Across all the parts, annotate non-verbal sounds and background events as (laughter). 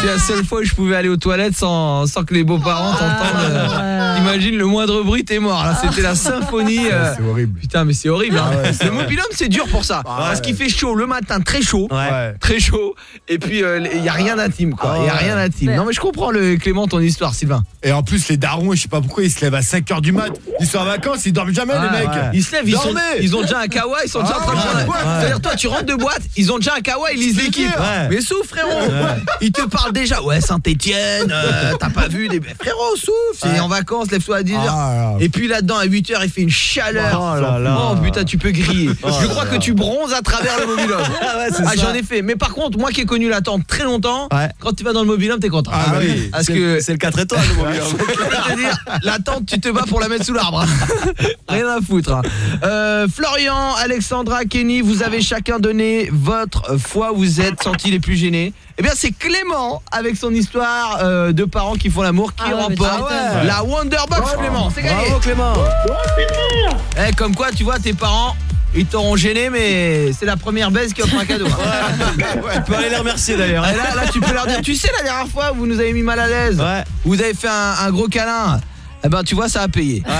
C'est la seule fois où je pouvais aller aux toilettes sans, sans que les beaux-parents t'entendent. euh, Imagine le moindre bruit t'es mort. Là, c'était la symphonie. euh, C'est horrible. Putain, mais c'est horrible. hein. ouais, c'est le vrai. mobilhome, c'est dur pour ça. Parce qu'il fait chaud le matin, très chaud. Ouais. Très chaud. Et puis, euh, il y a rien d'intime, quoi. Il y a rien d'intime. Non, mais je comprends, le Clément, ton histoire, Sylvain. Et en plus, les darons, je sais pas pourquoi, ils se lèvent à 5h du mat. Ils sont en vacances, ils dorment jamais, Ah, les mecs. ouais. Ils se lèvent, ils, sont, Dormez ils ont déjà un kawa, ils sont déjà en train de Ah, ouais. C'est-à-dire toi tu rentres de boîte, ils ont déjà un kawa, ils lisent l'équipe. Ouais. Mais souffle frérot. Ils te parlent déjà ouais Saint-Étienne, euh, (laughs) t'as pas vu des frérot souffle, c'est Ouais. en vacances, lève-toi à 10h. Ah, Et puis là-dedans à 8h, il fait une chaleur. Oh là là. Oh putain, tu peux griller. Je là crois là. que tu bronzes à travers le mobilhome. (laughs) Ah ouais, Ah, j'en ai fait. Mais par contre, moi qui ai connu l'attente très longtemps, Ouais. quand tu vas dans le mobilhome, t'es content. Ah oui. Parce C'est- que c'est le 4 étoiles le mobilhome. (laughs) je l'attente, tu te bats pour la mettre sous l'arbre. Rien à foutre. hein. Euh, Florian, Alexandra, Kenny, vous avez chacun donné votre fois où vous êtes sentis les plus gênés. Eh bien, c'est Clément, avec son histoire euh, de parents qui font l'amour, qui Ah ouais, remporte la Wonderbox, Clément. C'est gagné. Bravo Clément. Eh, comme quoi, tu vois, tes parents, ils t'auront gêné, mais c'est la première baisse qui offre un cadeau. (laughs) Tu peux aller les remercier d'ailleurs. Et là, là, tu peux leur dire, tu sais, la dernière fois, vous nous avez mis mal à l'aise. Ouais. Vous avez fait un, un gros câlin. Eh ben tu vois ça a payé. (laughs)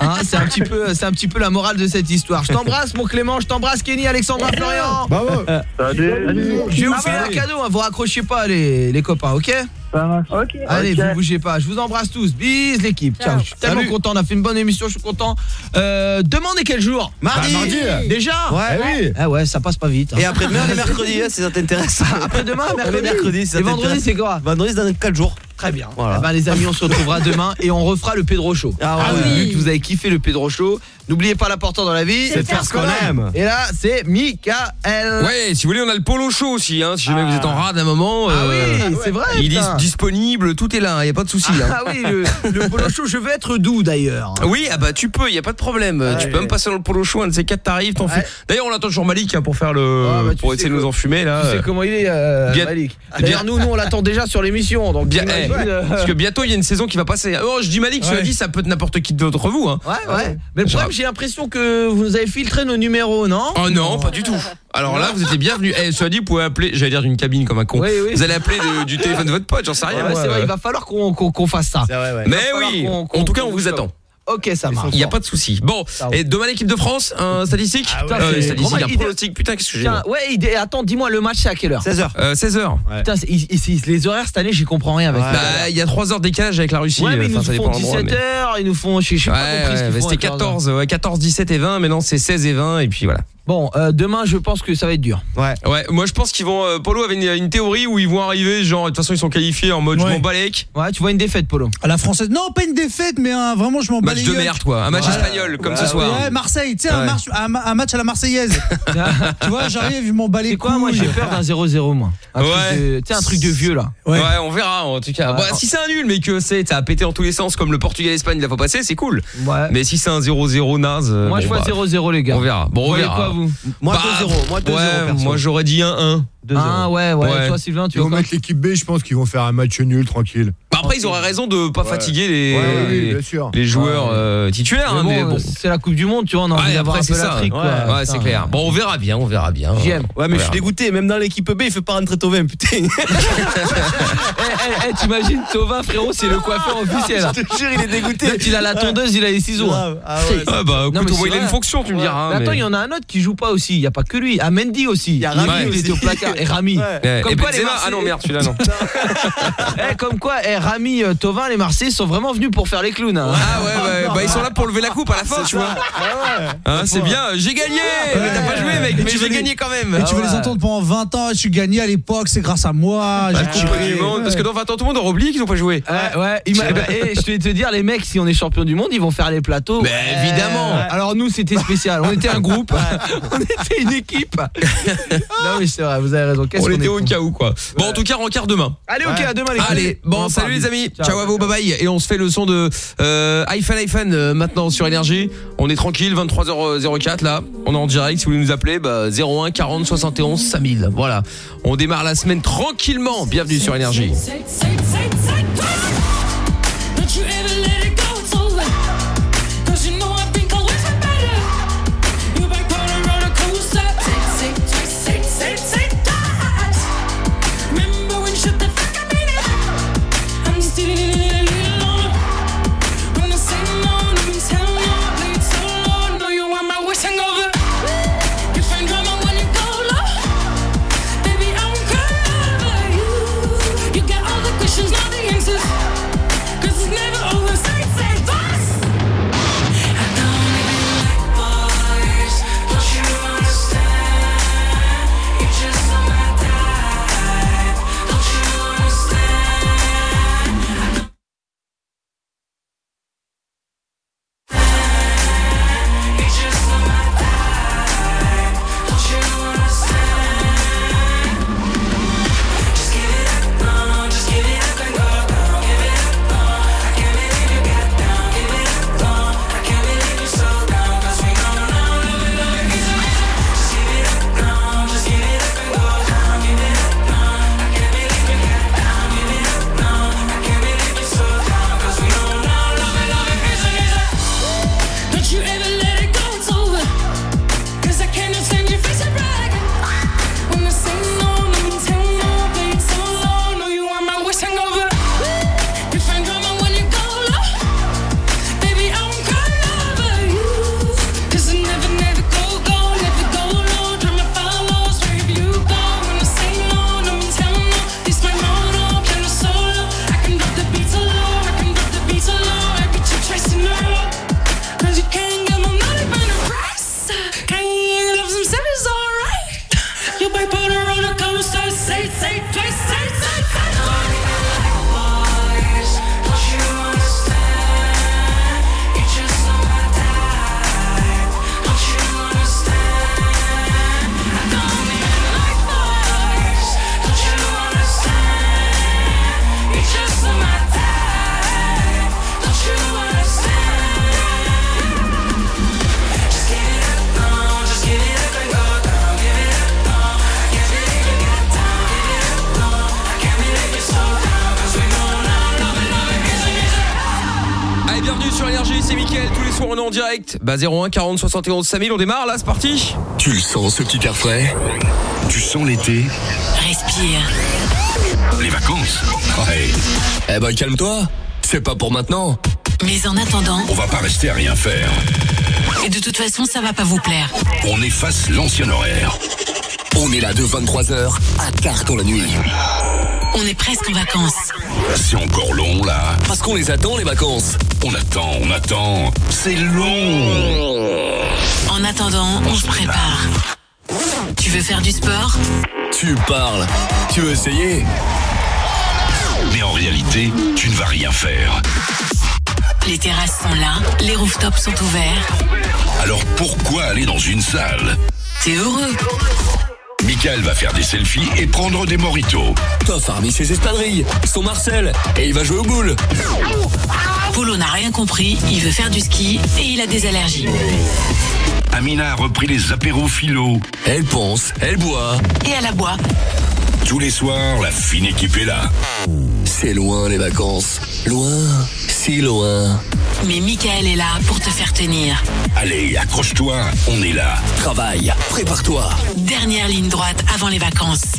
Hein, c'est un petit peu c'est un petit peu la morale de cette histoire. Je t'embrasse mon Clément, je t'embrasse Kenny, Alexandra, Florian. Bravo. Je vais vous filer un cadeau, hein, vous raccrochez pas les, les copains, OK? Ok. Allez, vous bougez pas. Je vous embrasse tous. Bis l'équipe. Ciao. Je suis tellement Salut. content, on a fait une bonne émission, je suis content. Euh demandez quel jour Mardi. Bah, mardi. Déjà Ouais. Eh oui. Ah ouais, ça passe pas vite. hein. Et après-demain, les mercredis, hein, si ça t'intéresse. (laughs) Après-demain, mercredi. Les mercredis, si ça Et vendredi, c'est quoi Vendredi, c'est dans 4 jours. Très bien. Voilà. Eh ben, les amis, on se retrouvera demain et on refera le Pedro Show. Ah ouais. Ah oui. Vu que vous avez kiffé le Pedro Show, n'oubliez pas l'important dans la vie, C'est de faire ce qu'on aime. Et là, c'est Michael. Ouais, si vous voulez, on a le polo show aussi. Hein, si jamais vous êtes en rade à un moment, Ah euh, oui, c'est vrai. il est disponible, tout est là, il y a pas de souci. hein. Ah oui, le, le polo show, je veux être doux d'ailleurs. Oui, ah bah tu peux, il y a pas de problème. Tu peux même passer dans le polo show, un de ces quatre tarifs, t'en Ouais. fumes. D'ailleurs, on attend toujours Malik hein, pour faire le Ah, bah, pour essayer de nous enfumer là. Tu sais comment il est, euh, Bien- Malik. D'ailleurs, nous, nous, on l'attend déjà sur l'émission. Donc, Bien, eh, euh, parce que bientôt il y a une saison qui va passer. Oh, je dis Malik, je dis ça peut être n'importe qui d'entre vous hein. Ouais, ouais. Mais le problème, j'ai l'impression que vous nous avez filtré nos numéros, non Oh non, pas du tout. Alors là, vous étiez bienvenus. Eh, cela dit, vous pouvez appeler, j'allais dire d'une cabine comme un con. Oui, oui. Vous allez appeler de- du téléphone de votre pote, j'en sais rien. Ouais, moi, c'est vrai, il va falloir qu'on qu'on- qu'on fasse ça. C'est vrai, ouais. Mais oui, en tout cas, on vous attend. Ok, ça marche. Il n'y a pas de souci. Bon, et demain l'équipe de France, un statistique Ah ouais, Euh, c'est- statistique, un pronostic. Putain, qu'est-ce que j'ai ouais, attends, dis-moi le match c'est à quelle heure 16h. euh, 16h. Putain, c'est- il- il- les horaires cette année, j'y comprends rien avec. Ouais. Bah, il y a 3 heures de décalage avec la Russie. Ouais, mais ils enfin, nous ça font dépend de l'endroit, 17 mais- heures, ils nous font, je sais pas Ouais, compris ce qu'ils font c'était à 14 heures. 14, ouais, 14, 17 et 20, maintenant c'est 16 et 20 et puis voilà. Bon, euh, demain, je pense que ça va être dur. Ouais. Ouais, moi je pense qu'ils vont euh, Polo avait une, une théorie où ils vont arriver genre de toute façon ils sont qualifiés en mode je m'en balèque. Ouais, tu vois une défaite, Polo. À la française. Non, pas une défaite, mais un, vraiment, je m'en bats Match de merde quoi, un match Ouais. espagnol comme ce soir. Ouais, Marseille, tu sais, un, Ouais. marche- un, un match à la Marseillaise. (laughs) tu vois, j'arrive, je m'en les C'est quoi, moi, j'ai peur d'un 0-0, moi. Un Ouais. Tu sais, un truc de vieux, là. Ouais. Ouais. on verra en tout cas. Ouais. Bah, si c'est un nul mais que c'est ça a pété en tous les sens comme le Portugal-Espagne la fois passée, c'est cool. Ouais. Mais si c'est un 0-0 naze, euh, moi, bon, je vois bah, 0-0, les gars. On verra. Bon, on verra. Vous Moi Bah, 2-0. Moi 2-0 ouais, perso. moi j'aurais dit 1-1. 2-0. Ah, ouais, ouais, Ouais. Toi, Sylvain, tu Ils vont quoi mettre l'équipe B, je pense qu'ils vont faire un match nul, tranquille. Bah, après ils auraient raison de pas Ouais. fatiguer les, Ouais, oui, les, bien sûr. les joueurs Ouais. euh, titulaires hein, Mais mais bon, bon. c'est la Coupe du Monde, tu vois, on a envie Ouais, d'avoir après un c'est ça. la trique, ouais, quoi. ouais, c'est Putain. clair. Bon, on verra bien, on verra bien. J'aime. Ouais, mais On je suis dégoûté, même dans l'équipe B, il fait pas rentrer Tovin, putain. Eh, (laughs) eh, eh, t'imagines, Tovin, frérot, c'est le coiffeur officiel. Je te jure, il est dégoûté. Peut-être il a la tondeuse, il a les ciseaux. hein. Grave. Ah ouais. Ah bah Non, écoute, mais au moins c'est il a une fonction, tu me diras. Mais hein, attends, mais- il y en a un autre qui joue pas aussi. Il y a pas que lui. Ah, Mendy aussi. Il y a Rami il aussi. était au placard. Et Rami. Ouais. Ouais, Comme et quoi, les Benzema, Marseillais- ah non merde, celui-là non. (laughs) Eh, comme quoi, eh, Rami, euh, Tovin, les Marseillais sont vraiment venus pour faire les clowns. hein. Ah ouais, ouais, bah ils sont là pour lever la coupe à la fin, tu vois. Hein, c'est bien, j'ai gagné. Mais t'as pas joué, mec, Et mais j'ai veux les- gagné quand même. Et tu veux ouais. les entendre pendant 20 ans, je suis gagné à l'époque, c'est grâce à moi, j'ai Ah, coupé. du monde, parce que dans 20 ans tout le monde aura oublié qu'ils ont pas joué. Ouais, bah, eh, je vais te dire, les mecs, si on est champion du monde, ils vont faire les plateaux. Mais évidemment. Alors nous, c'était spécial. On était un groupe. (laughs) on était une équipe. (laughs) non, mais c'est vrai, vous avez raison. On était au cas où quoi. Bon, en tout cas, rencard demain. Allez, ok, à demain, les Allez, On bon, salut les amis. Ciao. Ciao à vous, bye bye. Et on se fait le son de euh, iPhone iPhone euh, maintenant sur Énergie. On est tranquille, 23h04 là. On est en direct. Si vous voulez nous appeler, bah, 01 40 71 5000. Voilà. On démarre la semaine tranquillement. Bienvenue sur Énergie. Direct. Bah 01 40 71 5000, on démarre là, c'est parti. Tu le sens ce petit air frais Tu sens l'été Respire. Les vacances Ouais. Eh ben calme-toi, c'est pas pour maintenant. Mais en attendant, On va pas rester à rien faire. et de toute façon, ça va pas vous plaire. On efface l'ancien horaire. On est là de 23h à tard dans la nuit. On est presque en vacances. C'est encore long là. Parce qu'on les attend les vacances. On attend, on attend. C'est long. En attendant, on se prépare. Tu veux faire du sport? Tu parles. Tu veux essayer? Mais en réalité, tu ne vas rien faire. Les terrasses sont là, les rooftops sont ouverts. Alors pourquoi aller dans une salle? T'es heureux Michael va faire des selfies et prendre des moritos. Toff a remis ses espadrilles, son Marcel, et il va jouer au boule. Polo n'a rien compris, il veut faire du ski et il a des allergies. Amina a repris les apéros philo. Elle pense, elle boit. Et elle aboie. Tous les soirs, la fine équipe est là. C'est loin les vacances. Loin, si loin. Mais Michael est là pour te faire tenir. Allez, accroche-toi, on est là. Travaille, prépare-toi. Dernière ligne droite avant les vacances.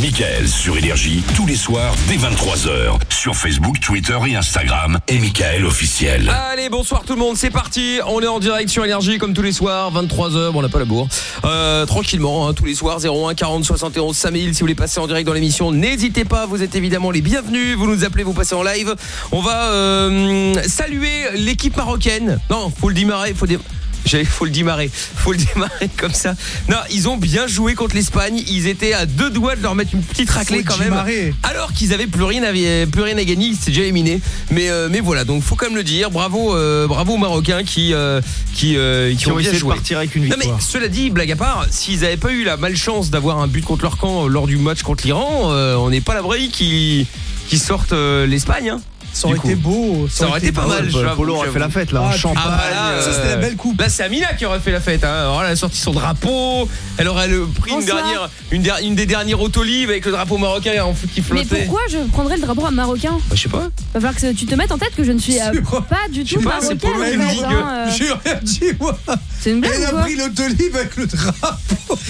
Michael sur Énergie, tous les soirs dès 23h. Sur Facebook, Twitter et Instagram. Et Michael officiel. Allez, bonsoir tout le monde, c'est parti. On est en direct sur Énergie comme tous les soirs, 23h, bon, on n'a pas la bourre. Euh, tranquillement, hein, tous les soirs, 01 40 71 5000. Si vous voulez passer en direct dans l'émission, n'hésitez pas, vous êtes évidemment les bienvenus. Vous nous appelez, vous passez en live. On va euh, saluer l'équipe marocaine. Non, faut le démarrer, faut dé- J'avais- faut le démarrer, faut le démarrer (laughs) comme ça. Non, ils ont bien joué contre l'Espagne. Ils étaient à deux doigts de leur mettre une petite raclée quand même. Alors qu'ils avaient plus rien à, plus rien à gagner, ils s'étaient déjà éliminés. Mais euh, mais voilà, donc faut quand même le dire. Bravo euh, bravo aux Marocains qui euh, qui qui, Qui ont ont bien essayé de joué. partir avec une Non victoire. mais cela dit, blague à part, s'ils avaient pas eu la malchance d'avoir un but contre leur camp lors du match contre l'Iran, on n'est pas l'abri qui qui sortent l'Espagne. Hein. Ça aurait été beau. Ça aurait été pas mal. Polo j'avoue, aurait fait la fête là, en Ah, champagne. Ah bah là, Ça, c'était la belle coupe. Là, c'est Amina qui aurait fait la fête. Hein. Alors, elle a sorti son drapeau. Elle aurait le- pris une, dernière, une, der- une des dernières autolives avec le drapeau marocain en foot qui Mais flottait. pourquoi je prendrais le drapeau marocain? Bah, Je sais pas. Va falloir que tu te mettes en tête que je ne suis euh, pas. du tout. Polo que- hein, euh. J'ai rien dit, moi. C'est une blague Elle a pris l'autolive avec le drap.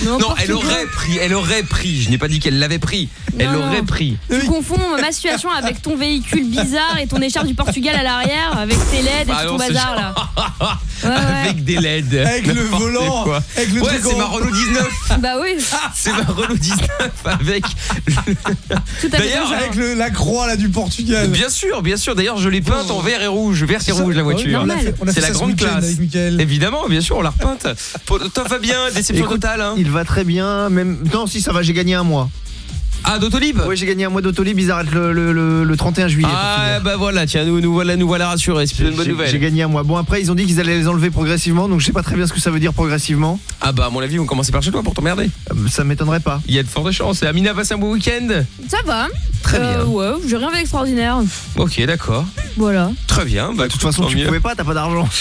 Non, elle aurait pris. Elle aurait pris. Je n'ai pas dit qu'elle l'avait pris. Elle non. pris. Tu confonds ma situation avec ton véhicule bizarre et ton écharpe du Portugal à l'arrière avec tes LED et Ah tout ton non, c'est bazar là. (laughs) Ouais, ouais. Avec des LED. Avec le volant. quoi. Avec le Ouais, truc c'est en- ma Renault 19. (laughs) Bah oui, C'est ma Renault 19 avec. tout à fait. D'ailleurs. Avec le- la croix là du Portugal. Bien sûr, bien sûr. D'ailleurs, je l'ai peinte en vert et rouge. Vert et rouge la voiture. On a fait, on a C'est la grande classe. Évidemment, bien sûr, on l'a repeinte. (laughs) Toi, Fabien, déception Écoute, totale. Hein. Il va très bien, même. Non, si ça va, j'ai gagné un mois. Ah, d'Autolib Oui, j'ai gagné un mois d'autolib, ils arrêtent le, le, le, le 31 juillet. Ah, bah voilà, tiens, nous, nous voilà, nous voilà rassurés. C'est une bonne J'ai- nouvelle. J'ai gagné un mois. Bon, après, ils ont dit qu'ils allaient les enlever progressivement, donc je sais pas très bien ce que ça veut dire progressivement. Ah, bah, à mon avis, on commencer par chez toi pour t'emmerder. Euh, Ça m'étonnerait pas. Il y a de fortes chances. Amina passe un beau week-end Ça va. Très Euh, bien. ouais, j'ai rien fait d'extraordinaire. Ok, d'accord. Voilà. Très bien. Bah, De toute façon, tu pouvais pas, t'as pas d'argent. (laughs)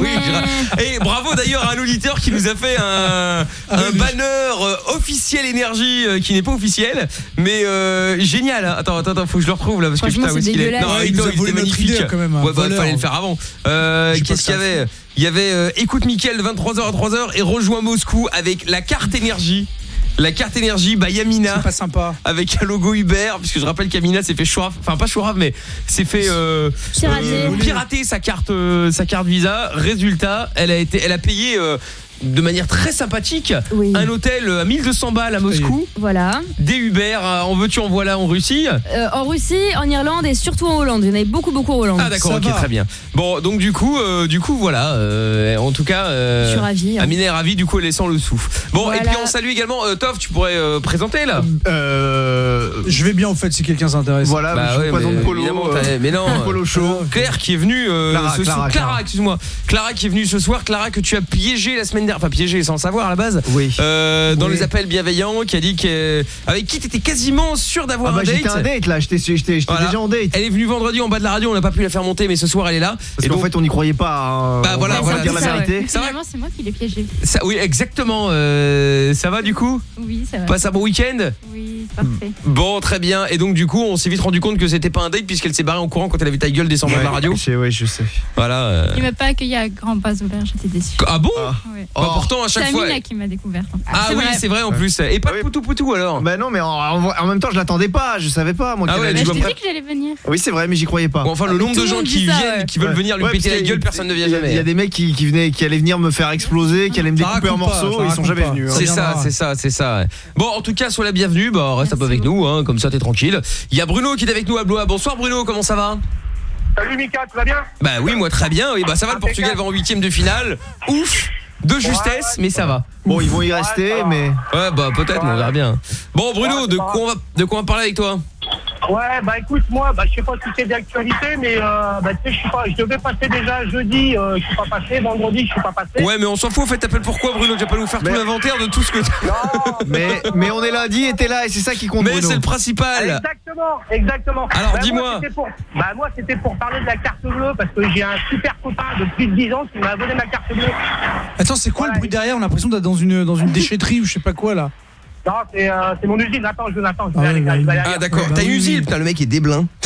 Oui, gra- Et bravo d'ailleurs à un auditeur qui nous a fait un, un banner euh, officiel énergie qui n'est pas officiel, mais euh, génial. hein. Attends, attends, attends, faut que je le retrouve là parce que Franchement, putain, où c'est est-ce qu'il est dégueulasse. Non, Ouais, il, il nous a il volé était notre magnifique. idée, quand même, un Ouais, bah, voleur. fallait le faire avant. Euh, Qu'est-ce que qu'il y avait? Il y avait euh, écoute Mickaël 23h à 3h et rejoins Moscou avec la carte énergie. La carte énergie by Yamina C'est pas sympa. avec un logo Uber puisque je rappelle qu'Amina s'est fait chourave enfin pas chourave mais s'est fait euh, Pirater. euh, pirater sa carte euh, sa carte Visa résultat elle a été elle a payé euh, de manière très sympathique Oui. un hôtel à 1200 balles à Moscou Voilà. des Uber euh, en veux-tu en voilà en Russie Euh, en Russie, en Irlande et surtout en Hollande. Il y en avait beaucoup, beaucoup en Hollande. ah d'accord ok va. très bien bon donc du coup euh, du coup voilà euh, en tout cas euh, Je suis ravie. hein. Amina est ravie du coup elle est sans le souffle bon et puis on salue également euh, Toff tu pourrais euh, présenter là Euh. Je vais bien au fait si quelqu'un s'intéresse. Voilà, Bah je ouais, vous présente mais Polo. euh, mais non (laughs) Polo Show. Claire qui est venue euh, Clara, ce Clara, soir. Clara. Clara, excuse-moi. Clara qui est venue ce soir. Clara que tu as piégé la semaine enfin piégé sans le savoir à la base. Oui. Euh, dans Oui. les appels bienveillants, qui a dit que avec qui t'étais quasiment sûr Ah d'avoir bah un j'étais date. un date là, j'étais j'étais j'étais Voilà. déjà en date. Elle est venue vendredi en bas de la radio, on n'a pas pu la faire monter, mais ce soir elle est là. Parce qu'en donc, fait on n'y croyait pas. hein. Bah On voilà, dire la ça, vérité. C'est vrai Finalement, c'est moi qui l'ai piégé. ça, oui, exactement. euh, ça va du coup? Oui, ça va. Passe un bon week-end? Oui, parfait. Bon, très bien. Et donc du coup, on s'est vite rendu compte que c'était pas un date puisqu'elle s'est barrée en courant quand elle a vu ta gueule descendre de la radio. Je sais, ouais, je sais. Voilà. euh. Il m'a pas accueilli à grand pas ouvert, j'étais déçue. Ah bon? Ouais. Bah, Pourtant à C'est chaque fois. Amina qui m'a découvert. Ah oui, c'est vrai en plus. Et pas de Oui. poutou poutou alors. Bah non, mais en, en- en même temps, je l'attendais pas, je savais pas moi Ah ouais, je t'ai me- dit que j'allais venir. Oui, c'est vrai, mais j'y croyais pas. Bon, enfin, le mais nombre de gens qui viennent, ouais. qui veulent Ouais. venir lui Ouais, péter la gueule, personne ne vient a- Il y a jamais. des mecs qui, qui venaient, qui allaient venir me faire exploser, qui allaient me découper en morceaux, ils sont jamais venus. hein. C'est Ça c'est ça, c'est ça. Bon, en tout cas, sois la bienvenue. Bah, reste un peu avec nous, hein, comme ça, t'es tranquille. Il y a Bruno qui est avec nous à Blois. Bonsoir Bruno, comment ça va? Salut Mika, tu vas bien? Bah oui, moi très bien. Oui, bah ça va. Le Portugal va en huitième de finale. Ouf, de justesse, mais ça va. Bon, ils vont y rester, mais. Ouais, bah peut-être, mais on verra bien. Bon, Bruno, Ouais, de ça va. quoi on va, de quoi on va parler avec toi? Ouais, bah écoute, moi, bah, je sais pas si c'est d'actualité, mais euh, bah, tu sais, je suis pas, je devais passer déjà jeudi, euh, je suis pas passé, vendredi, je suis pas passé. Ouais, mais on s'en fout. En fait, t'appelles pourquoi, Bruno? Tu vas pas nous faire tout Mais- l'inventaire de tout ce que. Non, (laughs) Mais, mais on est lundi et t'es là, et c'est ça qui compte, Mais Bruno. c'est le principal. Exactement, exactement. Alors, Bah, dis-moi. moi, c'était pour- Bah moi c'était pour parler de la carte bleue parce que j'ai un super copain de plus de 10 ans qui m'a volé ma carte bleue. Attends, c'est quoi le bruit derrière? On a l'impression d'être dans une, dans une (laughs) déchetterie ou je sais pas quoi là. Non, c'est euh, c'est mon usine. Attends, je Jonathan, je vais Ah aller, ouais, je vais aller Ah d'accord. T'as une usine. Putain, le mec est déblin. (laughs)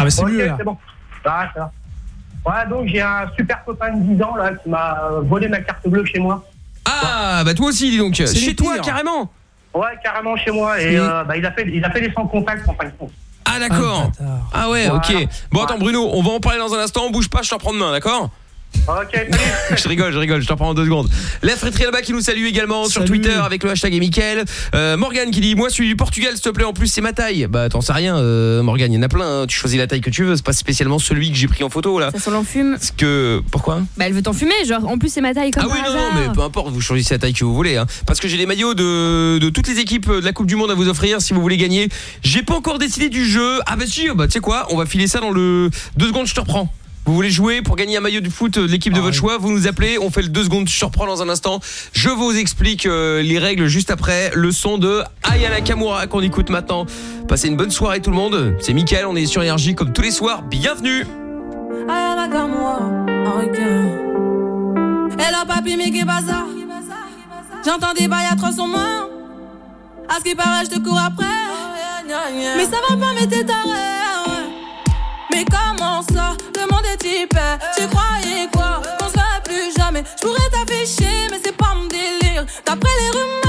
Ah bah c'est Ok, mieux là. c'est bon. Ah, ça va. Ouais, donc j'ai un super copain de 10 ans là qui m'a euh, volé ma carte bleue chez moi. Ah bah toi aussi, dis donc. C'est Chez toi, pires. carrément. Ouais, carrément chez moi. Et euh, bah, il, a fait, il a fait les sans contact en fin de compte. Ah d'accord. Ah. Ah ouais, ok. Bon attends Bruno, on va en parler dans un instant. Bouge pas, je t'en prends demain, d'accord? (laughs) Je rigole, je rigole, je t'en prends en deux secondes. La friterie là-bas qui nous salue également sur. Twitter avec le hashtag et Mickaël. Euh, Morgane qui dit moi celui du Portugal s'il te plaît en plus c'est ma taille. Bah t'en sais rien euh, Morgane, il y en a plein. hein. Tu choisis la taille que tu veux, c'est pas spécialement celui que j'ai pris en photo là. Ça sent l'enfume. Parce que pourquoi? Bah, elle veut t'enfumer, genre, en plus, c'est ma taille comme Ah oui non, non hasard. mais peu importe, vous choisissez la taille que vous voulez hein. Parce que j'ai des maillots de, de toutes les équipes de la Coupe du Monde à vous offrir si vous voulez gagner. J'ai pas encore décidé du jeu. Ah bah si, bah tu sais quoi, on va filer ça dans le deux secondes je te reprends. Vous voulez jouer pour gagner un maillot du foot de l'équipe de Ah votre oui. choix, vous nous appelez, on fait le deux secondes, je te reprends dans un instant. Je vous explique euh, les règles juste après le son de Aya Nakamura qu'on écoute maintenant. Passez une bonne soirée tout le monde. C'est Mickaël, on est sur énergie comme tous les soirs. Bienvenue. Aya Nakamura, ok. Hello papi, mais qu'est bazar J'entends des bails à 300 mains. À ce qui paraît, je te cours après. Mais ça va pas, mais t'es taré. Mais comment ça Le monde est type. Tu croyais quoi Qu'on se plus jamais. Je pourrais t'afficher, mais c'est pas mon délire. D'après les rumeurs,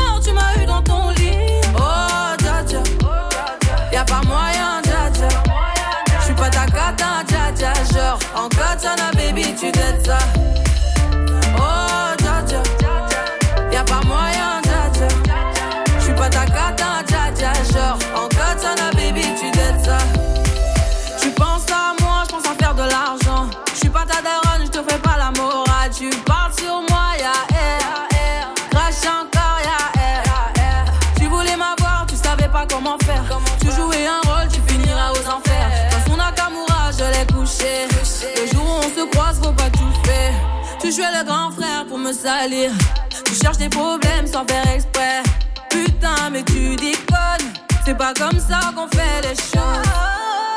faut pas tout faire. Tu jouais le grand frère pour me salir. Tu cherches des problèmes sans faire exprès. Putain, mais tu déconnes. C'est pas comme ça qu'on fait les choses.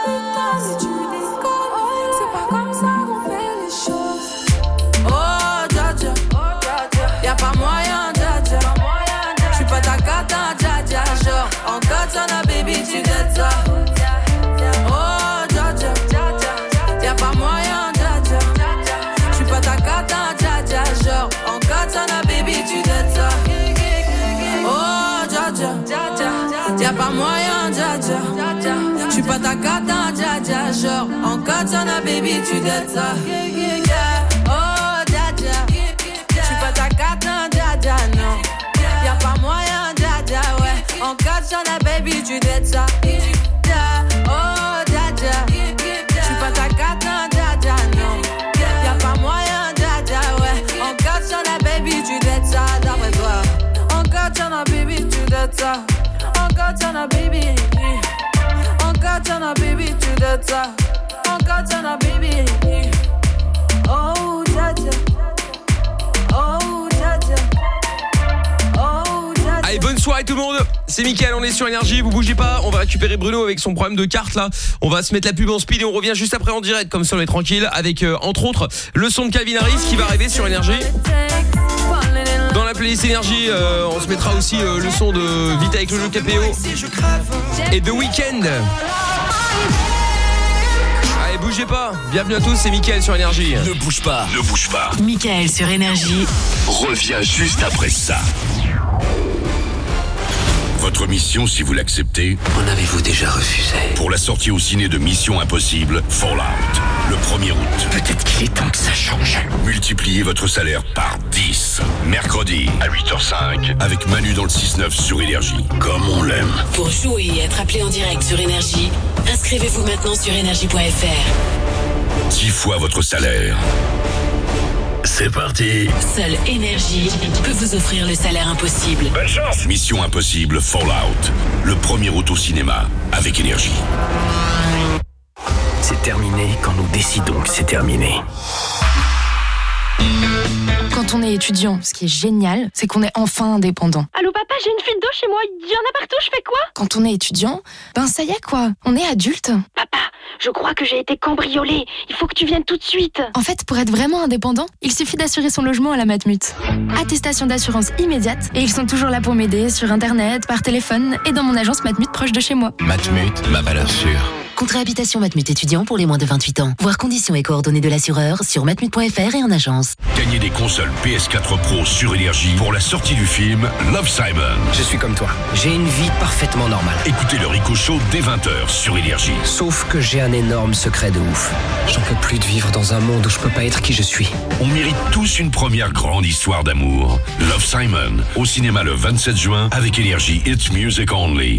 Putain, si tu déconnes, c'est pas comme ça qu'on fait les choses. Oh, dja dja. Y'a pas moyen, dja dja. J'suis pas ta cata, dja dja. Genre, en katana, baby, tu t'aides ça. Ta cata, dja dja. Genre, en katana, baby, tu t'aides ça. Oh, dja dja. J'suis pas ta cata, dja dja, non. Y'a pas moyen, dja dja, ouais. En katana, baby, tu t'aides ça. Oh, dja dja. J'suis pas ta cata, dja dja, non. Y'a pas moyen, dja dja, ouais. En katana, baby, tu t'aides ça, d'après toi. En katana, baby, tu t'aides ça. En katana, baby. En katana, baby, tu t'aides ça. En katana, baby. Oh, dja Allez, bonne soirée tout le monde. C'est Mickaël, on est sur énergie, vous bougez pas. On va récupérer Bruno avec son problème de carte là. On va se mettre la pub en speed et on revient juste après en direct comme ça on est tranquille avec euh, entre autres le son de Calvin Harris qui va arriver sur énergie. Dans la playlist énergie, euh, on se mettra aussi euh, le son de Vita avec le jeu KPO et The Weeknd. Allez, bougez pas. Bienvenue à tous, c'est Mickaël sur énergie. Ne bouge pas. Ne bouge pas. Michael sur Énergie. Reviens juste après ça. Votre mission, si vous l'acceptez, En avez-vous déjà refusé? Pour la sortie au ciné de Mission Impossible, Fallout, le 1er août. Peut-être qu'il est temps que ça change. Multipliez votre salaire par 10. Mercredi, à 8h05, avec Manu dans le 6-9 sur Énergie. Comme on l'aime. Pour jouer et être appelé en direct sur Énergie, inscrivez-vous maintenant sur énergie.fr. 10 fois votre salaire. C'est parti. Seule Énergie peut vous offrir le salaire impossible. Bonne chance. Mission Impossible, Fallout, le 1er août au cinéma, avec Énergie. C'est terminé quand nous décidons que c'est terminé. Quand on est étudiant, ce qui est génial, c'est qu'on est enfin indépendant. Allô papa, j'ai une fuite d'eau chez moi, il y en a partout, je fais quoi? Quand on est étudiant, ben ça y est quoi, on est adulte. Papa, je crois que j'ai été cambriolée, il faut que tu viennes tout de suite. En fait, pour être vraiment indépendant, il suffit d'assurer son logement à la Matmut. Attestation d'assurance immédiate et ils sont toujours là pour m'aider sur internet, par téléphone et dans mon agence Matmut proche de chez moi. Matmut, ma valeur sûre. Contrat habitation Matmut étudiant pour les moins de 28 ans. Voir conditions et coordonnées de l'assureur sur matmut.fr et en agence. Gagnez des consoles PS4 Pro sur Énergie pour la sortie du film Love Simon. Je suis comme toi. J'ai une vie parfaitement normale. Écoutez le Rico Show dès 20h sur Énergie. Sauf que j'ai un énorme secret de ouf. J'en peux plus de vivre dans un monde où je peux pas être qui je suis. On mérite tous une première grande histoire d'amour. Love Simon, au cinéma le 27 juin avec Énergie It's Music Only.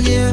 yeah,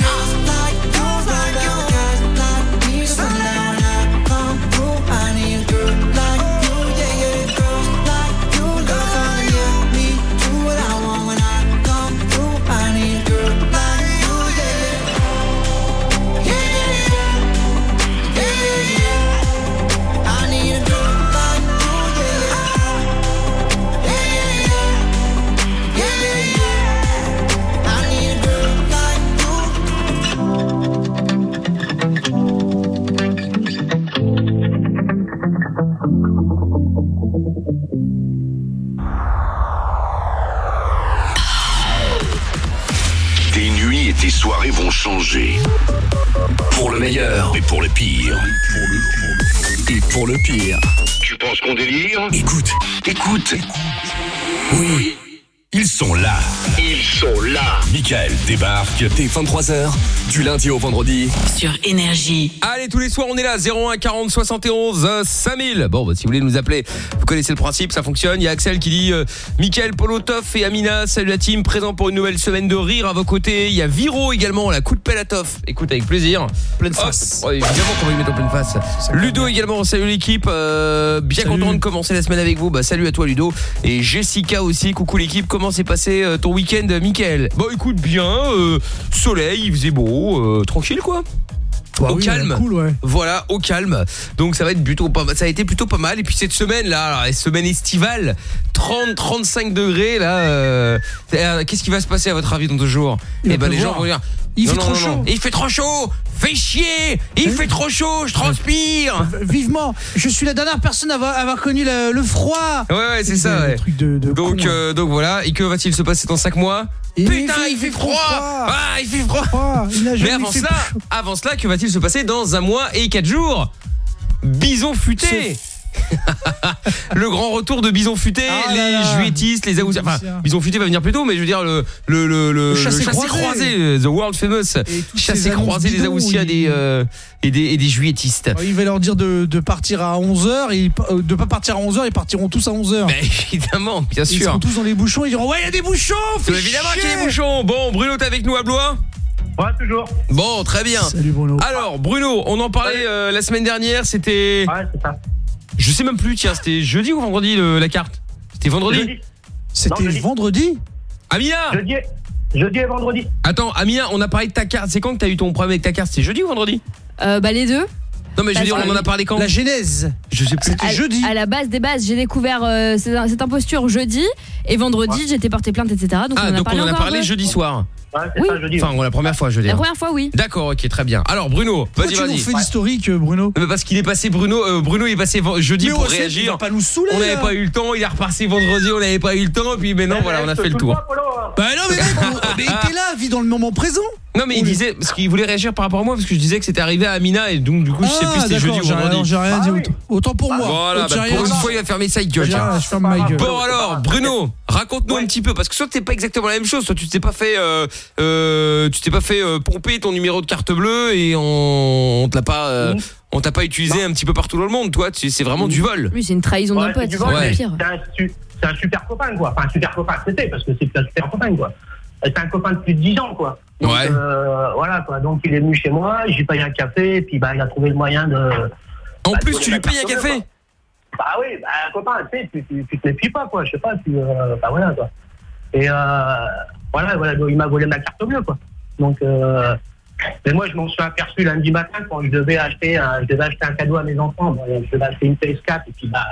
Soirées vont changer. Pour le meilleur et pour le pire. Et pour le pire. Tu penses qu'on délire? Écoute, écoute. Oui, ils sont là. Ils sont là. Michael débarque. Dès 23h, du lundi au vendredi. Sur Énergie. Allez, tous les soirs, on est là. 01 40 71 euh, 5000. Bon, bah, si vous voulez nous appeler, vous connaissez le principe, ça fonctionne. Il y a Axel qui dit euh, Mickaël, Polotov et Amina, salut la team, présent pour une nouvelle semaine de rire à vos côtés. Il y a Viro également, la coup de pelle à Toff. Écoute, avec plaisir. Pleine face. évidemment qu'on va lui mettre en pleine face. Ludo également, salut l'équipe. Euh, bien content de commencer la semaine avec vous. Bah, salut à toi, Ludo. Et Jessica aussi, coucou l'équipe. Comment s'est passé euh, ton week-end, Mickaël Bon, écoute, bien. euh, soleil, il faisait beau. euh, tranquille, quoi. au oui, calme. ouais, cool, ouais. Voilà, au calme. Donc ça va être plutôt pas ça a été plutôt pas mal et puis cette semaine là, la semaine estivale, 30 35 degrés là euh, qu'est-ce qui va se passer à votre avis dans deux jours? Eh ben les gens vont dire Il non, fait non, trop non. chaud. Il fait trop chaud. Fais chier. Il fait trop chaud, je transpire. Vivement, je suis la dernière personne à avoir, à avoir connu le, le froid. Ouais ouais, c'est ça ouais. donc euh, donc voilà, et que va-t-il se passer dans 5 mois Putain, il fait froid. Ah, il fait froid. Mais avant cela, avant cela, que va-t-il se passer dans un mois et 4 jours? Bison futé (laughs) le grand retour de Bison Futé, Ah les juétistes, les aoussiens. Enfin, Bison Futé va venir plus tôt, mais je veux dire le le le, le, Le chassé le croisé. the world famous, chassé croisé des aoussiens euh, et des et des juétistes. Alors, Il va leur dire de, de partir à 11h et euh, de pas partir à 11h, ils partiront tous à 11h. Mais évidemment, bien Ils sûr. seront tous dans les bouchons, ils diront "Ouais, il y a des bouchons." Évidemment qu'il y a des bouchons. Bon, Bruno, t'es avec nous à Blois? Ouais, toujours. Bon, très bien. Salut Bruno. Alors, Bruno, on en parlait euh, la semaine dernière, c'était Ouais, c'est ça. Je sais même plus, tiens, c'était jeudi ou vendredi le- la carte C'était vendredi Jeudi. C'était jeudi. vendredi Amina Jeudi, et- jeudi et vendredi. Attends, Amina, on a parlé de ta carte. C'est quand que t'as eu ton problème avec ta carte C'était jeudi ou vendredi Euh, bah les deux. Non, mais je veux dire, on en a parlé quand La genèse. Je sais plus. À- À la base des bases, j'ai découvert euh, cette, cette imposture jeudi et vendredi, j'étais porté plainte, etc. Donc Ah, on en a donc parlé on en a parlé jeudi soir. Ouais, c'est Oui. ça, jeudi. Enfin, la première fois, je veux La dire. première fois, oui. D'accord, ok, très bien. Alors, Bruno, Pourquoi vas-y, tu nous vas-y. fais l'historique Bruno Mais parce qu'il est passé Bruno euh, Bruno il est passé jeudi Mais pour il réagir. pas nous saouler, on n'avait pas eu le temps, il est repassé vendredi, on n'avait pas eu le temps puis maintenant voilà, on a fait le tour. Bah non mais, mec, mais t'es là, vis dans le moment présent. Non mais il disait parce qu'il voulait réagir par rapport à moi parce que je disais que c'était arrivé à Amina et donc du coup je sais plus si c'était Ah, jeudi ou vendredi. J'ai rien dit autant, pour moi. Voilà, bah, rien pour une dit. fois il va fermer sa gueule. Je. Bon alors Bruno, raconte-nous un petit peu parce que soit t'es pas exactement la même chose, soit tu t'es pas fait euh, tu t'es pas fait euh, pomper ton numéro de carte bleue et on, on te l'a pas euh, on t'a pas utilisé un petit peu partout dans le monde, toi, c'est vraiment du vol. Lui, c'est une trahison Ouais, d'un c'est pote. du C'est. C'est un, un super copain, quoi. Enfin, un super copain, c'était, parce que c'est un super copain, quoi. C'est un copain de plus de 10 ans, quoi. Donc, Ouais. euh, voilà, quoi. Donc, il est venu chez moi, j'ai payé un café, et puis, bah, il a trouvé le moyen de. En bah, plus, tu lui payes un café bleue. Bah oui, bah, un copain, tu sais, tu, tu, tu te méfies pas, quoi. Je sais pas, tu. euh, bah voilà, quoi. Et euh, voilà, voilà, il m'a volé ma carte bleue, quoi. Donc, euh, mais moi, je m'en suis aperçu lundi matin quand je devais acheter un, je devais acheter un cadeau à mes enfants. Je devais acheter une PS4 et puis bah,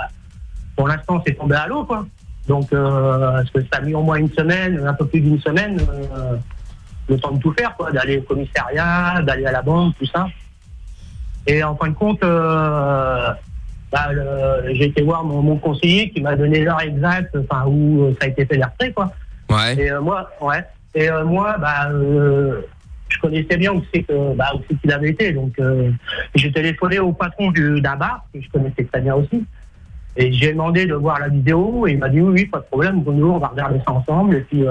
pour l'instant, c'est tombé à l'eau, quoi. Donc, euh, parce que ça a mis au moins une semaine, un peu plus d'une semaine, le temps de tout faire, quoi, d'aller au commissariat, d'aller à la banque, tout ça. Et en fin de compte, bah, j'ai été voir mon, conseiller qui m'a donné l'heure exacte, enfin où ça a été fait l'entrée, quoi. Ouais. Et euh, moi, ouais. Et euh, moi, bah, euh, je connaissais bien où c'est que, bah, où qu'il avait été. Donc, j'ai téléphoné au patron du- d'un bar que je connaissais très bien aussi. Et j'ai demandé de voir la vidéo et il m'a dit oui, oui, pas de problème, Bruno, on va regarder ça ensemble. Et puis,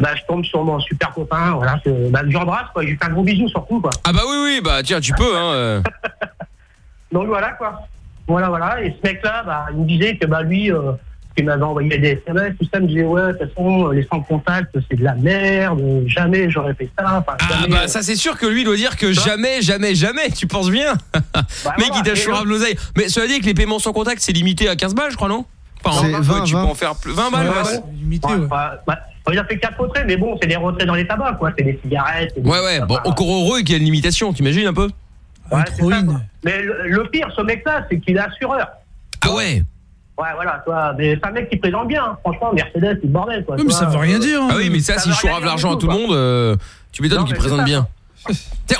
bah, je tombe sur mon super copain, voilà, que, bah, j'embrasse, quoi. J'ai fait un gros bisou surtout, quoi. Ah bah oui oui, bah tiens, tu peux hein. (laughs) Donc voilà quoi. Voilà, voilà. Et ce mec-là, bah, il me disait que bah, lui, il m'avait envoyé des SMS, tout ça, il me disait ouais, de toute façon, les sans contact, c'est de la merde, jamais j'aurais fait ça. Enfin, Ah jamais, bah euh, ça c'est sûr que lui doit dire que jamais, jamais, jamais, tu penses bien (laughs) Mec il t'a chourave l'oseille Mais cela dit que les paiements sans contact c'est limité à 15 balles je crois non? Enfin, C'est ouais, 20, tu peux 20. en faire plus 20 balles Ouais, ouais. ouais. Ouais, ouais, ouais. Il a fait quatre retraits, mais bon, c'est des retraits dans les tabacs, quoi. C'est des cigarettes. des- Ouais ouais, bon encore heureux qu'il y ait une limitation, t'imagines un peu? Ouais, ça. Mais le, le pire, ce mec-là, c'est qu'il est assureur. Ah ouais Ouais, voilà, toi. Mais c'est un mec qui présente bien, hein. franchement. Mercedes, c'est le bordel, quoi. Oui, mais ça veut rien euh, dire. hein. Ah oui mais ça veut rien chourave l'argent à tout, le monde euh, Tu m'étonnes qu'il présente bien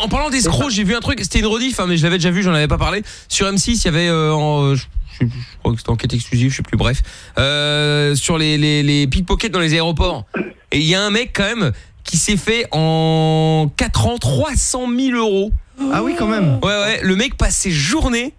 en parlant d'escrocs, j'ai vu un truc, c'était une rediff, hein, mais je l'avais déjà vu, j'en avais pas parlé. Sur M6, il y avait, euh, en, je, je- je crois que c'était enquête exclusive, je sais plus, bref, euh, sur les, les, les pickpockets dans les aéroports. Et il y a un mec quand même qui s'est fait en 4 ans 300 000 euros. Ah oui, quand même. Ouais, ouais, le mec passe ses journées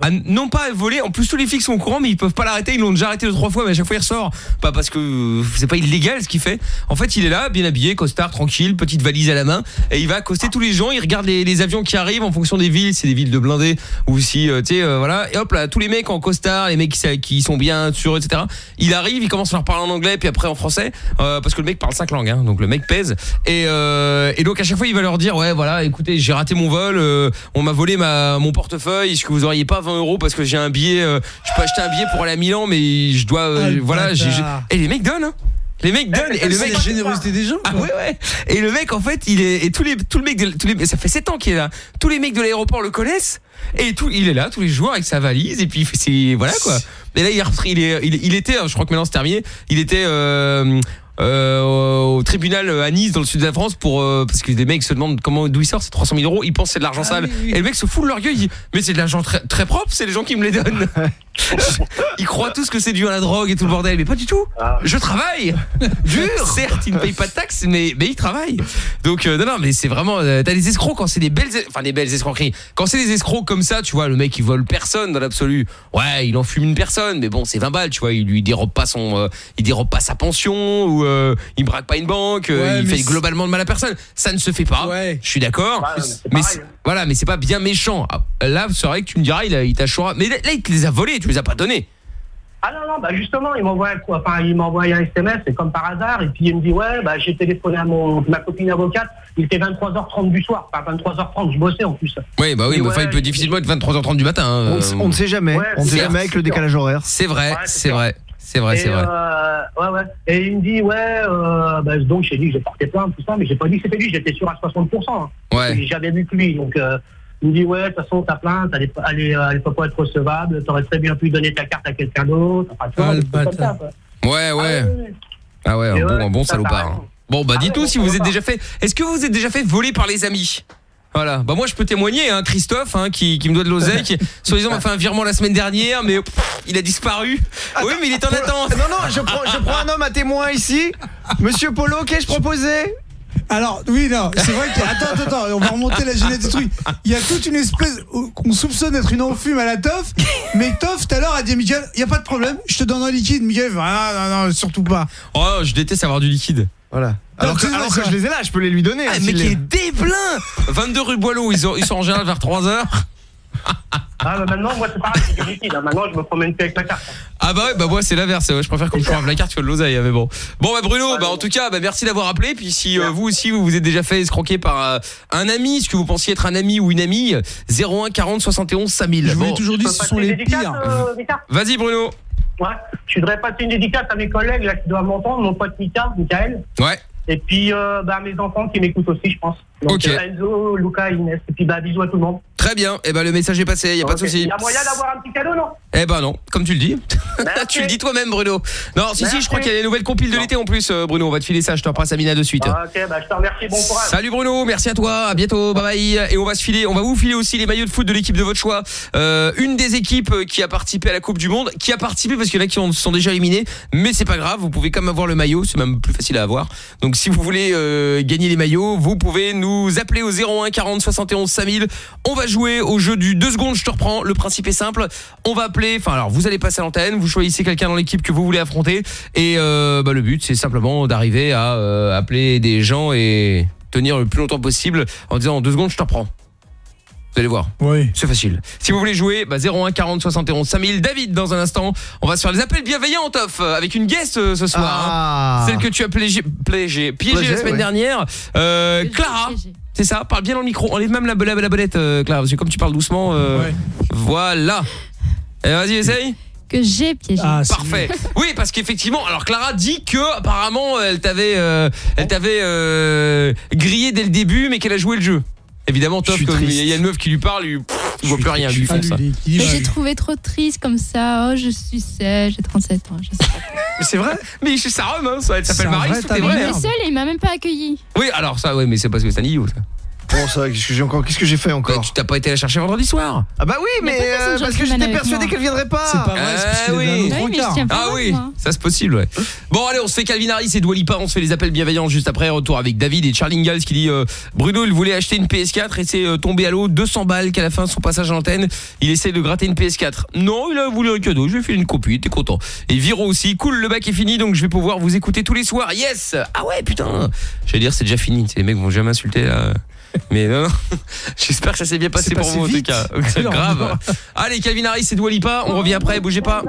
à n- non pas à voler, en plus tous les flics sont au courant mais ils peuvent pas l'arrêter, ils l'ont déjà arrêté deux trois fois mais à chaque fois il ressort, pas parce que c'est pas illégal ce qu'il fait. En fait, il est là, bien habillé, costard, tranquille, petite valise à la main et il va accoster tous les gens, il regarde les, avions qui arrivent en fonction des villes, c'est des villes de blindés ou si euh, tu sais euh, voilà, et hop là, tous les mecs en costard, les mecs qui, sont bien sûrs etc. Il arrive, il commence à leur parler en anglais puis après en français euh, parce que le mec parle cinq langues hein, donc le mec pèse et euh, et donc à chaque fois il va leur dire ouais voilà, écoutez, j'ai raté mon vol, on m'a volé ma mon portefeuille, est-ce que vous auriez pas 20 euros parce que j'ai un billet euh, je peux acheter un billet pour aller à Milan mais je dois euh, Ah, le voilà, bâtard. et les mecs donnent hein. Les mecs donnent et le C'est mec la générosité des gens. ah ouais ouais. Et le mec en fait, il est et tous les tous les mecs de, tous les ça fait 7 ans qu'il est là. Tous les mecs de l'aéroport le connaissent et tout il est là tous les jours avec sa valise et puis ses voilà quoi. Et là il, est il est il, était je crois que maintenant c'est terminé, il était euh, au tribunal à Nice dans le sud de la France pour euh, parce que des mecs se demandent comment d'où il sort c'est 300 000 euros ils pensent que c'est de l'argent sale. et le mec se fout de leur gueule il dit mais c'est de l'argent très, très propre c'est les gens qui me les donnent (laughs) (laughs) ils croient tous que c'est dû à la drogue et tout le bordel mais pas du tout. Je travaille. (laughs) Dur. Certes ils ne payent pas de taxes mais mais ils travaillent. Donc euh, non non mais c'est vraiment euh, t'as des escrocs quand c'est des belles enfin des belles escroqueries. Quand c'est des escrocs comme ça tu vois le mec il vole personne dans l'absolu. Ouais il en fume une personne mais bon c'est 20 balles tu vois il lui dérobe pas son euh, il dérobe pas sa pension ou euh, il braque pas une banque Ouais, il fait globalement de mal à personne. Ça ne se fait pas. Je suis d'accord. Mais c'est- voilà mais c'est pas bien méchant. Ah, là c'est vrai que tu me diras il, il t'a mais là il te les a volés tu les as pas donnés Ah non, non, bah justement, il m'envoie un, coup- enfin, il m'envoie un SMS, c'est comme par hasard, et puis il me dit, ouais, bah j'ai téléphoné à mon, ma copine avocate, il était 23h30 du soir, enfin 23h30, je bossais en plus. oui bah oui enfin il peut difficilement être 23h30 du matin hein, On, ne- on ne sait jamais. Ouais, on ne sait jamais avec le décalage horaire. c'est vrai Ouais, c'est vrai c'est vrai c'est vrai euh, ouais, ouais. Et il me dit, ouais, euh, bah, donc j'ai dit que j'ai porté plainte, tout ça, mais j'ai pas dit que c'était lui, j'étais sûr à 60%. hein. Ouais. J'avais vu que lui, donc euh, il me dit, ouais, de toute façon, ta plainte, elle, est, pas- elle, est, elle peut pas être recevable, t'aurais très bien pu donner ta carte à quelqu'un d'autre. Enfin, tu vois, Ah, le comme ça, quoi. ouais ouais Ah, ouais. Ah ouais, un bon, ouais, un bon salopard. hein. Bon, bah Ah dites-nous ouais, si vous êtes déjà fait. Est-ce que vous vous êtes déjà fait voler par les amis? Voilà, bah moi je peux témoigner, hein, Christophe, hein, qui, qui me doit de l'oseille, qui (laughs) soi-disant m'a fait un virement la semaine dernière, mais pff, il a disparu. oui, mais il est en attente. Non, non, je prends, je prends un homme à témoin ici. Monsieur Polo, qu'ai-je proposé? Alors, oui, non, c'est vrai que. Attends, attends, attends, on va remonter la genèse du truc. Il y a toute une espèce où- qu'on soupçonne d'être une enfume à la Toff, mais Toff, tout à l'heure, a dit à Miguel il n'y a pas de problème, je te donne un liquide. Miguel, ah, non, non, surtout pas. Oh, je déteste avoir du liquide. Voilà. Alors que, alors je les ai là, je peux les lui donner. Ah, hein, il les- est déblin (laughs) 22 rue Boileau, ils, ont- ils sont en général vers 3h. Ah, bah, maintenant, moi, c'est pareil, c'est du liquide. hein. Maintenant, je me promène plus avec ma carte. Ah bah ouais, bah moi c'est l'inverse, ouais, je préfère qu'on me choive la carte que de l'oseille, hein, mais bon. Bon bah Bruno, bah en tout cas, bah merci d'avoir appelé, puis si euh, vous aussi vous vous êtes déjà fait escroquer par euh, un ami, ce que vous pensiez être un ami ou une amie, 01 40 71 5000. Je vous Bon. toujours dit, ce sont passer les une dédicace, pires. euh, Vas-y Bruno. Ouais. Je voudrais passer une dédicace à mes collègues là, qui doivent m'entendre, mon pote Mika, Michael. Ouais. Et puis euh, bah, mes enfants qui m'écoutent aussi, je pense. Donc Ok. Enzo, Luca, Inès. Et puis bah, bisous à tout le monde. Très bien, et bah le message est passé, y a pas de souci. Il y a moyen d'avoir un petit cadeau, non? Eh ben non, comme tu le dis. (laughs) Tu le dis toi-même Bruno. Non, si si, je crois qu'il y a les nouvelles compiles de l'été en plus euh, Bruno, on va te filer ça, je te repasse Amina de suite. Ah, Ok, bah, je te remercie, bon courage. Salut Bruno, merci à toi, à bientôt, bye bye. Et on va se filer, on va vous filer aussi les maillots de foot de l'équipe de votre choix. Euh, une des équipes euh, qui a participé à la Coupe du Monde, qui a participé parce qu'il y en a qui ont- sont déjà éliminés, mais c'est pas grave, vous pouvez quand même avoir le maillot, c'est même plus facile à avoir. Donc si vous voulez euh, gagner les maillots, vous pouvez nous appeler au 01 40 71 5000. On va jouer au jeu du 2 secondes, je te reprends. Le principe est simple, on va appeler, enfin alors vous allez passer à l'antenne, vous choisissez quelqu'un dans l'équipe que vous voulez affronter et euh, bah, le but c'est simplement d'arriver à euh, appeler des gens et tenir le plus longtemps possible en disant en deux secondes je te reprends. Vous allez voir. Oui. C'est facile. Si vous voulez jouer, bah 01 40 71 5000. David, dans un instant, on va se faire les appels bienveillants, Toff, euh, avec une guest euh, ce soir. Ah. hein. Celle que tu as piégé, piégé, piégé Piégé, la semaine ouais. dernière. Euh, Clara. C'est ça, parle bien dans le micro. Enlève même la, la, la bolette, euh, Clara, parce que comme tu parles doucement, euh, Ouais. voilà. Eh, Vas-y, essaye. Que j'ai piégé. Ah, c'est Parfait. Oui, parce qu'effectivement, alors Clara dit que apparemment elle t'avait, euh, elle t'avait euh, grillé dès le début, mais qu'elle a joué le jeu. Évidemment, Toff, comme il y a une meuf qui lui parle, il voit plus rien, lui est Mais j'ai trouvé trop triste comme ça. Oh, je suis seule, j'ai 37 ans. Je sais pas. Mais c'est vrai Mais c'est sa hein, ça, elle C'est s'appelle Marie, vrai tout est tas de vrai. Il est merde. seul et il m'a même pas accueilli. Oui, alors ça, ouais, mais c'est parce que c'est un idiot, ça. Bon ça, qu'est-ce que j'ai encore Qu'est-ce que j'ai fait encore Tu t'as pas été la chercher vendredi soir Ah bah oui, mais euh, parce que j'étais persuadé qu'elle viendrait pas. C'est pas vrai, c'est parce Ah oui. un autre Oui, mais je encart. tiens pas Ah loin, oui, moi. ça c'est possible ouais. Bon allez, on se fait Calvin Harris et Dua Lipa, on se fait les appels bienveillants juste après retour avec David et Charlie Ingalls qui dit euh, Bruno il voulait acheter une PS4 et c'est euh, tombé à l'eau 200 balles qu'à la fin de son passage à l'antenne, il essaie de gratter une PS4. Non, il a voulu un cadeau, je lui ai fait une copie, t'es content. Et Viro aussi, cool, le bac est fini donc je vais pouvoir vous écouter tous les soirs. Yes Ah ouais, putain. Je vais dire c'est déjà fini, les mecs vont jamais insulter là. Mais non, non. (laughs) j'espère que ça s'est bien passé pour passé vous en tout cas. (laughs) Grave. Allez, Calvin Harris et Dua Lipa, on revient après, bougez pas.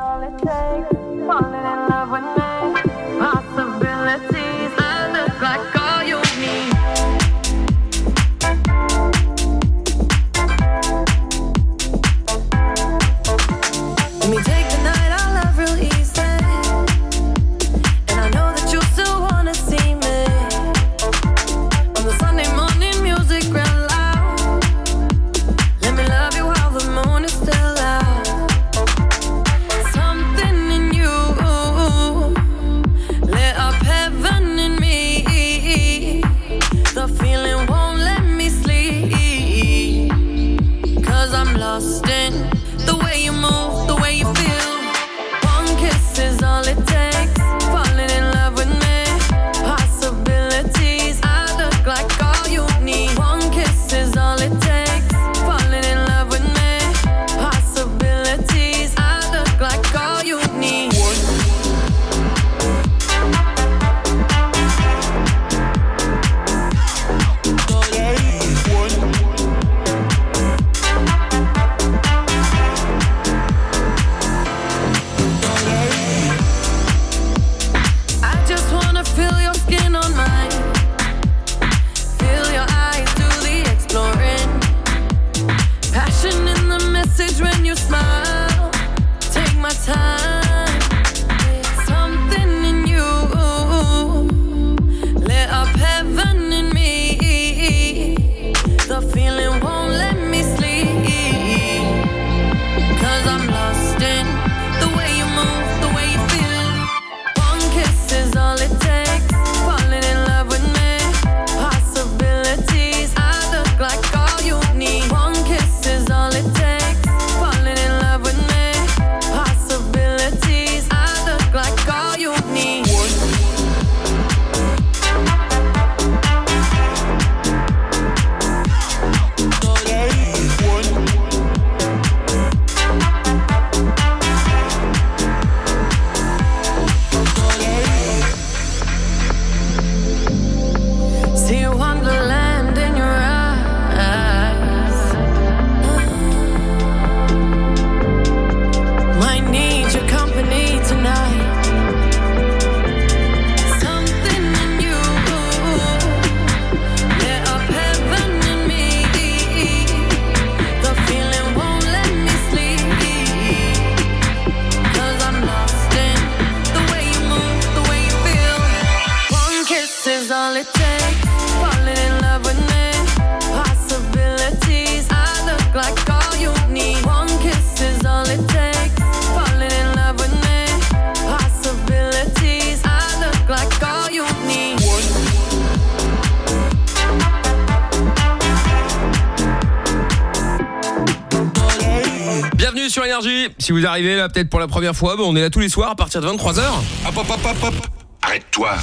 Si vous arrivez là peut-être pour la première fois, bah, on est là tous les soirs à partir de 23h. Hop, hop, hop, hop, hop. Arrête-toi.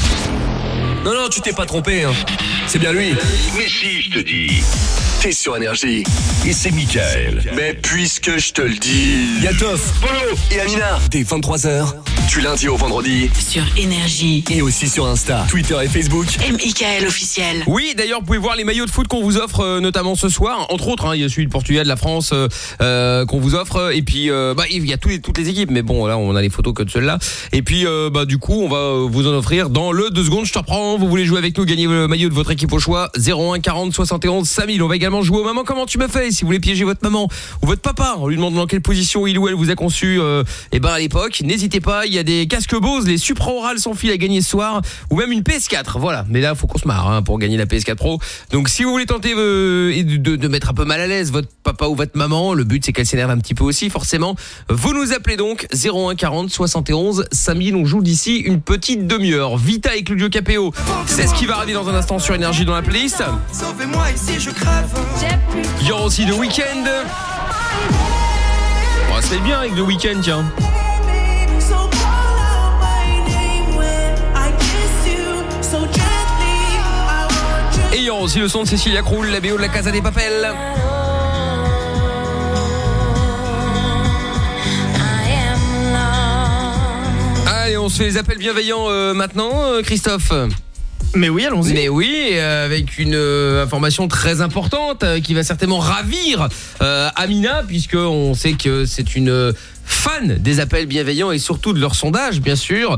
Non, non, tu t'es pas trompé. Hein. C'est bien lui. Mais si, je te dis. T'es sur Énergie. Et c'est Michael. Mais puisque je te le dis... Yatoff, Polo et Amina, dès 23h, Du lundi au vendredi. Sur Énergie. et aussi sur Insta, Twitter et Facebook. M.I.K.L. officiel. Oui, d'ailleurs, vous pouvez voir les maillots de foot qu'on vous offre euh, notamment ce soir. Entre autres, hein, il y a celui de Portugal, de la France euh, euh, qu'on vous offre. Et puis, euh, bah, il y a tous les- toutes les équipes. Mais bon, là, on a les photos que de celle-là. Et puis, euh, bah, du coup, on va vous en offrir dans le 2 secondes. Je te reprends. Vous voulez jouer avec nous, gagner le maillot de votre équipe au choix. 01 40 71 5000. On va également jouer au maman comment tu me fais si vous voulez piéger votre maman ou votre papa en lui demandant dans quelle position il ou elle vous a conçu euh, eh ben à l'époque n'hésitez pas il y a des casques Bose les supraorales sans fil à gagner ce soir ou même une PS4 voilà. Mais là faut qu'on se marre hein, pour gagner la PS4 Pro. Donc si vous voulez tenter euh, et de mettre un peu mal à l'aise votre papa ou votre maman le but c'est qu'elle s'énerve un petit peu aussi forcément. Vous nous appelez donc 01 40 71 5000 on joue d'ici une petite demi-heure. Vita et Claudio Capéo. C'est ce qui va arriver dans un instant sur Énergie dans la playlist. Sauvez-moi ici, je crève. Il y aura aussi The Weeknd fait bien avec The Weeknd tiens. Et il y aura aussi le son de Cécilia Krull, la BO de la Casa des Papels. Allez, on se fait les appels bienveillants euh, maintenant, euh, Christophe. Mais oui, allons-y. Mais oui, euh, avec une euh, information très importante euh, qui va certainement ravir euh, Amina, puisque on sait que c'est une fan des appels bienveillants et surtout de leur sondage, bien sûr.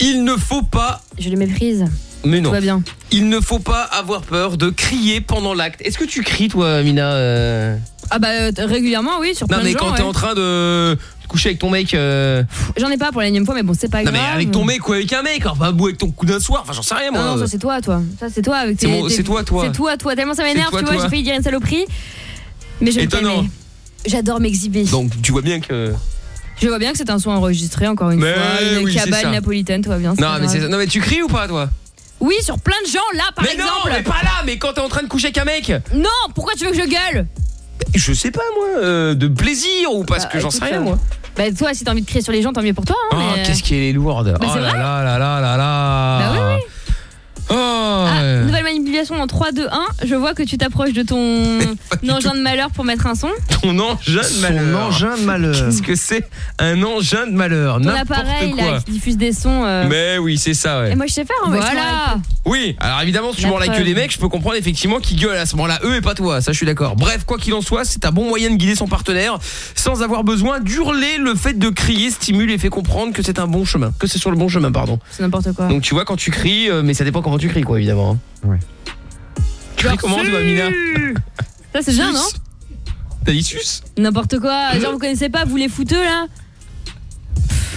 Il ne faut pas Je les méprise. mais non. Tout va bien. Il ne faut pas avoir peur de crier pendant l'acte. Est-ce que tu cries toi, Amina euh Ah bah euh, régulièrement oui sur Non plein mais de gens, quand t'es ouais. en train de te coucher avec ton mec euh, J'en ai pas pour la énième fois mais bon c'est pas Non grave. mais avec ton mec ou avec un mec, enfin bout avec ton coup d'un soir, enfin j'en sais rien moi. Non, ça c'est toi, toi. Ça c'est toi avec C'est tes- toi, toi. C'est toi, toi. Tellement ça m'énerve, toi, tu vois, toi. j'ai failli dire une saloperie. Mais je. J'adore m'exhiber. Donc tu vois bien que Je vois bien que c'est un son enregistré encore une Mais fois, une oui, cabane napolitaine, va bien. Non pas mais non mais tu cries ou pas toi? Oui, sur plein de gens là par Mais exemple. non, mais pas là, mais quand t'es en train de coucher avec un mec Non, pourquoi tu veux que je gueule? Je sais pas moi, euh, de plaisir ou parce Bah, que j'en sais rien euh, moi. Bah toi si t'as envie de crier sur les gens, tant mieux pour toi hein, Oh, mais, qu'est-ce qu'elle est lourde. Bah, oh là là là là là là. Bah oui, oui. Oh. Ah, nouvelle manipulation en 3 2 1, je vois que tu t'approches de ton (laughs) engin de malheur pour mettre un son. Ton engin de Son malheur. engin de malheur. Qu'est-ce que c'est un engin de malheur? Ton N'importe appareil quoi. là qui diffuse des sons euh, Mais oui, c'est ça ouais. Et moi je sais faire hein, Voilà. Oui, alors évidemment, si tu La branles avec que preuve. des mecs, je peux comprendre effectivement qu'ils gueulent à ce moment-là, eux et pas toi, ça je suis d'accord. Bref, quoi qu'il en soit, c'est un bon moyen de guider son partenaire sans avoir besoin d'hurler. Le fait de crier stimule et fait comprendre que c'est un bon chemin, que c'est sur le bon chemin, pardon. C'est n'importe quoi. Donc tu vois quand tu cries, euh, mais ça dépend comment tu cries quoi, évidemment. hein. Tu cries comment, toi, Mina Ça c'est bien non T'as dit sus? N'importe quoi. Genre vous connaissez pas vous les fouteux là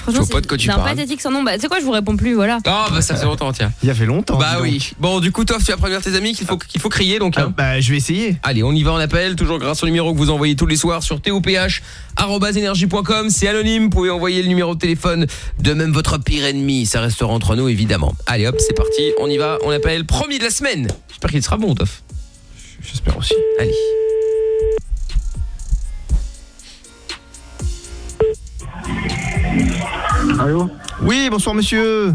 Franchement, Je vois pas de quoi tu c'est un pathétique sans nom. Bah, tu sais quoi, je vous réponds plus, voilà. Ah bah ça fait longtemps, tiens. Il y a fait longtemps. Bah donc. oui. Bon, du coup, toi, tu vas prévenir tes amis qu'il faut qu'il faut crier donc. hein. Bah je vais essayer. Allez, on y va en appel, toujours grâce au numéro que vous envoyez tous les soirs sur toph@energie.com, c'est anonyme, vous pouvez envoyer le numéro de téléphone de même votre pire ennemi, ça restera entre nous évidemment. Allez hop, c'est parti, on y va, on appelle premier de la semaine. J'espère qu'il sera bon, Toff. J'espère aussi. Allez. Allô Oui, bonsoir monsieur.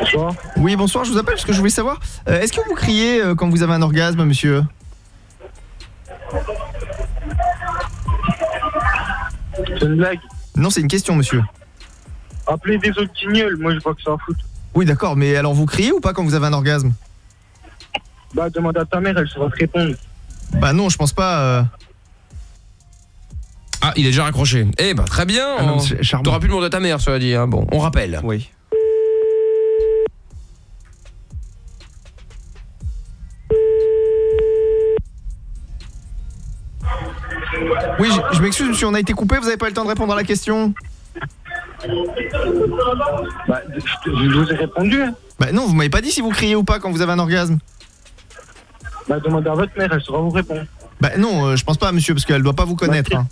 Bonsoir. Oui, bonsoir, je vous appelle parce que je voulais savoir, euh, est-ce que vous criez euh, quand vous avez un orgasme, monsieur? C'est une blague. Non, c'est une question, monsieur. Appelez des autres guignols, moi je vois que ça en fout. Oui, d'accord, mais alors vous criez ou pas quand vous avez un orgasme? Bah demande à ta mère, elle saura te répondre. Bah non, je pense pas. euh. Ah, il est déjà raccroché. Eh ben très bien. Ah non, on- charmant. T'auras plus le nom de ta mère, cela dit. hein. Bon, on rappelle. Oui. Oui, je, je m'excuse, monsieur, on a été coupé, vous avez pas eu le temps de répondre à la question Bah, je, je vous ai répondu. hein. Bah non, vous m'avez pas dit si vous criez ou pas quand vous avez un orgasme. Bah demandez à votre mère, elle saura vous répondre. Bah non, euh, je pense pas, monsieur, parce qu'elle doit pas vous connaître. hein.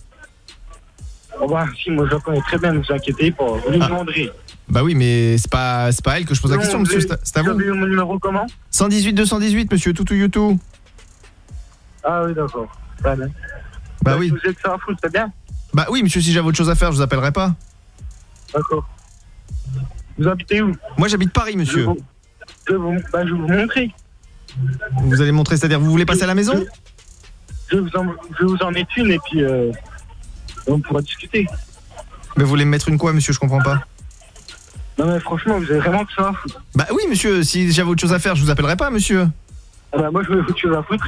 Bah si, moi je la connais très bien, ne vous inquiétez pas. Vous lui demanderez. Bah oui, mais c'est pas, c'est pas elle que je pose la Non, question, vous monsieur, avez- c'est à- c'est à Vous vous. avez eu mon numéro comment? 118 218, monsieur, tout YouTube. Ah oui, d'accord. Bah, bien. Bah oui. Vous êtes à foutre, c'est bien? Bah oui, monsieur, si j'avais autre chose à faire, je vous appellerai pas. D'accord. Vous habitez où? Moi, j'habite Paris, monsieur. Je vais vous, je vais vous, bah, je vais vous montrer. Vous allez montrer, c'est-à-dire, vous voulez passer à la maison? Je vous en, je vous en mettre une et puis euh, on pourra discuter. Mais vous voulez me mettre une quoi, monsieur, je comprends pas. Non mais franchement, vous avez vraiment que ça à foutre. Bah oui, monsieur, si j'avais autre chose à faire, je vous appellerai pas, monsieur. Ah bah moi je vais foutre chose à foutre.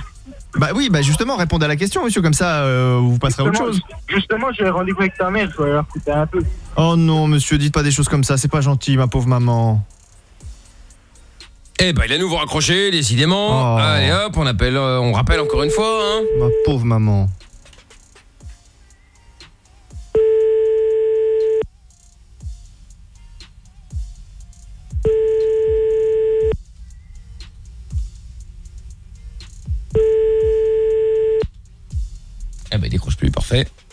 Bah oui, bah justement, répondez à la question, monsieur, comme ça, euh, vous passerez à autre chose. Justement, Justement, j'ai rendez-vous avec ta mère, je vais la foutre un peu. Oh non, monsieur, dites pas des choses comme ça, c'est pas gentil, ma pauvre maman. Eh ben il a nouveau raccroché décidément. Oh. Allez hop, on appelle euh, on rappelle encore une fois hein. Ma pauvre maman. Décroche plus, parfait.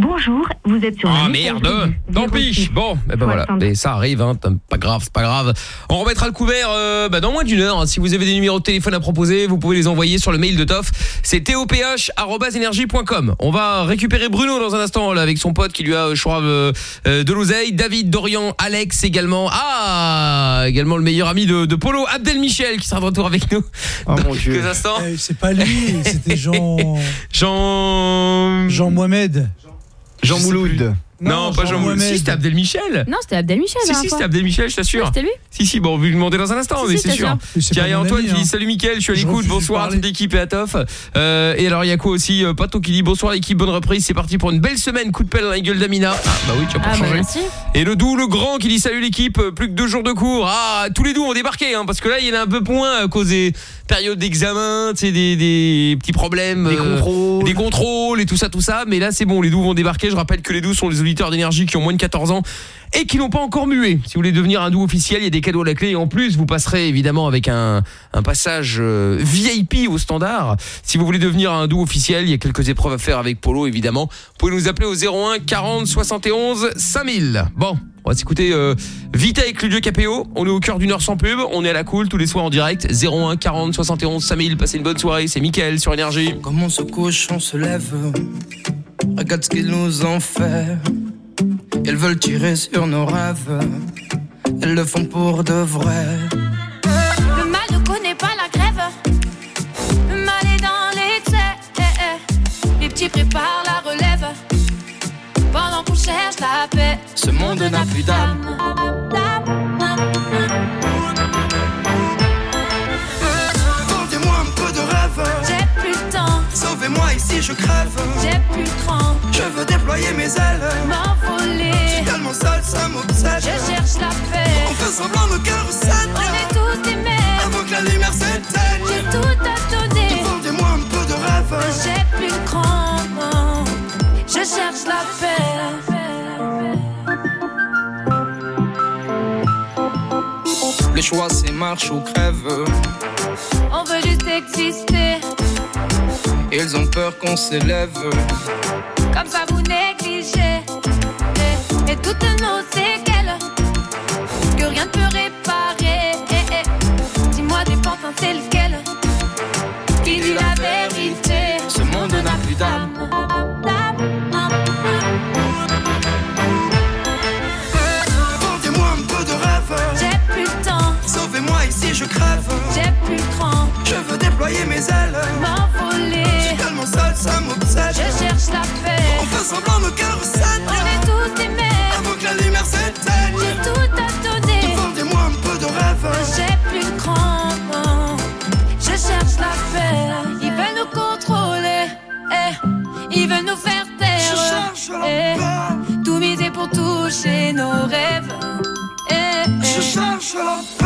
Bonjour, vous êtes sur Ah la merde Tant pis Bon, eh ben voilà. Et ça arrive, hein, pas grave, c'est pas grave. On remettra le couvert euh, bah, dans moins d'une heure. Si vous avez des numéros de téléphone à proposer, vous pouvez les envoyer sur le mail de Toff. C'est toph.energie.com. On va récupérer Bruno dans un instant là, avec son pote qui lui a, je crois, euh, euh, de l'oseille. David, Dorian, Alex également. Ah Également le meilleur ami de, de Polo, Abdel Michel, qui sera de retour avec nous dans quelques instants. Eh, C'est pas lui, c'était Jean. (laughs) Jean. Jean Mohamed. Jean Mouloud. Non, Non, pas Jean. Mohamed. Si, c'était Abdel Michel. Non, c'était Abdel Michel. Si, si, c'était. Abdel Michel, je t'assure. C'était lui Si, si, bon, on va lui demander dans un instant, Si, mais si, c'est sûr. t'assures. Mais c'est Tiens, pas il y a mon Antoine qui dit salut Mickaël, je suis à l'écoute, bonsoir à toute l'équipe et à Toff. Euh, et alors, il y a quoi aussi euh, Pato qui dit bonsoir l'équipe, bonne reprise, c'est parti pour une belle semaine, coup de pelle dans la gueule d'Amina. Ah, bah oui, tu vas pas Ah, bah changer. merci. Et le doux, le grand qui dit salut l'équipe, euh, plus que deux jours de cours. Ah, tous les doux ont débarqué, hein, parce que là, il y en a un peu moins à cause des périodes d'examen, tu sais, des, des petits problèmes. Des contrôles. Des contrôles et tout ça, tout ça. Mais là, c'est bon, les doux vont débarquer. Je rappelle que les doux sont les d'énergie qui ont moins de 14 ans et qui n'ont pas encore mué. Si vous voulez devenir un doux officiel, il y a des cadeaux à la clé. Et en plus, vous passerez évidemment avec un, passage euh, VIP au standard. Si vous voulez devenir un doux officiel, il y a quelques épreuves à faire avec Polo, évidemment. Vous pouvez nous appeler au 01 40 71 5000. Bon, on va s'écouter euh, vite avec le dieu KPO. On est au cœur d'une heure sans pub. On est à la cool tous les soirs en direct. 01 40 71 5000. Passez une bonne soirée. C'est Mickaël sur Énergie. Comme on se couche, on se lève? Regarde ce qu'ils nous ont fait. Ils veulent tirer sur nos rêves. Elles le font pour de vrai. Le mal ne connaît pas la grève. Le mal est dans l'excès. Les petits préparent la relève. Pendant qu'on cherche la paix. Ce monde n'a plus d'âme. Ici, je crève. J'ai plus le cran. Je veux déployer mes ailes. M'envoler. Je suis tellement seul, ça m'obsède. Je cherche la paix. On fait semblant, nos cœurs saignent. On est tous des mères. Avant que la lumière s'éteigne. J'ai tout à donner. Vendez-moi un peu de rêve. J'ai plus cran. Je cherche la paix. Le choix, c'est marche ou crève. On veut juste exister. Ils ont peur qu'on s'élève. Comme ça vous négligez. Et, et toutes nos séquelles. Que rien ne peut réparer. Eh, eh. Dis-moi des pantins, c'est lequel? Qui dit la vérité? Ce monde n'a plus d'âme. Vendez-moi un peu de rêve. J'ai plus le temps. Sauvez-moi ici, je crève. J'ai plus le cran. Je veux déployer mes ailes. M'envoler. Je suis tellement seul, ça m'obsède. Je cherche la paix. On fait semblant, nos cœurs saignent. On est tous. Avant que la lumière s'éteigne. J'ai tout à donner. Vendez-moi un peu de rêve. J'ai plus le cran. Je cherche la paix. Ils veulent nous contrôler. Eh. Ils veulent nous faire taire. Je cherche la Eh. paix. Tout miser pour toucher nos rêves. Eh, eh. Je cherche la paix.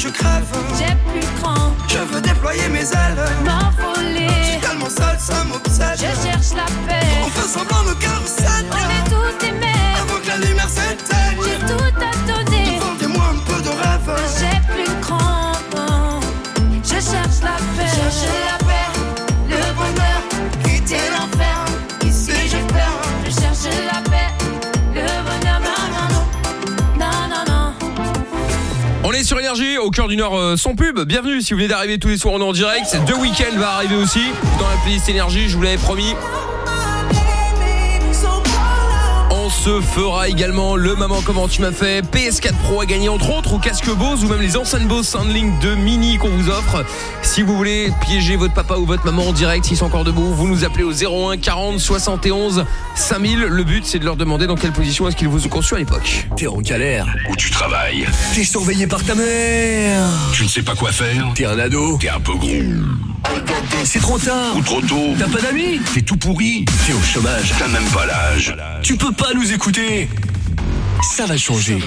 Je crève. j'ai plus cran. Je veux déployer mes ailes. Je M'envoler, suis tellement seul, ça m'obsède. je cherche la paix. On fait semblant, nos cœurs. On est tous des mères, Avant que la lumière s'éteigne. Au cœur d'une heure euh, sans pub. Bienvenue si vous venez d'arriver tous les soirs, en direct. The Weeknd va arriver aussi dans la playlist Énergie, je vous l'avais promis. Se fera également le Maman comment tu m'as fait. PS4 Pro à gagner entre autres ou casque Bose ou même les enceintes Bose Soundlink de Mini qu'on vous offre. Si vous voulez piéger votre papa ou votre maman en direct, s'ils sont encore debout, vous nous appelez au 01 40 71 5000. Le but c'est de leur demander dans quelle position est-ce qu'ils vous ont conçu à l'époque. T'es en galère. Où tu travailles. T'es surveillé par ta mère. Tu ne sais pas quoi faire. T'es un ado. T'es un peu gros c'est trop tard. Ou trop tôt. T'as pas d'amis T'es tout pourri. T'es au chômage. T'as même pas l'âge. Tu peux pas nous écouter. Ça va changer.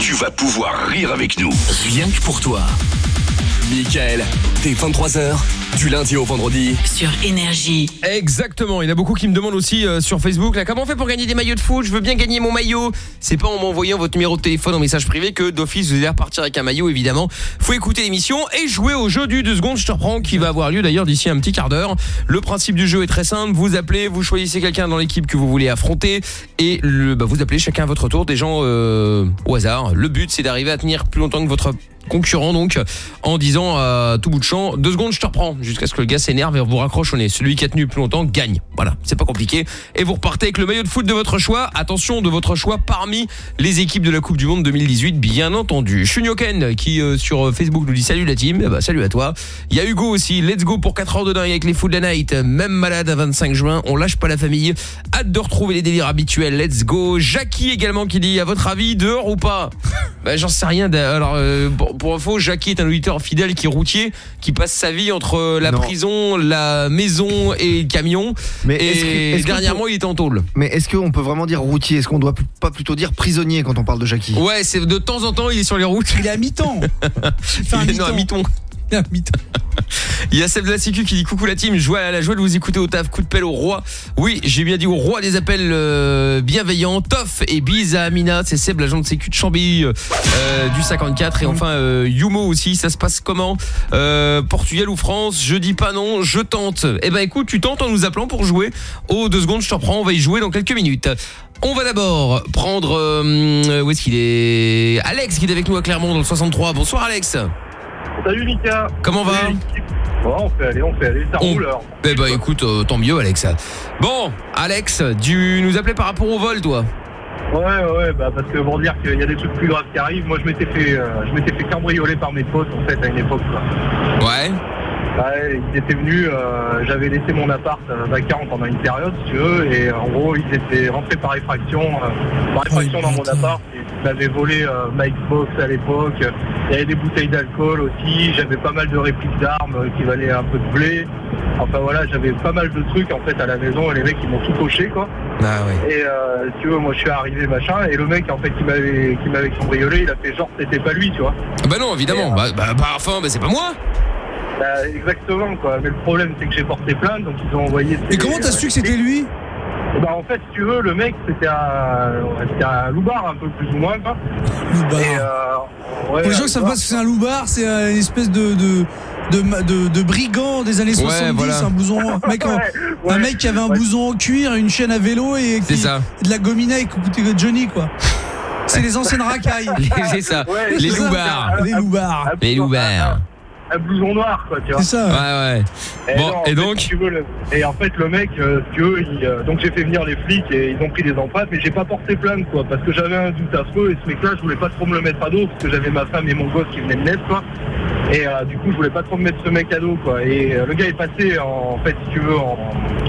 Tu vas pouvoir rire avec nous. Rien que pour toi Michael, t'es 23h du lundi au vendredi Sur Énergie. Exactement, il y en a beaucoup qui me demandent aussi euh, sur Facebook là comment on fait pour gagner des maillots de foot? Je veux bien gagner mon maillot. C'est pas en m'envoyant votre numéro de téléphone en message privé que d'office vous allez repartir avec un maillot évidemment. Faut écouter l'émission et jouer au jeu du 2 secondes je te reprends qui va avoir lieu d'ailleurs d'ici un petit quart d'heure. Le principe du jeu est très simple, vous appelez, vous choisissez quelqu'un dans l'équipe que vous voulez affronter et le, bah, vous appelez chacun à votre tour des gens euh, au hasard. Le but c'est d'arriver à tenir plus longtemps que votre concurrent donc en disant à tout bout de champ. Deux secondes je te reprends jusqu'à ce que le gars s'énerve et vous raccroche au nez. Celui qui a tenu plus longtemps gagne. Voilà c'est pas compliqué. Et vous repartez avec le maillot de foot de votre choix. Attention de votre choix parmi les équipes de la Coupe du Monde 2018 bien entendu. Shunyoken qui euh, sur Facebook nous dit salut la team. Eh bah, salut à toi. Il y a Hugo aussi. Let's go pour 4 heures de dingue avec les foot de la night. Même malade à 25 juin. On lâche pas la famille. Hâte de retrouver les délires habituels. Let's go. Jackie également qui dit à votre avis dehors ou pas? (laughs) Bah j'en sais rien. Alors euh, pour, pour info Jackie est un auditeur fidèle qui est routier qui passe sa vie entre la Non. prison la maison et le camion. Mais et que- dernièrement peut- il était en tôle. Mais est-ce qu'on peut vraiment dire routier? Est-ce qu'on doit pas plutôt dire prisonnier quand on parle de Jackie? Ouais c'est de temps en temps il est sur les routes. Il est à mi-temps. (laughs) Il est non, Il y a Seb de la Sécu qui dit coucou la team, joie à la joie de vous écouter au taf, coup de pelle au roi. Oui, j'ai bien dit au roi des appels euh, bienveillants, Toff et bise à Amina, c'est Seb l'agent de sécu de Chambéry euh, du 54 et enfin euh, Yumo aussi, ça se passe comment Euh, Portugal ou France Je dis pas non, je tente. Eh ben écoute, tu tentes en nous appelant pour jouer. Oh deux secondes, je te reprends, on va y jouer dans quelques minutes. On va d'abord prendre où est-ce qu'il est? Alex qui est avec nous à Clermont dans le 63. Bonsoir Alex. Salut Mika Comment va Bon, on fait aller, on fait aller, ça On- roule alors. Eh bah écoute, euh, tant mieux Alex. Bon, Alex, tu nous appelais par rapport au vol toi Ouais, ouais, ouais, bah parce que pour dire qu'il y a des trucs plus graves qui arrivent, moi je m'étais fait, euh, je m'étais fait cambrioler par mes potes en fait à une époque. Quoi. Ouais. Ils étaient venus, euh, j'avais laissé mon appart euh, vacant pendant une période, si tu veux, et euh, en gros, ils étaient rentrés par effraction, par effraction dans mon appart. et Ils m'avaient volé ma Xbox à l'époque. Il y avait des bouteilles d'alcool aussi. J'avais pas mal de répliques d'armes qui valaient un peu de blé. Enfin voilà, j'avais pas mal de trucs en fait à la maison et les mecs ils m'ont tout coché quoi. Ah. Et euh, tu veux, moi je suis arrivé machin et le mec en fait qui m'avait qui m'avait cambriolé, il a fait genre c'était pas lui, tu vois. Bah non, évidemment. Bah, bah, bah, enfin, bah, c'est pas moi. Bah, exactement quoi. Mais le problème c'est que j'ai porté plainte donc ils ont envoyé. Et comment t'as su que c'était lui Bah en fait si tu veux le mec c'était un c'était un loupard un peu plus ou moins quoi. Et, euh, ouais, Pour les gens qui savent pas ce que c'est un loupard, c'est euh, une espèce de de, de, de, de brigand des années Ouais, 70, voilà. un blouson, un (laughs) mec, en- Ouais, un mec qui avait un blouson en cuir, une chaîne à vélo et C'est qui- ça. de la gomina et écoutait Johnny quoi. C'est les anciennes racailles. (laughs) C'est ça. Ouais, Les loupards. Les loupards. Les loupards. Un blouson noir quoi tu vois. C'est ça. Ouais, ouais. Et Bon, non, en et fait, donc si tu veux, le- Et en fait, le mec, euh, si tu veux, il, euh, donc j'ai fait venir les flics et ils ont pris des empreintes, mais j'ai pas porté plainte, quoi, parce que j'avais un doute affreux et ce mec-là, je voulais pas trop me le mettre à dos, parce que j'avais ma femme et mon gosse qui venaient de naître, quoi. Et euh, du coup, je voulais pas trop me mettre ce mec à dos, quoi. Et euh, le gars est passé, en, fait, si tu veux, en-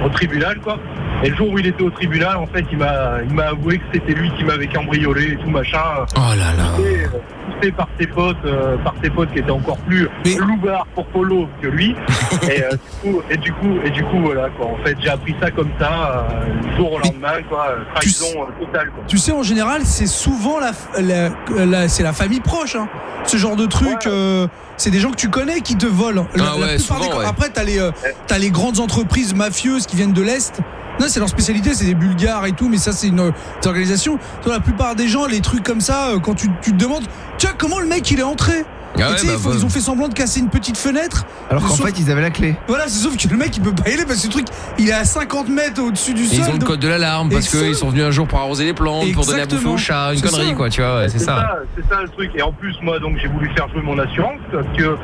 au tribunal, quoi. Et le jour où il était au tribunal, en fait, il m'a, il m'a avoué que c'était lui qui m'avait cambriolé et tout machin. Oh là là. Poussé, euh, poussé par ses potes, euh, par ses potes qui étaient encore plus loubards pour Polo que lui. (laughs) et, du coup, et du coup, et du coup, voilà quoi. En fait, j'ai appris ça comme ça, du jour au lendemain, quoi. Trahison totale, quoi. Tu sais, en général, c'est souvent la, la- la- c'est la famille proche. hein. Ce genre de truc, euh, c'est des gens que tu connais qui te volent. La- Ah la ouais, plupart souvent, des- ouais. Après, t'as les, euh, t'as les grandes entreprises mafieuses qui viennent de l'Est. Non, c'est leur spécialité, c'est des Bulgares et tout, mais ça, c'est une, une organisation. Toi, la plupart des gens, les trucs comme ça, euh, quand tu, tu te demandes, tiens, comment le mec il est entré? Ah ouais, tu sais, bah, bah. ils ont fait semblant de casser une petite fenêtre. Alors qu'en Sauf- fait, ils avaient la clé. Voilà, c'est sauf que le mec il peut pas y aller parce que ce truc il est à 50 mètres au-dessus du Et sol. ils ont le code de l'alarme parce qu'ils sont venus un jour pour arroser les plantes, pour donner à bouffer au Exactement. chat, une C'est connerie ça. quoi, tu vois, ouais, c'est ça. C'est ça le truc. Et en plus, moi, donc, j'ai voulu faire jouer mon assurance parce que.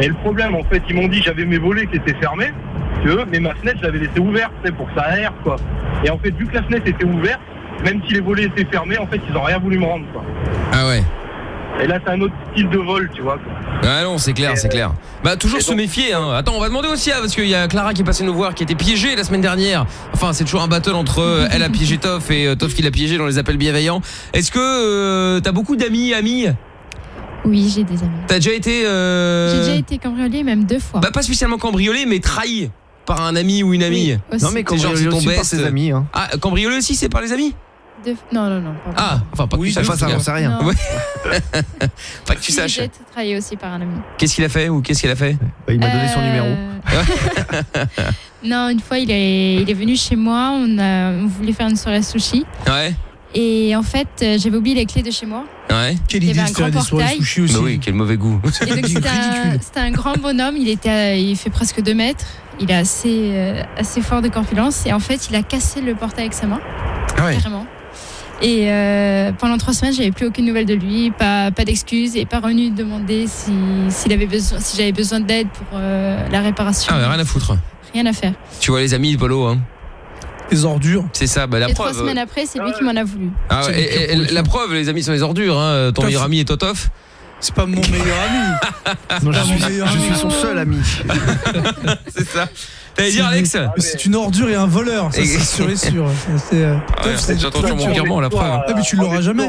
Et le problème, en fait, ils m'ont dit j'avais mes volets qui étaient fermés, veux, mais ma fenêtre, je l'avais laissée ouverte, sais, pour que ça aère, quoi. Et en fait, vu que la fenêtre était ouverte, même si les volets étaient fermés, en fait, ils ont rien voulu me rendre. Quoi. Ah ouais. Et là, c'est un autre style de vol, tu vois. quoi. Ah non, c'est clair, c'est clair. Bah toujours se méfier. Hein. Attends, on va demander aussi, hein, parce qu'il y a Clara qui est passée nous voir, qui était piégée la semaine dernière. Enfin, c'est toujours un battle entre euh, elle a piégé Toff et euh, Toff qui l'a piégé dans les appels bienveillants. Est-ce que euh, t'as beaucoup d'amis, amis? Oui, j'ai des amis. T'as déjà été euh, J'ai déjà été cambriolée même deux fois. Bah pas spécialement cambriolé, mais trahi par un ami ou une amie. Non, mais genre, cambriolé par ses amis, hein. Ah, cambriolé aussi, c'est par les amis? Non, non, non. Pas Ah, enfin pas que tu saches. enfin, ça, en tout j'en cas. sais rien. (laughs) Pas que tu J'ai saches. déjà été trahie aussi par un ami. Qu'est-ce qu'il a fait ou qu'est-ce qu'elle a fait? Bah, il m'a donné son Euh, numéro. (laughs) Non, une fois, il est, il est venu chez moi. On, a, on voulait faire une soirée sushi. Ouais. Et en fait, euh, j'avais oublié les clés de chez moi. Ouais. Quelle idée un de faire grand des soirées portail. sushi aussi. Bah oui, quel mauvais goût. (laughs) C'était un, grand bonhomme. Il, était, à- il fait presque 2 mètres. Il est assez, euh, assez fort de corpulence. Et en fait, il a cassé le portail avec sa main. Ah ouais. Carrément. Et euh, pendant trois semaines, j'avais plus aucune nouvelle de lui, pas, pas d'excuses, et pas revenu demander si, s'il avait besoin, si j'avais besoin d'aide pour euh, la réparation. Ah ouais, rien à foutre. Rien à faire. Tu vois les amis, Polo, hein. Les ordures. C'est ça, bah la et trois preuve. semaines après, c'est lui qui m'en a voulu. Ah ouais, et- et- la preuve, les amis sont les ordures, hein. Ton meilleur ami est Totof. C'est pas mon meilleur ami. (laughs) Non, je suis, je suis son seul ami. (laughs) (laughs) C'est ça. T'allais dire, Alex C'est une ordure et un voleur, ça c'est sûr et sûr. (laughs) Ça, c'est, euh, Ah J'ai entendu mon virement, la preuve. Ah, mais tu l'auras jamais.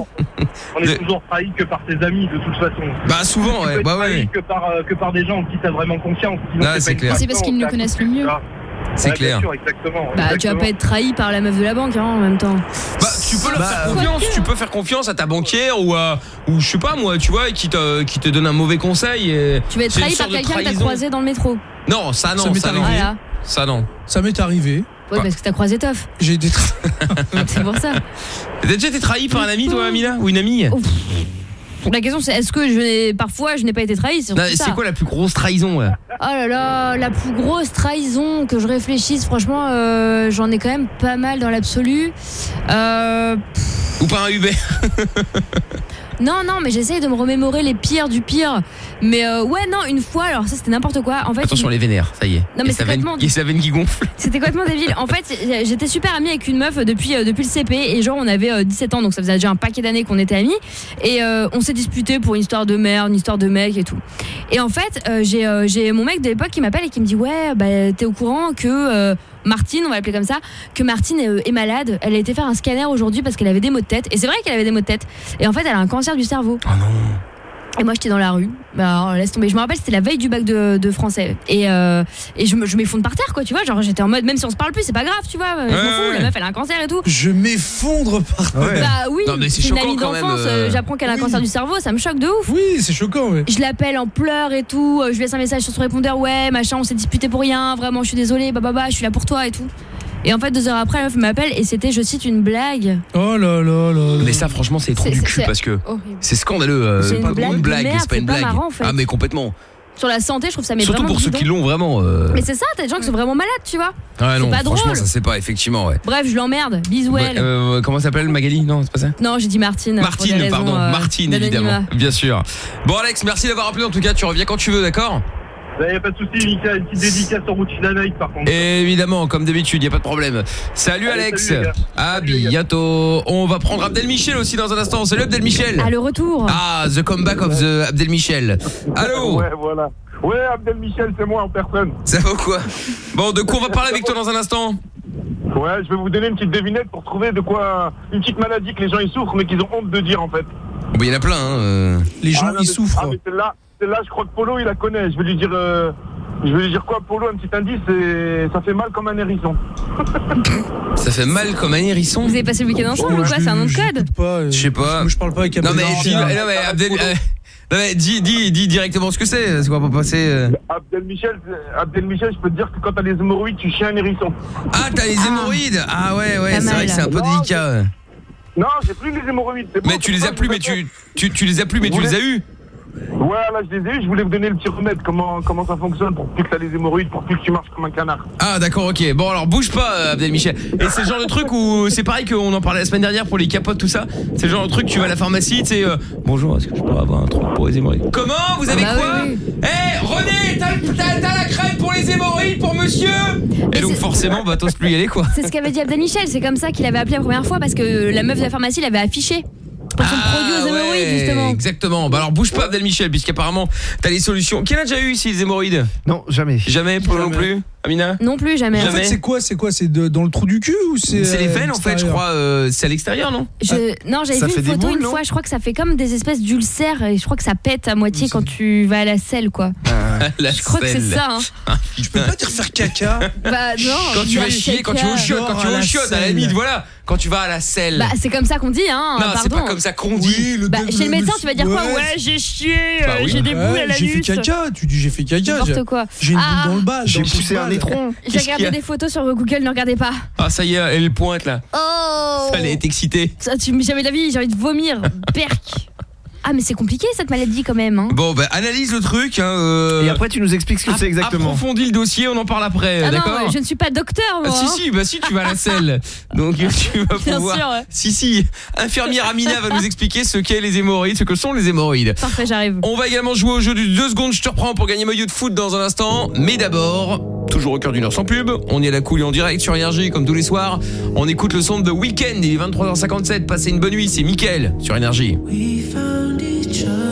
On est toujours trahi que par ses amis, de toute façon. Bah souvent, ouais. Bah trahi ouais. que par, euh, que par des gens en qui t'as vraiment confiance. Ah, c'est clair. parce qu'ils nous connaissent le mieux. ça. C'est Ouais, clair. sûr, exactement. Bah, tu vas pas être trahi par la meuf de la banque hein, en même temps. Bah, tu peux leur Bah, faire confiance, tu peux faire confiance à ta banquière ou à, ou je sais pas moi, tu vois, qui te, qui te donne un mauvais conseil. Et Tu vas être trahi par quelqu'un que t'as croisé dans le métro. Non, ça Ça non, m'est ça, non. Voilà. Ça non. Ça m'est arrivé. Ouais, parce que t'as croisé Toff. J'ai été tra- (laughs) C'est pour ça. T'as déjà été trahi par un ami, toi, Amina Ou une amie Ouf. La question c'est est-ce que je n'ai parfois je n'ai pas été trahi c'est quoi la plus grosse trahison ouais Oh là là, la plus grosse trahison que je réfléchisse, franchement, euh, j'en ai quand même pas mal dans l'absolu. Euh, Ou pas un Uber (laughs) non, non, mais j'essaye de me remémorer les pires du pire. Mais euh, ouais, non, une fois, alors ça c'était n'importe quoi. En fait, Attention, les vénères, ça y est. Non, mais Et sa veine, complètement- et sa veine qui gonfle. (laughs) C'était complètement débile. En fait, j'étais super amie avec une meuf depuis, euh, depuis le CP et genre on avait euh, 17 ans donc ça faisait déjà un paquet d'années qu'on était amis et euh, on s'est disputé pour une histoire de merde, une histoire de mec et tout. Et en fait, j'ai mon mec de l'époque qui m'appelle et qui me dit "Ouais, bah t'es au courant que Martine, on va l'appeler comme ça, que Martine est, euh, est malade. Elle a été faire un scanner aujourd'hui parce qu'elle avait des maux de tête et c'est vrai qu'elle avait des maux de tête. Et en fait, elle a un cancer du cerveau. Oh non. Et moi j'étais dans la rue. Bah alors, laisse tomber. Je me rappelle c'était la veille du bac de, de français et euh, et je me je m'effondre par terre quoi tu vois genre j'étais en mode même si on se parle plus c'est pas grave tu vois je m'en Ouais, fous ouais. la meuf elle a un cancer et tout. Je m'effondre par terre. Bah oui. Non, mais c'est une amie d'enfance. euh. euh, J'apprends qu'elle a un cancer du cerveau ça me choque de ouf. Oui, c'est choquant, ouais. Je l'appelle en pleurs et tout. Je lui laisse un message sur son répondeur ouais machin on s'est disputé pour rien vraiment je suis désolée bah bah bah je suis là pour toi et tout. Et en fait deux heures après la meuf m'appelle et c'était je cite une blague. Oh là là là. là. Mais ça, franchement, c'est trop du cul parce que c'est scandaleux. euh, C'est une pas blague de merde, c'est pas une c'est pas blague. marrant, en fait. Ah, mais complètement. Sur la santé je trouve ça mais Surtout pour ceux qui l'ont vraiment. euh. Mais c'est ça t'as des gens qui sont vraiment malades tu vois. Ouais, non, pas franchement, drôle. ça c'est pas, effectivement, ouais. Bref je l'emmerde. Bisous elle. Ouais, euh, comment ça s'appelle Magali? Non, c'est pas ça? Non j'ai dit Martine. Martine, raisons, pardon, euh, Martine évidemment, bien sûr. Bon Alex, merci d'avoir appelé en tout cas, tu reviens quand tu veux, d'accord? Il n'y a pas de souci, Mika, une petite dédicace sur route Nike par contre. Évidemment, comme d'habitude, y a pas de problème. Salut Allez, Alex. salut, à bientôt. On va prendre Abdel Michel aussi dans un instant. Salut Abdel Michel. À le retour. Ah, the comeback of the Abdel Michel. Allô (laughs) Ouais, voilà. Ouais, Abdel Michel, c'est moi en personne. Ça va ou quoi? Bon, de quoi on va parler avec toi dans un instant? Ouais, je vais vous donner une petite devinette pour trouver de quoi. Une petite maladie que les gens y souffrent, mais qu'ils ont honte de dire en fait. Bon, il y en a plein. Hein. euh. Les gens, Ah, non, ils mais- souffrent. Ah, mais celle-là, celle-là, je crois que Polo, il la connaît. Je vais lui dire. euh, Je vais lui dire quoi, Polo Un petit indice, c'est ça fait mal comme un hérisson. (laughs) Ça fait mal comme un hérisson. Vous avez passé le week-end ensemble ou quoi C'est un nom de code euh, Je sais pas. Moi, je parle pas avec Non Abdel mais, dis, Michel. non, mais Abdel, euh, non, mais dis, dis, dis directement ce que c'est. C'est quoi pas passer euh. Abdel Michel, Abdel Michel, je peux te dire que quand t'as les hémorroïdes, tu chies un hérisson. Ah, t'as les hémorroïdes Ah ouais, ouais, c'est vrai que c'est un peu Non, délicat. ouais. Non, j'ai plus les hémorroïdes. bon, Mais tu les pas as plus, mais tu, tu, tu les as plus, mais tu les as eu. Ouais, là, je les ai eu. Je voulais vous donner le petit remède. Comment, comment ça fonctionne pour plus que t'as les hémorroïdes, pour plus que tu marches comme un canard. Ah d'accord ok bon alors bouge pas euh, Abdel Michel et c'est le genre de truc où c'est pareil qu'on en parlait la semaine dernière pour les capotes tout ça c'est le genre de truc tu vas à la pharmacie tu sais euh, bonjour est-ce que je peux avoir un truc pour les hémorroïdes? Comment? Vous avez Ah bah quoi oui, Eh René t'as t'as- t'as la crème pour les hémorroïdes pour monsieur et donc forcément bah t'oses plus y aller quoi C'est ce qu'avait dit Abdel Michel, c'est comme ça qu'il avait appelé la première fois parce que la meuf de la pharmacie l'avait affiché. Pour produit aux hémorroïdes, Ah Ouais, justement. Exactement. Bah alors bouge pas Abdel Michel puisqu'apparemment t'as les solutions. Qui en a déjà eu ici les hémorroïdes? Non, jamais. Jamais, Paul non plus? Amina Non plus, jamais. En fait, c'est quoi C'est quoi C'est de- dans le trou du cul ou c'est C'est les euh, veines en fait, je crois. euh, c'est à l'extérieur, non Je... Non, j'avais Ça vu fait une des photo boules, une non fois, je crois que ça fait comme des espèces d'ulcères et je crois que ça pète à moitié quand tu vas à la selle, quoi. (laughs) La Je crois que c'est ça, hein. Tu peux pas dire faire caca Bah non. (laughs) Quand tu vas chier, quand tu vas au caca. chiottes, quand tu vas au chiottes, à la limite, voilà. Quand tu vas à la selle. Bah c'est comme ça qu'on dit, hein. non, c'est pardon. pas comme ça qu'on dit. Bah, chez le médecin, tu vas dire quoi ouais, Ouais, j'ai chié, Bah euh, oui. j'ai des boules Ouais, à la J'ai fait caca, tu dis j'ai fait caca. N'importe j'ai- quoi. J'ai une Ah. boule dans le bas. J'ai poussé un J'ai regardé des photos sur Google, ne regardez pas. Ah, ça y est, elle pointe là. Oh Elle est excitée. Ça, tu jamais de la vie, j'ai envie de vomir. (laughs) Perc. Ah mais c'est compliqué cette maladie quand même. Hein. Bon, bah analyse le truc. Hein, euh, Et après, tu nous expliques ce que c'est exactement. Approfondis le dossier, on en parle après, Ah non, d'accord je ne suis pas docteur moi. Ah, si hein. si bah si tu vas à la selle (laughs) donc tu vas Bien pouvoir sûr, ouais. si si infirmière Amina va nous expliquer ce qu'est les hémorroïdes ce que sont les hémorroïdes Parfait, j'arrive. on va également jouer au jeu du 2 secondes je te reprends pour gagner maillot de foot dans un instant mais d'abord toujours au cœur d'une heure sans pub on est à la couille en direct sur énergie comme tous les soirs on écoute le son de Weekend il est 23h57 passez une bonne nuit c'est Mickaël sur énergie We found teacher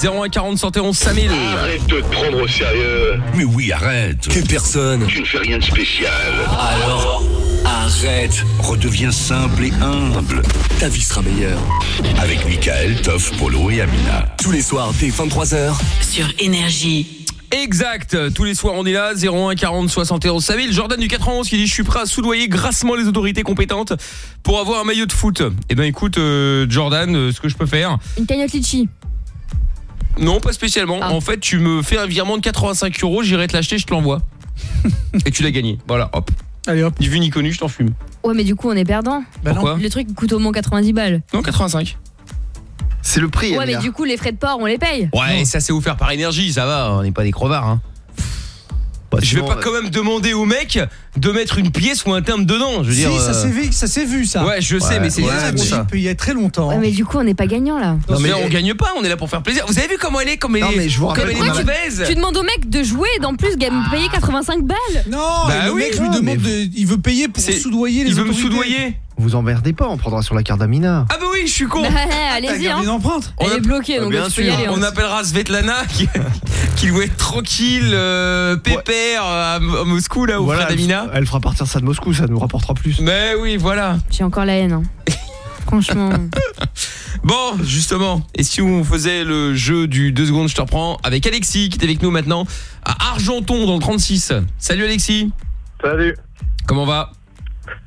0140 71 5000. Arrête de te prendre au sérieux. Mais oui, arrête. Que personne. Tu ne fais rien de spécial. Alors, arrête. Redeviens simple et humble. Ta vie sera meilleure. Avec Michael, Toff, Polo et Amina. Tous les soirs dès 23h. Sur Énergie. Exact, tous les soirs on est là 01 40 71 5000 Jordan du 91 qui dit je suis prêt à soudoyer grassement les autorités compétentes pour avoir un maillot de foot. Eh ben écoute euh, Jordan, euh, ce que je peux faire Une cagnotte litchi non, pas spécialement. Ah. En fait, tu me fais un virement de 85 euros, j'irai te l'acheter, je te l'envoie. (laughs) Et tu l'as gagné. Voilà, hop. Allez hop. Ni vu ni connu, je t'en fume. Ouais, mais du coup, on est perdant. Bah. Pourquoi Le truc coûte au moins 90 balles. Non, 85. C'est le prix, Ouais, mais du coup, les frais de port, on les paye. Ouais, ça c'est offert par énergie, ça va, on n'est pas des crevards hein. je vais sinon, pas euh, quand même demander au mec de mettre une pièce ou un terme dedans, je veux Si, dire. ça euh, s'est vu, ça s'est vu ça. Ouais, je sais, mais c'est Ouais, ça. Il y a très longtemps. Ouais, mais du coup, on n'est pas gagnant là. Non mais on gagne pas, on est là pour faire plaisir. Vous avez vu comment elle est, comme elle Non, est, mais je vous comme rappelle elle est mauvaise Tu demandes au mec de jouer et d'en plus me payer 85 balles. Non, Bah le oui, mec lui demande de, il veut payer pour soudoyer les Il veut me soudoyer Vous emmerdez pas, on prendra sur la carte d'Amina. Ah bah oui, je suis con. Bah, (laughs) allez-y, gardé hein. empreinte. On est bloquée, donc bien tu peux y sûr. aller. hein. On appellera Svetlana (laughs) qui, qui doit être tranquille, euh, pépère euh, à, Moscou là auprès Voilà, elle, d'Amina. Elle fera partir ça de Moscou, ça nous rapportera plus. Mais oui, voilà. J'ai encore la haine. hein. (laughs) Franchement. Bon, justement, et si on faisait le jeu du 2 secondes, je te reprends, avec Alexis qui est avec nous maintenant à Argenton dans le 36. Salut Alexis. Salut, Comment va?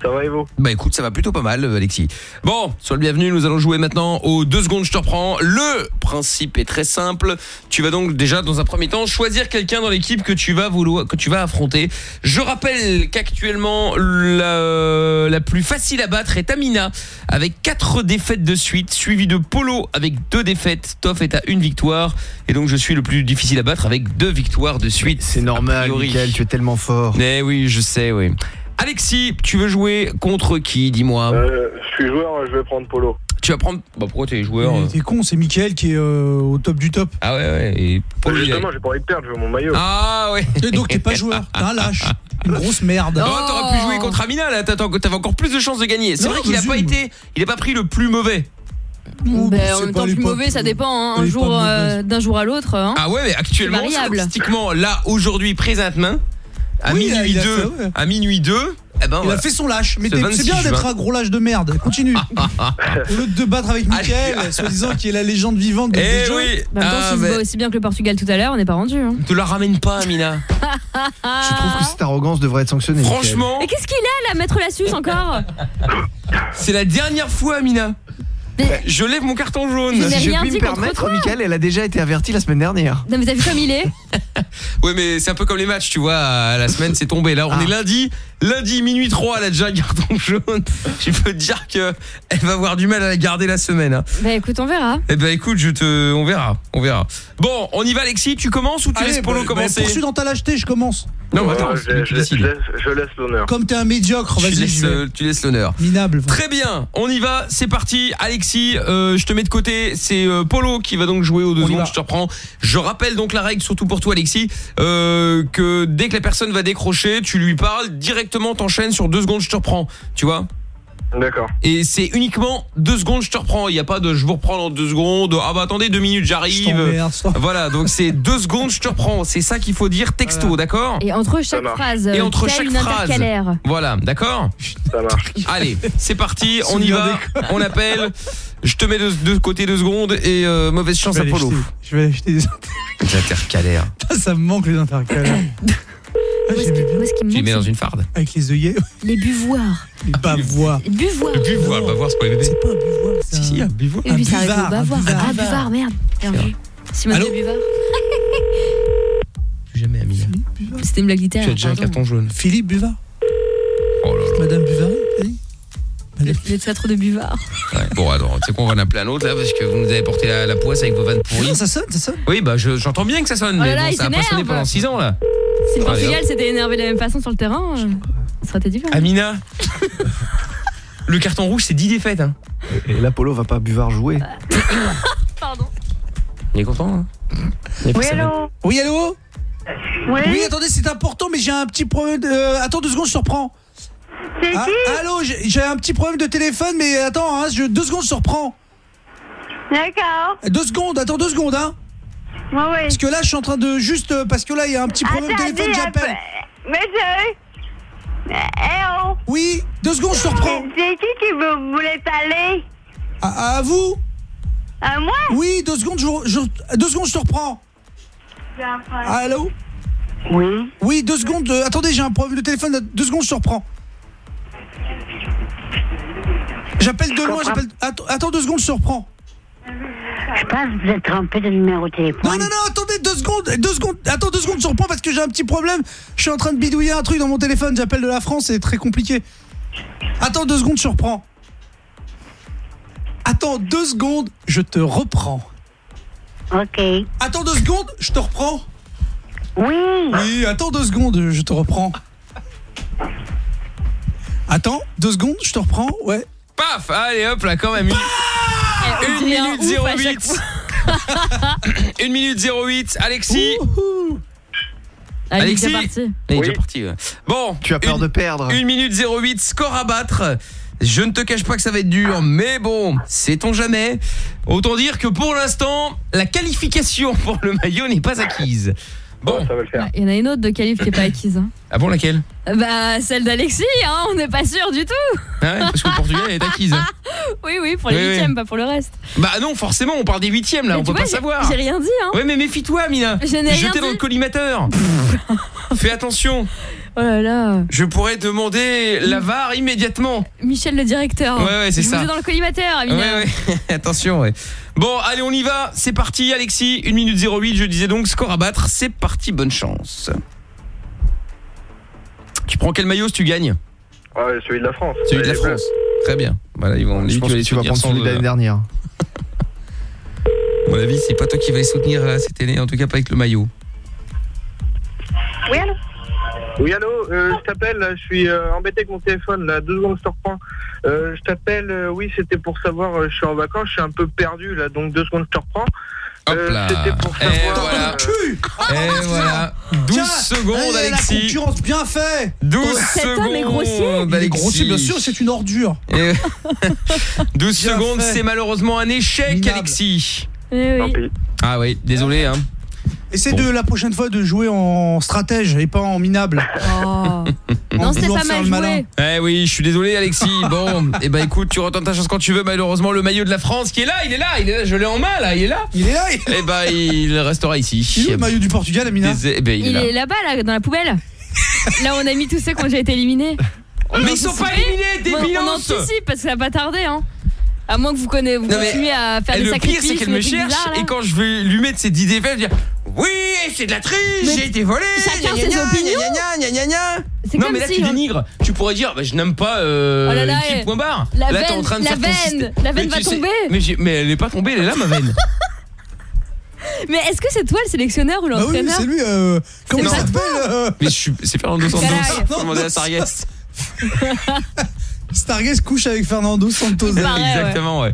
Ça va et vous? Bah écoute, ça va plutôt pas mal, euh, Alexis. Bon, sois le bienvenu, nous allons jouer maintenant aux deux secondes, je te reprends. Le principe est très simple. Tu vas donc déjà, dans un premier temps, choisir quelqu'un dans l'équipe que tu vas vouloir, que tu vas affronter. Je rappelle qu'actuellement, la, la plus facile à battre est Amina, avec quatre défaites de suite, suivi de Polo avec deux défaites. Toff est à une victoire. Et donc, je suis le plus difficile à battre avec deux victoires de suite. C'est normal. Mickaël, tu es tellement fort. Mais oui, je sais, oui. Alexis, tu veux jouer contre qui, dis-moi euh, Je suis joueur, je vais prendre Polo. Tu vas prendre... Bah pourquoi t'es joueur Mais T'es con, c'est Mickaël qui est euh, au top du top. Ah ouais, ouais. Et est- Justement, j'ai pas envie de perdre, je veux mon maillot. Ah ouais. Et donc t'es pas joueur, t'es un lâche. (laughs) Une grosse merde. Non, t'aurais pu jouer contre Amina là, t'avais encore plus de chances de gagner. C'est vrai qu'il a pas été, il a pas pris le plus mauvais. Ben, c'est en même temps, plus mauvais, ça dépend. hein. Jour, euh, d'un jour à l'autre. hein. Ah ouais, mais actuellement, statistiquement, là aujourd'hui présentement, à Oui, minuit il a 2, fait, ouais. à minuit 2, eh ben Il voilà. a fait son lâche. Mais Ce t'es- 26 c'est bien d'être un gros lâche de merde. Continue. (laughs) Au lieu de te battre avec Mickaël, soi-disant qui est la légende vivante de Eh oui. Même temps, Ah, se bat aussi bien que le Portugal tout à l'heure, on n'est pas rendu. hein. te la ramène pas, Amina. (laughs) Je trouve que cette arrogance devrait être sanctionnée. Mickaël. Franchement, Et qu'est-ce qu'il a là, mettre la suce encore? C'est la dernière fois, Amina. Mais- Je lève mon carton jaune. Je n'ai Si je rien puis dit me contre permettre, toi. Mickaël, elle a déjà été avertie la semaine dernière. Non, mais t'as vu comme il est (laughs) Ouais mais c'est un peu comme les matchs tu vois à la semaine c'est tombé là on Ah. est lundi lundi minuit 3 elle a déjà un carton jaune je peux te dire que elle va avoir du mal à la garder la semaine hein. Bah écoute, on verra. Eh ben écoute je te on verra on verra bon on y va Alexis tu commences ou tu Allez, laisses Polo bah, bah, commencer poursuis dans ta lâcheté, je commence. non mais attends je, je- je décide. laisse, je laisse l'honneur. Comme t'es un médiocre, tu vas-y, laisses, vais. euh, tu laisses l'honneur Minable. Très bien, on y va, c'est parti. Alexis, euh, je te mets de côté, c'est euh, Polo qui va donc jouer aux deux On y secondes, va. je te reprends. Je rappelle donc la règle, surtout pour toi Alexis, euh, que dès que la personne va décrocher, tu lui parles, directement t'enchaînes sur deux secondes, je te reprends, tu vois D'accord. Et c'est uniquement deux secondes, je te reprends, il n'y a pas de je vous reprends dans deux secondes, ah bah attendez deux minutes, j'arrive. Voilà, donc c'est deux secondes, je te reprends, c'est ça qu'il faut dire texto, Voilà. d'accord? Et entre chaque phrase, Et entre chaque une phrase. intercalaire. Voilà, d'accord? Ça marche. Allez, c'est parti, on y va, on appelle. Je te mets de, de côté deux secondes et euh, mauvaise chance à Polo. je vais aller acheter des (laughs) intercalaires. Ça me manque les intercalaires. (laughs) Ah, Où est-ce j'aimais qu'il bien. où est-ce qu'il me Tu les mets dans une farde. Avec les œillets, Les buvoirs. les bavoirs. Les buvoirs. Buvoir, bah voir, c'est pas les bébés. C'est pas un buvoir, c'est Si, si, un... un buvoir. Et puis ça arrive buvard, au un buvard. Ah, buvard, merde. Bien vu. Simone Allô de Buvard. Plus jamais, Amina. C'était une blague littéraire. Tu as déjà un pardon. carton jaune. Philippe Buvard. Oh là là. Madame Buvard, Le, le théâtre de Buvard. Ouais. Bon, alors, tu sais quoi, on va en appeler un autre là parce que vous nous avez porté la, la poisse avec vos vannes pourries. Non, ça sonne, ça sonne. Oui, bah je- j'entends bien que ça sonne, Oh là mais là, bon, il ça a pas sonné pendant 6 ans là. Si le Portugal s'était énervé de la même façon sur le terrain, euh, ça aurait été différent. Amina, le carton rouge c'est 10 défaites. Hein. Et là, Polo va pas buvard jouer. (laughs) Pardon. Il est content hein Oui, allô Oui, allô Oui, Oui, attendez, c'est important, mais j'ai un petit problème. De... euh, attends deux secondes, je te reprends. C'est Ah, qui allô, j'ai un petit problème de téléphone, mais attends, hein, je... deux secondes, je te reprends. D'accord. Deux secondes, attends deux secondes, hein. Ouais, ouais. Parce que là, je suis en train de juste. euh, Parce que là, il y a un petit problème de téléphone, j'appelle. Monsieur Eh oh Oui, deux secondes, je te reprends. C'est qui qui vous voulez parler À, à vous À moi Oui, deux secondes, je, je- deux secondes, je te reprends. Allô Oui. Oui, deux secondes. euh, attendez, j'ai un problème de téléphone. Deux secondes, je te reprends. J'appelle de loin, j'appelle. Attends, attends deux secondes, je te reprends. Je pense que vous êtes trompé de numéro de téléphone. Non, non, non, attendez, deux secondes, deux secondes. Attends, deux secondes, je reprends parce que j'ai un petit problème. Je suis en train de bidouiller un truc dans mon téléphone. J'appelle de la France, c'est très compliqué. Attends deux secondes, je reprends. Attends deux secondes, je te reprends. Ok. Attends deux secondes, je te reprends. Oui. Oui, attends deux secondes, je te reprends. Attends, deux secondes, je te reprends, ouais. Paf Allez hop là quand même. On Une minute ouf à chaque 08. (laughs) Une minute 08. Alexis. Il est Alexis. déjà parti. Il est déjà parti. ouais. Bon. Tu as peur une- de perdre. 1 minute 08, score à battre. Je ne te cache pas que ça va être dur, mais bon, sait-on jamais. Autant dire que pour l'instant, la qualification pour le maillot n'est pas acquise. Bon, ça va le faire. Il y en a une autre de qualif qui est pas acquise. hein. Ah bon, laquelle? Bah, celle d'Alexis, hein, on n'est pas sûr du tout. Ah ouais, Parce que le Portugal elle est acquise. hein. (laughs) Oui, oui, pour les Oui, oui. huitièmes, pas pour le reste. Bah non, forcément, on parle des huitièmes là, Mais on peut vois, pas savoir. J'ai rien dit, hein. Ouais, mais méfie-toi, Mina. Je n'ai rien Jeté dans dit. le collimateur. (laughs) Fais attention. Oh là là. Je pourrais demander la VAR immédiatement. Michel le directeur. Ouais, ouais, c'est ça. vous ai dans le collimateur, Amina. Ouais, ouais. (laughs) Attention, ouais. Bon, allez, on y va. C'est parti, Alexis. 1 minute 08, je disais donc score à battre. C'est parti, bonne chance. Tu prends quel maillot si tu gagnes Ouais, celui de la France. Celui de la. France. Très bien. Voilà, ils vont Je pense que tu vas prendre celui de l'année dernière. À (laughs) mon avis, c'est pas toi qui vas les soutenir là, cette année, en tout cas pas avec le maillot. Oui, allô Oui, allô, euh, je t'appelle, je suis euh, embêté avec mon téléphone, là, deux secondes, je te reprends. Euh, je t'appelle, euh, oui, c'était pour savoir, euh, je suis en vacances, je suis un peu perdu, là, donc deux secondes, je te reprends. Hop Euh, là. C'était pour Et savoir... voilà. euh, Et voilà. 12 Tiens, secondes, eh, La Alexis. concurrence bien fait 12 Cet homme est grossier. secondes, Il est Alexis. grossier, bien sûr, c'est une ordure. Et- 12 (laughs) Bien secondes, fait. c'est malheureusement un échec, Minable. Alexis. Eh Tant oui. pis. Ah oui, désolé. Hein. Essaie Bon. de la prochaine fois de jouer en stratège et pas en minable. (laughs) Oh. non, En voulant pas mal le malin. joué. Eh oui, je suis désolé, Alexis. (laughs) Bon, et ben écoute, tu retentes ta chance quand tu veux. Malheureusement, le maillot de la France qui est là, il est là, il est là. Je l'ai en main là, il est là. Il est là, il Eh ben, il restera ici. Il est où le maillot du Portugal, Amina Dés- eh ben, il est Il là. est là-bas, là, dans la poubelle. là, on a mis tous ceux qui ont déjà été éliminés. On Mais ils sont pas éliminés, On- débilos. On anticipe parce que ça va pas tarder, hein. À moins que vous connaissez, vous Non, mais- continuez à faire Et des le sacrifices. pire, c'est qu'elle me des cherche bizarres, là. et quand je vais lui mettre ses 10 défaites, je vais dire Oui, c'est de la triche, j'ai été volé. chacun ses opinions. Non, mais là, si, tu hein. dénigres. Tu pourrais dire bah, Je n'aime pas euh, Oh là là, eh. point barre. La là, t'es en veine, train de la faire ton veine, système. la veine Mais va tu sais- tomber. Mais, j'ai- mais elle n'est pas tombée, elle est là, ma veine. (laughs) Mais est-ce que c'est toi le sélectionneur ou Bah oui, l'entraîneur c'est lui. euh, comment pas s'appelle euh, Mais je suis- c'est Fernando Santos. Demander à Sargues. (laughs) Stargate couche avec Fernando Santos. Pareil. Exactement, ouais.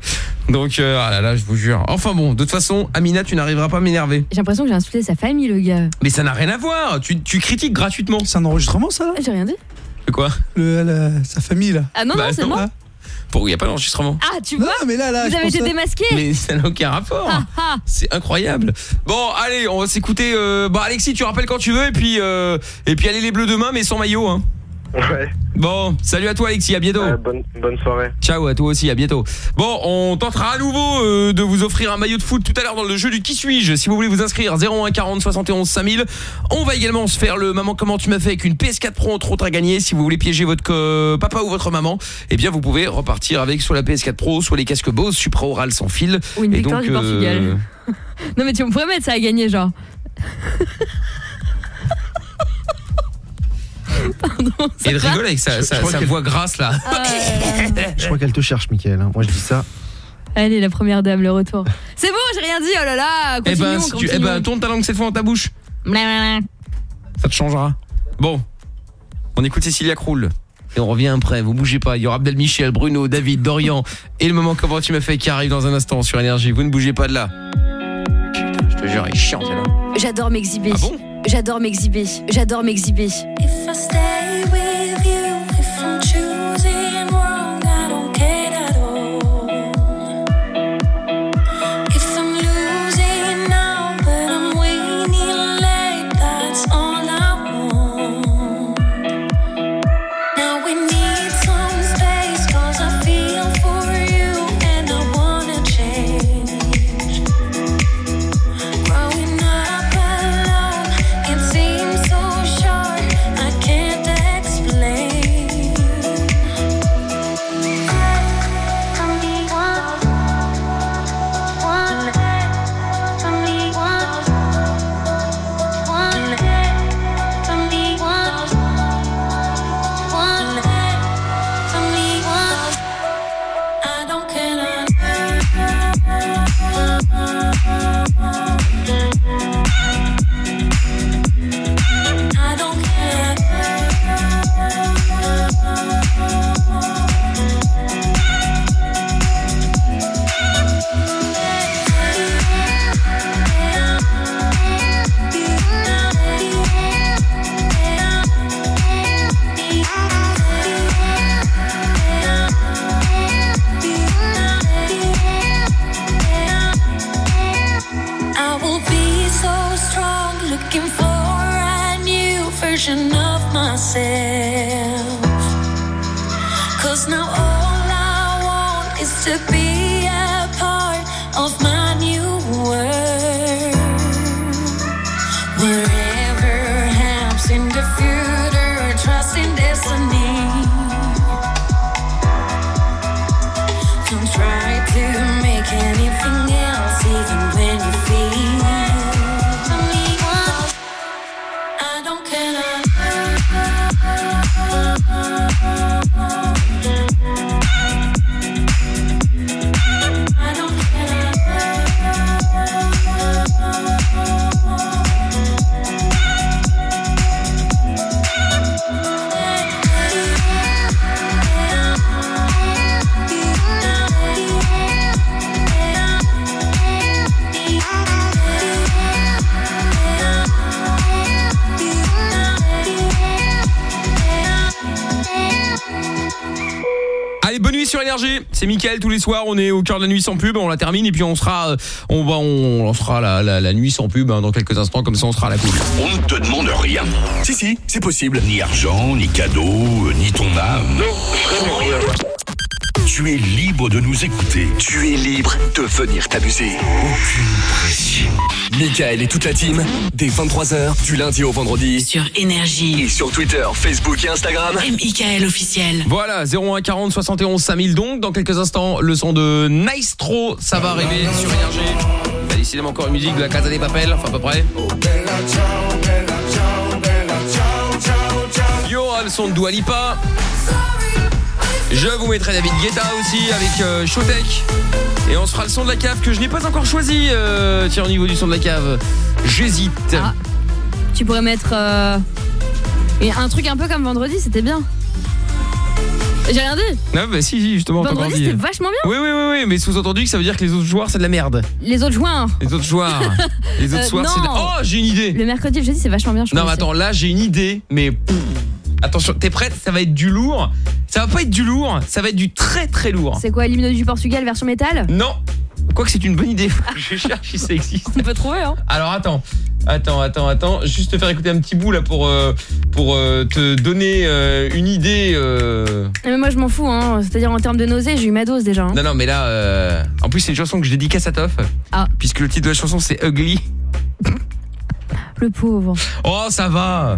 Donc, euh, ah là là, je vous jure. Enfin bon, de toute façon, Amina, tu n'arriveras pas à m'énerver. J'ai l'impression que j'ai insulté sa famille, le gars. Mais ça n'a rien à voir. Tu, tu critiques gratuitement. C'est un enregistrement, ça J'ai rien dit. C'est quoi Le- la- Sa famille, là. Ah non, Bah, non, c'est non. moi. Pour il n'y a pas d'enregistrement. Ah, tu Non, vois mais là, là. Vous avez été démasqué Mais ça n'a aucun rapport. Ah, ah. C'est incroyable. Bon, allez, on va s'écouter. euh, Bah, Alexis, tu rappelles quand tu veux et puis euh, et puis allez les bleus demain, mais sans maillot. Hein. Ouais, Bon, salut à toi, Alexis. À bientôt. ouais, bonne, bonne soirée. Ciao à toi aussi, à bientôt. Bon, on tentera à nouveau euh, de vous offrir un maillot de foot tout à l'heure dans le jeu du qui suis-je? Si vous voulez vous inscrire 01 40 71 5000. On va également se faire le maman comment tu m'as fait avec une PS4 Pro entre autres à gagner. Si vous voulez piéger votre co- papa ou votre maman, eh bien vous pouvez repartir avec soit la PS4 Pro, soit les casques Bose supraoral sans fil. Ou une Et victoire donc, du Portugal. euh, (laughs) Non, mais tu me pourrais mettre ça à gagner, genre. (laughs) (laughs) Pardon. ça Et elle va rigole avec sa, sa- voix grasse là. (laughs) Ah. Je crois qu'elle te cherche, Mickaël. hein. Moi, je dis ça. Allez, la première dame, le retour. C'est bon, j'ai rien dit, oh là là. Eh ben, si tu, eh ben, tourne ta langue cette fois dans ta bouche. Blablabla. Ça te changera. Bon, on écoute Cécilia Krull. Et on revient après, vous bougez pas. Il y aura Abdel Michel, Bruno, David, Dorian. Et le moment comment tu m'as fait qui arrive dans un instant sur Énergie. Vous ne bougez pas de là. Putain, je te jure, elle est chiante celle-là. J'adore m'exhiber. Ah bon? J'adore m'exhiber. J'adore m'exhiber. Of sur énergie. C'est Mickaël tous les soirs, on est au cœur de la nuit sans pub, on la termine et puis on sera euh, on va on lancera la, la, la nuit sans pub hein, dans quelques instants comme ça on sera à la cool. On ne te demande rien. Si, si, c'est possible. Ni argent, ni cadeau, euh, ni ton âme. Non, vraiment rien. Tu es libre de nous écouter. Tu es libre de venir t'amuser. Aucune pression. Michael et toute la team, dès 23h, du lundi au vendredi. Sur Énergie. Et sur Twitter, Facebook et Instagram. M.I.K.L. officiel. Voilà, 01 40 71 5000 donc dans quelques instants le son de Maestro, ça va arriver sur énergie. Bah, décidément encore une musique de la Casa des Papel, enfin à peu près. Il y aura le son de Dua Lipa. Je vous mettrai David Guetta aussi avec euh. Et on se fera le son de la cave que je n'ai pas encore choisi. euh, tiens, au niveau du son de la cave, j'hésite. Tu pourrais mettre euh, un truc un peu comme vendredi, c'était bien. J'ai rien dit. Ah bah si, si, justement, Vendredi, c'était vachement bien. Oui, oui, oui, oui, mais sous-entendu que ça veut dire que les autres joueurs, c'est de la merde. Les autres joints. Les autres joueurs. (laughs) Les autres Euh, soirs, c'est de la... non. Oh, j'ai une idée. Le mercredi et le jeudi, c'est vachement bien. Je Non, mais attends, là, j'ai une idée, mais... Attention, t'es prête Ça va être du lourd. Ça va pas être du lourd, ça va être du très très lourd. C'est quoi, l'hymne du Portugal version métal Non. Quoique c'est une bonne idée. (laughs) Je cherche si ça existe. On peut trouver, hein. Alors attends, attends, attends, attends. Juste te faire écouter un petit bout là pour, euh, pour euh, te donner euh, une idée. Mais moi, je m'en fous, hein. C'est-à-dire, en termes de nausée, j'ai eu ma dose déjà. hein. Non, non, mais là, en plus c'est une chanson que je dédicace à Toff. Ah. Puisque le titre de la chanson c'est Ugly. Le pauvre. Oh, ça va.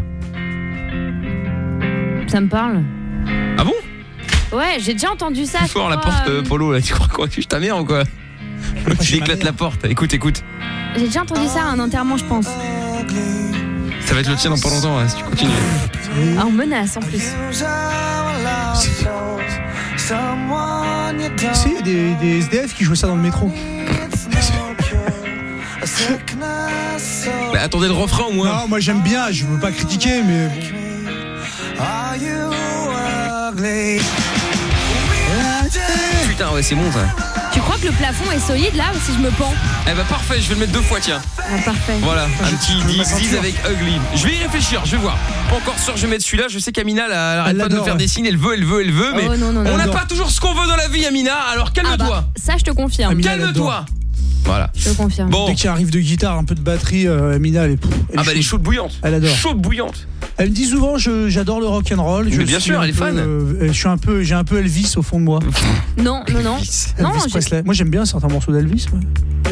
Ça me parle. Ah bon? Ouais, j'ai déjà entendu ça. Plus fort la porte, euh, euh, Polo. Là, tu crois quoi? Tu ta mère ou quoi? Tu éclates la porte. Écoute, écoute. J'ai déjà entendu ça à un enterrement, je pense. Ça va être le tien dans pas longtemps hein, si tu continues. Ah, on menace en plus. Si, il y a des, des SDF qui jouaient ça dans le métro. Bah, attendez le refrain au moins. Non, moi j'aime bien, je veux pas critiquer, mais. Putain, ouais, c'est bon ça. Tu crois que le plafond est solide là si je me pends Eh bah parfait, je vais le mettre deux fois, tiens. Ah, parfait. Voilà, un petit je veux ma 10 ceinture. avec Ugly. Je vais y réfléchir, je vais voir. Pas encore sûr, je vais mettre celui-là. Je sais qu'Amina, elle, elle arrête Elle pas de me faire ouais. des signes. Elle veut, elle veut, elle veut. Mais Oh, non, non, non, on n'a pas toujours ce qu'on veut dans la vie, Amina. Alors calme-toi. Ah bah, ça, je te confirme. Amina, elle Calme-toi. Voilà. Je te confirme. Bon. Dès qu'il arrive de guitare, un peu de batterie, euh, Amina, elle est. pff, Ah bah elle est chaude bouillante. Elle adore. Chaude bouillante. Elle me dit souvent, je- j'adore le rock and roll. Je bien suis sûr, un elle est peu, fan. euh, je suis un peu, j'ai un peu Elvis au fond de moi. Non, non, non. Non, Elvis Presley. Moi j'aime bien certains morceaux d'Elvis. ouais.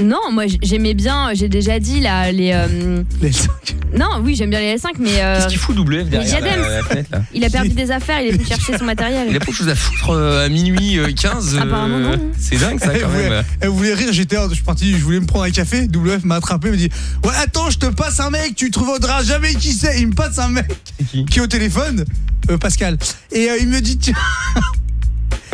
Non, moi j'aimais bien, j'ai déjà dit là, les. euh, Les- Non, oui, j'aime bien les L5, mais. euh, Qu'est-ce qu'il fout WF derrière Diadème. la, la fenêtre là Il a perdu des affaires, il est venu chercher son matériel. Il a pas chose à foutre euh, à minuit euh, 15. euh, Apparemment, non. C'est dingue ça Elle quand voulait, même. elle voulait rire, j'étais, je suis parti, je voulais me prendre un café. WF m'a attrapé, me dit Ouais, attends, je te passe un mec, tu trouveras jamais qui c'est. Il me passe un mec qui est au téléphone, euh, Pascal. Et euh, il me dit Tiens.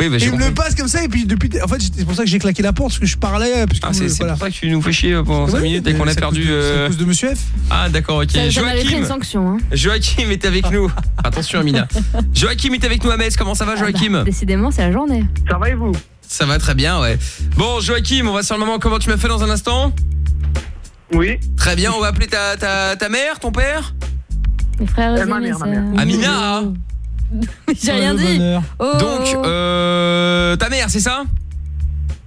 Oui, bah, Et il me le passe comme ça, et puis depuis. En fait, c'est pour ça que j'ai claqué la porte, parce que je parlais. Parce que, Ah, c'est c'est voilà. pour ça que tu nous fais chier euh, pendant 5 Ouais, minutes et qu'on a perdu. à euh, cause de Monsieur F. Ah d'accord, ok. Ça, ça mériterait une Joachim. sanction. Hein. Joachim est avec nous. (laughs) Attention Amina. Joachim est avec nous à Metz. Comment ça va Joachim Décidément, c'est la journée. Ça va et vous? Ça va très bien, ouais. Bon Joachim, on va sur le moment comment tu m'as fait dans un instant? Oui. Très bien, on va appeler ta, ta, ta mère, ton père? Mes frères et Euh, ma mes mère, ma sœurs. mère. Amina hein (laughs) J'ai rien le dit. Oh. Donc, euh, ta mère, c'est ça?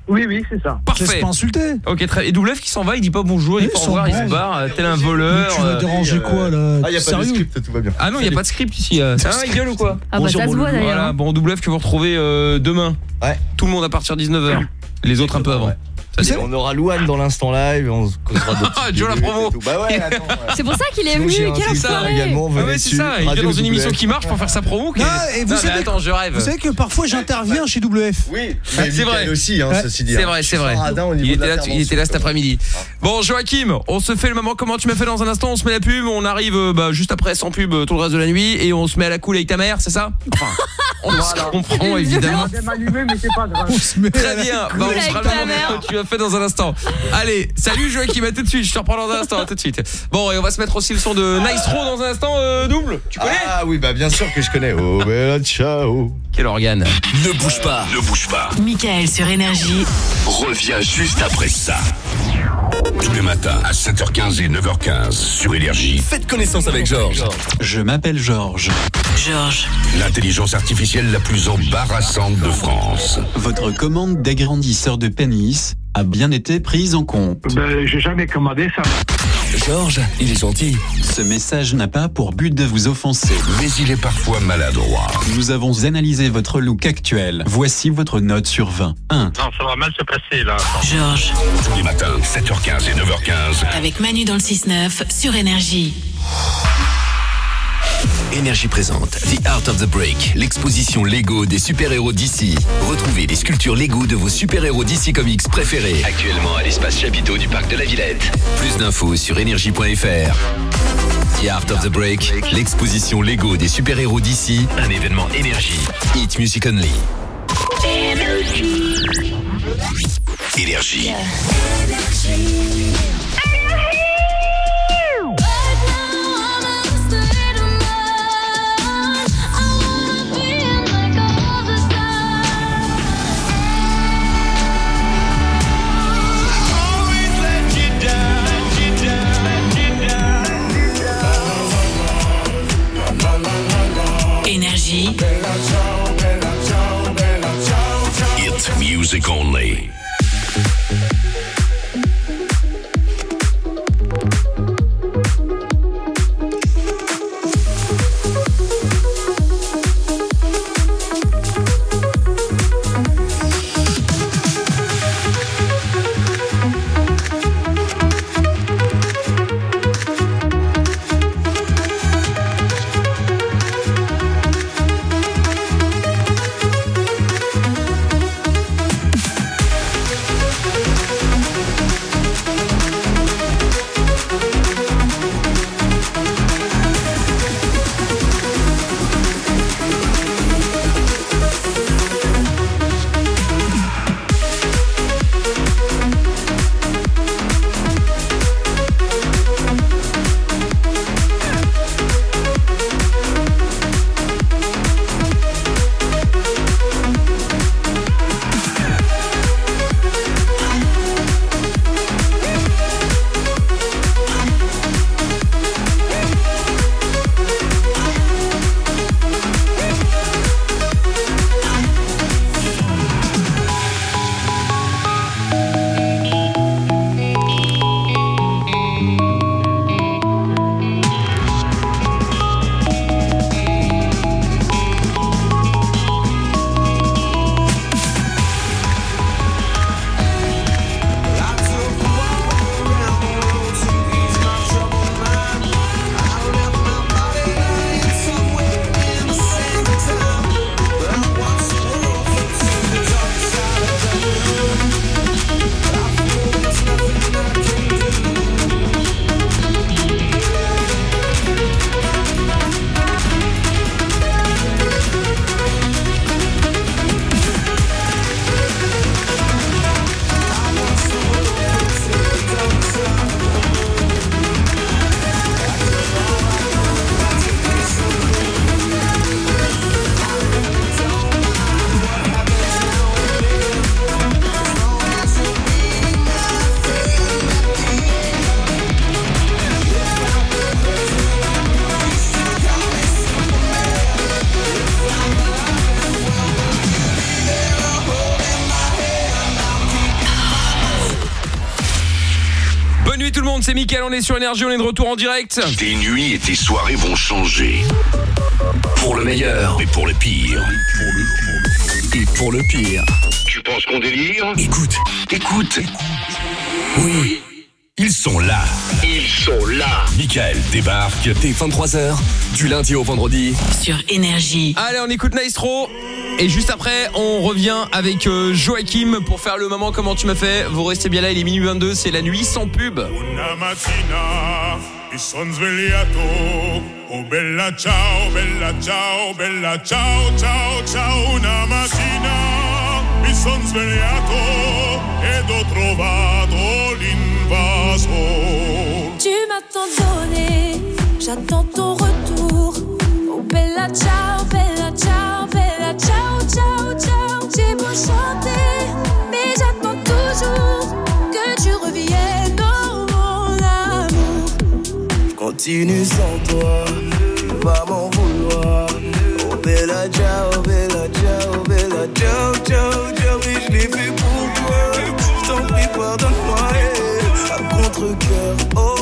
Oui, oui, c'est ça. Parfait. pas insulter. Ok, très Et Doublev qui s'en va, il dit pas bonjour, il dit pas au revoir, il se barre, euh, tel un voleur. Mais tu vas euh, déranger quoi là? Ah, y a pas de script, tout va bien. Ah non, il n'y a pas de script ici. euh. Ah, il gueule ou quoi? Ah bah, ça se voit, d'ailleurs, Voilà, bon, Doublev que vous retrouvez euh, demain? Ouais. Tout le monde à partir de 19h. Les autres un peu avant. On aura Louane dans l'instant live, on se causera de Ah, (laughs) Joe la promo. Bah ouais, (laughs) attends. C'est pour ça qu'il est venu, j'ai un quel truc enfoiré également, Ah ouais, c'est ça, il vient Radio dans une émission qui marche pour faire sa promo. est- et vous Non, mais savez, attends, je rêve. vous savez que parfois j'interviens chez WF. Oui, Ah, c'est vrai aussi, hein, ceci dit. C'est hein. vrai, c'est vrai. Il était, là, il était là cet après-midi. Bon, Joachim, on se fait le moment comment tu m'as fait dans un instant? On se met la pub, on arrive euh, bah, juste après sans pub euh, tout le reste de la nuit et on se met à la cool avec ta mère, c'est ça? On se comprend (laughs) évidemment. Je vais m'allumer, mais c'est pas grave. Très bien, bah, on avec sera ta le moment mère. Fait dans un instant. Allez, salut Joachim, à tout de suite. Je te reprends dans un instant, à tout de suite. Bon, et on va se mettre aussi le son de Nice Throw dans un instant, euh, double. Tu connais Ah oui, bah bien sûr que je connais. Oh, bella ciao. Quel organe Ne bouge pas, ne bouge pas. Michael sur Énergie. Reviens juste après ça. Tous les matins à 7h15 et 9h15 sur Énergie. Faites connaissance avec Georges. Je m'appelle Georges. Georges. L'intelligence artificielle la plus embarrassante de France. Votre commande d'agrandisseur de pénis a bien été prise en compte. Ben, j'ai jamais commandé ça. Georges, il est gentil. Ce message n'a pas pour but de vous offenser. Mais il est parfois maladroit. Nous avons analysé votre look actuel. Voici votre note sur 20. 1. Non, ça va mal se passer là. Georges. Tous les matins, 7h15 et 9h15. Avec Manu dans le 6-9 sur Énergie. Énergie présente The Art of the Break, l'exposition Lego des super-héros d'ici. Retrouvez les sculptures Lego de vos super-héros DC Comics préférés. Actuellement à l'espace Chapiteau du parc de la Villette. Plus d'infos sur énergie.fr. The Art of the Break, l'exposition Lego des super-héros d'ici, un événement énergie. Hit Music Only. Énergie. Énergie. Music only. Sur Énergie, on est de retour en direct. Tes nuits et tes soirées vont changer. Pour le meilleur et pour le pire. Et pour le pire. Tu penses qu'on délire? Écoute, écoute. Oui, ils sont là. Ils sont là. Michael débarque dès 23h, du lundi au vendredi. Sur Énergie. Allez, on écoute Maestro. Et juste après, on revient avec euh, Joachim pour faire le moment comment tu m'as fait? Vous restez bien là, il est minuit 22, c'est la nuit sans pub. Oh bella ciao, bella ciao, bella ciao, ciao, ciao. Una mattina mi son svegliato ed ho. Tu m'as tant donné, j'attends ton retour. Oh bella ciao, bella ciao, bella ciao, ciao, ciao. J'ai beau chanter, Continue sans toi, tu vas m'en vouloir. Oh bella ciao, bella ciao, bella ciao, ciao, ciao. Oui, je l'ai fait pour toi. Je t'en prie, pardonne-moi. À contre-cœur, oh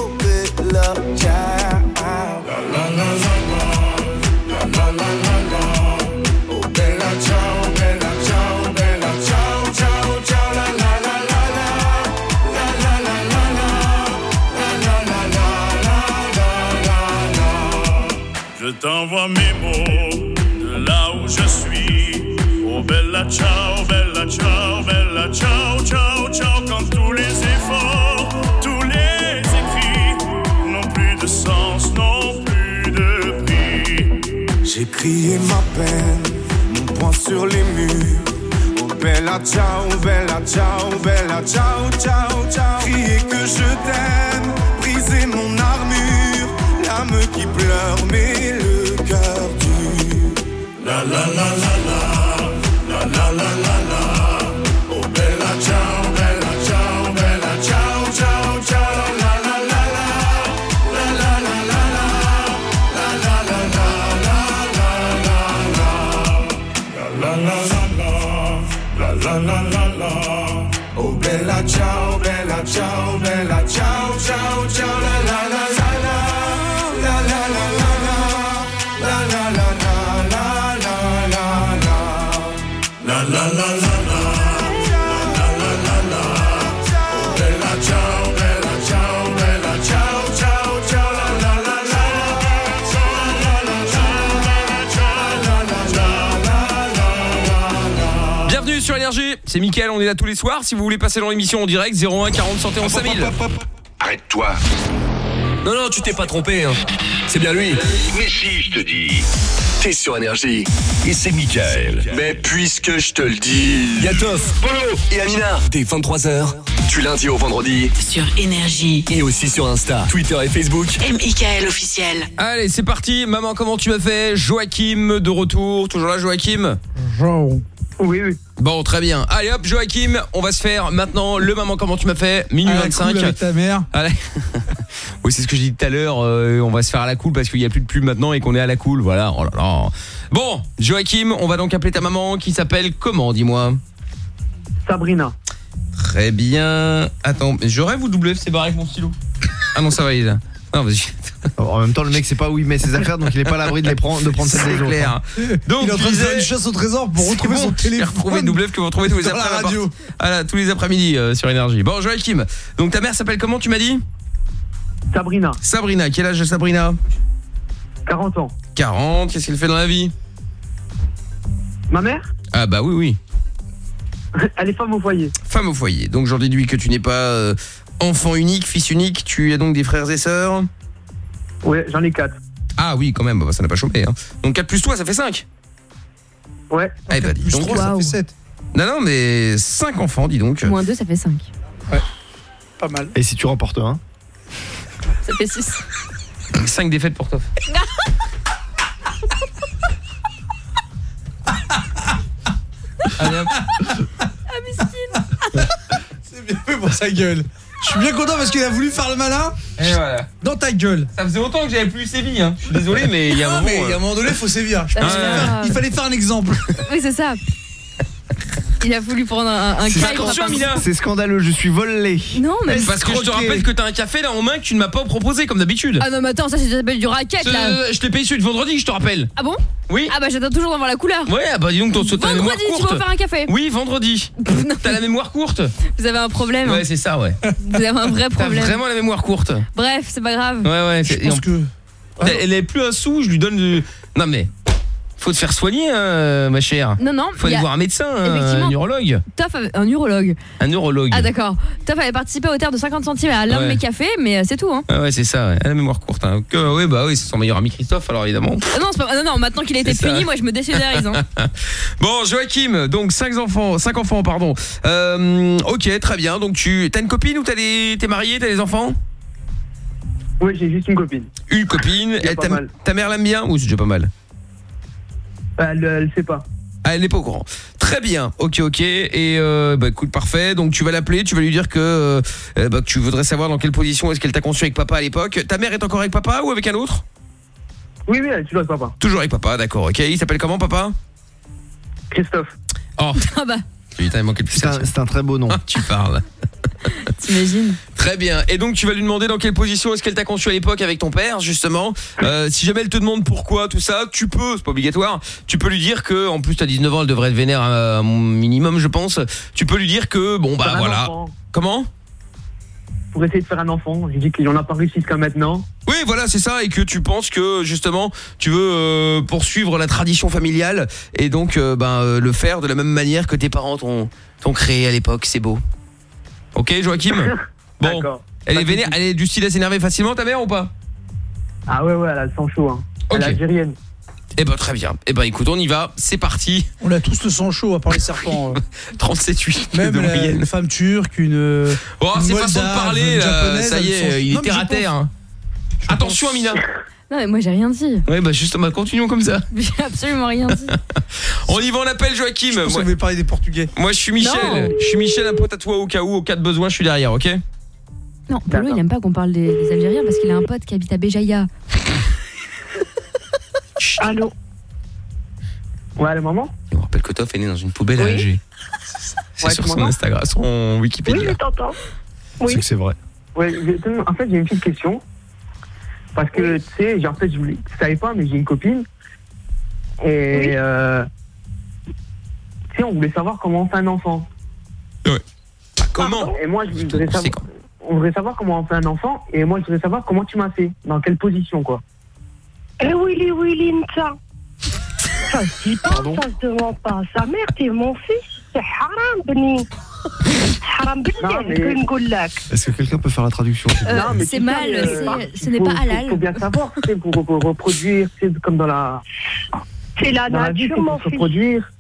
Je t'envoie mes mots de là où je suis. Oh bella ciao, bella ciao, bella ciao, ciao, ciao. Quand tous les efforts, tous les écrits n'ont plus de sens, n'ont plus de prix. J'ai crié ma peine, mon poing sur les murs. Oh bella ciao, bella ciao, bella ciao, ciao, ciao. Crier que je t'aime, briser mon armure. L'âme qui pleure, mais le la la la la, la c'est Mickaël, on est là tous les soirs. Si vous voulez passer dans l'émission en direct, 01 40 71 5000. Arrête-toi. Non, non, tu t'es pas trompé. Hein. C'est bien lui. Mais si, je te dis. T'es sur Énergie. Et c'est Michael. Mais puisque je te le dis. Yatoff, Polo et Amina. Dès 23h, du lundi au vendredi. Sur Énergie. Et aussi sur Insta, Twitter et Facebook. M.I.K.L. officiel. Allez, c'est parti. Maman, comment tu m'as fait? Joachim de retour. Toujours là, Joachim? Oui, oui. Bon, très bien. Allez hop, Joachim, on va se faire maintenant le maman comment tu m'as fait, minuit À la 25. cool avec ta mère. Allez. (laughs) oui, c'est ce que j'ai dit tout à l'heure, euh, on va se faire à la cool parce qu'il n'y a plus de pub maintenant et qu'on est à la cool, voilà. Oh là là. Bon, Joachim, on va donc appeler ta maman qui s'appelle comment, dis-moi? Sabrina. Très bien. Attends, mais j'aurais vous WFC barré avec mon stylo. Ah non, ça va, il est là. Non, vas-y. En même temps, le mec sait pas où il met ses affaires, donc il est pas à l'abri de les prendre, de prendre celles des autres. clair. Donc, il est en train de je faire une chasse au trésor pour retrouver son téléphone. retrouvé WF que vous retrouvez tous les Dans la après radio. Voilà, tous les après-midi euh, sur énergie. Bon, Joachim. Donc ta mère s'appelle comment tu m'as dit Sabrina. Sabrina, quel âge a Sabrina 40 ans. 40, qu'est-ce qu'elle fait dans la vie Ma mère Ah bah oui oui. Elle est femme au foyer. Femme au foyer. Donc j'en déduis que tu n'es pas euh, enfant unique, fils unique, tu as donc des frères et sœurs Ouais, j'en ai 4. Ah oui, quand même, bah, ça n'a pas chômé hein. Donc 4 plus toi, ça fait 5. Ouais. Eh bah dis donc. 3, ça fait 7. Non non, mais 5 enfants, dis donc. Moins 2, ça fait 5. Pas mal. Et si tu remportes un Ça fait 6. 5 défaites pour toi. (laughs) Allez hop. Ah. C'est bien fait pour sa gueule. Je suis bien content parce qu'il a voulu faire le malin Et voilà. dans ta gueule. Ça faisait longtemps que j'avais plus sévi hein. Je suis désolé mais il y a un Ah, moment mais il y a un euh, moment donné, il faut sévir. Je pense Ah, qu'il ouais. fallait faire- il fallait faire un exemple. Oui, c'est ça. Il a voulu prendre un, un C'est scandaleux, je suis volé. Non, mais. Parce que je te rappelle que t'as un café là en main que tu ne m'as pas proposé comme d'habitude. Ah non, mais attends, ça, c'est s'appelle du racket, là. Je t'ai payé celui de vendredi, je te rappelle. Ah bon? Oui. Ah bah, j'attends toujours d'en voir la couleur. Ouais, ah bah dis donc, ton- t'as la mémoire Vendredi, tu courte. vas faire un café. Oui, vendredi. (laughs) T'as la mémoire courte. Vous avez un problème. Ouais, c'est ça, ouais. Vous avez un vrai T'as problème. vraiment la mémoire courte. Bref, c'est pas grave. Ouais, ouais. Je et pense en- que. Elle- Elle est plus un sou, je lui donne du. Non mais. Faut te faire soigner, hein, ma chère. Non, non. Faut aller a- voir un médecin, hein, un urologue. Toff, avait- un urologue. Un neurologue. Ah d'accord. Toff avait participé au terre de 50 centimes à l'un de Ouais. mes cafés, mais euh, c'est tout. Hein. Ah ouais, c'est ça, ouais. Elle a la mémoire courte. Hein. Que, ouais, bah oui, c'est son meilleur ami Christophe, alors évidemment. Ah non, pas- non, non, maintenant qu'il a été puni, moi je me désolidarise. Hein. (laughs) Bon, Joachim, donc 5 enfants, 5 enfants, pardon. Euh, ok, très bien. Donc tu t'as une copine ou t'as des t'es marié, t'as des enfants? Oui, j'ai juste une copine. Une copine. Et pas ta, mal. ta mère l'aime bien? Ou c'est déjà pas mal Elle, elle sait pas. Ah, elle n'est pas au courant. Très bien, ok, ok. Et euh, bah écoute, parfait. Donc tu vas l'appeler, tu vas lui dire que, euh, euh, bah, que tu voudrais savoir dans quelle position est-ce qu'elle t'a conçu avec papa à l'époque. Ta mère est encore avec papa ou avec un autre? Oui, oui, elle est toujours avec papa. Toujours avec papa, d'accord. Ok, il s'appelle comment papa? Christophe. Oh, Ah bah, putain, il manquait plus. C'est un, c'est un très beau nom. Ah, tu parles. (laughs) t'imagines Très bien. Et donc tu vas lui demander dans quelle position est-ce qu'elle t'a conçu à l'époque avec ton père, justement. Euh, si jamais elle te demande pourquoi tout ça, tu peux, c'est pas obligatoire. Tu peux lui dire que, en plus t'as 19 ans, elle devrait être vénère à un minimum, je pense. Tu peux lui dire que, bon bah voilà. enfant. Comment Pour essayer de faire un enfant. J'ai dit qu'il en a pas réussi jusqu'à maintenant. Oui, voilà, c'est ça, et que tu penses que justement tu veux euh, poursuivre la tradition familiale et donc euh, ben, euh, le faire de la même manière que tes parents t'ont t'ont créé à l'époque. C'est beau. Ok, Joachim. Bon, elle est vénère, elle est du style à s'énerver facilement, ta mère ou pas Ah ouais, ouais, elle a le sang chaud. Hein. Elle est algérienne. Eh ben très bien. Eh ben écoute, on y va, c'est parti. On a tous le sang chaud, à part les serpents. (laughs) euh. 37 8 Même de la- moyenne. une femme turque, une. euh, Oh, c'est façon de parler là, japonaise, ça y est, il Non, est terre à terre. pense- hein. Attention Amina. Non, mais moi j'ai rien dit. Ouais, bah justement, continuons comme ça. (laughs) J'ai absolument rien dit. (laughs) On y va, on appelle Joachim. Je Moi, parlé des Portugais. moi, je suis Michel. Non. Je suis Michel, un pote à toi au cas où, au cas de besoin, je suis derrière, ok? Non, Polo il aime pas qu'on parle des, des Algériens parce qu'il a un pote qui habite à Béjaïa. Allô? Ouais, le maman Je me rappelle que Toff est né dans une poubelle à. Alger. (laughs) C'est Ouais, sur son Instagram, son Wikipédia. Oui, je t'entends. Oui. C'est que c'est vrai. Ouais, en fait, j'ai une petite question. Parce que, tu sais, j'ai- en fait, je voulais, je savais pas, mais j'ai une copine. Et, euh, tu sais, on voulait savoir comment on fait un enfant. comment Et moi, je voudrais savoir, on voudrait savoir comment on fait un enfant. Et moi, je voudrais savoir comment tu m'as fait. Dans quelle position, quoi. Eh Willy Willy Nta. Ça se dit pas, ça se demande pas. Sa mère, t'es mon fils. C'est haram. Est-ce que quelqu'un peut faire la traduction euh, C'est mal, euh, ce n'est pas halal. Il faut bien savoir, c'est pour reproduire, c'est comme dans la... C'est la nature, reproduire.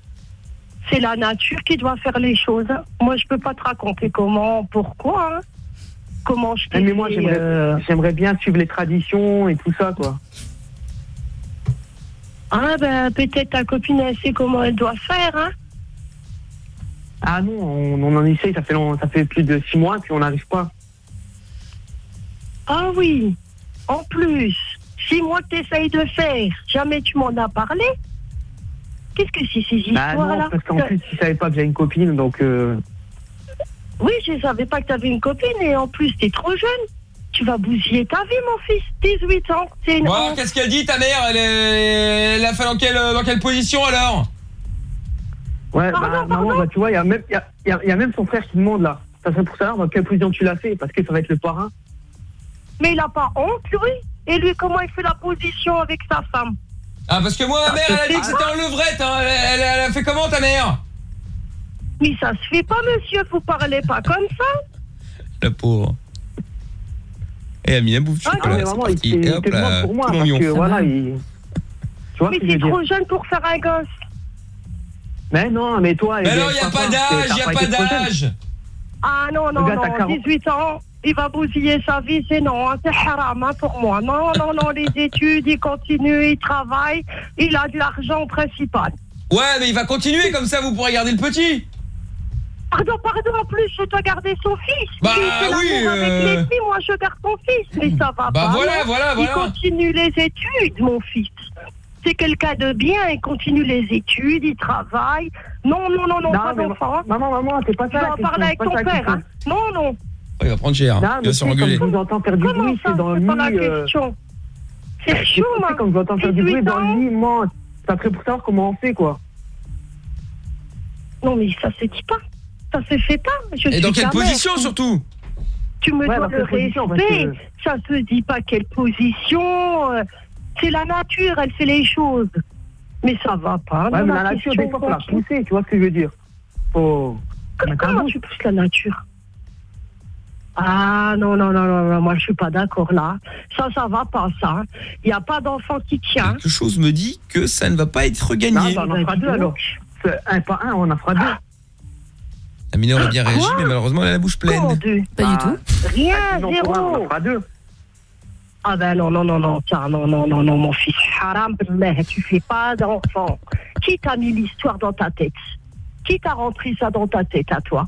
C'est la nature qui doit faire les choses. Moi, je peux pas te raconter comment, pourquoi, hein. comment je t'ai eh, Mais moi, euh. j'aimerais bien suivre les traditions et tout ça, quoi. Ah ben, peut-être ta copine, elle sait comment elle doit faire, hein ah non, on, on en essaye, ça fait, long- ça fait plus de six mois, puis on n'arrive pas. Ah oui, en plus, si moi que t'essayes de faire, jamais tu m'en as parlé. Qu'est-ce que c'est ces Bah histoires-là non, parce qu'en plus, tu savais pas que j'ai une copine, donc. euh, Oui, je savais pas que t'avais une copine et en plus, t'es trop jeune. Tu vas bousiller ta vie, mon fils. 18 ans, c'est une Bon, qu'est-ce qu'elle dit ta mère? Elle, est... elle a fait dans quelle, dans quelle position alors? Ouais, bah, maman, bah, tu vois, il y, a même- il y a, il y a- il y a même son frère qui demande là. Ça serait pour savoir dans quelle position tu l'as fait, parce que ça va être le parrain. Mais il a pas honte, lui. Et lui, comment il fait la position avec sa femme? Ah, parce que moi, ma mère, elle a dit que c'était en levrette. Hein. Elle, elle- elle a fait comment ta mère? Mais ça se fait pas, monsieur. Vous parlez pas comme ça. La pauvre. Et Amina bouffe du Ah, chocolat, mais c'est maman, il parti. Et hop là, pour moi, parce que voilà, il. Tu vois mais t'es trop jeune pour faire un gosse. Mais non, mais toi. Mais non, il n'y a pas d'âge, il n'y a pas d'âge. Ah non, non, gars, non, 40. 18 ans, il va bousiller sa vie, c'est non, hein, c'est haram hein, pour moi. Non, non, non, les études, il continue, il travaille, il a de l'argent principal. Ouais, mais il va continuer comme ça, vous pourrez garder le petit. Pardon, pardon, en plus, je dois garder son fils. Bah, oui, avec euh. les filles, moi je garde son fils, mais ça va Bah, pas. voilà, non. voilà, Il voilà. continue les études, mon fils. C'est quelqu'un de bien, il continue les études, il travaille. Non, non, non, non, Non, pas d'enfant. hein. maman, maman, c'est pas ça Tu vas en parler avec c'est ton père. hein. Non, non. Il va prendre cher. Non, Il mais va se tu sais, engueuler. Quand j'entends faire du Comment bruit, ça, c'est dans le c'est lit. pas la euh, question C'est chaud, sais, moi. quand j'entends faire du 18 bruit dans ans. le lit, moi, ça serait pour savoir comment on fait, quoi. Non, mais ça se dit pas. Ça se fait pas. Je Et suis dans quelle position surtout? Tu me Ouais, dois le respect. que- Ça se dit pas quelle position. C'est la nature, elle fait les choses. Mais ça va pas. Ouais, non, mais la nature, des fois, faut la pousser, tu vois ce que je veux dire. Faut. Comment, comment tu pousses la nature? Ah non, non, non, non, non, moi je suis pas d'accord là. Ça, ça va pas, ça. Il n'y a pas d'enfant qui tient. Quelque chose me dit que ça ne va pas être Non, gagné. bah, on en fera deux alors. Un pas un, on en fera deux. La mineure a bien réagi, Quoi mais malheureusement elle a la bouche pleine. Pas du tout. Rien, Disons pour un, on en zéro. fera deux. Ah ben non, non, non, non, tiens, non, non, non, non, mon fils. Haram, billah, tu fais pas d'enfant. Qui t'a mis l'histoire dans ta tête Qui t'a rentré ça dans ta tête à toi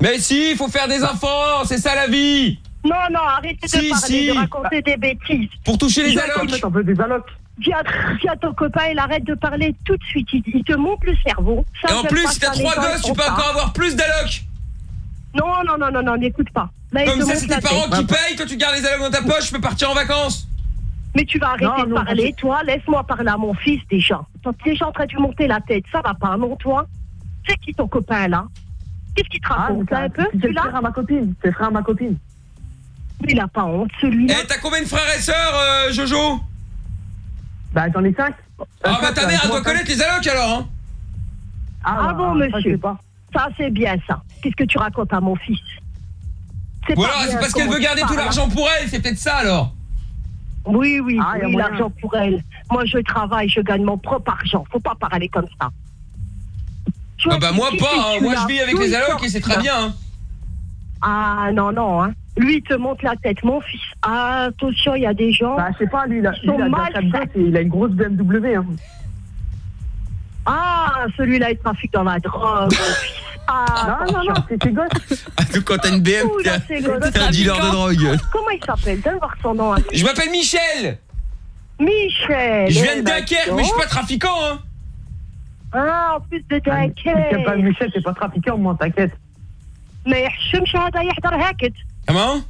Mais si, il faut faire des enfants, c'est ça la vie. Non, non, arrêtez Si, de parler, si. de raconter des bêtises. Pour toucher les allocs. On veut des allocs. Viens, viens ton copain, il arrête de parler tout de suite. Il, il te monte le cerveau. Ça, Et en plus, si t'as trois gosses, tu peux encore avoir plus d'allocs. Non, non, non, non, non, n'écoute pas. Là, Comme ça, c'est tes parents qui payent, toi tu gardes les allocs dans ta poche, je peux partir en vacances. Mais tu vas arrêter Non, de non, parler, toi. Laisse-moi parler à mon fils déjà. T'es déjà en train de lui monter la tête. Ça va pas, non, toi? C'est qui ton copain là? Qu'est-ce qu'il te Ah, mais raconte un peu celui-là frère à ma copine. C'est le frère à ma copine. Il a pas honte, celui-là. Eh, t'as combien de frères et sœurs, euh, Jojo? Bah, j'en ai cinq. Ah bah ta mère, elle doit connaître les allocs alors, hein. Ah, bon, ça, je sais monsieur pas. Ça, c'est bien, ça. Qu'est-ce que tu racontes à mon fils C'est Ou pas alors, bien c'est parce qu'elle veut garder tout l'argent pour elle, c'est peut-être ça alors. Oui, oui, Ah, oui, l'argent pour elle. Moi, je travaille, je gagne mon propre argent. Faut pas parler comme ça. Tu Ah vois, bah moi pas, hein. moi je vis avec les allocs et c'est très bien. hein. Ah non, non, hein. Lui, il te monte la tête. Mon fils, attention, il y a des gens. Bah, je sais pas, lui, il a, qui lui, sont il a, mal quatre gosses et il a une grosse BMW. Hein. Ah, celui-là, il trafique dans la drogue. (laughs) Ah. ah, non, non, non, c'est gosse. Ah, quand t'as une BM, t'es un dealer de drogue. Comment il s'appelle? Donne son nom. Hein. Je m'appelle Michel. Michel. Je viens de Dunkerque, mais je suis pas trafiquant. Hein. Ah, en plus de ah, Dunkerque. Si t'es pas Michel, t'es pas trafiquant, moi, t'inquiète. Mais je suis en train de Comment?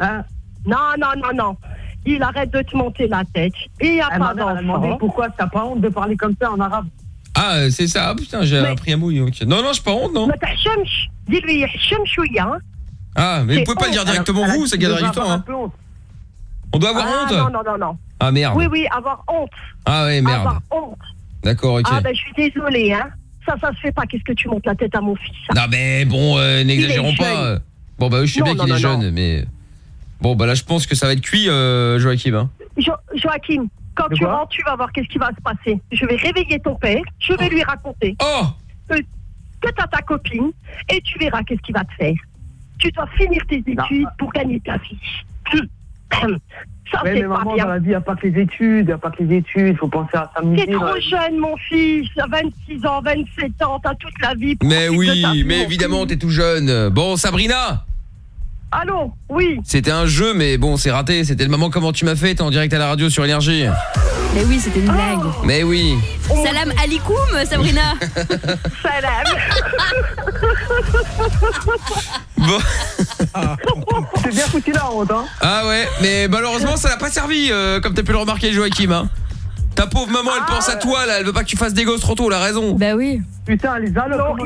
Hein non, non, non, non. Il arrête de te monter la tête. Il n'y a eh, pas d'enfant. Pourquoi t'as pas honte de parler comme ça en arabe ah, euh, c'est ça. Ah, putain, j'ai appris un mot. Okay. Non, non, je pas honte, non. Dis-lui, hein. Ah, mais vous pouvez pas le dire directement vous, ça gagnerait du temps. Hein. On doit avoir ah, honte Non, non, non, non. Ah, merde. Oui, oui, avoir honte. Ah, oui, merde. Avoir honte. D'accord, ok. Ah, ben, je suis désolé hein. Ça, ça se fait pas. Qu'est-ce que tu montes la tête à mon fils hein. Non, mais bon, euh, n'exagérons pas. Bon, bah, je suis bien qu'il est jeune, mais... Bon, bah, là, je pense que ça va être cuit, euh, Joachim. Hein. Joachim, quand tu rentres, tu vas voir qu'est-ce qui va se passer. Je vais réveiller ton père, je vais lui raconter Oh que, que t'as ta copine et tu verras qu'est-ce qu'il va te faire. Tu dois finir tes études pour gagner ta vie. (clears throat) Ça, Ouais, mais pas maman, bien. dans la vie, il n'y a pas que les études, il n'y a pas que les études, faut penser à s'amuser. T'es trop jeune, mon fils. À 26 ans, 27 ans, t'as toute la vie. Mais de ta oui, mais évidemment t'es tout jeune. Bon Sabrina, Allô Oui. c'était un jeu, mais bon c'est raté. C'était le moment comment tu m'as fait, t'es en direct à la radio sur énergie. Mais oui, c'était une blague. Mais oui. Salam alikoum, Sabrina. (laughs) Salam. (laughs) Bon. C'est bien foutu la honte, hein. Ah ouais, mais malheureusement ça n'a pas servi, euh, comme t'as pu le remarquer Joachim. Hein. Ta pauvre maman, elle pense à toi là, elle veut pas que tu fasses des gosses trop tôt, elle a raison. Bah oui. Putain, les je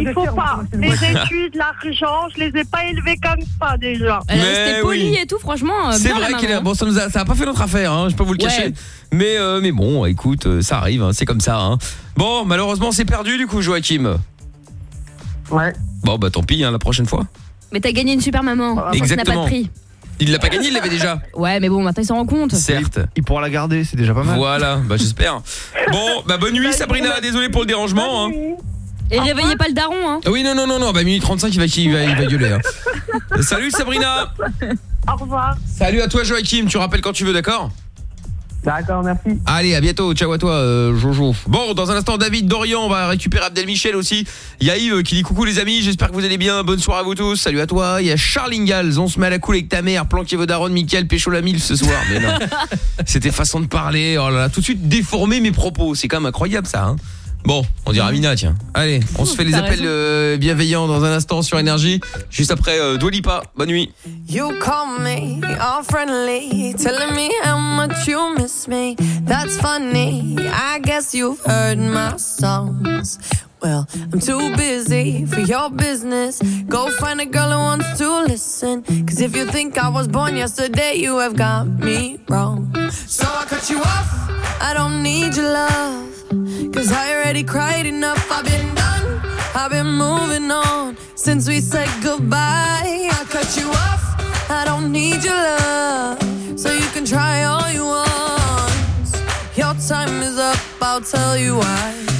il faut pas. Les études, l'argent, je les ai pas élevés comme ça déjà. Elle est Mais restée polie oui. et tout, franchement. euh, C'est bien, vrai la qu'elle a... maman. bon ça nous a ça a pas fait notre affaire hein, je peux vous le Ouais. cacher. Mais euh, mais bon, écoute, euh, ça arrive hein, c'est comme ça hein. Bon, malheureusement, c'est perdu du coup Joachim. Ouais. Bon bah tant pis hein, la prochaine fois. Mais t'as gagné une super maman. Ça, ça n'a pas Exactement. de prix. Il l'a pas gagné, il l'avait déjà. (laughs) Ouais, mais bon, maintenant il s'en rend compte. Certes. Il pourra la garder, c'est déjà pas mal. Voilà, bah j'espère. Bon, bah bonne nuit Sabrina, désolé pour le dérangement hein. Et réveillez pas le daron, hein. Ah Oui, non non non non, bah minuit 35 il va il va, il va gueuler hein. (laughs) Salut Sabrina. Au revoir. Salut à toi Joachim, tu rappelles quand tu veux, d'accord? D'accord, merci. Allez, à bientôt. Ciao à toi, euh, Jojo. Bon, dans un instant, David Dorian, on va récupérer Abdel Michel aussi. Il y a Yves qui dit coucou les amis, j'espère que vous allez bien. Bonne soirée à vous tous. Salut à toi. Il y a Charles Ingalls, on se met à la cool avec ta mère, planquez vos darons, Mickaël, pécho la mille ce soir. Mais non. (laughs) C'était façon de parler. Oh là là, tout de suite déformé mes propos. C'est quand même incroyable ça, hein. Bon, on dirait Amina, tiens. Allez, on se fait les appels euh, bienveillants dans un instant sur Énergie. Juste après euh, Dua Lipa. Bonne nuit. You call me all friendly, telling me how much you miss me. That's funny. I guess you've heard my songs. Well, I'm too busy for your business. Go find a girl who wants to listen. Cause if you think I was born yesterday, you have got me wrong. So I cut you off. I don't need your love. Cause I already cried enough. I've been done. I've been moving on since we said goodbye. I cut you off. I don't need your love. So you can try all you want. Your time is up. I'll tell you why.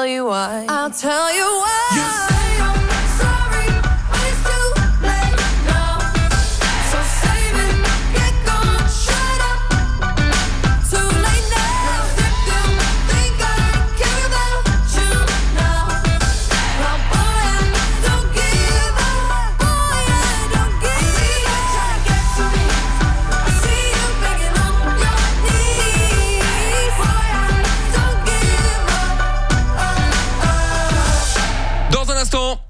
Tell you why. I'll tell you why.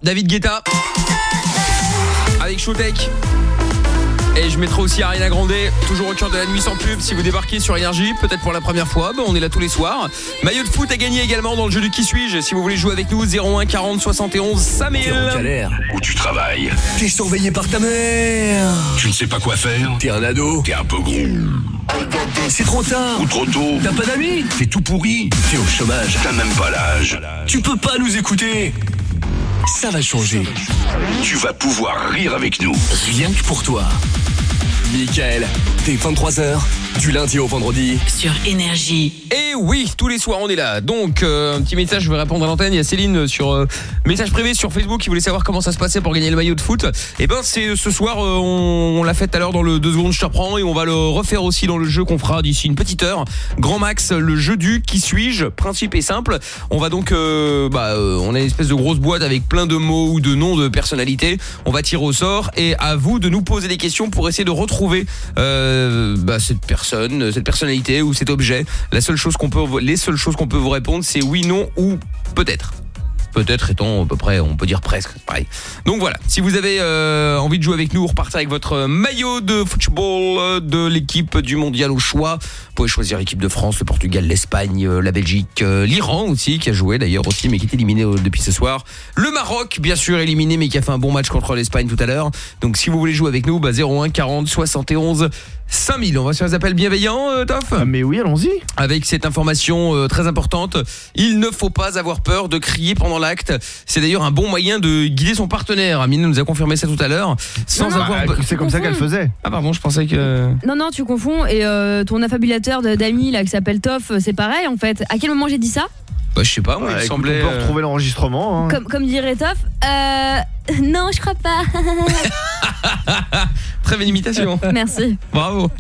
David Guetta. Avec Showtek. Et je mettrai aussi Ariana Grande, toujours au cœur de la nuit sans pub. Si vous débarquez sur Énergie, peut-être pour la première fois, ben on est là tous les soirs. Maillot de foot à gagner également dans le jeu du Qui suis-je. Si vous voulez jouer avec nous, 01 40 71 5000. T'es en galère. Où tu travailles. T'es surveillé par ta mère. Tu ne sais pas quoi faire. T'es un ado. T'es un peu gros. C'est trop tard. Ou trop tôt. T'as pas d'amis? T'es tout pourri. T'es au chômage. T'as même pas l'âge. Tu peux pas nous écouter Ça va changer. Tu vas pouvoir rire avec nous. Rien que pour toi Michael, t'es 23h du lundi au vendredi Sur Énergie. Et oui, tous les soirs on est là. Donc euh, un petit message, je vais répondre à l'antenne. Il y a Céline sur euh, message privé sur Facebook qui voulait savoir comment ça se passait pour gagner le maillot de foot. Et ben c'est ce soir, euh, on, on l'a fait tout à l'heure dans le 2 secondes, je te reprends et on va le refaire aussi dans le jeu qu'on fera d'ici une petite heure. Grand Max, le jeu du qui suis-je? Principe est simple. On va donc, euh, bah, euh, on a une espèce de grosse boîte avec plein de mots ou de noms de personnalités. On va tirer au sort et à vous de nous poser des questions pour essayer de retrouver euh, bah, cette personne, cette personnalité ou cet objet. La seule chose les seules choses qu'on peut vous répondre, c'est oui, non ou peut-être. Peut-être étant à peu près, on peut dire presque, pareil. Donc voilà, si vous avez euh, envie de jouer avec nous, repartez avec votre maillot de football euh, de l'équipe du mondial au choix. Vous pouvez choisir l'équipe de France, le Portugal, l'Espagne, euh, la Belgique, l'Iran aussi, qui a joué d'ailleurs aussi, mais qui est éliminé depuis ce soir. Le Maroc, bien sûr, éliminé, mais qui a fait un bon match contre l'Espagne tout à l'heure. Donc si vous voulez jouer avec nous, bah 01 40 71 5000. On va sur les appels bienveillants, euh, Toff Mais oui, allons-y. Avec cette information euh, très importante, il ne faut pas avoir peur de crier pendant l'acte. C'est d'ailleurs un bon moyen de guider son partenaire. Amine nous a confirmé ça tout à l'heure. Sans Non, non, avoir. bah, c'est comme ça qu'elle faisait. Ah pardon, je pensais que. Non, non, tu confonds. Et euh, ton affabulateur d'amis là qui s'appelle Toff, euh, c'est pareil en fait. À quel moment j'ai dit ça? Bah je sais pas, moi, Ouais, il écoute, semblait. on peut euh, retrouver l'enregistrement. hein. comme, comme dirait Toff, euh, (laughs) non, je crois pas. (laughs) Très belle imitation. (laughs) Merci. Bravo.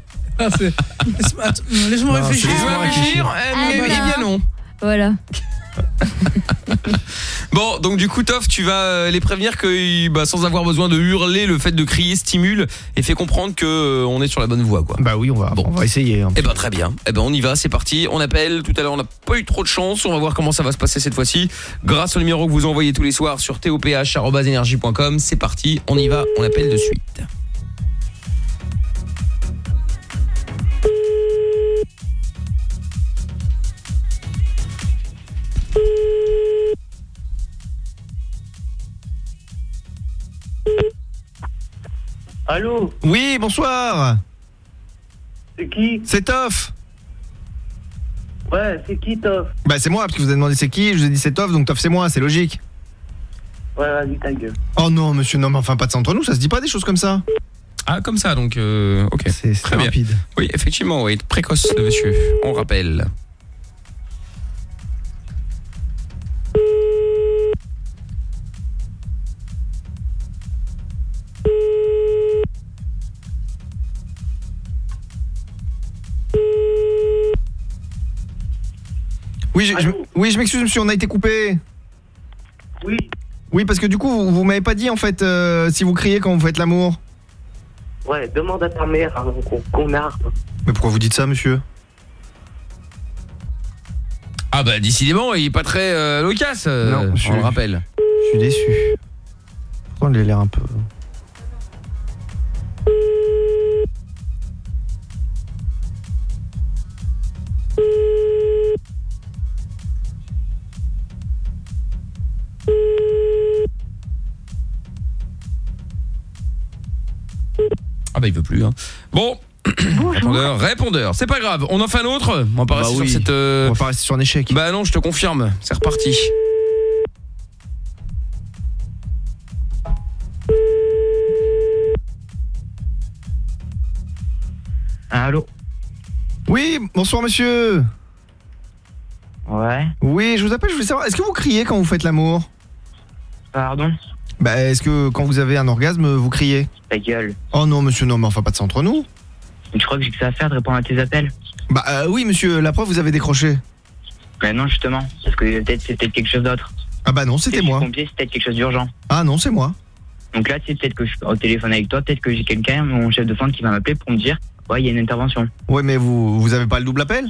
Laisse-moi attends, laisse-moi réfléchir. laisse-moi réfléchir, eh, Ah, bien non. Voilà. (laughs) Bon, donc du coup, Toff, tu vas euh, les prévenir que, bah, sans avoir besoin de hurler, le fait de crier stimule et fait comprendre que euh, on est sur la bonne voie, quoi. Bah oui, on va, on va essayer. hein. Eh ben très bien. Eh ben on y va, c'est parti. On appelle. Tout à l'heure, on n'a pas eu trop de chance. On va voir comment ça va se passer cette fois-ci. Grâce au numéro que vous envoyez tous les soirs sur toph@energie.com. C'est parti. On y va. On appelle de suite. Allô Oui, bonsoir. C'est qui C'est Toff. Ouais, c'est qui, Toff Bah c'est moi, parce que vous avez demandé c'est qui, je vous ai dit c'est Toff, donc Toff c'est moi, c'est logique. Ouais, vas-y, ta gueule. Oh non, monsieur, non, mais enfin pas de ça entre nous, ça se dit pas des choses comme ça. Ah comme ça, donc euh, ok. C'est Très bien. rapide. Oui, effectivement, oui, précoce le monsieur. On rappelle. Oui, je, je- oui, je m'excuse, monsieur, on a été coupé. Oui. Oui, parce que du coup, vous, vous m'avez pas dit en fait euh, si vous criez quand vous faites l'amour. Ouais, demande à ta mère, hein, con- connard. Mais pourquoi vous dites ça, monsieur? Ah bah décidément, il est pas très euh, loquace. euh, Non, je on le suis- rappelle. Je suis déçu. Pourquoi il a l'air un peu? Ah bah il veut plus. Hein. Bon. Répondeur, répondeur. C'est pas grave. On en fait un autre? On va pas Bah rester oui. sur cette. euh, On va pas rester sur un échec. Bah non, je te confirme. C'est reparti. Allô? Oui, bonsoir monsieur. Ouais. Oui, je vous appelle, je voulais savoir, est-ce que vous criez quand vous faites l'amour? Pardon? Bah, est-ce que quand vous avez un orgasme, vous criez? Ta gueule. Oh non, monsieur, non, mais enfin pas de ça entre nous. Tu crois que j'ai que ça à faire de répondre à tes appels Bah euh, oui, monsieur, la preuve, vous avez décroché. Bah non, justement. Parce que peut-être c'est peut-être quelque chose d'autre. Ah bah non, c'était moi. pompier, peut-être quelque chose d'urgent. Ah non, c'est moi. Donc là, c'est peut-être que je suis au téléphone avec toi, peut-être que j'ai quelqu'un, mon chef de centre, qui va m'appeler pour me dire Ouais, il y a une intervention. Ouais, mais vous, vous avez pas le double appel?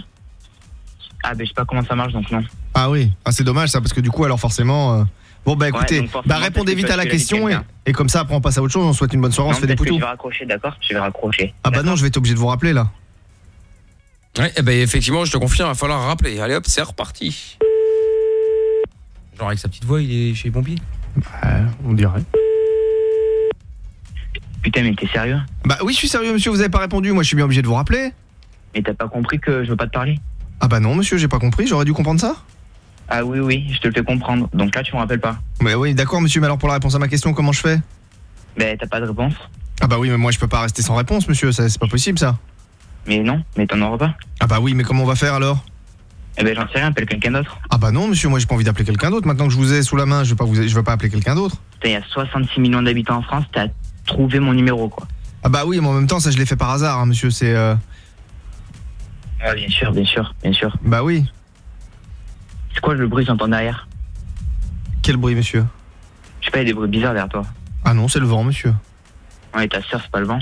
Ah, ben je sais pas comment ça marche, donc non. Ah oui, ah, c'est dommage ça, parce que du coup, alors forcément... euh, Bon bah écoutez, bah répondez vite à la question et, et comme ça après on passe à autre chose, on souhaite une bonne soirée, on se fait des poutous. Je vais raccrocher, d'accord Je vais raccrocher. Ah bah non, je vais être obligé de vous rappeler là. Ouais, eh ben effectivement, je te confirme, il va falloir rappeler. Allez hop, c'est reparti. Genre avec sa petite voix, il est chez les pompiers Bah, on dirait. Putain, mais t'es sérieux? Bah oui, je suis sérieux monsieur, vous avez pas répondu, moi je suis bien obligé de vous rappeler. Mais t'as pas compris que je veux pas te parler Ah bah non monsieur, j'ai pas compris, j'aurais dû comprendre ça Ah oui, oui, je te le fais comprendre. Donc là, tu me rappelles pas. Mais oui, d'accord monsieur, mais alors pour la réponse à ma question, comment je fais? Ben, t'as pas de réponse Ah bah oui, mais moi je peux pas rester sans réponse monsieur, ça c'est pas possible ça. Mais non, mais t'en auras pas. Ah bah oui, mais comment on va faire alors? Eh ben, j'en sais rien, appelle quelqu'un d'autre. Ah bah non monsieur, moi j'ai pas envie d'appeler quelqu'un d'autre, maintenant que je vous ai sous la main, je vais pas vous je vais pas appeler quelqu'un d'autre. Putain, il y a 66 millions d'habitants en France, t'as trouvé mon numéro, quoi. Ah bah oui, mais en même temps ça je l'ai fait par hasard hein, monsieur, c'est euh... Ah, bien sûr, bien sûr, bien sûr. Bah oui. C'est quoi le bruit que j'entends derrière Quel bruit monsieur Je sais pas, il y a des bruits bizarres derrière toi. Ah non, c'est le vent monsieur. Ouais, ta soeur, c'est pas le vent.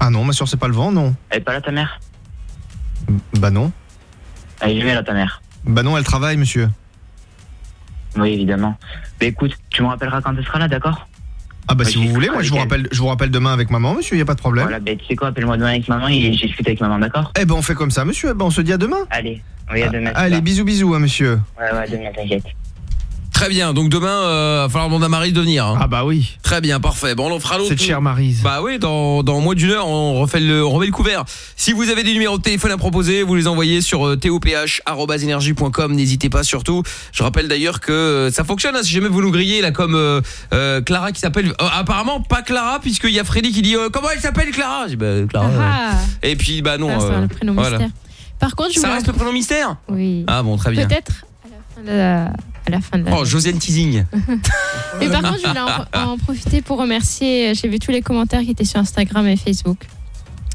Ah non, ma soeur c'est pas le vent, non. Elle est pas là, ta mère Bah non. Elle est jamais là, ta mère. Bah non, elle travaille monsieur. Oui, évidemment. Mais écoute, tu me rappelleras quand elle sera là, d'accord Ah bah si vous voulez, moi je vous elle. rappelle, je vous rappelle demain avec maman, monsieur, il y a pas de problème. Voilà, ben tu sais quoi, appelle-moi demain avec maman et j'ai discuté avec maman, d'accord Eh ben on fait comme ça, monsieur. Eh ben on se dit à demain. Allez, oui, à demain. Allez, bisous bisous, hein, monsieur. Ouais, ouais, demain, t'inquiète. Très bien, donc demain, euh, va falloir demander à Marie de venir. hein. Ah bah oui. Très bien, parfait. Bon, on fera l'autre. Cette chère Maryse. Bah oui, dans, dans moins d'une heure, on refait le, on remet le couvert. Si vous avez des numéros de téléphone à proposer, vous les envoyez sur euh, toph.energie.com. N'hésitez pas surtout. Je rappelle d'ailleurs que euh, ça fonctionne. hein, si jamais vous nous grillez là, comme euh, euh, Clara qui s'appelle. euh, apparemment pas Clara, puisqu'il y a Freddy qui dit euh, comment elle s'appelle Clara? Je dis, bah, Clara. Ah. Et puis bah non. Ah, c'est le prénom voilà. mystère. Par contre, je Ça voulais reste en- le prénom mystère. Oui. Ah bon, très bien. Peut-être à la fin de la, à la fin de la- Oh, Josiane Teasing. (laughs) Mais par contre, je voulais en, en profiter pour remercier. J'ai vu tous les commentaires qui étaient sur Instagram et Facebook.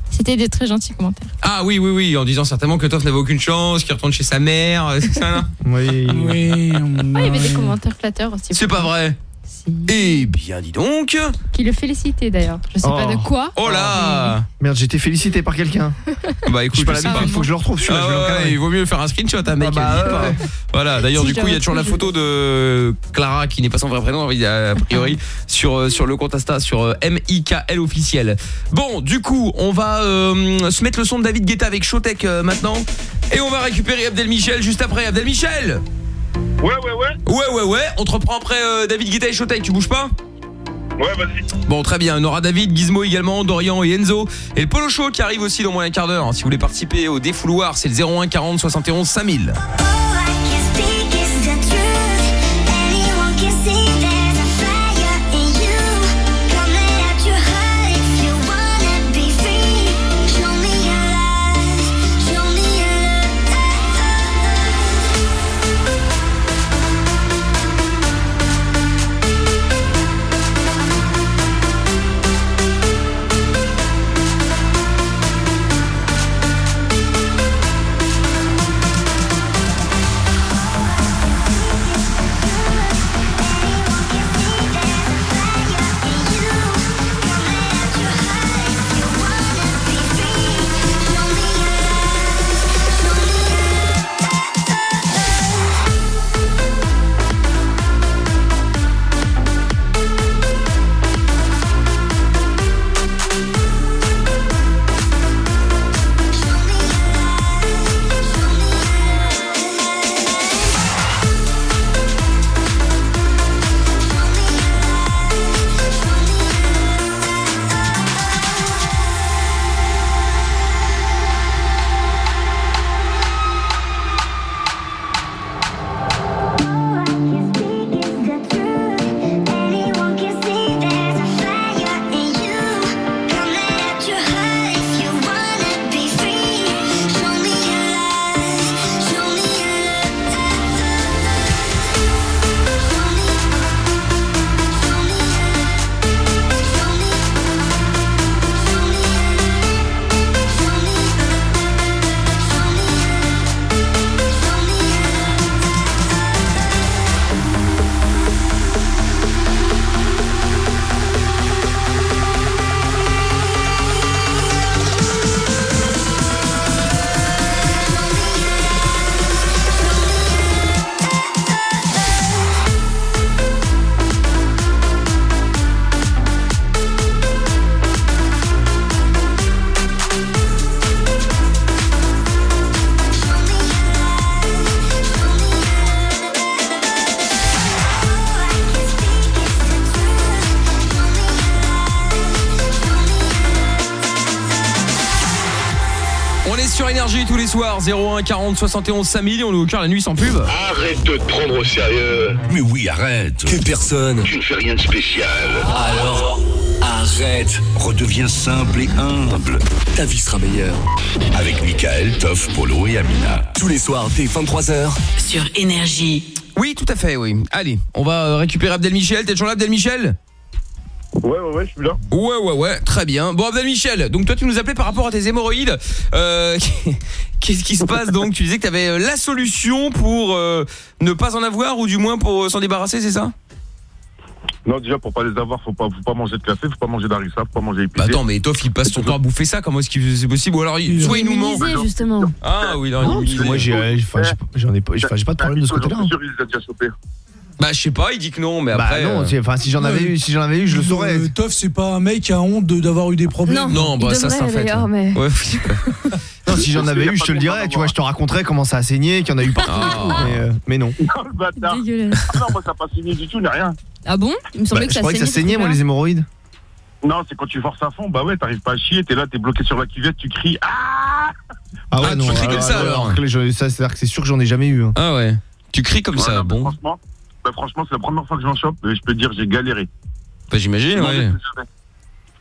C'était des très gentils commentaires. Ah oui, oui, oui, en disant certainement que Toff n'avait aucune chance, qu'il retourne chez sa mère, euh, c'est ça là Oui. (laughs) Oui. Oh, il y avait des commentaires flatteurs aussi. C'est pas vrai. Eh bien, dis donc. Qui le félicitait d'ailleurs. Je sais pas de quoi. Oh là Merde, j'ai été félicité par quelqu'un. (laughs) Bah écoute, pas pas. faut que je le retrouve, celui-là, Ah je vais il vaut mieux faire un screenshot, un mec. Ah bah, pas. ouais. Voilà, d'ailleurs, Si du je coup, il y a toujours la retrouve, photo de Clara, qui n'est pas son vrai prénom, a priori, (laughs) sur, euh, sur le compte Insta, sur euh, MIKL officiel. Bon, du coup, on va euh, se mettre le son de David Guetta avec Showtech euh, maintenant. Et on va récupérer Abdel Michel juste après. Abdel Michel Ouais, ouais, ouais. Ouais, ouais, ouais. On te reprend après euh, David Guetta et Showtech, tu bouges pas Ouais, vas-y. Bon, très bien. On aura David, Gizmo également, Dorian et Enzo. Et le Polo Show qui arrive aussi dans moins d'un quart d'heure. Si vous voulez participer au défouloir, c'est le 01 40 71 5000. Soirs 01 40 71 5000 on est au cœur la nuit sans pub. Arrête de te prendre au sérieux. Mais oui, arrête. Tu personne? Tu ne fais rien de spécial. Alors, arrête. Redeviens simple et humble. Ta vie sera meilleure. Avec Michael, Toff, Polo et Amina. Tous les soirs dès 23h. Sur Énergie. Oui, tout à fait, oui. Allez, on va euh, récupérer Abdel Michel. T'es toujours là Abdel Michel Ouais, ouais, ouais, je suis là. Ouais, ouais, ouais, très bien. Bon, Abdel Michel, donc toi tu nous appelais par rapport à tes hémorroïdes. Euh, (laughs) Qu'est-ce qui se passe donc? Tu disais que tu avais la solution pour euh, ne pas en avoir ou du moins pour euh, s'en débarrasser, c'est ça? Non, déjà, pour pas les avoir, faut pas, faut pas manger de café, faut pas manger d'harissa, faut pas manger épicé. Bah attends, mais Toff il passe son temps à bouffer ça, comment est-ce que c'est possible? Ou alors il- soit il nous ment. Justement. Ah oui, non, Non, parce que moi j'ai euh, j'en ai pas j'ai pas de problème de ce côté-là. hein. Bah je sais pas, il dit que non mais bah, après non, euh, enfin si j'en avais eu, si j'en avais eu, je le saurais. Le Toff c'est pas un mec qui a honte d'avoir eu des problèmes. Non, non bah ça c'est fait. Hein. Ouais. (laughs) non, si j'en avais eu, je te le dirais, tu vois, je te raconterais comment ça a saigné, qu'il y en a eu partout ah. euh, mais, non. non le bâtard. Ah non, moi ça a pas saigné du tout, ni rien. Ah bon? Il me semblait bah, que, ça je croyais que ça saignait moi les hémorroïdes. Non, c'est quand tu forces à fond, bah ouais, t'arrives pas à chier, t'es là, t'es bloqué sur la cuvette, tu cries ah Ah ouais, ah, non, tu cries comme ça alors. ça c'est sûr que j'en ai jamais eu. Hein. Ah ouais. Tu cries comme ça, bon. Bah, franchement, c'est la première fois que j'en chope. Je peux dire, j'ai galéré. Bah, j'imagine, ouais.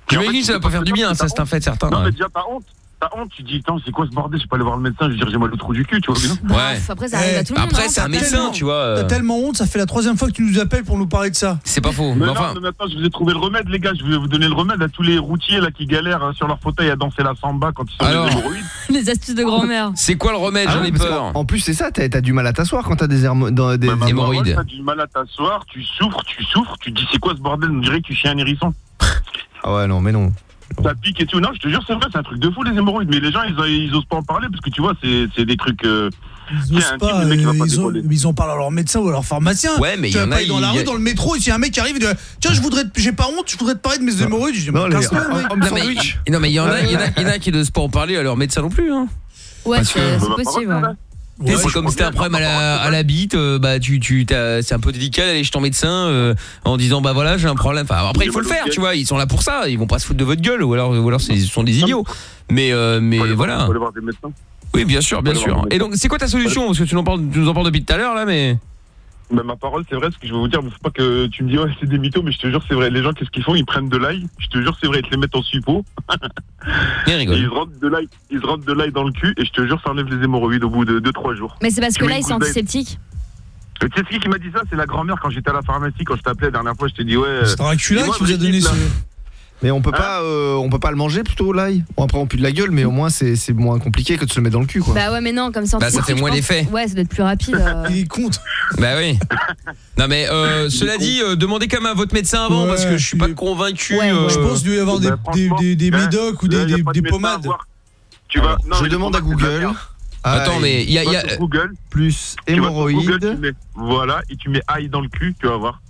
J'imagine, en ça va pas faire du bien, ça, c'est un fait certain. Non, mais déjà, honte. T'as honte, tu te dis, c'est quoi ce bordel Je vais pas aller voir le médecin, je vais dire, j'ai mal au trou du cul, tu vois. Bah, ouais. Après, ça arrive eh, à tout le monde. Après, hein. c'est un médecin, tu vois. T'as euh. tellement honte, ça fait la troisième fois que tu nous appelles pour nous parler de ça. C'est pas faux. Mais, mais non, maintenant, je vous ai trouvé le remède, les gars. Je vais vous donner le remède à tous les routiers là qui galèrent hein, sur leur fauteuil à danser la samba quand ils sont Alors... des (laughs) les astuces de grand-mère. C'est quoi le remède ah J'en ai peur. En plus, c'est ça, t'as as du mal à t'asseoir quand t'as des, des bah, bah, hémorroïdes. T'as du mal à t'asseoir, tu souffres, tu souffres, tu dis, c'est quoi ce bordel On dirait que tu chies un hérisson. ah ouais, non, mais non ça pique et tout. Non, je te jure, c'est vrai, c'est un truc de fou les hémorroïdes, mais les gens, ils, osent pas en parler parce que tu vois, c'est des trucs. Euh, ils osent pas, type, euh, ils, ont, ils, en parlent à leur médecin ou à leur pharmacien. Ouais, mais il y en a dans la rue, dans le métro, si un mec qui arrive, il dit tiens, je voudrais, j'ai pas honte, je voudrais te parler de mes hémorroïdes. Je dis, non, mais, il y en a, il y en a, qui n'osent pas en parler à leur médecin non plus. Hein. Ouais, c'est possible. C'est comme si t'as un problème à la, à la bite, euh, bah tu tu c'est un peu délicat d'aller chez ton médecin euh, en disant bah voilà j'ai un problème. Enfin, après il faut le faire, tu vois, ils sont là pour ça, ils vont pas se foutre de votre gueule ou alors ou alors ce sont des idiots. Mais euh, mais voilà. Oui bien sûr bien sûr. Et donc c'est quoi ta solution? Parce que tu nous en parles, tu nous en parles depuis tout à l'heure là mais. Bah, ma parole, c'est vrai, ce que je vais vous dire, faut pas que tu me dis, ouais, c'est des mythos, mais je te jure, c'est vrai. Les gens, qu'est-ce qu'ils font? Ils prennent de l'ail, je te jure, c'est vrai, ils te les mettent en suppôt. (laughs) ils, ils rentrent de l'ail, ils rentrent de l'ail dans le cul, et je te jure, ça enlève les hémorroïdes au bout de 2-3 jours. Mais c'est parce que l'ail, c'est antiseptique euh, tu sais ce qui m'a dit ça? C'est la grand-mère quand j'étais à la pharmacie, quand je t'appelais la dernière fois, je t'ai dit ouais. Euh, C'était un culin qui vous a donné ce. Mais on peut hein pas, euh, on peut pas le manger plutôt l'ail. Bon, après on pue de la gueule, mais au moins c'est moins compliqué que de se le mettre dans le cul quoi. Bah ouais, mais non, comme ça. Bah ça fait moins l'effet. Ouais, ça doit être plus rapide. Euh. (laughs) Il compte. Bah oui. Non mais euh, cela dit, demandez quand même à votre médecin avant parce que je suis pas convaincu. Je pense qu'il doit y avoir eh des, ben, hein, médocs ou des, pommades. Tu vas. je demande à Google. Attends, mais il y a. Google plus hémorroïde. Google, mets, voilà, et tu mets ail dans le cul, tu vas voir.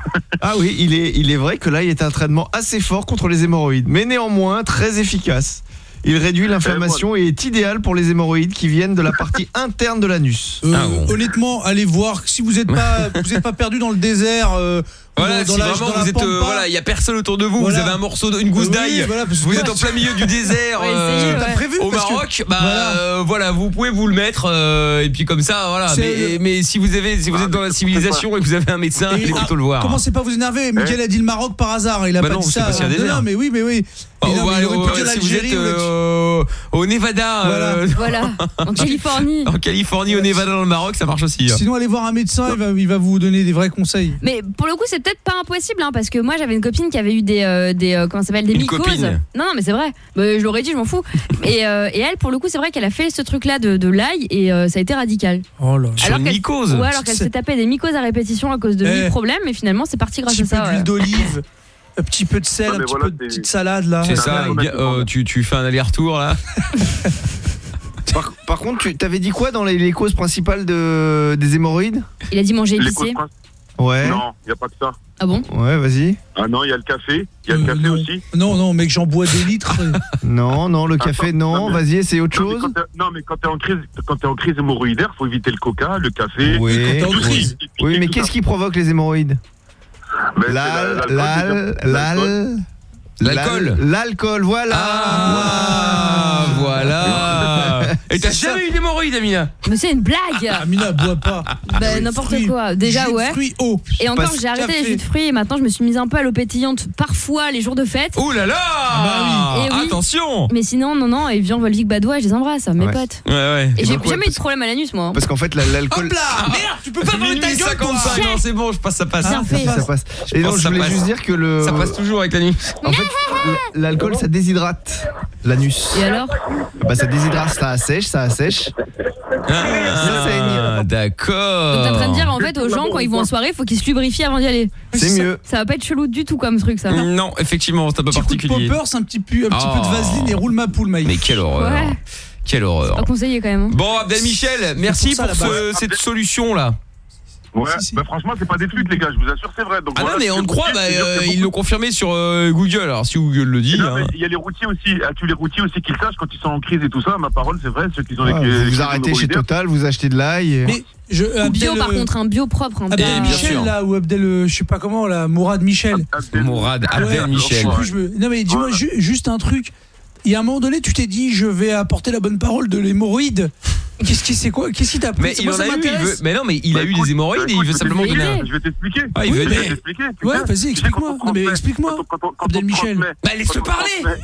(laughs) ah oui, il est, il est vrai que là, il est un traitement assez fort contre les hémorroïdes, mais néanmoins très efficace. Il réduit eh, l'inflammation et est idéal pour les hémorroïdes qui viennent de la partie (laughs) interne de l'anus. Euh, ah honnêtement, allez voir si vous n'êtes pas (laughs) vous êtes pas perdu dans le désert euh, voilà, dans si vraiment vous êtes euh, voilà, il y a personne autour de vous, vous avez un morceau d'une gousse d'ail. Vous êtes en plein milieu du (laughs) désert euh, ouais, prévu, au Maroc, bah euh, voilà. vous pouvez vous le mettre euh, et puis comme ça voilà, mais, si vous avez si vous êtes dans la civilisation et que vous avez un médecin, il faut ah, le voir. Commencez pas à vous énerver, Miguel a dit le Maroc par hasard, il a bah pas dit ça. Non, mais oui, mais oui. Mais non, mais il l'Algérie êtes, euh, au Nevada, euh, (laughs) Voilà, en Californie. (laughs) en Californie, au Nevada, dans le Maroc, ça marche aussi. Hein. Sinon, allez voir un médecin, il va, vous donner des vrais conseils. Mais pour le coup, c'est peut-être pas impossible, hein, parce que moi j'avais une copine qui avait eu des, euh, comment s'appelle, des mycoses. Non, non, mais c'est vrai. Je l'aurais dit, je m'en fous. (laughs) et, elle, pour le coup, c'est vrai qu'elle a fait ce truc-là de, l'ail et ça a été radical. Oh là. Sur une qu'elle- mycose. Ouais, alors qu'elle s'est tapée des mycoses à répétition à cause de eh. mille problèmes, mais finalement c'est parti grâce à peu ça. ouais. d'huile d'olive, un petit peu de sel, un petit peu de salade là. C'est ça, euh, tu, tu, fais un aller-retour là. (laughs) par, contre, tu t'avais dit quoi dans les, causes principales de, des hémorroïdes? Il a dit manger épicé. Ouais. Non, il n'y a pas que ça. Ah bon? Ouais, vas-y. Ah non, il y a le café. Il y a le euh, café aussi. Non, non, mais que j'en bois des litres. (laughs) non, non, le café, non. Vas-y, c'est autre chose. Non, mais quand t'es en crise, quand es en crise hémorroïdaire, faut éviter le coca, le café. Oui, oui mais qu'est-ce qui provoque les hémorroïdes? L'alcool. L'alcool, voilà. Ah, et t'as jamais eu d'hémorroïdes, Amina Mais c'est une blague ah, Amina boit pas. Ben n'importe quoi. Déjà ouais. Fruits eau. Et encore j'ai arrêté les jus de fruits et maintenant je me suis mise un peu à l'eau pétillante parfois les jours de fête. Ouh là là ah bah oui. Attention Mais sinon non non et viens Volvic Badois, je les embrasse mes potes. Ouais ouais. Et, j'ai jamais eu de problème à l'anus moi. Hein. Parce qu'en fait l'alcool Hop là Merde, tu peux pas parler de ta gueule quoi. Non, c'est bon, je passe ça passe. Ça passe. Et donc je voulais juste dire que le Ça passe toujours avec l'anus. En fait l'alcool ça déshydrate l'anus. Et alors? Bah ça déshydrate ça assez sèche, ça assèche. Ah, d'accord. Donc t'es en train de dire en fait aux gens quand ils vont en soirée, faut qu'ils se lubrifient avant d'y aller. C'est mieux. Ça va pas être chelou du tout comme truc ça. va. Non, effectivement, c'est un peu particulier. un petit, un petit peu de oh. vaseline et roule ma poule, Maï. Mais quelle horreur. Quelle horreur. Pas conseillé quand même. Hein. Bon, Abdel Michel, merci pour, cette solution là. Ouais, bah franchement, c'est pas des flûtes, les gars, je vous assure, c'est vrai. Donc, Ah non, mais on te croit, bah, euh, ils l'ont confirmé sur euh, Google. Alors si Google le dit. Hein. il y a les routiers aussi, ah, tu les routiers aussi qui le sachent quand ils sont en crise et tout ça, ma parole, c'est vrai, ceux qui ont Ah, les vous les- vous arrêtez chez. Total, vous achetez de l'ail. et- Mais je, Bio Abdel, par euh, contre, un bio propre. hein, Abdel pas- Michel là ou Abdel euh, je sais pas comment là Mourad Michel Mourad Abdel Ouais, Michel. je sais plus, je me- non mais dis-moi ju- juste un truc il y a un moment donné tu t'es dit je vais apporter la bonne parole de l'hémorroïde qu'est-ce qui c'est quoi qu'est-ce qui t'a pris Mais il moi, en ça a eu, il m'intéresse? veut. Mais non, mais il a eu des hémorroïdes et il veut simplement donner un. Je vais t'expliquer. Ah, il Oui, veut je aider. vais t'expliquer. ouais vas-y Tu sais, explique-moi on non mais transmet- explique-moi quand on- quand on Abdel Michel transmet- Bah laisse-le quand on parler transmet-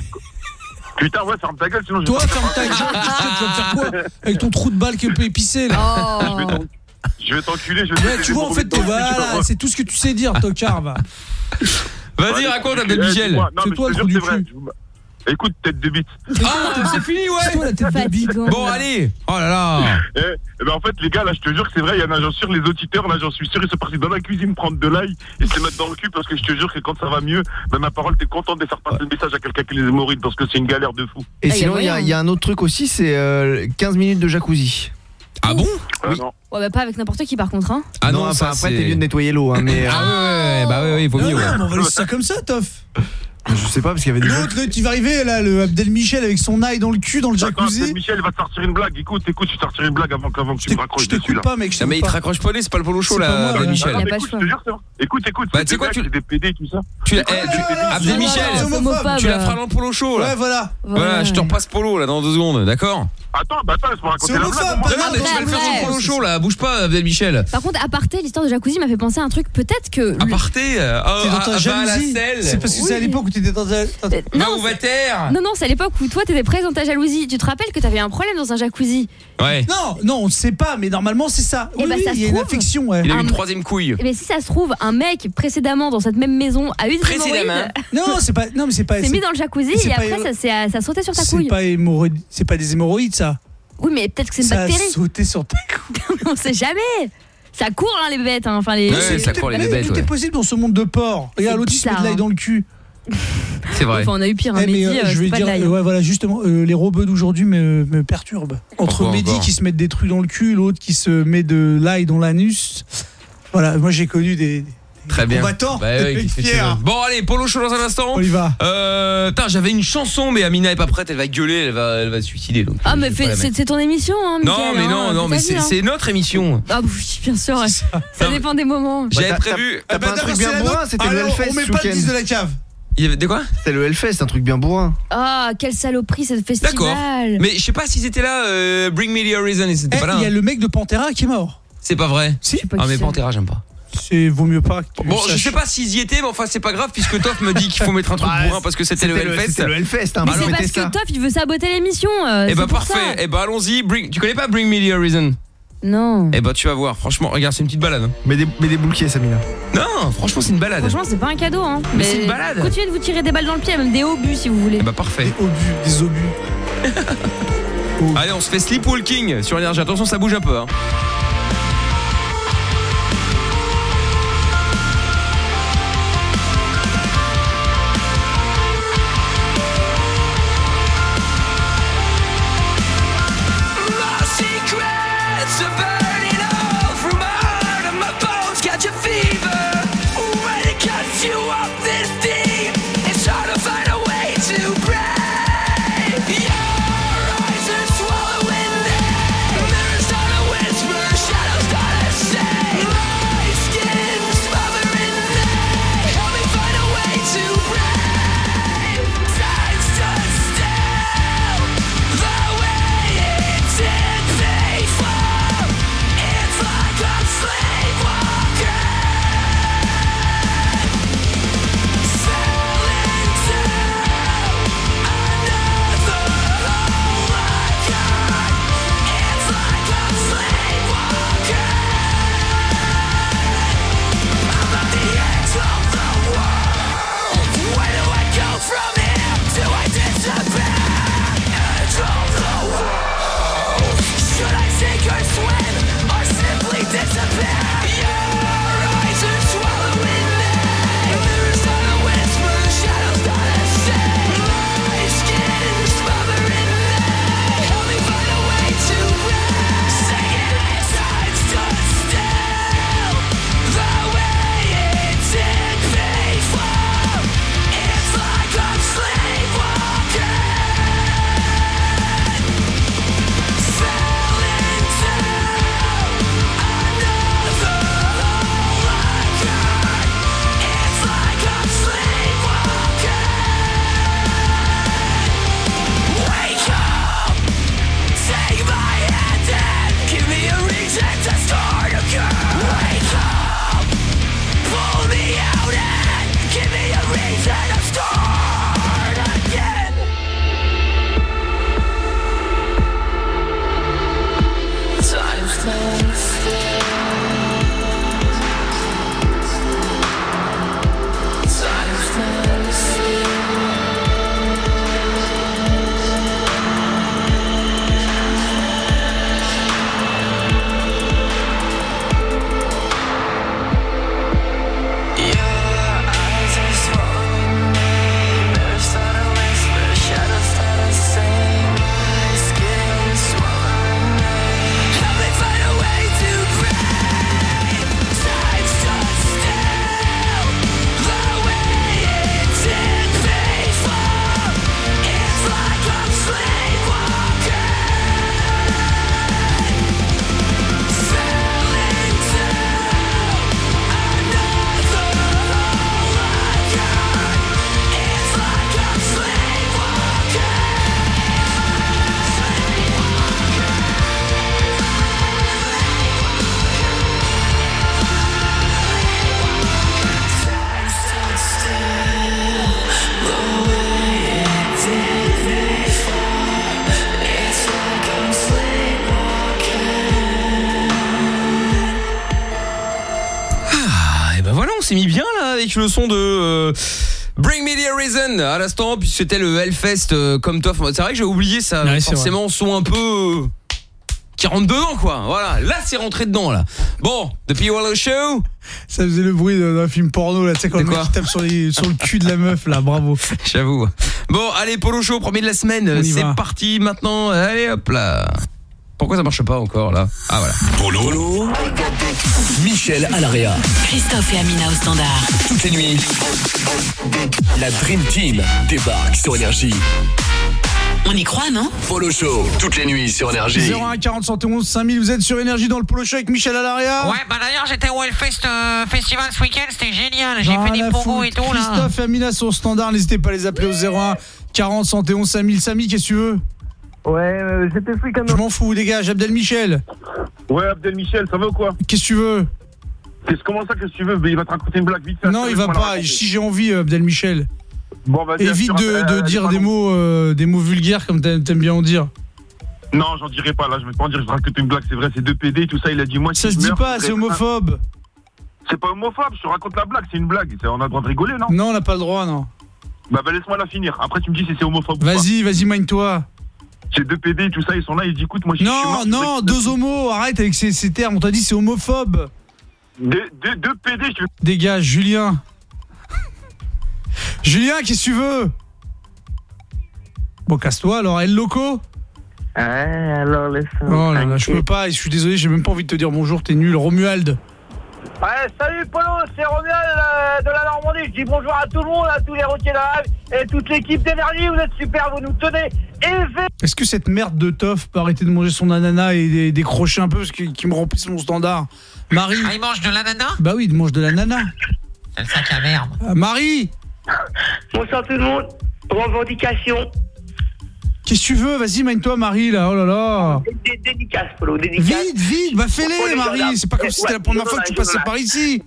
Putain, ouais, ferme ta gueule, sinon je toi vais ferme ta gueule tu vas me faire quoi? Avec ton trou de balle qui est un peu épicé là Je vais t'en- Je vais t'enculer, je vais Ouais, tu vois en fait t'es- voilà c'est tout ce que tu sais dire tocard va Vas-y, raconte Abdel Eh, Michel. C'est toi le trou du vrai. Écoute, tête de bite. Ah, c'est fini, c'est toi ouais. la tête de bite Bon, allez. Oh là là. Eh, eh ben en fait les gars là je te jure que c'est vrai il y en a j'en suis sûr les auditeurs là j'en suis sûr ils sont partis dans la cuisine prendre de l'ail et se les mettre dans le cul parce que je te jure que quand ça va mieux ben ma parole t'es content de faire passer le message à quelqu'un qui les hémorroïdes parce que c'est une galère de fou Et Ah, sinon, il y, a- moyen. il y a un autre truc aussi, c'est euh, 15 minutes de jacuzzi. Ah bon? Ah. Ouais, bah pas avec n'importe qui par contre. Hein. Ah non, non, enfin, ça après, t'es mieux de nettoyer l'eau. Hein, mais, euh, Ah ouais, ouais, ouais, bah ouais, ouais, il vaut non, mieux. ouais. mais on va laisser ça comme ça Toff je sais pas, parce qu'il y avait des l'autre l'autre, il va arriver là le Abdel Michel avec son ail dans le cul dans le Attends, jacuzzi Michel va te sortir une blague écoute écoute je vais te sortir une blague avant, qu'avant que tu je me raccroches je dessus t'écoute là pas mec je Non, mais il te raccroche pas, c'est pas le polo chaud là, Abdel. Michel. Ah, Y a mais pas écoute, te jure c'est vrai. écoute écoute Bah, c'est tu sais des quoi, tu- c'est des PD tout ça Tu l'as- Ah, eh, tu- Abdel Michel. homophobe, Tu la feras dans le polo chaud ouais là. voilà Voilà, je te repasse polo là dans deux secondes, d'accord? Attends bah attends laisse-moi raconter C'est la blague homophobe, moi. bah Non, mais tu vas le faire sur le polo chaud là, bouge pas Abdel Michel. Par contre, à parté, l'histoire de jacuzzi m'a fait penser à un truc. Peut-être que. Aparté, euh, oh, T'es dans ah, ta va à la jalousie selle. c'est parce que c'est à Oui. l'époque où t'étais dans un Euh, Va au c'est- water. Non, non, c'est à l'époque où toi t'étais présent dans ta jalousie. Tu te rappelles que t'avais un problème dans un jacuzzi Ouais. non non on ne sait pas mais normalement c'est ça Eh oui bah, oui, ça il y se a une trouve. affection ouais Il a eu Un- une troisième couille. Eh bien, si ça se trouve, un mec précédemment dans cette même maison a eu des Précédemment. hémorroïdes, non c'est pas non mais c'est pas (laughs) s'est mis dans le jacuzzi c'est et pas- après ça, s'est- ça a sauté sur ta c'est couille. pas hémorroïde c'est pas des hémorroïdes ça Oui, mais peut-être que c'est une ça a bactérie. sauté sur ta (laughs) On sait jamais. Ça court, hein, les bêtes. hein. Enfin, les. Ouais, les- ça court les Mais bébêtes, tout ouais. est possible dans ce monde de porc regarde l'autre il se met de l'ail dans le cul (laughs) C'est vrai. Enfin, on a eu pire. Hein, Eh, euh, euh, je vais pas dire, de euh, ouais, voilà, justement, euh, les robots d'aujourd'hui me, me perturbent. Entre Pourquoi Mehdi encore qui se met des trucs dans le cul, l'autre qui se met de l'ail dans l'anus. Voilà, moi j'ai connu des, Très bien. combattants. Bah ouais, qui fait (laughs) Fier. Bon allez, polo chaud dans un instant. On y va. Euh, tain, j'avais une chanson mais Amina est pas prête, elle va gueuler, elle va elle va se suicider donc. Ah, mais c'est ton émission, hein, Non, mais hein, non, non, mais c'est hein. c'est notre émission. Ah, oui, bien sûr. ouais. Ça dépend des moments. J'avais t'as- prévu T'as ben, pas un truc d'accord, bien bourrin, c'était le Hellfest On met pas le week-end. 10 de la cave. Il y avait de quoi C'était le Hellfest, un truc bien bourrin. Ah, quelle saloperie, cette festival. D'accord. Mais je sais pas s'ils étaient là euh, Bring Me the Horizon, ils étaient Eh, pas là. Il y a hein. le mec de Pantera qui est mort. C'est pas vrai. Si. pas Ah mais. Pantera, j'aime pas. C'est vaut mieux pas. que tu Bon, je sais pas s'ils y étaient, mais enfin c'est pas grave puisque Toff me dit qu'il faut mettre un truc Bah, bourrin parce que c'était le Hellfest. C'était le Hellfest, hein, Mais alors c'est parce que. Toff, il veut saboter l'émission. euh, Eh bah parfait. Eh bah allons-y. Bring... Tu connais pas Bring Me the Horizon? Non. Eh bah tu vas voir. Franchement, regarde, c'est une petite balade. hein. Mais des, mais des bouquets, Samina. Non, franchement, c'est une balade. Franchement, c'est pas un cadeau. Hein. Mais c'est une balade. Continuez de vous tirer des balles dans le pied, même des obus si vous voulez. Eh bah parfait. Des obus, des obus. (laughs) Allez, on se fait sleepwalking sur énergie. Attention, ça bouge un peu. Hein. Le son de euh, Bring Me the Horizon à l'instant, puis c'était le Hellfest euh, comme toi. C'est vrai que j'ai oublié ça. Ouais, Forcément, son un peu euh, qui rentre dedans quoi. Voilà, là c'est rentré dedans là. Bon, depuis Wallow Show. Ça faisait le bruit d'un film porno là, tu sais quand le mec quoi qui tape sur, les- sur le cul de la meuf là, bravo. J'avoue. Bon, allez, Polo Show, premier de la semaine. C'est parti maintenant. Allez, hop là. Pourquoi ça marche pas encore là Ah voilà. Polo. Michel Alaria. Christophe et Amina au standard. Toutes les nuits. La Dream Team débarque sur Énergie. On y croit, non Polo Show. Toutes les nuits sur Énergie. 01 40 71 5000, vous êtes sur énergie dans le polo show avec Michel Alaria. Ouais, bah d'ailleurs, j'étais au Hellfest euh, Festival ce week-end, c'était génial. J'ai Rien fait des pogos et tout, là. Christophe et Amina le standard, n'hésitez pas à les appeler au 01 40 71 5000. Samy, qu'est-ce que tu veux? Ouais, euh, j'étais free quand Je m'en fous, dégage. Abdel Michel, Ouais, Abdel Michel, ça va ou quoi qu'est-ce que tu veux Qu'est-ce comment ça, qu'est-ce que tu veux Mais Il va te raconter une blague vite fait. Non, il va pas. raconter. Si j'ai envie, euh, Abdel Michel. Bon, vas-y, Évite de, euh, de euh, dire des mots, euh, des mots vulgaires comme t'a- t'aimes bien en dire. Non, j'en dirai pas, là, je vais pas en dire, je te raconte une blague, c'est vrai, c'est deux PD, tout ça, il a dit moi. Ça si se je dit meurs, pas, je c'est serai- homophobe. C'est pas homophobe, je te raconte la blague, c'est une blague. C'est- On a le droit de rigoler, non Non, on n'a pas le droit, non. Bah, bah laisse-moi la finir. Après, tu me dis si c'est homophobe ou pas. Vas-y, vas-y, mine-toi. C'est deux PD, tout ça, ils sont là, ils disent écoute, moi, je suis Non, non, deux homos, arrête avec ces, ces termes. On t'a dit c'est homophobe. Deux, deux, deux PD, je. Dégage, Julien. (laughs) Julien, qu'est-ce que tu veux? Bon, casse-toi alors, El Loco? Ouais, alors laisse Oh là là, je peux pas, je suis désolé, j'ai même pas envie de te dire bonjour, t'es nul. Romuald. Ouais, salut Polo, c'est Romuald euh, de la Normandie. Je dis bonjour à tout le monde, à tous les routiers de la Hague et toute l'équipe d'énergie. Vous êtes super, vous nous tenez élevés. Est-ce que cette merde de Toff peut arrêter de manger son ananas et dé- décrocher un peu parce qu'il qu'il me remplisse mon standard Marie Ah, il mange de l'ananas? Bah oui, il mange de l'ananas. C'est le sac à merde. Ah, Marie Bonsoir tout le monde. Revendication. Qu'est-ce que tu veux? Vas-y, mène-toi, Marie, là. Oh là là. Dé- Dédicace, Polo, dédicace. Vite, vite, bah fais-les, les Marie. C'est pas comme si c'était la première fois que tu passais par ici.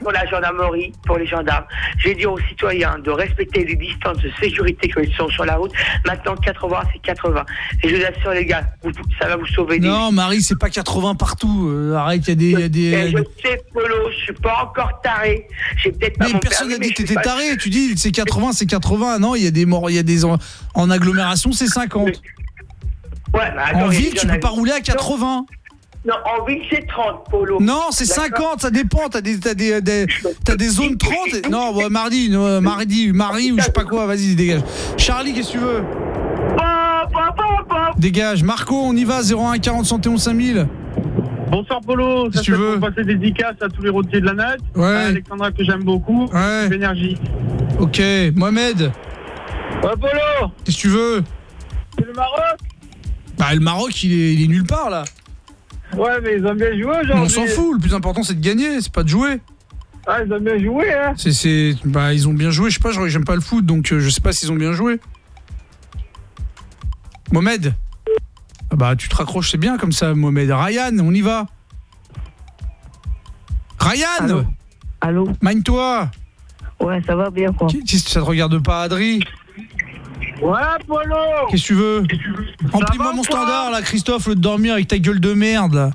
Pour la gendarmerie, pour les gendarmes. Je vais dire aux citoyens de respecter les distances de sécurité quand ils sont sur la route. Maintenant, 80, c'est 80. Et je vous assure, les gars, vous- ça va vous sauver des Non, Marie, c'est pas 80 partout. Euh, arrête, il y a des. Y a je sais, Polo, je suis pas encore taré. J'ai peut-être pas Mais mon personne n'a dit que t'étais pas- taré. Tu dis c'est 80, c'est 80. Non, il y a des morts, il y a des en, en agglomération, c'est 50. Ouais, mais attends, En ville, tu peux pas rouler à 80. Non, en ville, c'est 30, Polo. Non, c'est D'accord 50, ça dépend. T'as des, t'as des, des, t'as des zones 30. et- Non, mardi, non, mardi, Marie ou je sais pas quoi. Vas-y, dégage. Charlie, qu'est-ce que tu veux? Dégage. Marco, on y va. 01 40 71 5000. Bonsoir Polo, ça Si tu fait veux? pour passer des dédicaces à tous les routiers de la natte. Ouais. À Alexandra que j'aime beaucoup. Ouais. Énergie. Ok. Mohamed, Ouais Polo, qu'est-ce que tu veux? C'est le Maroc Bah, le Maroc, il est, il est nulle part là. Ouais mais ils ont bien joué aujourd'hui. on s'en fout. Le plus important, c'est de gagner. C'est pas de jouer. Ah ils ont bien joué hein. C'est, c'est, bah, ils ont bien joué. Je sais pas, j'aime pas le foot, donc euh, je sais pas s'ils ont bien joué. Mohamed Ah Bah, tu te raccroches, c'est bien comme ça, Mohamed. Ryan, on y va. Ryan Allô? Mine-toi Ouais, ça va bien quoi. Qu'est-ce que ça te regarde pas, Adri? Ouais Polo Qu'est-ce que tu veux Remplis-moi mon standard, là, Christophe, le de dormir avec ta gueule de merde, là.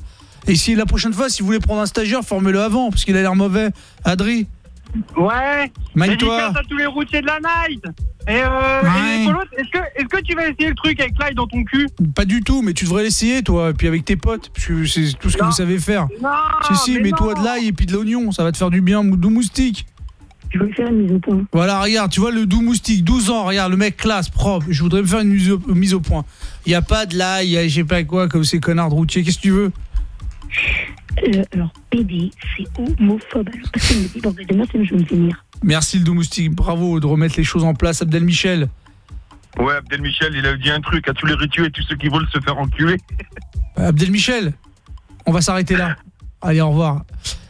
Et si la prochaine fois, si vous voulez prendre un stagiaire, formez-le avant, parce qu'il a l'air mauvais. Adri Ouais. Dédicace à tous les routiers de la night Et euh, Ouais. et Polo, est-ce que, est-ce que tu vas essayer le truc avec l'ail dans ton cul? Pas du tout, mais tu devrais l'essayer, toi, et puis avec tes potes, parce que c'est tout ce que vous savez faire. Non Si, si, mais mets-toi de l'ail et puis de l'oignon, ça va te faire du bien, doux moustique. Tu veux faire une mise au point Voilà, regarde, tu vois le doux moustique, 12 ans, regarde, le mec classe, propre. Je voudrais me faire une mise au, mise au point. Il y a pas de l'ail, y a je sais pas quoi, comme ces connards de routiers, qu'est-ce que tu veux Euh, alors, PD, c'est homophobe. Alors, personne ne me dit, bordel de moi, sinon je vais me finir. Merci le doux moustique, bravo de remettre les choses en place, Abdel Michel. Ouais, Abdel Michel, il a dit un truc à tous les rituels et tous ceux qui veulent se faire enculer. Euh, Abdel Michel, on va s'arrêter là. Allez, au revoir.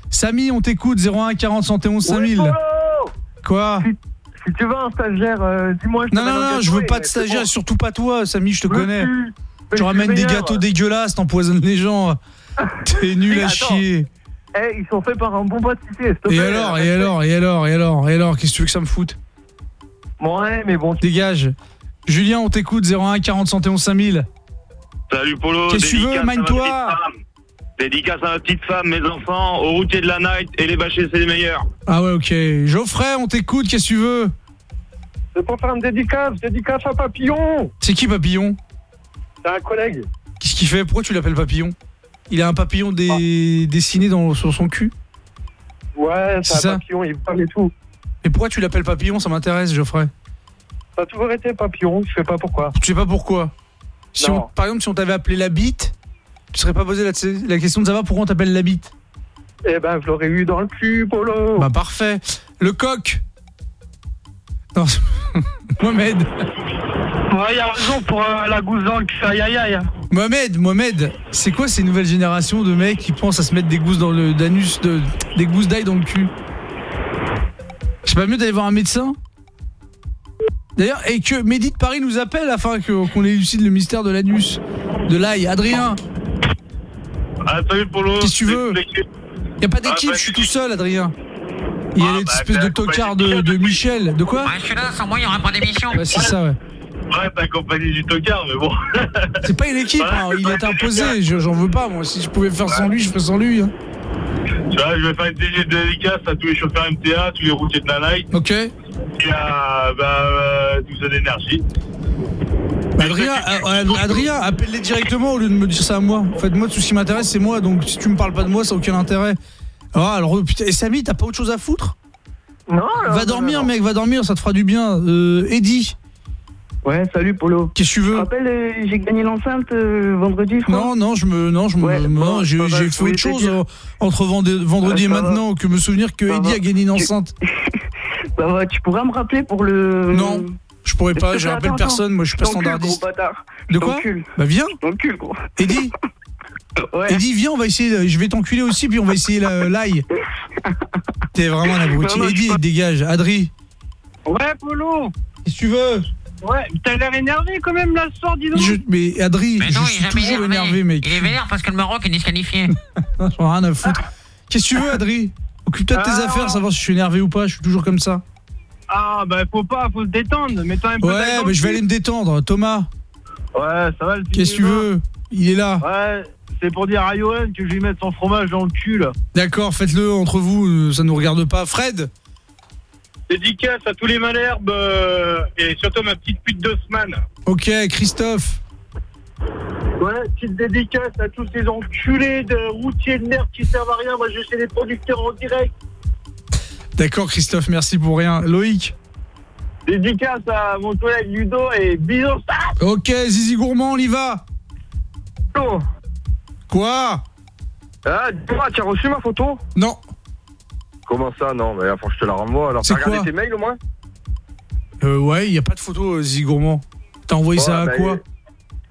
Samy, on t'écoute, 01 40 71 5000. Quoi Si tu veux un stagiaire, euh, dis-moi. je Non, non, non, je veux et- pas de stagiaire, bon. surtout pas toi, Samy, je te Mais connais. Tu ramènes des gâteaux dégueulasses, t'empoisonnes les gens. (laughs) T'es nul à chier. Eh, ils sont faits par un bon pâtissier, s'il te Et plaît. alors, et alors, et alors, et alors, et alors, qu'est-ce que tu veux que ça me foute? Ouais, mais bon. Dégage. Julien, on t'écoute, 01 40 71 5000. Salut Polo. Qu'est-ce que tu veux, mine-toi. Dédicace à ma petite femme, mes enfants, aux routiers de la night et les bâchés, c'est les meilleurs. Ah ouais, ok. Geoffrey, on t'écoute, qu'est-ce que tu veux? C'est pour faire une dédicace, dédicace à Papillon. C'est qui Papillon? C'est un collègue. Qu'est-ce qu'il fait? Pourquoi tu l'appelles Papillon? Il a un papillon dé- dessiné dans, sur son cul? Ouais, C'est un ça? papillon, il parle et tout. Et pourquoi tu l'appelles Papillon? Ça m'intéresse, Geoffrey. Ça a toujours été papillon, je sais pas pourquoi. Tu sais pas pourquoi? Si Non. on- Par exemple, si on t'avait appelé la bite, tu serais pas posé la, la question de savoir pourquoi on t'appelle la bite Eh ben, je l'aurais eu dans le cul, Polo. Bah parfait. Le coq Non, (laughs) Mohamed. Ouais, il a raison pour euh, la gousse dans le cul, aïe aïe aïe. Mohamed, Mohamed, c'est quoi ces nouvelles générations de mecs qui pensent à se mettre des gousses dans le d'anus de des gousses d'ail dans le cul? C'est pas mieux d'aller voir un médecin? D'ailleurs, et que Mehdi de Paris nous appelle afin qu'on élucide le mystère de l'anus de l'ail. Adrien, Ah, salut Polo. Qu'est-ce que tu veux y a pas d'équipe, Ah, bah, je suis tout seul, Adrien. Il y a Ah, une bah, espèce de tocard de, de Michel. De quoi Ouais, je suis là, sans moi, il n'y aura pas d'émission. Bah, C'est ça, ouais. Ouais, t'as accompagné du tocard, mais bon. (laughs) C'est pas une équipe, hein, il est imposé, je- j'en veux pas moi. Si je pouvais faire sans lui, je ferais sans lui. hein. Tu vois, je vais faire une dédicace dédicace à tous les chauffeurs MTA, tous les routiers de la night. Ok. Et à bah, euh, tous ceux d'énergie. Bah, Adrien, Adrien, appelle-les directement au lieu de me dire ça à moi. En fait, moi, tout ce qui m'intéresse, c'est moi. Donc, si tu me parles pas de moi, ça n'a aucun intérêt. Ah, alors, euh, putain, et Samy, t'as pas autre chose à foutre? Non, Va dormir, mec, va dormir, ça te fera du bien. Euh, Eddie. Ouais, salut Polo. Qu'est-ce que tu veux? Tu te rappelles, euh, j'ai gagné l'enceinte euh, vendredi, je crois? Non, non, je me, non, je me, Ouais, non, bon, j'ai je fait autre chose euh, entre vendredi Ouais, et va. maintenant que me souvenir que Ça Eddie va. a gagné une enceinte. Ça (laughs) va, tu pourras me rappeler pour le. Non, je pourrais pas, je rappelle personne, moi je suis pas standardiste. De quoi. Bah viens. Je t'encule, gros. Eddie (laughs) Ouais. Eddie, viens, on va essayer. Je vais t'enculer aussi, puis on va essayer la- l'ail. (laughs) T'es vraiment un abruti. Non, Eddie, dégage. Adri, Ouais, Polo. qu'est-ce que tu veux Ouais, t'as l'air énervé quand même là ce soir, dis donc. Je- Mais Adri, Mais je non, suis toujours énervé. énervé, mec. Il est vénère parce que le Maroc est disqualifié. (laughs) J'en ai rien à foutre. Qu'est-ce que tu veux, Adri Occupe-toi de tes Ah, affaires, savoir si je suis énervé ou pas. Je suis toujours comme ça. Ah, bah faut pas, faut se détendre. Mets-toi un peu Ouais, mais le je vais aller me détendre. Thomas, Ouais, ça va le qu'est-ce que tu veux? Il est là. Ouais, c'est pour dire à Johan que je vais lui mettre son fromage dans le cul là. D'accord, faites-le entre vous, euh, ça nous regarde pas. Fred? Dédicace à tous les malherbes euh, et surtout ma petite pute d'Osman. Ok, Christophe. Ouais, petite dédicace à tous ces enculés de routiers de merde qui servent à rien. Moi, je suis des producteurs en direct. D'accord, Christophe, merci pour rien. Loïc Dédicace à mon collègue Ludo et bisous. Ok, Zizi Gourmand, on y va Quoi Ah, dis-moi, tu as reçu ma photo? Non. Comment ça, non? Mais faut que je te la renvoie. Alors, C'est t'as regardé tes mails au moins? Euh, ouais, il y a pas de photo, euh, Zizi Gourmand. T'as envoyé ça à bah, quoi?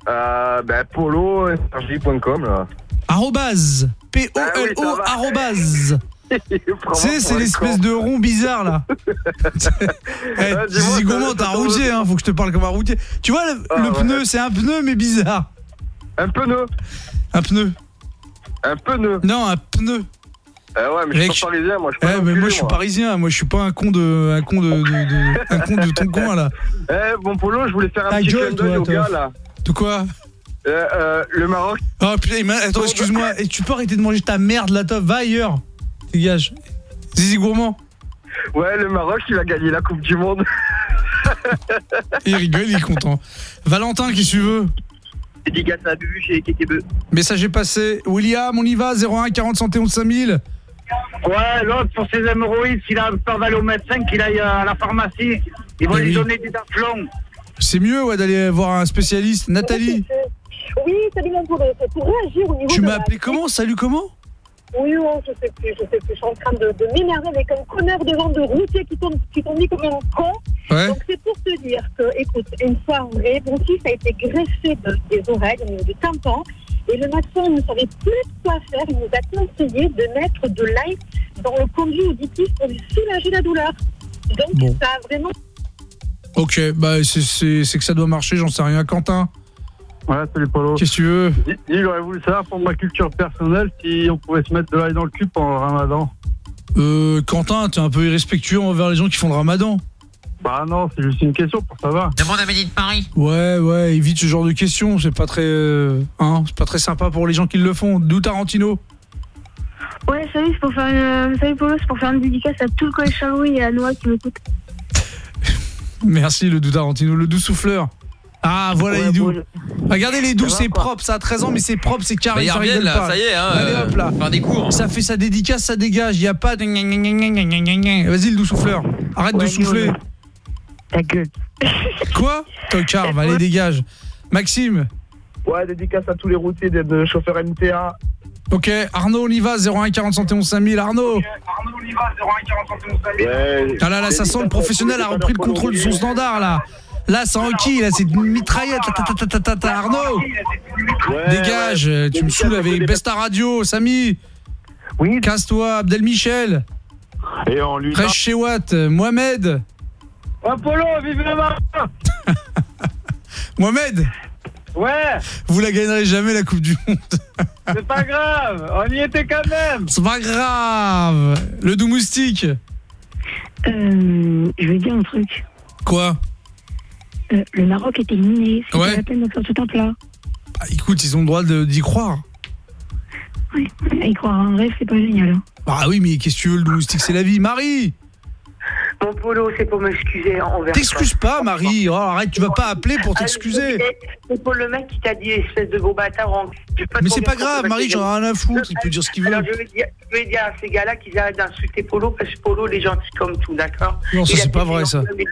Euh, ben, polo, energy.com, là. Arrobase. Ah P-O-L-O, va. arrobase. Tu sais, c'est l'espèce de rond bizarre là. (laughs) Eh, dis-moi, Zizi Gourmand, t'as routier, hein, faut que je te parle comme un routier. Tu vois, le, Ah, le ouais. pneu, c'est un pneu, mais bizarre. Un pneu Un pneu. Un pneu Non, un pneu. Eh ouais, mais je suis pas parisien, moi. Je suis pas Eh, mais enculé, moi, je suis parisien, moi, je suis pas un con de. Un con de. de- de- un con de ton coin là. (laughs) Eh, bon, Polo, je voulais faire un Ta petit gueule, toi, au toi. gars, là. De quoi Euh, euh, le Maroc. Oh putain, attends, excuse-moi, (laughs) et tu peux arrêter de manger ta merde là, top, va ailleurs. Dégage. Zizi Gourmand. Ouais, le Maroc, il a gagné la Coupe du Monde. (laughs) Il rigole, il est content. Valentin, que tu veux? Dédicace à Bubu chez. Message est passé. William, on y va 01 40 71 5000. Ouais, l'autre pour ses hémorroïdes, s'il a peur d'aller au médecin, qu'il aille à la pharmacie. Ils vont Eh lui donner des daflons. C'est mieux ouais, d'aller voir un spécialiste. Nathalie, Oui, salut mon poule. C'est pour réagir au niveau tu de m'as la- appelé comment? Salut comment? Oui, je sais plus, je sais plus. Je suis en train de, de m'énerver avec un connard de vent de routier qui tourne, qui tourne comme un con. Ouais. Donc c'est pour te dire que, écoute, une soirée, mon fils a été greffé de- des oreilles, au niveau du tympan, et le médecin ne savait plus quoi faire. Il nous a conseillé de mettre de l'ail dans le conduit auditif pour lui soulager la douleur. Donc Bon. ça a vraiment Ok, bah c'est que ça doit marcher, j'en sais rien. Quentin, Ouais, salut Polo. qu'est-ce que tu veux Il, aurait voulu savoir pour ma culture personnelle si on pouvait se mettre de l'ail dans le cul pendant le ramadan. Euh, Quentin, t'es un peu irrespectueux envers les gens qui font le ramadan. Bah non, c'est juste une question pour savoir. Demande à Mehdi de Paris. Ouais, ouais, évite ce genre de questions, c'est pas très euh, hein, c'est pas très sympa pour les gens qui le font. D'où Tarantino Ouais, salut, c'est pour faire une, salut Polo, c'est pour faire une dédicace à tout le collège Charlouis et à Noah qui m'écoute. (laughs) Merci le doux Tarantino, le doux souffleur. Ah voilà Ouais, les doux. bon, Regardez les doux, va, c'est propre, ça a 13 ans mais c'est propre, c'est carré, Bah, ça rigole là, pas. ça y est, hein, Allez euh, hop là. faire des cours. Ça fait sa dédicace, ça dégage, il y a pas de. Vas-y le doux souffleur. Arrête de souffler. Ta gueule. (laughs) Quoi? Tocard, allez dégage. Maxime Ouais, dédicace à tous les routiers de, de chauffeurs MTA. OK, Arnaud on y va 01 40 71 5000 Arnaud. Ouais. Ah là là, ça sent le professionnel a repris le contrôle de son standard là. Là, c'est en qui là, c'est une mitraillette. Arnaud. Dégage, tu me saoules avec Besta Radio, Samy. Oui. Casse-toi, Abdel Michel. Et on lui. Reste chez Watt, euh, Mohamed. Apollo, vive le marin (laughs) Mohamed, Ouais, vous la gagnerez jamais la Coupe du Monde. (laughs) c'est pas grave, on y était quand même C'est pas grave. Le doux moustique. Euh, je vais dire un truc. Quoi? Euh, le Maroc était c'était Ouais. la peine de faire tout un plat. Bah, écoute, ils ont le droit d'y croire. Ouais, y croire un rêve, c'est pas génial. hein. Ah oui, mais qu'est-ce que tu veux, le moustique, c'est la vie. Marie Mon polo, c'est pour m'excuser envers T'excuses pas, Marie. Oh, arrête, tu vas pas appeler pour Ah, t'excuser. C'est pour le mec qui t'a dit espèce de gros bâtard. en- Mais c'est pas grave, Marie, j'en ai rien à foutre. Il peut dire ce qu'il veut. Alors je vais dire, je vais dire à ces gars-là qu'ils arrêtent d'insulter Polo parce que Polo, il est gentil comme tout, d'accord Non, ça, c'est pas vrai, dans ça. club, il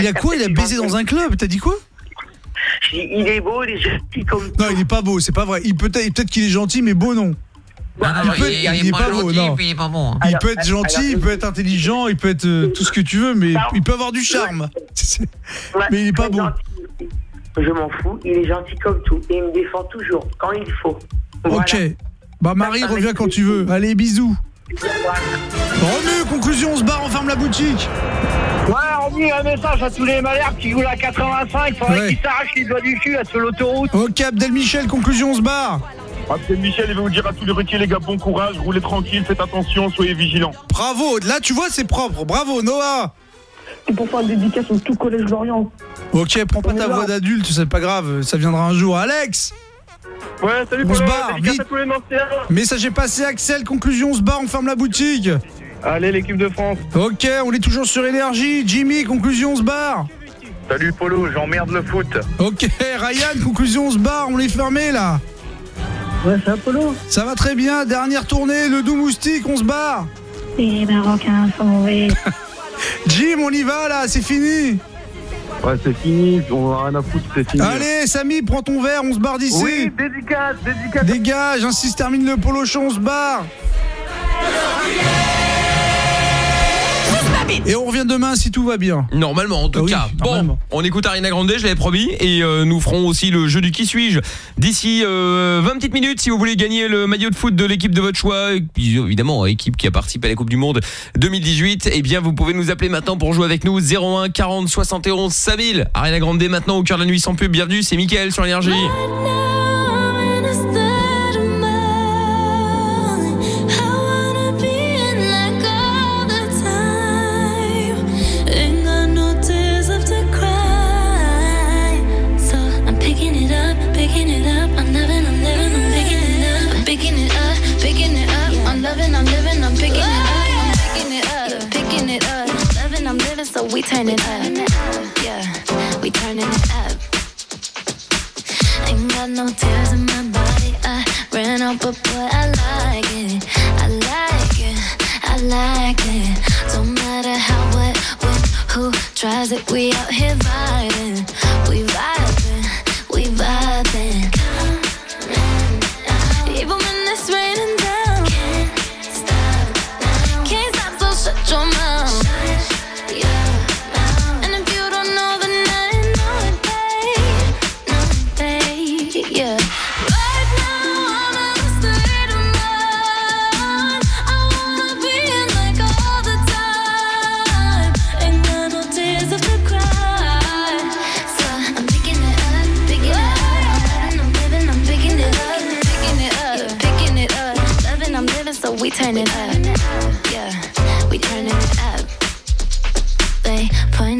a Il quoi Il a baisé dans un club T'as dit quoi Il est beau, il est gentil comme Non, il est pas beau, c'est pas vrai. Il peut être peut-être qu'il est gentil, mais beau non. Il peut il, être- il est il est pas pas beau, gentil, non. puis il est pas bon. Il Alors, peut être gentil, alors, il peut être intelligent, il peut être euh, tout ce que tu veux, mais il peut avoir du charme. (laughs) Ouais, Mais il est pas gentil. Je m'en fous, il est gentil comme tout et il me défend toujours quand il faut. Voilà. Ok. Bah Marie, reviens quand tu veux. Allez, bisous. Remue, conclusion, on se barre, on ferme la boutique. Ouais, on dit un message à tous les malherbes qui jouent la 85, faudrait Ouais. qu'ils s'arrachent les doigts du cul à sur l'autoroute. Ok, Abdel Michel, conclusion, on se barre. Abdel Michel, il veut vous dire à tous les routiers, les gars, bon courage, roulez tranquille, faites attention, soyez vigilants. Bravo, là tu vois, c'est propre. Bravo, Noah. Et pour faire une dédicace au tout collège Lorient. Ok, prends pas ta voix d'adulte, c'est pas grave, ça viendra un jour. Alex Ouais, salut On se Polo, barre, dédicace vite. à tous les Nancéens. Message est passé, Axel, conclusion, on se barre, on ferme la boutique. Allez, l'équipe de France. Ok, on est toujours sur énergie. Jimmy, conclusion, on se barre. Salut Polo, j'emmerde le foot. Ok, Ryan, conclusion, on se barre, on est fermé là. Ouais, c'est Apollo. Ça va très bien, dernière tournée, le doux moustique, on se barre. Les Marocains sont mauvais. Jim, on y va là, c'est fini. Ouais, c'est fini, on a rien à foutre, c'est fini. Allez, Samy, prends ton verre, on se barre d'ici. Oui, dédicace, dédicace. Dégage, ainsi se termine le polo show, on se barre. Et on revient demain si tout va bien. Normalement, en tout Ah oui, cas. Bon, on écoute Ariana Grande, je l'avais promis, et euh, nous ferons aussi le jeu du qui suis-je d'ici euh, 20 petites minutes si vous voulez gagner le maillot de foot de l'équipe de votre choix, évidemment, équipe qui a participé à la Coupe du Monde 2018. Eh bien, vous pouvez nous appeler maintenant pour jouer avec nous 01 40 71 5000. Ariana Grande maintenant au cœur de la nuit sans pub. Bienvenue, c'est Mickaël sur l'énergie. Turn it up. Yeah, we turning it up. Ain't got no tears in my body. I ran out, but boy, I like it. I like it. I like it. Don't matter how, what, when, who tries it. We out here vibing. We vibing.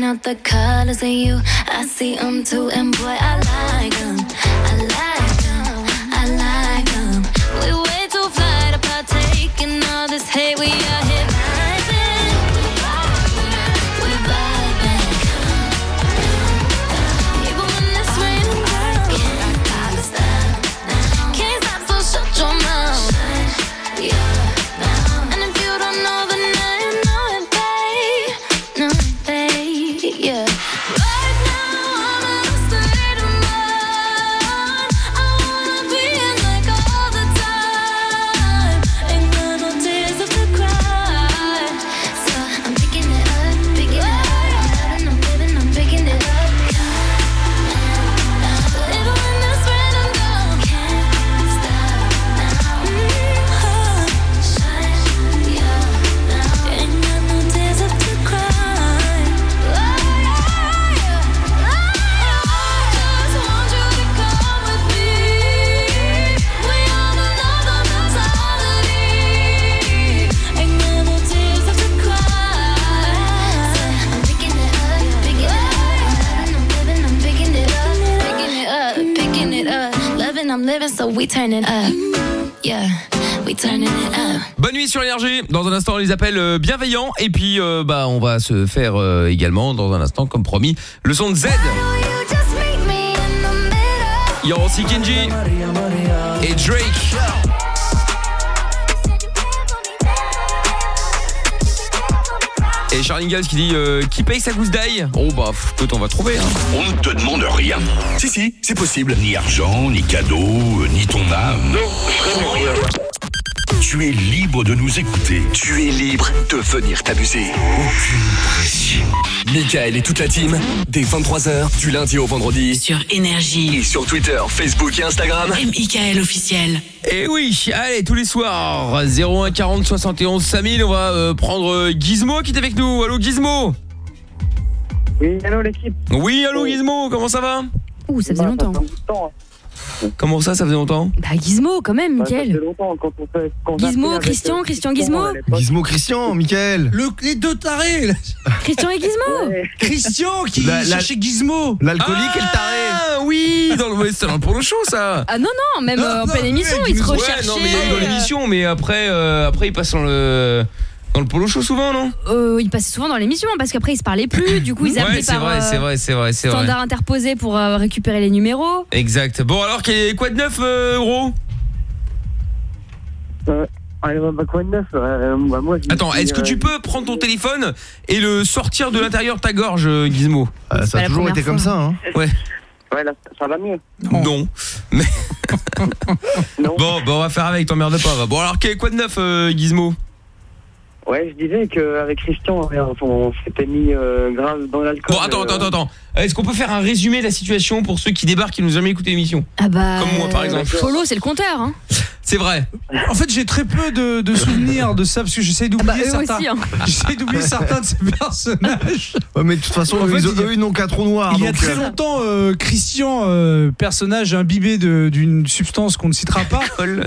Out the colors of you. I see them too, and boy, I like them. Living, so we turn it up. Yeah, we turning it up. Bonne nuit sur Énergie. Dans un instant, on les appelle euh, bienveillants. Et puis, euh, bah, on va se faire euh, également, dans un instant, comme promis, le son de Z. Il y aura aussi Kenji et Drake. Et Charlie Ingalls qui dit euh, qui paye sa gousse d'ail Oh bah écoute, on va trouver. hein. On ne te demande rien. Si, si, c'est possible. Ni argent, ni cadeau, euh, ni ton âme. Non, vraiment rien. Tu es libre de nous écouter. Tu es libre de venir t'amuser. Aucune pression. Michael et toute la team, dès 23h, du lundi au vendredi. Sur Énergie. Et sur Twitter, Facebook et Instagram. Et Michael officiel. Et oui, allez, tous les soirs, 01 40 71 5000, on va euh, prendre euh, Gizmo qui est avec nous. Allô Gizmo? Oui, allô l'équipe. Oui, allô Gizmo, comment ça va? Ouh, ça faisait longtemps. Comment ça, ça faisait longtemps Bah Gizmo quand même, Ça fait Mickaël. quand on fait. quand Gizmo, Christian, Christian Gizmo. Gizmo Christian, Michael. Le, les deux tarés là. Christian et Gizmo. Christian qui La- la- cherchait Gizmo. L'alcoolique et le taré. Ah oui, dans le, dans le porno show ça. Ah non, non, même euh, en non, pleine émission, il se Ouais, recherchait. non mais il y a eu dans euh, l'émission, mais après, euh, après il passe dans le dans le polo show souvent, non? Euh, il passait souvent dans l'émission parce qu'après ils se parlaient plus, du coup ils appelaient Ouais, c'est par vrai, euh, c'est vrai, c'est vrai, standard interposé pour euh, récupérer les numéros. Exact. Bon alors, quoi de neuf, euh, gros Euh, allez, bah, quoi de neuf? Euh, bah, moi, je me Attends, est-ce que euh, tu peux prendre ton téléphone et le sortir de l'intérieur de ta gorge, Gizmo? Ah, ça a toujours été comme ça. Hein. Ouais. Ouais, là, ça va mieux. Non. Mais (laughs) Non. bon, bah, on va faire avec, t'emmerde pas. va. Bon alors, quoi de neuf, euh, Gizmo? Ouais, je disais qu'avec Christian, on s'était mis euh, grave dans l'alcool. Bon, attends, euh, attends, attends, attends. Est-ce qu'on peut faire un résumé de la situation pour ceux qui débarquent et qui n'ont jamais écouté l'émission Ah bah. Comme moi, par euh, exemple. Polo, c'est le compteur. Hein. C'est vrai. En fait, j'ai très peu de, de souvenirs de ça parce que j'essaie Ah bah d'oublier eux certains. Hein. (laughs) J'essaie d'oublier (laughs) certains de ces personnages. Ouais, mais de toute façon, En fait, ils- a- eux, ils n'ont qu'un trou noir. Il y a très euh, longtemps, euh, Christian, euh, personnage imbibé de- d'une substance qu'on ne citera pas,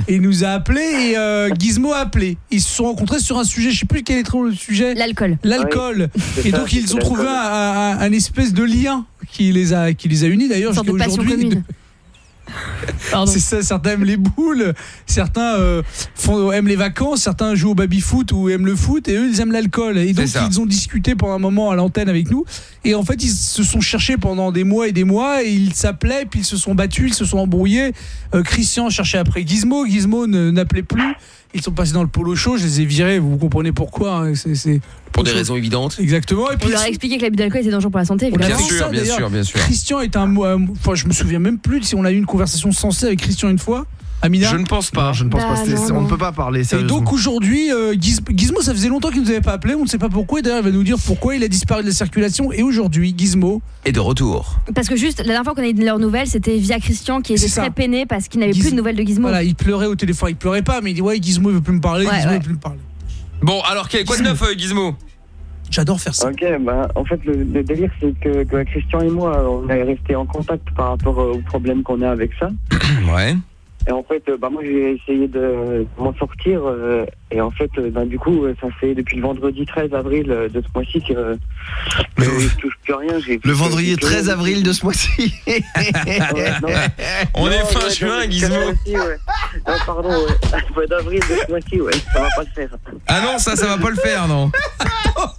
et nous a appelé et euh, Gizmo a appelé. Ils se sont rencontrés sur un sujet, je sais plus quel est le sujet. L'alcool. L'alcool. c'est Et ça, donc ils ont trouvé un, l'alcool. un- un espèce de lien qui les a qui les a unis d'ailleurs jusqu'à aujourd'hui. (laughs) C'est ça, certains aiment les boules, certains euh, font, aiment les vacances, certains jouent au baby-foot ou aiment le foot, et eux, ils aiment l'alcool. Et donc, ils ont discuté pendant un moment à l'antenne avec nous. Et en fait, ils se sont cherchés pendant des mois et des mois, et ils s'appelaient, puis ils se sont battus, ils se sont embrouillés. Euh, Christian cherchait après Gizmo, Gizmo ne- n'appelait plus. Ils sont passés dans le polo show, je les ai virés, vous comprenez pourquoi. hein, c'est- Pour des raisons évidentes. Exactement. Et On puis, leur a expliqué que l'abus d'alcool était dangereux pour la santé. on Bien sûr, ça, bien sûr, bien sûr. Christian est un mot. euh, Enfin, je me souviens même plus si on a eu une conversation sensée avec Christian une fois. Amina Je ne pense pas. non, je ne pense Bah, pas. non, c'est- on ne peut pas parler. Et donc aujourd'hui, euh, Giz- Gizmo, ça faisait longtemps qu'il nous avait pas appelé, on ne sait pas pourquoi. Et d'ailleurs, il va nous dire pourquoi il a disparu de la circulation. Et aujourd'hui, Gizmo, Et de retour. Parce que juste, la dernière fois qu'on a eu de leurs nouvelles, c'était via Christian qui était ça. très peiné parce qu'il n'avait Giz- plus de nouvelles de Gizmo. voilà, il pleurait au téléphone. Il pleurait pas, mais il dit ouais, Gizmo il veut plus me parler. Ouais, Gizmo ouais. veut plus me parler. Bon, alors, quoi de neuf, euh, Gizmo? J'adore faire ça. Ok, bah, en fait, le, le délire, c'est que, que Christian et moi, on est resté en contact par rapport euh, aux problèmes qu'on a avec ça. (coughs) Ouais. Et en fait, euh, bah, moi, j'ai essayé de m'en sortir. euh, et en fait, euh, bah, du coup, ça fait depuis le vendredi 13 avril de ce mois-ci que, euh, je touche plus rien. Le vendredi 13 avril de ce mois-ci. (laughs) On est fin juin, Gizmo. Non, pardon, ouais. (laughs) De ce mois-ci, ouais. Ça va pas le faire. Ah non, ça, ça va pas le faire, non. (laughs)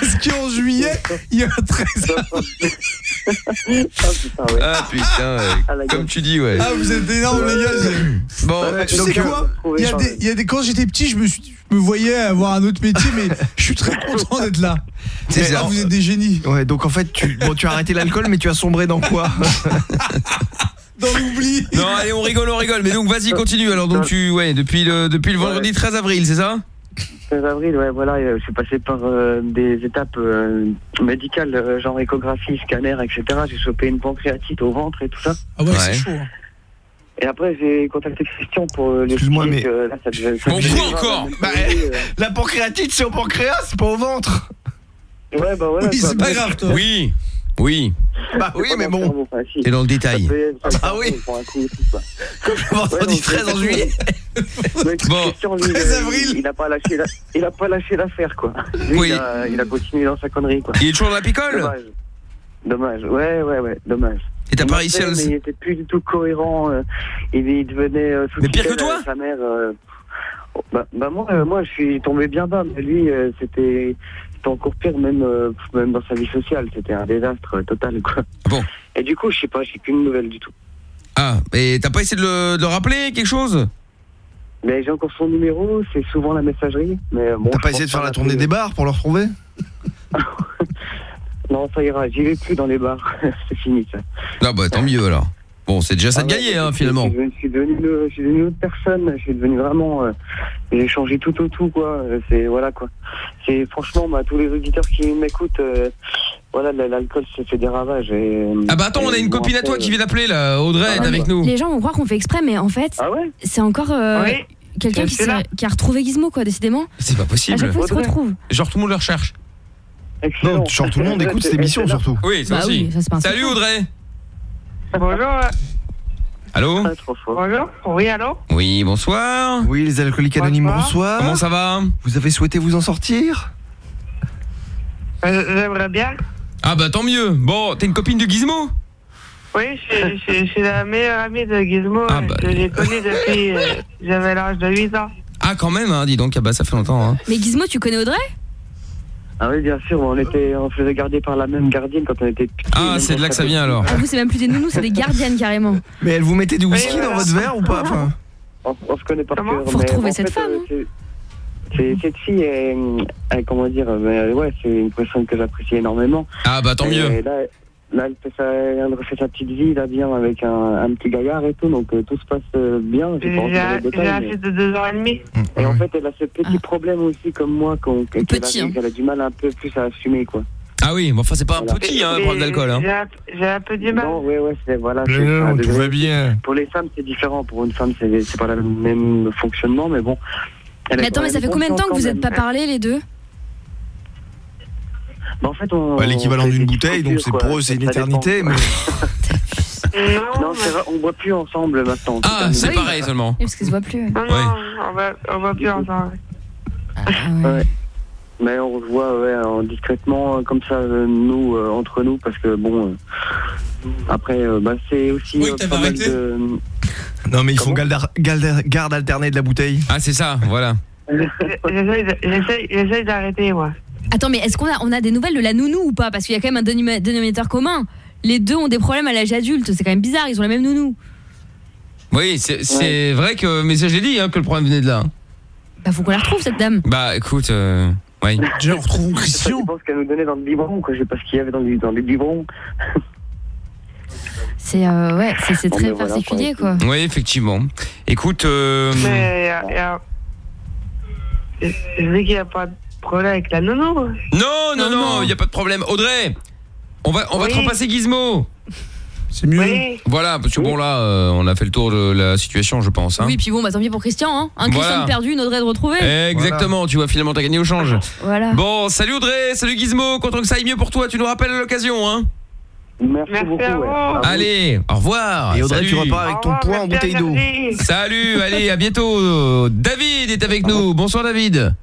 Parce qu'en juillet, il y a 13 Ah putain, ouais. comme tu dis, ouais. Ah, vous êtes énormes, les gars. j'ai- Bon, tu donc, sais euh, quoi il y, a des, il y a des quand j'étais petit, je me, suis, je me voyais avoir un autre métier, mais je suis très content d'être là. (laughs) C'est ça. ah, vous êtes des génies. Ouais, donc en fait, tu, bon, tu as arrêté l'alcool, mais tu as sombré dans quoi (laughs) (laughs) Dans l'oubli. Non, allez, on rigole, on rigole. Mais donc, vas-y, continue. Alors, donc, tu, ouais, depuis le, depuis le vendredi 13 avril, c'est ça? 13 avril, ouais, voilà, euh, je suis passé par euh, des étapes euh, médicales, euh, genre échographie, scanner, etc. J'ai chopé une pancréatite au ventre et tout ça. Ah ouais, c'est chaud. Et après, j'ai contacté Christian pour euh, lui Excuse-moi, mais- que là, ça devait... ça Mon devait- Dieu, encore Bah, La pancréatite, c'est au pancréas, c'est pas au ventre Ouais, bah voilà. Oui, quoi. c'est pas grave, toi. Oui, oui. Bah oui, mais bon. T'es dans le détail. Ah oui. (laughs) Le vendredi 13 en juillet. (laughs) Bon. Lui, 13 euh, avril. Il a pas lâché la- il a pas lâché l'affaire, quoi. Lui, Oui. il, a, il a continué dans sa connerie, quoi. Il est toujours dans la picole? Dommage. Dommage. Ouais, ouais, ouais. Dommage. Et t'as Il pas réussi à le- Il était plus du tout cohérent. euh, il, il devenait euh, sous Mais pire que toi? euh, Sa mère. euh, bah, bah moi, euh, moi, je suis tombé bien bas, mais lui, euh, c'était c'était encore pire, même, euh, même dans sa vie sociale. C'était un désastre euh, total, quoi. Bon. Et du coup, je sais pas, j'ai qu'une nouvelle du tout. Ah, et t'as pas essayé de le, de le rappeler, quelque chose? Mais j'ai encore son numéro, c'est souvent la messagerie. Mais bon, T'as je pas pense essayé de faire la tournée des bars pour le retrouver? (laughs) Non, ça ira, j'y vais plus dans les bars. (laughs) c'est fini, ça. Non, bah tant mieux alors. Bon, c'est déjà ça de Ah ouais, gagner, hein, finalement. Je, je suis devenu, le- je suis devenu une autre personne. Je suis devenu vraiment. euh, j'ai changé tout au tout, quoi. Euh, C'est voilà, quoi. C'est franchement, bah, tous les auditeurs qui m'écoutent, euh, voilà, l'alcool se fait des ravages. Et, Ah bah attends, on a une copine à toi qui vient d'appeler là, Audrey Ah, est avec nous. Les gens vont croire qu'on fait exprès, mais en fait, c'est encore euh, Oui. quelqu'un qui, a retrouvé Gizmo, quoi, décidément. C'est pas À possible. chaque fois, il se retrouve. Genre tout le monde le recherche. Non, genre tout le monde écoute cette émission surtout. Oui, ça Bah aussi. oui, ça, Salut. Audrey. Bonjour. Allô Bonjour. Oui, allô Oui, bonsoir. Oui, les alcooliques anonymes, bonsoir. Comment ça va Vous avez souhaité vous en sortir Euh, J'aimerais bien. Ah bah tant mieux. Bon, t'es une copine de Gizmo Oui, je suis- je suis je suis la meilleure amie de Gizmo Ah, euh, bah. que j'ai connue depuis euh, j'avais l'âge de 8 ans. Ah quand même, hein, dis donc, ah bah ça fait longtemps. Hein. Mais Gizmo, tu connais Audrey? Ah oui, bien sûr, on était, on faisait garder par la même gardienne quand on était petits. Ah, c'est de là que ça vient alors. Ah, vous, c'est même plus des nounous, c'est des gardiennes carrément. Mais elle vous mettait du whisky dans votre verre ou pas enfin, On, on se connaît par Comment cœur. Faut mais retrouver cette fait, femme, euh, c'est- c'est- Cette fille, est, elle, comment dire, mais, ouais, c'est une personne que j'apprécie énormément. Ah bah tant Et mieux. Là, là elle, fait sa, elle refait sa petite vie, là, bien, avec un, un petit gaillard et tout, donc euh, tout se passe euh, bien. J'ai un mais- de 2 ans et demi. Et en fait, elle a ce petit problème aussi, comme moi, qu'on- qu'elle Petit, a, hein. qu'elle a du mal un peu plus à assumer, quoi. Ah oui, mais enfin c'est pas un Voilà. petit hein, problème d'alcool. Hein. J'ai un, j'ai un peu du mal. Non, ouais, ouais, c'est voilà. Mais c'est- non, c'est un tout va bien. Pour les femmes, c'est différent. Pour une femme, c'est c'est pas le même fonctionnement, mais bon. Mais attends, mais ça fait combien de temps que vous n'êtes pas parlé les deux? Bah, en fait, on. Bah, L'équivalent d'une bouteille, donc c'est pour eux c'est une éternité. Mais... (laughs) Non, c'est vrai, on boit plus ensemble maintenant. Ah, c'est pareil seulement. Oui, parce ça se voit plus. Non, non, on va, on plus ensemble. Ouais. Mais on se voit ouais, en discrètement, euh, comme ça, euh, nous, euh, entre nous, parce que bon. euh, après, euh, bah, c'est aussi Oui, euh, pas mal de. Non, mais ils font garde, garde, garde alternée de la bouteille. Ah c'est ça, voilà. (laughs) J'essaye d'arrêter, moi. Attends, mais est-ce qu'on a, on a des nouvelles de la nounou ou pas? Parce qu'il y a quand même un dénominateur commun. Les deux ont des problèmes à l'âge adulte, c'est quand même bizarre, ils ont la même nounou. Oui, c'est c'est vrai que mais ça je l'ai dit hein, que le problème venait de là. Bah faut qu'on la retrouve cette dame. Bah écoute, euh, ouais. Déjà, on retrouve Ça Christian. dépend ce qu'elle nous donnait dans le biberon, quoi. Je sais pas ce qu'il y avait dans le, dans les biberons. (laughs) C'est euh, ouais, c'est c'est Bon, très mais voilà, particulier quoi. Oui, effectivement. Écoute, euh, Mais y a, y a... Je je dis qu'il n'y a pas de problème avec la nounou. non, non, non, il y a pas de problème. Audrey, on va on va te Oui. repasser Gizmo. C'est mieux. Oui. Voilà, parce que bon là, euh, on a fait le tour de la situation, je pense. Hein. Oui, puis bon, bah tant pis pour Christian, hein. Un Christian de perdu, une Audrey de retrouvé. Exactement, tu vois finalement t'as gagné au change. Voilà. Bon, salut Audrey, salut Gizmo, content que ça aille mieux pour toi, tu nous rappelles à l'occasion hein. Merci, Merci beaucoup. Allez, au revoir. Et Audrey, Salut. tu repars avec ton poids en bouteille d'eau. Salut, allez, à bientôt. David est avec nous. Bonsoir David.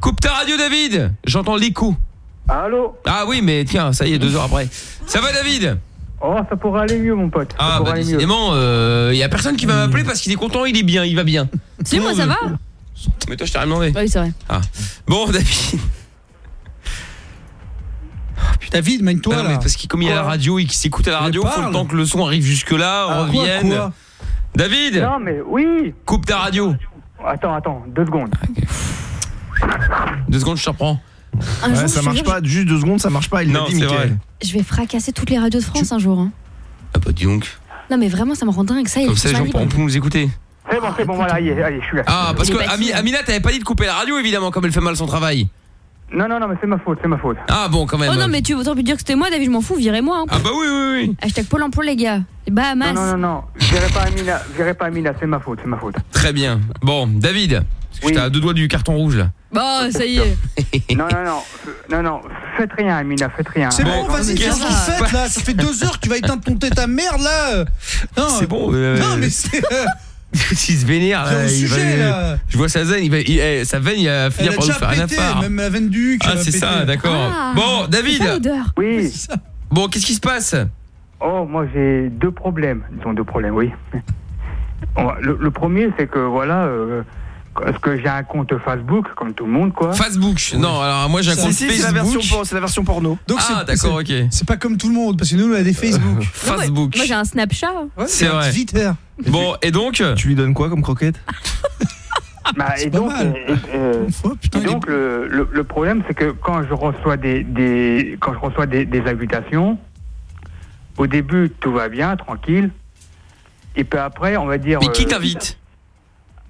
Coupe ta radio David. J'entends l'écho. Allô Ah oui, mais tiens, ça y est, deux heures après. Ça va David Oh, ça pourrait aller mieux, mon pote. Ça Ah bah décidément, il y a personne qui va m'appeler parce qu'il est content, il est bien, il va bien. Si, moi ça va Mais toi je t'ai rien demandé. Oui, c'est vrai. Ah. Bon David. David, mène-toi Bah non, là. mais parce qu'il comme il est à la radio et qu'il s'écoute à la radio, faut le temps que le son arrive jusque là, Ah, revienne. quoi David, Non, mais oui. coupe ta radio. Attends, attends, deux secondes. Deux secondes, je te reprends. Un jour, Ouais, je ça marche jure, pas, juste deux secondes, ça marche pas. Il l'a Non, dit, c'est Mickaël. vrai. Je vais fracasser toutes les radios de France un jour. hein. Ah bah dis donc. Non, mais vraiment, ça me rend dingue. Ça, il Comme est ça les gens pourront plus nous écouter. C'est bon, c'est bon, voilà, allez, allez, je suis là. Ah parce que est pas Ami-. Amina t'avais pas dit de couper la radio évidemment comme elle fait mal son travail. Non, non, non, mais c'est ma faute, c'est ma faute. Ah bon quand même. Oh non, mais tu veux autant pu dire que c'était moi, David, je m'en fous, virez-moi. hein. Ah bah oui oui oui. Hashtag Pôle emploi, les gars. Les Bahamas. Non, non, non, non, je dirais pas Amina, je dirais pas Amina, c'est ma faute, c'est ma faute. Très bien. Bon David, parce que j'étais à deux doigts du carton rouge là. Bon, ça y est. (laughs) non, non, non, non, non, faites rien, Amina, faites rien. C'est bon, vas-y, qu'est-ce qu'est-ce qui que se tu fais là Ça fait deux (laughs) heures que tu vas éteindre ton thé ta merde là Non, C'est bon. euh, Non, mais c'est. euh, (laughs) S'il se vénère là, il va- sujet, là. Je vois sa veine, il va, il- eh, sa veine il va finir par nous faire un pété, affare. même la veine du. Ah c'est ça, d'accord. Ah, Bon David. Oui. Bon qu'est-ce qui se passe Oh, moi j'ai deux problèmes, disons deux problèmes, oui. Le premier, c'est que voilà, euh, est-ce que j'ai un compte Facebook, comme tout le monde, quoi Facebook. Non alors moi j'ai un Si, compte si, c'est la version Facebook. por- c'est la version porno. Donc Ah d'accord ok. C'est pas comme tout le monde, parce que nous, on a des (laughs) Facebook. Non, moi- Facebook. Moi, j'ai un Snapchat. Ouais, C'est un vrai. Twitter. Bon et donc (laughs) Tu lui donnes quoi comme croquette (laughs) Bah, et donc, euh, euh, et est- donc le, le, le problème, c'est que quand je reçois des, des quand je reçois des, des invitations, au début tout va bien, tranquille, et puis après, on va dire. Mais qui euh, t'invite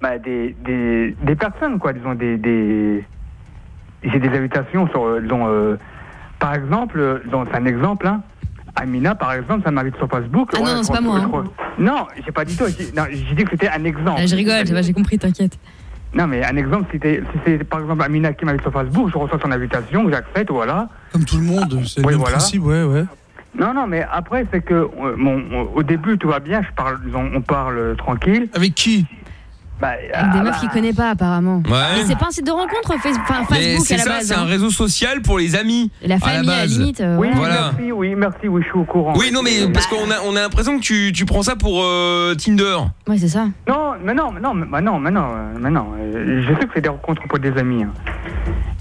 bah, des, des, des personnes, quoi, disons, des. des j'ai des invitations sur. euh, disons, euh, par exemple, euh, c'est un exemple, hein. Amina, par exemple, ça m'invite sur Facebook. Ah non, non, c'est pas moi, hein. Non, j'ai pas dit toi. J'ai dit que c'était un exemple. Ah, je rigole, j'ai compris, t'inquiète. Non, mais un exemple, si, c'est par exemple Amina qui m'invite sur Facebook, je reçois son invitation, j'accepte, voilà. Comme tout le monde, c'est Oui, voilà. principe, ouais, ouais. Non, non, mais après, c'est que, bon, au début, tout va bien, je parle, on parle tranquille. Avec qui? Bah, Avec ah, des bah, meufs qu'il connaît pas, apparemment. Ouais. Mais c'est pas un site de rencontre, Facebook, enfin, à la ça, base. c'est un hein. réseau social pour les amis. Et la à famille, à la base. limite. euh, Oui, voilà. Merci, oui, merci, oui, je suis au courant. Oui, non, mais parce qu'on a, on a l'impression que tu, tu prends ça pour euh, Tinder. Ouais, c'est ça. Non, mais non, mais non, mais non, mais non, euh, mais non. euh, Je sais que c'est des rencontres pour des amis. hein.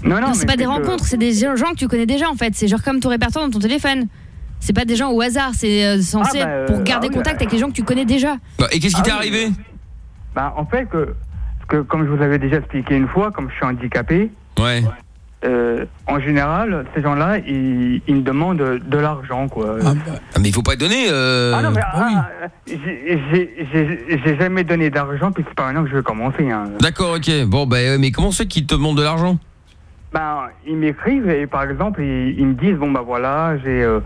Non, non, Non, c'est pas des que- rencontres, c'est des gens que tu connais déjà en fait. C'est genre comme ton répertoire dans ton téléphone. C'est pas des gens au hasard, c'est euh, censé Ah, bah, pour euh, garder ah oui, contact bah. avec les gens que tu connais déjà. Bah, et qu'est-ce qui Ah t'est oui. arrivé Bah, en fait, que, que, comme je vous avais déjà expliqué une fois, comme je suis handicapé, Ouais. euh, en général, ces gens-là, ils, ils me demandent de, l'argent, quoi. Ah, bah, Ah, mais il faut pas donner. Euh... Ah non, mais ah, j'ai- jamais donné d'argent, puis c'est pas maintenant que je vais commencer. Hein. D'accord, ok. Bon, bah, mais comment fait qu'ils te demandent de l'argent? Ben, ils m'écrivent et par exemple, ils, ils me disent bon, bah voilà, j'ai. Euh,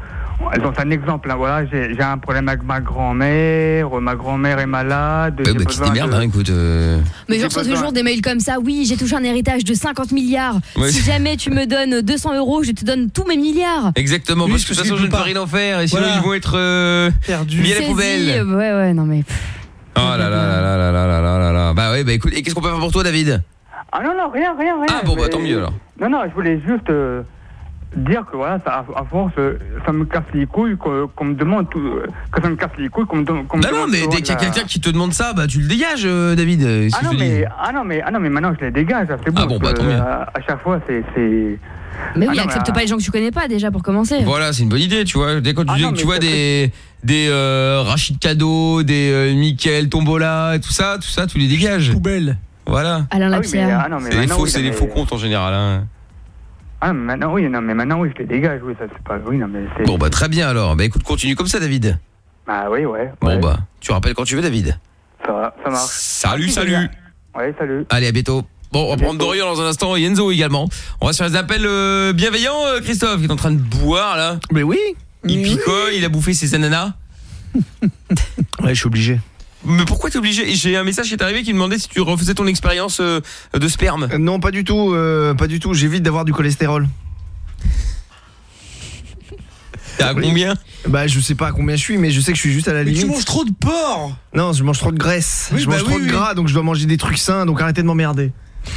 c'est un exemple, hein, voilà, j'ai j'ai un problème avec ma grand-mère, ma grand-mère est malade. Ouais, bah, qui démerde, de- hein, écoute. euh. Mais je J'ai reçois toujours des mails comme ça. Oui, j'ai touché un héritage de 50 milliards. Ouais. Si jamais tu me donnes 200 euros, je te donne tous mes milliards. Exactement, parce que de toute façon, je ne peux pas. rien en faire et sinon Voilà. ils vont être euh, perdu. mis à la poubelle. euh, Ouais, ouais, non mais. pff. Oh là là là là là là là là là là. Bah ouais, bah écoute, et qu'est-ce qu'on peut faire pour toi, David? Ah non, non, rien, rien, rien. Ah bon, bah tant mieux alors. Non, non, je voulais juste euh, dire que voilà, ça, à, à force, euh, ça me casse les couilles qu'on me demande tout, euh, que ça me casse les couilles qu'on me, qu'on me Non, non, demande mais dès qu'il y a de la- quelqu'un qui te demande ça, bah tu le dégages, euh, David. euh, si Ah je non, te dis. mais, ah non, mais, ah non, mais maintenant je les dégage, ça, c'est bon. Ah bon, bah, tant mieux. À, à chaque fois, c'est. c'est- Mais oui, Ah non, accepte mais, pas les gens que tu connais pas déjà pour commencer. Voilà, c'est une bonne idée, tu vois. Dès quand tu, Ah dis non, que mais tu vois c'est des des euh, Rachid Cadeau, des euh, Mickaël Tombola, et tout ça, tout ça, tu les dégages. Poubelle. Voilà. Alain Ah oui, mais, Lapierre. ah non, mais C'est les faux, oui, c'est les faux comptes en général. Hein. Ah, mais maintenant, oui, non, mais maintenant, oui, je les dégage, oui, ça, c'est pas. Oui, non, mais c'est. Bon bah très bien alors. Bah écoute, continue comme ça, David. Ah oui, ouais. Bon ouais, bah, tu rappelles quand tu veux, David. Ça va, ça marche. Salut, Merci, salut. Ouais, salut. Allez, à bientôt. Bon, on va prendre Dorian dans un instant et Enzo également. On va sur les appels euh, bienveillants, euh, Christophe, qui est en train de boire là. Mais oui. Il picole, il a bouffé ses ananas. (laughs) Ouais, je suis obligé. Mais pourquoi t'es obligé? J'ai un message qui est arrivé qui me demandait si tu refaisais ton expérience euh, de sperme. Euh, Non, pas du tout, euh, pas du tout. J'évite d'avoir du cholestérol. T'es à combien? Bah je sais pas à combien je suis mais je sais que je suis juste à la Mais limite. tu manges trop de porc Non, je mange trop de graisse. Oui, je bah mange oui, trop de gras donc je dois manger des trucs sains donc arrêtez de m'emmerder.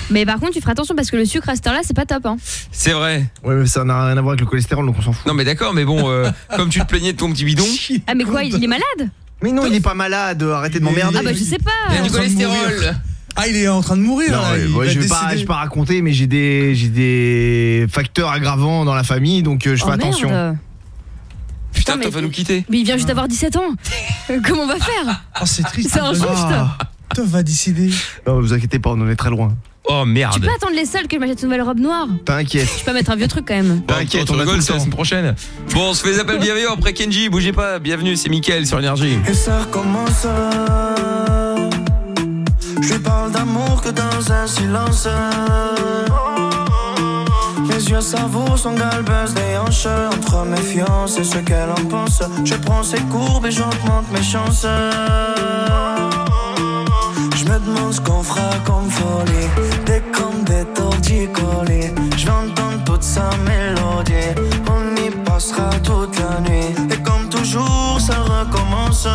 Mais par contre, tu feras attention parce que le sucre à cette heure-là, c'est pas top. Hein. C'est vrai. Ouais mais ça n'a rien à voir avec le cholestérol donc on s'en fout. Non mais d'accord, mais bon, euh, comme tu te plaignais de ton petit bidon. Ah, mais quoi, il est malade? Mais non, il est pas malade, arrêtez de m'emmerder. Ah, bah je sais pas. Il y a du cholestérol. Ah, il est en train de mourir Non, là. ouais, il ouais, va je vais pas, décider. je vais pas raconter, mais j'ai des, j'ai des facteurs aggravants dans la famille, donc euh, je fais Oh, attention. merde. Putain, mais- t'as va nous quitter. Mais il vient juste d'avoir 17 ans. (laughs) Comment on va faire? Oh, c'est triste. C'est injuste. Ah. Toi, va décider. Non, vous inquiétez pas, on en est très loin. Oh Tu merde. peux attendre les soldes que je m'achète une nouvelle robe noire T'inquiète. Je peux mettre un vieux truc quand même. T'inquiète, on rigole, le c'est la temps. semaine prochaine. Bon, on se fait les appels bienveillants après Kenji, bougez pas. Bienvenue, c'est Mickaël sur Énergie. Et ça recommence. Je parle d'amour que dans un silence. Mes yeux savourent son galbeuse des hanches. Entre méfiance et ce qu'elle en pense. Je prends ses courbes et j'augmente mes chances. Me demande ce qu'on fera comme folie. Des comme des torticolis. Je vais entendre toute sa mélodie. On y passera toute la nuit. Et comme toujours, ça recommence.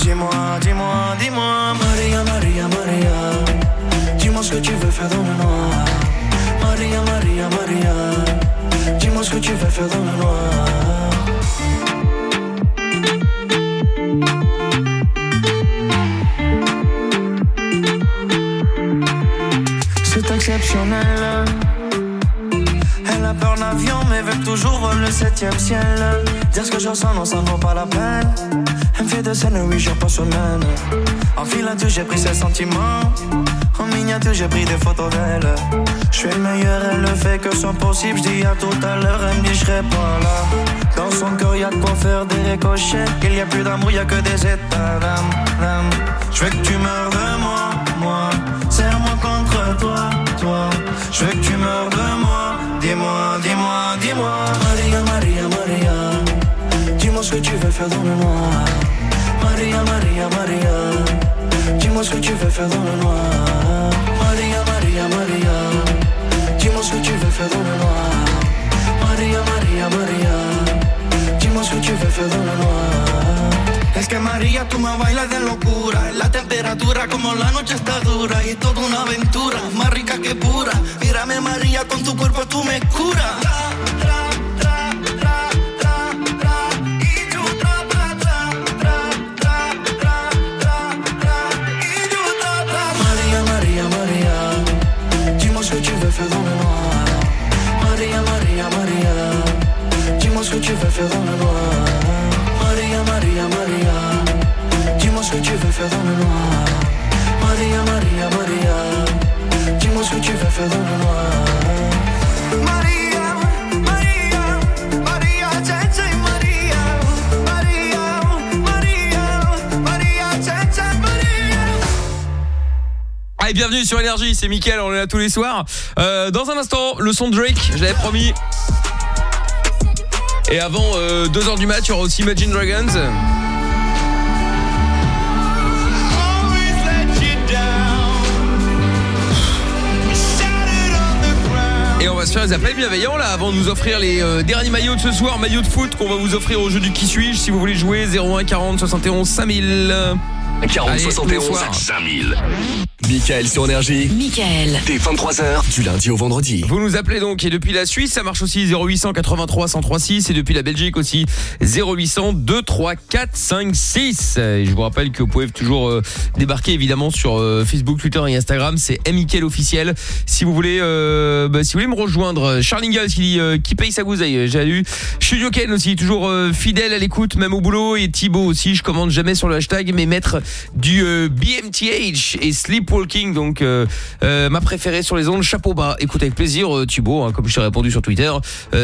Dis-moi, dis-moi, dis-moi, Maria, Maria, Maria. Dis-moi ce que tu veux faire dans le noir. Maria, Maria, Maria. Dis-moi ce que tu veux faire dans le noir. Elle a peur d'avion, mais veut toujours le septième ciel. Dire ce que je ressens, non, ça ne vaut pas la peine. Elle me fait de scène, oui, jours par semaine. En filature, j'ai pris ses sentiments. En miniature, j'ai pris des photos d'elle. Je suis le meilleur, elle le fait que son possible. Je dis à tout à l'heure, elle me dit, je serai pas là. Dans son cœur, y a de quoi faire des ricochets. Il y a plus d'amour, y a que des états d'âme. Je veux que tu meurs de moi, moi. Serre-moi contre toi, Je veux que tu meurs de moi. Dis-moi, dis-moi, dis-moi. Maria, Maria, Maria. Dis-moi ce que tu veux faire dans le noir. Maria, Maria, Maria. Dis-moi ce que tu veux faire dans le noir. Maria, Maria, Maria. Dis-moi ce que tu veux faire dans le noir. Maria, Maria, Maria. Dis-moi ce que tu veux faire dans le noir. Es que María, tú me bailas de locura. La temperatura como la noche está dura y toda una aventura, más rica que pura. Mírame María, con tu cuerpo tú me curas. María, María, dis-moi ce que tu veux faire dans le ce que tu veux faire dans le noir. María, María, María, dis-moi ce que tu veux faire dans le noir. María. Allez, bienvenue sur Énergie, c'est Mickaël, on est là tous les soirs. Euh, dans un instant, le son de Drake, je l'avais promis. Et avant 2h du match, il y aura aussi Imagine Dragons. Et on va se faire les appels bienveillants là avant de nous offrir les euh, derniers maillots de ce soir, maillots de foot qu'on va vous offrir au jeu du qui suis-je si vous voulez jouer 01 40 71 5000. 40 Allez, tous les 71 soirs. 5000. Michael sur Énergie. Michael. Dès 23h, du lundi au vendredi. Vous nous appelez donc et depuis la Suisse ça marche aussi 0800 83 1036 et depuis la Belgique aussi 0800 234 56 et je vous rappelle que vous pouvez toujours euh, débarquer évidemment sur euh, Facebook, Twitter et Instagram c'est Mickaël officiel si vous voulez euh, bah, si vous voulez me rejoindre Charlingal qui dit euh, qui paye sa gouseille j'ai eu Studio Ken aussi toujours euh, fidèle à l'écoute même au boulot et Thibaut aussi je commande jamais sur le hashtag mais mettre du euh, BMTH et Donc euh, euh, ma préférée sur les ondes chapeau bas écoute avec plaisir euh, Thibaut hein, comme je t'ai répondu sur Twitter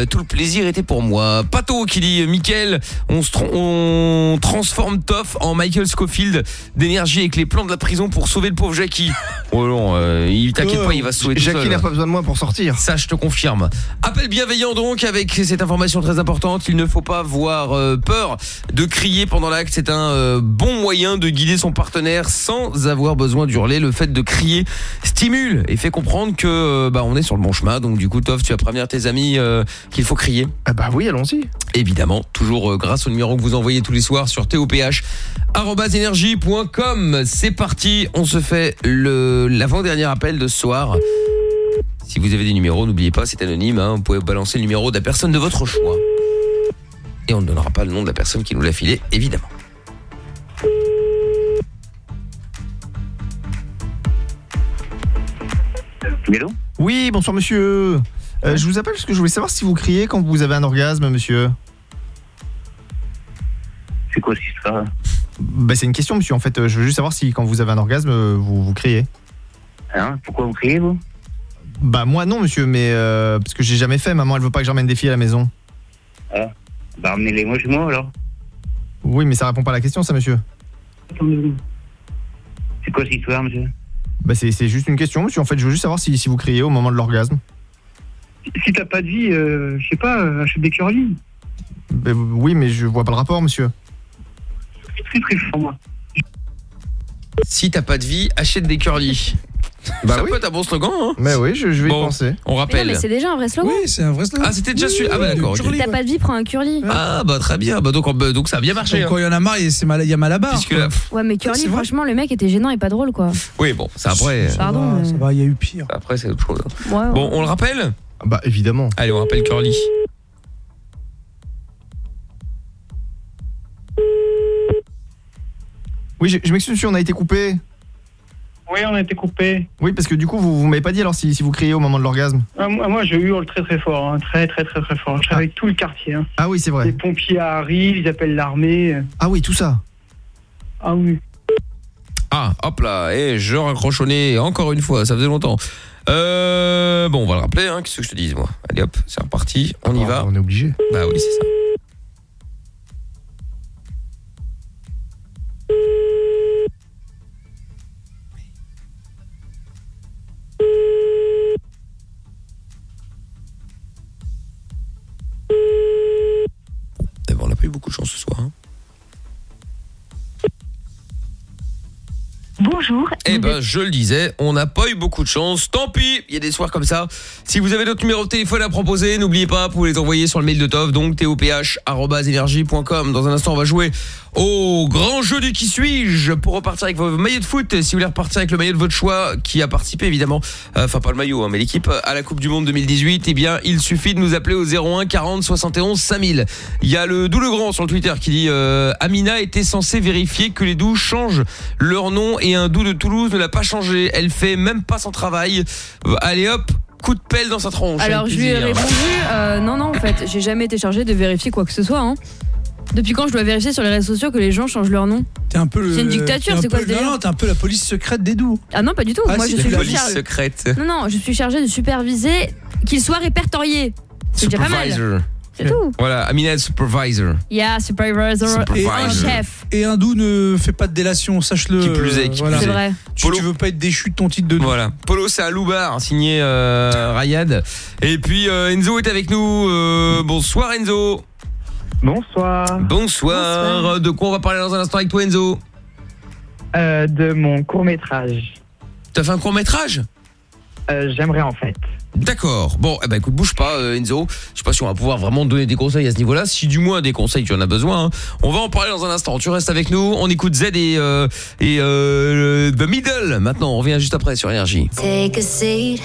tout le plaisir était pour moi Pato qui dit Mickaël on, se tran- on transforme Toff en Michael Scofield d'énergie avec les plans de la prison pour sauver le pauvre Jackie (laughs) oh non il t'inquiète pas il va se sauver tout Jackie n'a pas besoin de moi pour sortir. Ça, je te confirme. Appel bienveillant donc avec cette information très importante. Il ne faut pas avoir peur de crier pendant l'acte. C'est un bon moyen de guider son partenaire sans avoir besoin d'hurler. Le fait de crier stimule et fait comprendre que euh, bah on est sur le bon chemin. Donc du coup, Toff, tu vas prévenir tes amis euh, qu'il faut crier. Ah bah oui, allons-y. Évidemment, toujours euh, grâce au numéro que vous envoyez tous les soirs sur TOPH arobase-énergie.com. C'est parti, on se fait le l'avant-dernier appel de ce soir. Si vous avez des numéros, n'oubliez pas, c'est anonyme. hein, vous pouvez balancer le numéro de la personne de votre choix. Et on ne donnera pas le nom de la personne qui nous l'a filé, évidemment. Oui, bonsoir monsieur. Euh, je vous appelle parce que je voulais savoir si vous criez quand vous avez un orgasme, monsieur. C'est quoi cette histoire Bah c'est une question, monsieur. En fait, euh, je veux juste savoir si quand vous avez un orgasme, euh, vous, vous criez. Hein Pourquoi vous criez, vous Bah moi non, monsieur, mais euh, parce que j'ai jamais fait. Maman, elle veut pas que j'emmène des filles à la maison. Ah, bah ramenez-les moi chez moi alors. Oui, mais ça répond pas à la question, ça, monsieur. C'est quoi cette histoire, monsieur Bah c'est c'est juste une question, monsieur. En fait, je veux juste savoir si, si vous criez au moment de l'orgasme. Si t'as pas de vie, euh, je sais pas, euh, achète des curly. Bah, oui, mais je vois pas le rapport, monsieur. Très très fort, moi. Si t'as pas de vie, achète des curly. Bah ça peut être un bon slogan, hein Mais oui, je, je vais Bon, y penser. On Mais rappelle. non, mais c'est déjà un vrai slogan. Oui, c'est un vrai slogan. Ah, c'était déjà celui. Ah bah d'accord. Si t'as pas de vie, prends un curly. Ah bah très bien. Bah donc, bah, donc ça a bien marché. Donc, hein. quand il y en a marre, il y a- c'est mal- il y a mal à barre. Puisque Ouais, mais curly, franchement, le mec était gênant et pas drôle, quoi. Oui, bon, c'est après. Pardon, Ah, mais- Ça va, il y a eu pire. Après, c'est autre chose. Ouais, ouais. Bon, on le rappelle Bah évidemment. Allez, on rappelle Curly. Oui, je, je m'excuse, monsieur, on a été coupé. Oui, on a été coupé. Oui, parce que du coup, vous, vous m'avez pas dit alors si, si vous criez au moment de l'orgasme. Ah, moi, moi, je hurle très très fort, hein, très très très très fort. Je travaille avec tout le quartier. hein. Ah oui, c'est Les vrai. pompiers arrivent, ils appellent l'armée. Ah oui, tout ça. Ah oui. Ah, hop là, et je raccroche au nez encore une fois, ça faisait longtemps. Euh, bon, on va le rappeler, hein, qu'est-ce que je te dis, moi? Allez hop, c'est reparti, on y va. On est obligé. Bah oui, c'est ça. Beaucoup de chance ce soir. hein. Bonjour. Eh ben, je le disais, on n'a pas eu beaucoup de chance. Tant pis, il y a des soirs comme ça. Si vous avez d'autres numéros de téléphone à proposer, n'oubliez pas, vous pouvez les envoyer sur le mail de Tov, donc toph@energie.com. Dans un instant, on va jouer au grand jeu du qui suis-je pour repartir avec vos maillots de foot. Si vous voulez repartir avec le maillot de votre choix, qui a participé évidemment, euh, enfin pas le maillot, hein, mais l'équipe à la Coupe du Monde 2018, eh bien, il suffit de nous appeler au 01 40 71 5000. Il y a le Doux le Grand sur le Twitter qui dit euh, Amina était censée vérifier que les Doux changent leur nom et un Doux de Toulouse ne l'a pas changé. Elle fait même pas son travail. Allez hop, coup de pelle dans sa tronche. Alors, je lui ai répondu euh, non, non, en fait, j'ai jamais été chargée de vérifier quoi que ce soit. hein. Depuis quand je dois vérifier sur les réseaux sociaux que les gens changent leur nom T'es un peu le. C'est une dictature, c'est quoi ce délire Non, non, t'es un peu la police secrète des doux. Ah non, pas du tout. Ah, Moi, si, je la suis Police chargée. secrète. Non, non, je suis chargée de superviser qu'il soit répertorié. C'est déjà pas mal. Supervisor. C'est tout. Voilà, Amina est supervisor. Yeah, supervisor, Supervisor. un chef. Et un doux ne fait pas de délation, sache-le. Qui plus est, qui Voilà. plus C'est est. vrai. Tu, tu veux pas être déchu de ton titre de doux. Voilà. Polo, c'est un loubar, signé euh, Rayad. Et puis euh, Enzo est avec nous. Euh, bonsoir Enzo. Bonsoir. Bonsoir. De quoi on va parler dans un instant avec toi Enzo Euh, de mon court métrage. T'as fait un court métrage Euh, J'aimerais en fait. D'accord. Bon, eh ben écoute, bouge pas euh, Enzo. Je sais pas si on va pouvoir vraiment te donner des conseils à ce niveau-là. Si du moins des conseils tu en as besoin, hein. on va en parler dans un instant. Tu restes avec nous. On écoute Z et euh, et euh, The Middle. Maintenant, on revient juste après sur énergie. Take a seat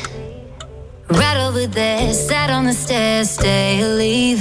right over there. Sat on the stairs, stay or leave.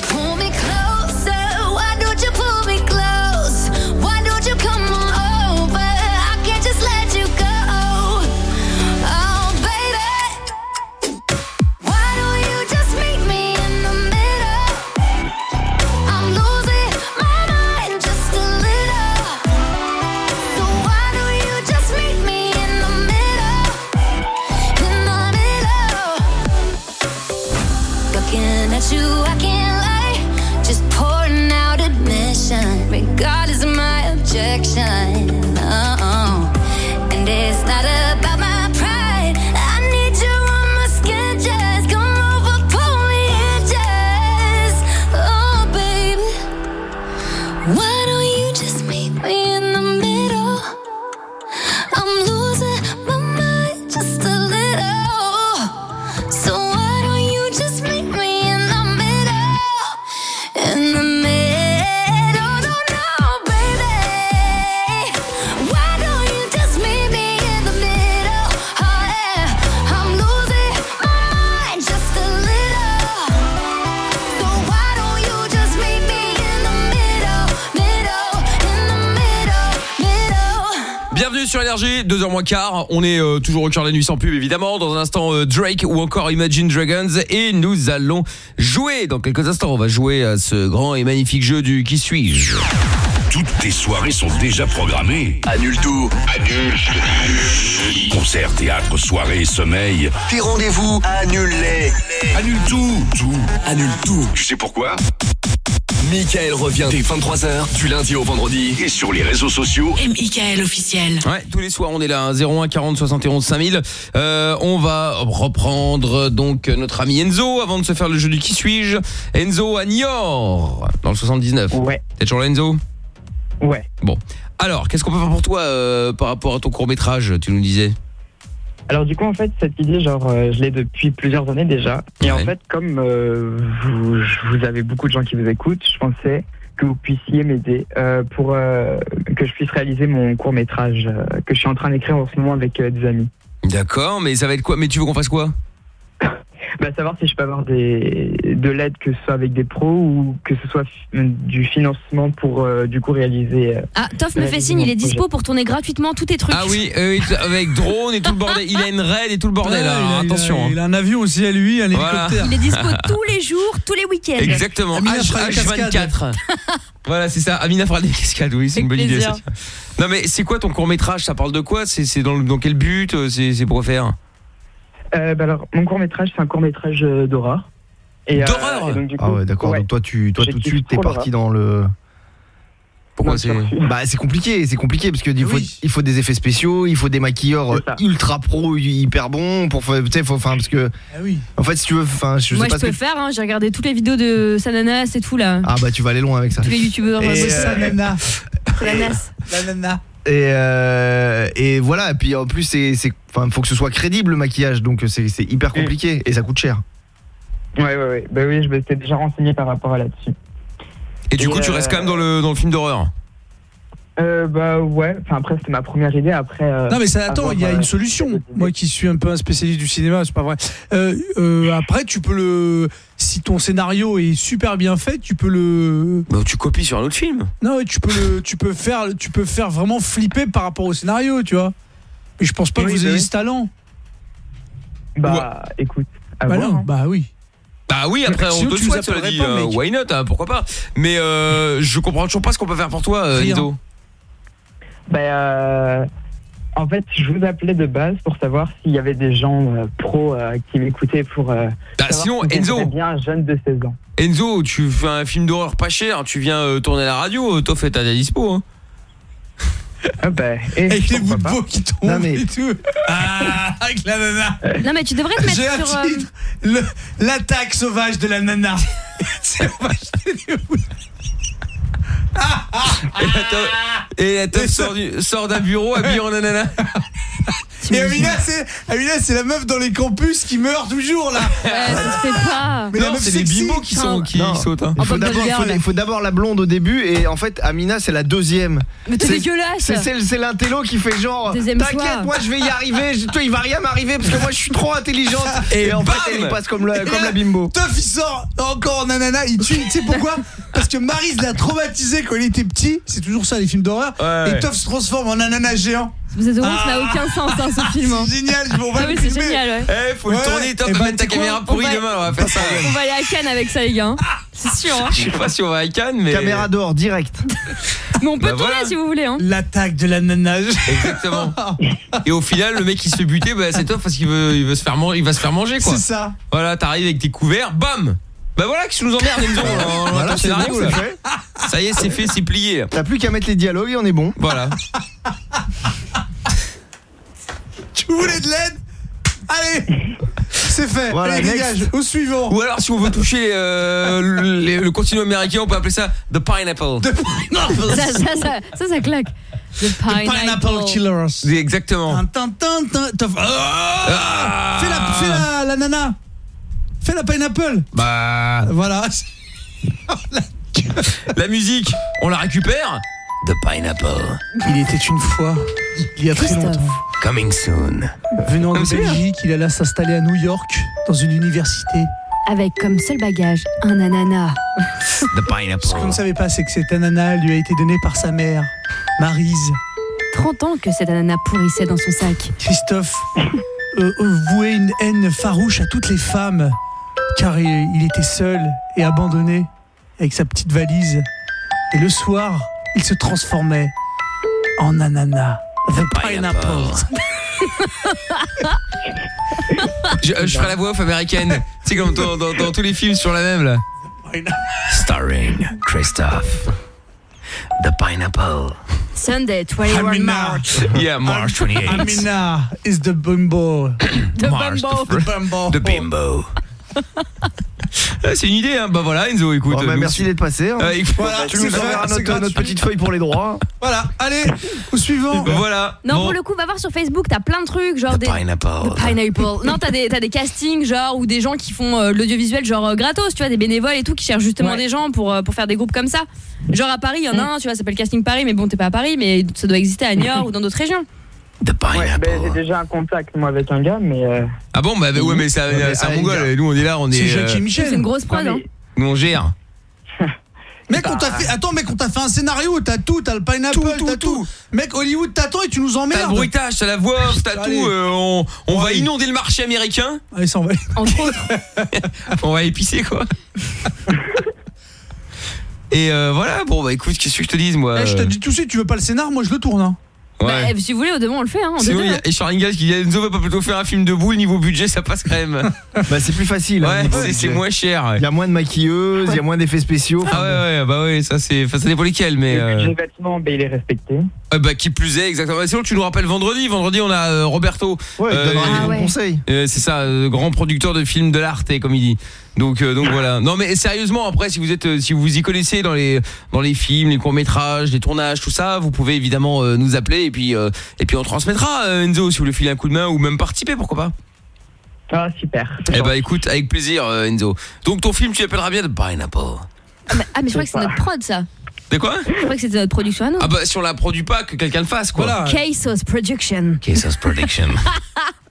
sur Énergie, 2h moins quart. On est euh, toujours au cœur de la nuit sans pub évidemment. Dans un instant euh, Drake ou encore Imagine Dragons et nous allons jouer dans quelques instants. On va jouer à ce grand et magnifique jeu du qui suis-je? Toutes tes soirées sont déjà programmées. Annule tout. Annule. Concerts, théâtre, soirées, sommeil. Tes rendez-vous, annule-les. Annule tout. Tout. Annule tout. Tu sais pourquoi? Michael revient dès 23h du lundi au vendredi. Et sur les réseaux sociaux. Et Michael officiel. Ouais, tous les soirs on est là, hein, 01 40 71 5000. Euh, on va reprendre donc notre ami Enzo avant de se faire le jeu du qui suis-je. Enzo à Niort, dans le 79. Ouais. T'es toujours là Enzo? Ouais. Bon. Alors, qu'est-ce qu'on peut faire pour toi euh, par rapport à ton court-métrage, tu nous disais? Alors du coup en fait cette idée genre euh, je l'ai depuis plusieurs années déjà. Et en fait comme euh, vous, vous avez beaucoup de gens qui vous écoutent je pensais que vous puissiez m'aider euh, pour que je puisse réaliser mon court métrage que je suis en train d'écrire en ce moment avec des amis. D'accord, mais ça va être quoi? Mais tu veux qu'on fasse quoi? Bah, savoir si je peux avoir des, de l'aide que ce soit avec des pros ou que ce soit fi- du financement pour euh, du coup réaliser. euh, Ah, Toff me fait signe, il est dispo projet. pour tourner gratuitement tous tes trucs. Ah oui, euh, avec drone et tout le bordel. Il a une raid et tout le bordel. Ouais, il a- il a- attention. hein. Il a un avion aussi à lui, un Voilà. hélicoptère. Il est dispo tous les jours, tous les week-ends. Exactement. Amina H, fera des H24. (laughs) voilà, c'est ça. Amina fera des cascades. Oui, c'est une bonne Avec idée. plaisir. ça. Non, mais c'est quoi ton court métrage Ça parle de quoi? C'est dans, quel but euh, C'est pour faire? Euh, bah alors mon court métrage c'est un court métrage d'horreur. Et, euh, D'horreur donc, du Ah coup, ouais, d'accord. ouais. Donc toi, tu, toi tout de suite, t'es parti dans le. Pourquoi c'est Bah c'est compliqué, c'est compliqué parce que il faut, Oui. il faut des effets spéciaux, il faut des maquilleurs ultra pro, hyper bons pour, fa- tu sais, faut, enfin parce que, Ah oui. en fait, si tu veux, enfin, je Moi, sais je pas peux que. faire, hein, j'ai regardé toutes les vidéos de Sananas et tout là. Ah bah tu vas aller loin avec ça. Tous les youtubeurs. Euh, euh, Ça, nana. Sananas. Et, euh, et voilà, et puis en plus, c'est, c'est, enfin, faut que ce soit crédible le maquillage, donc c'est, c'est hyper compliqué et ça coûte cher. Ouais ouais ouais. Bah oui je m'étais déjà renseigné par rapport à là-dessus. Et du coup, tu euh, restes quand même dans le, dans le film d'horreur? Euh, bah ouais. Enfin après c'était ma première idée après. euh, Non mais ça, attends, avoir, il y a euh, une solution. Moi qui suis un peu un spécialiste du cinéma, c'est pas vrai. Euh, euh, après, tu peux le, si ton scénario est super bien fait, tu peux le, bah, Tu copies sur un autre film. non, tu peux le, tu peux faire, tu peux faire vraiment flipper par rapport au scénario, tu vois. Mais je pense pas que vous bah ayez oui. ce talent. Bah écoute. À Bah voir, non, hein. bah oui. Bah oui, après on te le souhaite, cela dit, pas, euh, why not, hein, pourquoi pas. Mais euh, je comprends toujours pas ce qu'on peut faire pour toi, euh, Bah, euh, en fait, je vous appelais de base pour savoir s'il y avait des gens euh, pros euh, qui m'écoutaient pour. euh, Bah, sinon, si Enzo. bien un jeune de 16 ans. Enzo, tu fais un film d'horreur pas cher, tu viens euh, tourner à la radio, euh, toi fais ta dispo. Hein. Ah bah, et (laughs) Avec les bouts de peau qui tombent Non, mais- et tout. Ah, avec la nana. Non, mais tu devrais te J'ai un mettre sur. euh, titre. L'attaque sauvage de la nana. (laughs) C'est on va jeter des bouts de- Et la teuf- Et la teuf sort, du- sort d'un bureau habillée en nanana. (laughs) Et Amina, c'est Amina, c'est la meuf dans les campus qui meurt toujours là. Ouais, ça se fait pas. Mais la meuf sexy. Non. Il faut d'abord il faut- il faut d'abord la blonde au début et en fait Amina c'est la deuxième. Mais t'es C'est- dégueulasse. C'est c'est l'intello qui fait genre. T'inquiète, moi je vais y arriver, je- toi il va rien m'arriver parce que moi je suis trop intelligente (laughs) et, en bam fait elle passe comme la, comme la bimbo. Teuf il sort encore en nanana, il tue. Tu sais pourquoi? Parce que Maryse l'a traumatisé quand il était petit. C'est toujours ça les films d'horreur. Ouais. Et Teuf se transforme en nanana géant. Vous êtes drôle, ça n'a aucun sens hein, ce (laughs) film. hein. C'est génial, je on va Ah oui, le c'est filmer. génial, ouais. Eh, faut le Ouais, tourner, top, ben, mettre ta tu caméra pourrie On va- demain, on va faire ça. (laughs) On va aller à Cannes avec ça, les gars. hein. C'est sûr. hein. Je sais pas si on va à Cannes, mais. Caméra dehors direct. Mais on peut Bah tourner voilà. si vous voulez. Hein. L'attaque de la nanage. Exactement. (laughs) Et au final, le mec qui se fait buter, bah, c'est top parce qu'il veut, il veut se faire manger, il va se faire manger quoi. C'est ça. Voilà, t'arrives avec tes couverts, bam. Bah voilà, que tu nous. On- on Voilà, c'est scénario, bon, là. c'est fait. Ça y est, c'est fait, c'est plié. T'as plus qu'à mettre les dialogues et on est bon. Voilà. (laughs) Tu voulais de l'aide Allez C'est fait. Voilà, Allez, dégage. Au suivant. Ou alors, si on veut toucher euh, le, le- continuum américain, on peut appeler ça The Pineapple. Ça, ça, ça, ça, ça claque. The pineapple. Pineapple Killers. Exactement. Ah Ah. Fais, la, fais la, la nana. Fais la pineapple. Bah, Voilà. (laughs) la musique, on la récupère. The Pineapple. Il était une fois, il y a très longtemps, Coming soon. venant de bien. Belgique, il alla s'installer à New York, dans une université. Avec comme seul bagage un ananas. The Pineapple. Ce qu'on ne savait pas, c'est que cet ananas lui a été donné par sa mère, Marise. 30 ans que cet ananas pourrissait dans son sac. Christophe (laughs) euh, euh, vouait une haine farouche à toutes les femmes, car il, il était seul et abandonné, avec sa petite valise. Et le soir, il se transformait en ananas. The pineapple. (laughs) Je, je ferai la voix off américaine. C'est comme dans, dans- dans tous les films sur la même là. Starring Christophe. The Pineapple. Sunday, 21 Amina. March. Yeah, March 28. Amina is the bimbo. (coughs) The March bumbo. The bimbo. The Bimbo. Ah, (laughs) C'est une idée, hein. Bah voilà, Enzo, écoute. Bon, bah, merci d'être passé. hein. Euh, il faut- Voilà, tu nous enverras notre, petite feuille pour les droits. Voilà, allez, au suivant. Voilà. Non, Bon. pour le coup, va voir sur Facebook, t'as plein de trucs, genre The des. Pineapple. The Pineapple. Non, t'as des, t'as des castings, genre, ou des gens qui font euh, l'audiovisuel, genre euh, gratos, tu vois, des bénévoles et tout, qui cherchent justement Ouais. des gens pour, euh, pour faire des groupes comme ça. Genre à Paris, il y en a un, tu vois, ça s'appelle Casting Paris, mais bon, t'es pas à Paris, mais ça doit exister à Niort (laughs) ou dans d'autres régions. The Ouais, Pineapple. ben, j'ai déjà un contact moi avec un gars, mais euh, Ah bon, bah ouais, mais c'est Ouais, mais c'est un mongol. et Nous, on est là, on est. C'est Jackie euh, Michel. C'est une grosse prod, non, hein. Nous, on gère. (laughs) Mec, on t'a fait. Attends, mec, on t'a fait un scénario. T'as tout, t'as le pineapple, Tout, tout, t'as tout. Mec, Hollywood t'attend et tu nous T'as emmerdes. le bruitage, t'as la voix off, t'as tout. euh, on on va Allez. inonder le marché américain. Allez, ça en va. Entre autres. (laughs) On va épicer, quoi. (laughs) Et euh, voilà, bon, bah écoute, qu'est-ce que je te dise, moi Eh, je te dis tout de suite, tu veux pas le scénar, moi je le tourne. Hein. Ouais. Bah, si vous voulez, au demain, on le fait, hein. Sinon, il y a Charles Ingalls qui dit Enzo va pas plutôt faire un film de boule niveau budget, ça passe quand même. (laughs) Bah, c'est plus facile. hein, Ouais, c'est- moins cher. ouais. Il y a moins de maquilleuses, il y a moins d'effets spéciaux. Ah ouais, ouais, bah ouais, ça c'est. Enfin, ça dépend lesquels, mais. le euh, budget vêtements, ben, il est respecté. euh, bah, qui plus est, exactement. Sinon, tu nous rappelles vendredi. Vendredi, on a euh, Roberto. Ouais, il Euh, donnera Ah des bons ouais. conseils. Euh, c'est ça, euh, grand producteur de films de l'art, comme il dit. Donc, euh, donc voilà. Non, mais sérieusement, après, si vous êtes, euh, si vous vous y connaissez dans les, dans les films, les courts métrages, les tournages, tout ça, vous pouvez évidemment euh, nous appeler et puis, euh, et puis on transmettra, euh, Enzo, si vous voulez filer un coup de main ou même participer, pourquoi pas. Ah, super. Eh bah, écoute, avec plaisir, euh, Enzo. Donc, ton film, tu l'appelleras bien The Pineapple. Ah, mais, ah, mais je crois que c'est notre prod, ça. De quoi? Je crois que c'était notre production à nous. Ah bah, si on la produit pas, que quelqu'un le fasse, quoi. Voilà. K-Sauce Production. Kisses Production.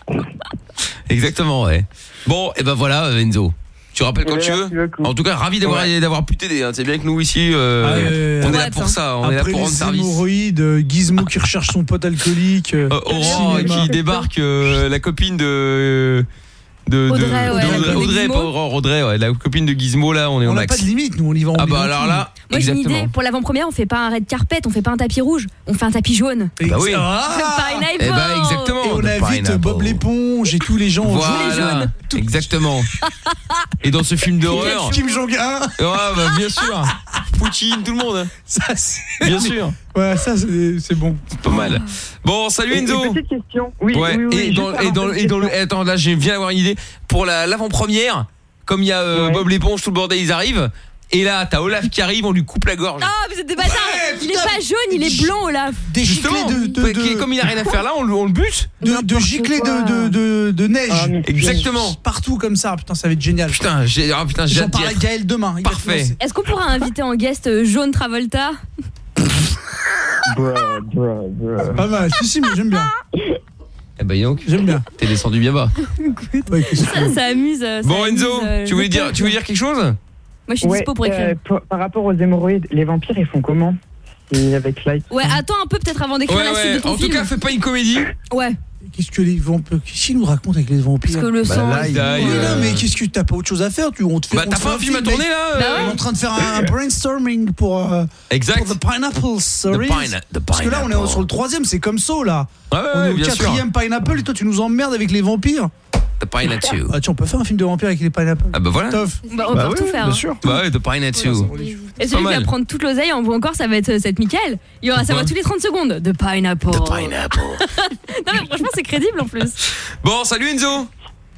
(laughs) Exactement, ouais. Bon, et ben voilà, Enzo. Tu rappelles quand Eh tu ben, veux. merci beaucoup. En tout cas, ravi d'avoir Ouais. d'avoir pu t'aider. hein. C'est bien que nous ici, euh, Ah, on est là pour ça. On est là pour rendre service. hémorroïdes, euh, Gizmo qui recherche son pote alcoolique. euh, cinéma. qui débarque, euh, la copine de. De, de- Audrey, ouais, de- la copine de Audrey, Gizmo. pas Aurore, Audrey, ouais, la copine de Gizmo, là, on est On au n'a max. pas de limite, nous on y va en Ah bah alors là, Moi j'ai une idée, pour l'avant-première, on fait pas un red carpet, on fait pas un tapis rouge, on fait un tapis jaune. Et- Bah oui. Ah (laughs) Pineapple Eh bah exactement. Et on invite. Bob l'éponge et tous les gens. Voilà, exactement. (laughs) Et dans ce film d'horreur, Kim Jong-un. ah bah bien sûr, (laughs) Poutine, tout le monde, hein. Ça, c'est- bien sûr, Ouais, ça c'est c'est bon. pas mal. Bon, salut Et- et Enzo. petite question. Oui, Ouais, oui, oui, et dans, et dans, et dans le, attends, là, je viens d'avoir une idée. Pour la- l'avant-première, comme il y a euh, Ouais. Bob l'éponge, tout le bordel, ils arrivent. Et là, t'as Olaf qui arrive, on lui coupe la gorge. Ah, vous êtes des bâtards Il est pas jaune, il est blanc, Olaf Des Justement, de, de, qui- de- comme il a rien à faire là, on, le- on le bute. de, de giclées de, de, de, de neige. Ah, Exactement. Partout comme ça. Putain, ça va être génial. Putain, j'ai ah, putain, J'en parle à. Gaël demain. Il Parfait. Est-ce qu'on pourra inviter en guest euh, Jaune Travolta? Bruh, bruh, bruh. Pas mal. Si, si, mais j'aime bien. (laughs) Eh ben, donc, J'aime bien. t'es descendu bien bas. Ça, ça amuse. euh, ça Bon, amuse, Enzo, euh, tu voulais le dire, peuple. tu voulais dire quelque chose? Moi, je suis Ouais, dispo pour écrire. euh, par- par rapport aux hémorroïdes, les vampires, ils font comment? Et avec Light? Ouais, attends un peu peut-être avant d'écrire Ouais, la suite de ton En tout film. cas, fais pas une comédie. Ouais, Qu'est-ce que les vampires. Qu'est-ce qu'ils nous racontent avec les vampires parce que le Bah, sang. là, il- Daï, Oui, euh, non, mais qu'est-ce que t'as pas autre chose à faire tu, on te fait, Bah, t'as pas un film à tourner là Bah euh ouais. On est en train de faire un, brainstorming pour, euh, Exact. pour The Pineapple The Stories. pine- the Parce que là, on est sur le troisième, c'est comme ça là. Ouais, ouais, on est au sûr. quatrième Pineapple et toi, tu nous emmerdes avec les vampires. The Pineapple. Ah, tiens, on peut faire un film de vampires avec les Pineapple. Ah bah voilà. Tof. Bah, on Bah peut oui, tout faire. bien hein. sûr. Bah ouais, The Pineapple. Et celui qui va prendre toute l'oseille, en encore, ça va être, va être Michael. Il y aura, ça va tous les 30 secondes. De Pineapple. The Pineapple. (laughs) Non, mais franchement, c'est crédible en plus. Bon, salut Enzo.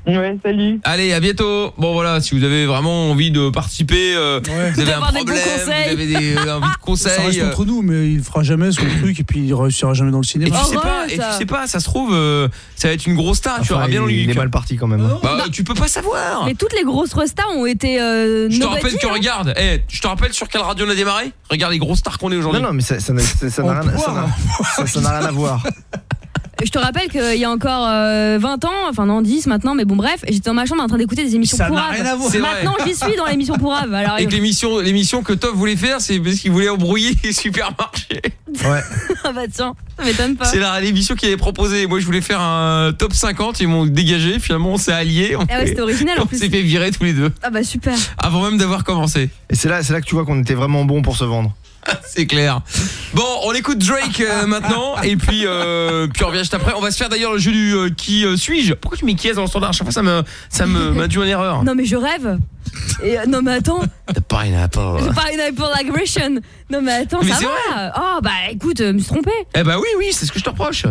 Ouais, salut. Allez, à bientôt. Bon voilà, si vous avez vraiment envie de participer, euh, Ouais. vous avez un problème, vous conseils. avez des, euh, envie de Ça conseils. reste euh, entre nous, mais il fera jamais son truc et puis il réussira jamais dans le Et cinéma. tu sais Arrête. pas, et tu sais pas, ça se trouve, euh, ça va être une grosse star, tu auras bien il, lui. il est mal parti quand même. hein. Bah, tu peux pas savoir. Mais toutes les grosses restas ont été. Euh, Je te rappelle que hein. regarde, eh, je te rappelle sur quelle radio on a démarré? Regarde les grosses stars qu'on est Non, aujourd'hui. non, mais ça ça n'a ça- ça n'a On rien, peut ça voir, n'a- ça- ça n'a rien à voir. (laughs) Je te rappelle qu'il y a encore euh, 20 ans, enfin non 10 maintenant, mais bon bref, j'étais dans ma chambre en train d'écouter des émissions Ça pour n'a rien à voir. C'est vrai. Maintenant j'y suis dans l'émission pour Alors, Et que l'émission, l'émission que Top voulait faire, c'est parce qu'il voulait embrouiller (laughs) les supermarchés. Ouais. (laughs) ah bah tiens, ça m'étonne pas. C'est la l'émission qu'il avait proposée. Moi, je voulais faire un top 50, ils m'ont dégagé. Finalement, on s'est alliés. On Ah ouais, s'est- c'était original en on plus. s'est fait virer tous les deux Ah bah super. avant même d'avoir commencé. Et c'est là, c'est là que tu vois qu'on était vraiment bon pour se vendre. (laughs) C'est clair. Bon, on écoute Drake euh, maintenant et puis euh, puis on revient juste après. On va se faire d'ailleurs le jeu du euh, qui euh, suis-je? Pourquoi tu mets qui est dans le standard? Chaque fois ça me ça me m'induit en erreur. Non mais je rêve. Et, euh, non mais attends, The pineapple. une pour l'agression. Non mais attends, Mais ça c'est va. Oh bah écoute, euh, je me suis trompé. Eh bah oui oui, c'est ce que je te reproche.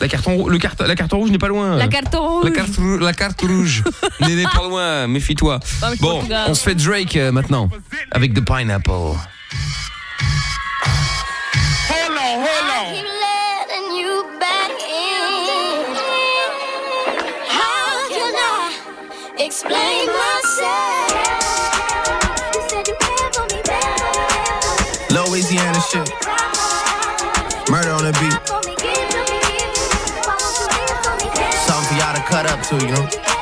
La carte le carte la carte rouge n'est pas loin. La carte rouge. La carte, la carte rouge (laughs) n'est n'est pas loin, méfie-toi. Bon, on se fait Drake euh, maintenant avec The Pineapple. Hold on, hold on. keep letting you back in. How can I explain myself? You said you cared for me, cared Louisiana shit. Murder on the beat. cared for me, give to me, give to me. Why won't you live for me, care Something for y'all to cut up to, you know?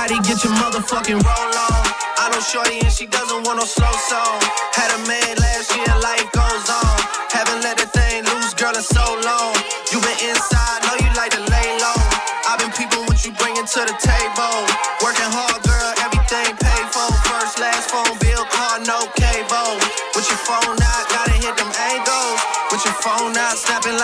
Everybody get your motherfucking roll on. I know Shorty and she doesn't want no slow song. Had a man last year, life goes on. Haven't let the thing loose, girl, in so long. You been inside, know you like to lay low. I've been peeping what you bringing to the table. Working hard, girl, everything paid for. First, last phone bill, car, no cable. With your phone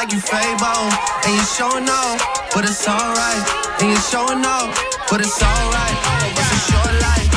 like you Fable. And you showing off, but it's alright. And you showing off, but it's alright. It's a short life.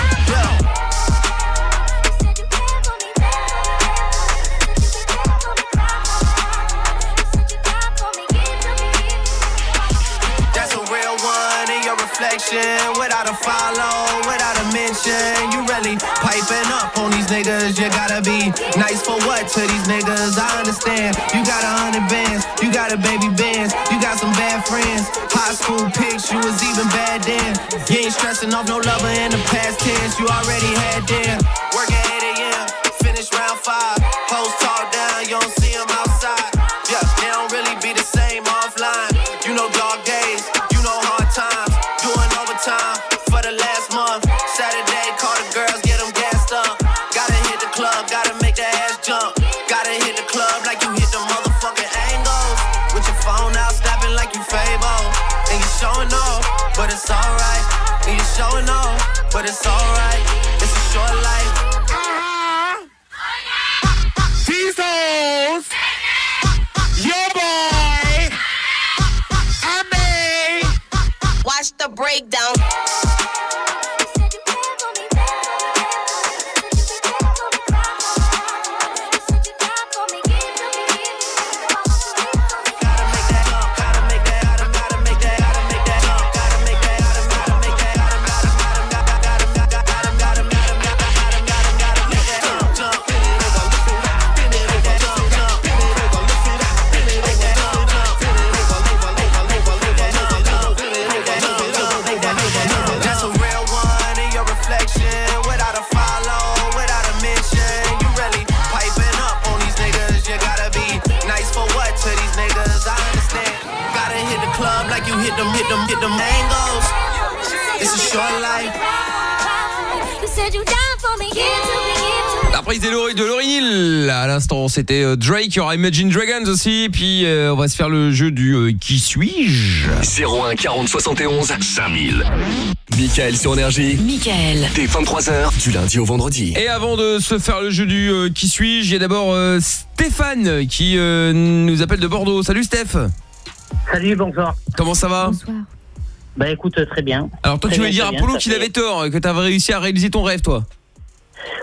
That's a real one in your reflection. Without a follow, without a mention. You really piping up niggas. You gotta be nice for what to these niggas? I understand. You got a hundred bands, you got a baby bands, you got some bad friends. High school pics, you was even bad then. You ain't stressing off no lover in the past tense. You already had them. Showing off, but it's alright. It's a short life. These hoes. Your boy. I mean. Watch the breakdown. You hit them, hit them, hit them angles. It's a short life. You said you down for me, give to me, give to La prise de Lauryn à l'instant, c'était euh, Drake, il y aura Imagine Dragons aussi, puis euh, on va se faire le jeu du euh, qui suis-je? 01 40 71 5000. Michael sur Énergie. Michael. Dès 23h, du lundi au vendredi. Et avant de se faire le jeu du euh, qui suis-je, il y a d'abord euh, Stéphane qui euh, nous appelle de Bordeaux. Salut Steph Salut, bonsoir. Comment ça va Bah écoute, très bien. Alors toi Très tu veux bien, dire à Polo qu'il fait- avait tort, que t'avais réussi à réaliser ton rêve toi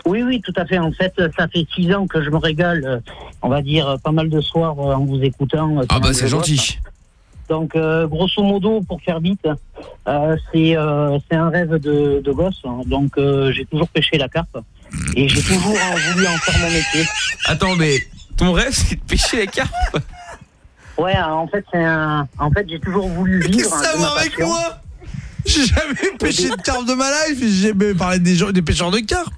Oui, oui, tout à fait. En fait, ça fait six ans que je me régale, euh, on va dire, euh, pas mal de soirs euh, en vous écoutant. euh, Ah bah c'est gentil. Donc, euh, grosso modo, pour faire vite, euh, c'est euh, c'est un rêve de, de gosse. hein. Donc, euh, j'ai toujours pêché la carpe et j'ai toujours euh, voulu en faire mon métier. Attends mais ton rêve c'est de pêcher les carpes Ouais, euh, en fait, c'est un... en fait, j'ai toujours voulu vivre. Qu'est-ce que ça de a à ma voir avec passion. moi? J'ai jamais pêché de carpe de ma life, j'ai jamais parlé des, gens, des pêcheurs de carpe.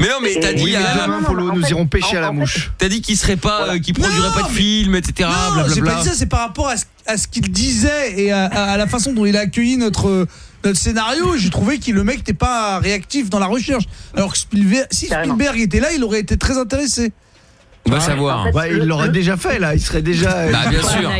Mais non mais t'as dit oui, à- mais demain, Polo, nous irons pêcher à la mouche. T'as dit qu'il serait pas euh, qu'il produirait pas de film etc Non, j'ai pas dit ça, c'est par rapport à ce, à ce qu'il disait et à, à- à la façon dont il a accueilli notre, notre scénario. J'ai trouvé que le mec n'était pas réactif dans la recherche. Alors que Spielberg, si Spielberg était là, il aurait été très intéressé. On va savoir. Il l'aurait déjà fait là, il serait déjà. Bah bien sûr.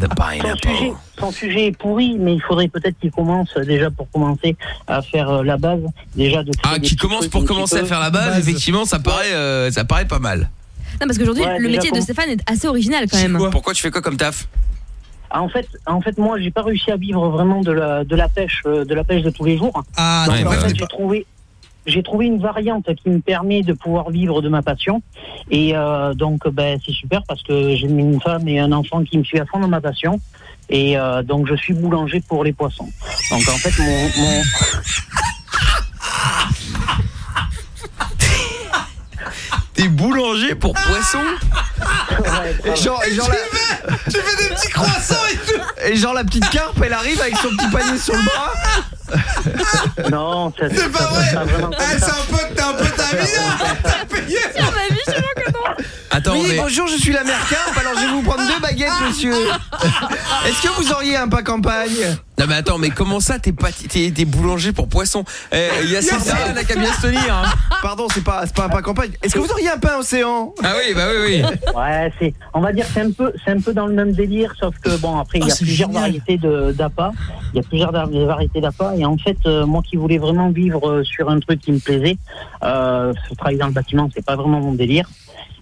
The (laughs) Son sujet, son sujet est pourri, mais il faudrait peut-être qu'il commence euh, déjà pour commencer à faire euh, la base. Déjà de Ah qui commence pour commencer à faire la base, effectivement ça paraît euh, ça paraît pas mal. Non, parce qu'aujourd'hui, Ouais, le déjà, métier de Stéphane est assez original quand même. Pourquoi tu fais quoi comme taf Ah, En fait, en fait, moi, j'ai pas réussi à vivre vraiment de la de la pêche, euh, de la pêche de tous les jours. Ah, Donc, ouais, en bah, fait, j'ai trouvé, j'ai trouvé une variante qui me permet de pouvoir vivre de ma passion. Et euh, donc, ben, c'est super parce que j'ai une femme et un enfant qui me suivent à fond dans ma passion. Et euh, donc, je suis boulanger pour les poissons. Donc, en fait, mon, mon... T'es boulanger pour poisson Et genre, et genre la... Tu fais des petits croissants et tout et genre la petite carpe, elle arrive avec son petit panier sur le bras. Non, C'est pas vrai. Eh. C'est un pote, t'es un pote à vie (laughs) T'as payé Attends oui, mais bonjour, je suis la mère carpe, alors je vais vous prendre deux baguettes, monsieur. (laughs) Est-ce que vous auriez un pain campagne? Non mais attends mais comment ça t'es pas t'es t'es boulanger pour poisson? Eh, Il y a certains là qui a bien se tenir hein. Pardon, c'est pas, c'est pas un pain campagne. Est-ce que vous auriez un pain océan? Ah oui bah oui oui Ouais, c'est, on va dire, c'est un peu, c'est un peu dans le même délire, sauf que bon, après, il y Ah, a c'est plusieurs génial. variétés de d'appâts. Il y a plusieurs variétés d'appâts, et en fait, euh, moi qui voulais vraiment vivre euh, sur un truc qui me plaisait, euh, travailler dans le bâtiment, c'est pas vraiment mon délire.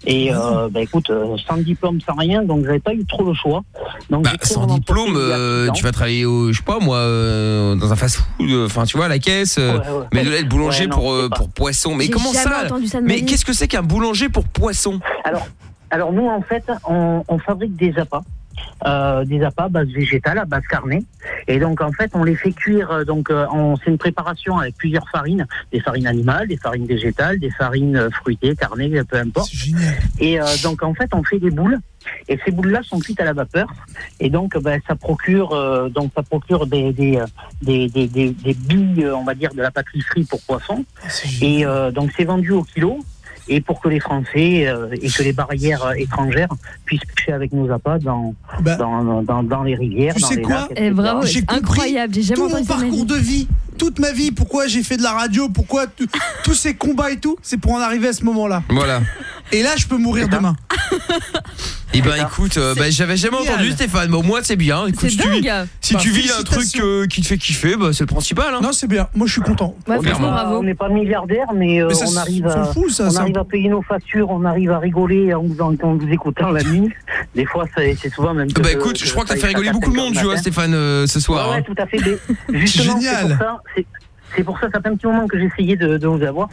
Et euh, bah écoute, euh, sans diplôme, sans rien, donc j'avais pas eu trop le choix. Donc Bah sans diplôme euh, tu vas travailler au je sais pas moi euh, dans un fast-food euh, enfin tu vois à la caisse euh, Ouais, ouais. mais de là être boulanger Ouais, non, pour euh, pour poisson mais comment ça ça Mais qu'est-ce que c'est qu'un boulanger pour poisson? Alors, alors nous, en fait, on, on fabrique des appâts. Euh, des appâts à base végétale, à base carnée. Et donc, en fait, on les fait cuire. euh, Donc, euh, c'est une préparation avec plusieurs farines. Des farines animales, des farines végétales, des farines euh, fruitées, carnées, peu importe. Et euh, donc, en fait, on fait des boules. Et ces boules-là sont cuites à la vapeur. Et donc, ben, ça procure, euh, donc, ça procure des, des, euh, des, des, des, billes, euh, on va dire, de la pâtisserie pour poissons. Et euh, donc, c'est vendu au kilo. Et pour que les Français euh, et que les barrières euh, étrangères puissent pêcher avec nos appâts dans, Bah, dans, dans, dans les rivières, Tu dans sais les quoi lacs, Eh, bravo, incroyable, j'ai jamais tout mon parcours de vie, toute ma vie, pourquoi j'ai fait de la radio, pourquoi tous ces combats et tout, c'est pour en arriver à ce moment-là. Voilà Et là, je peux mourir demain. Et ben écoute euh, bah, j'avais jamais génial. entendu Stéphane mais au moins c'est bien Écoute, si tu vis, dingue. si Bah, tu vis un truc euh, qui te fait kiffer bah c'est le principal hein. Non, c'est bien. Moi, je suis content. Ouais, On n'est pas- bravo. On n'est pas milliardaires, mais, euh, Mais ça, on arrive, à, fout, ça, on ça. arrive à payer nos factures, on arrive à rigoler en vous, en, en vous écoutant la nuit. (laughs) Des fois, c'est souvent même. que Bah écoute je crois que t'as ça fait rigoler beaucoup de 5 heures monde tu vois. Stéphane euh, ce soir Ouais, ouais, hein. tout à fait. (laughs) Justement, c'est Génial. pour ça. C'est- pour ça, ça fait un petit moment que j'essayais de, de vous avoir.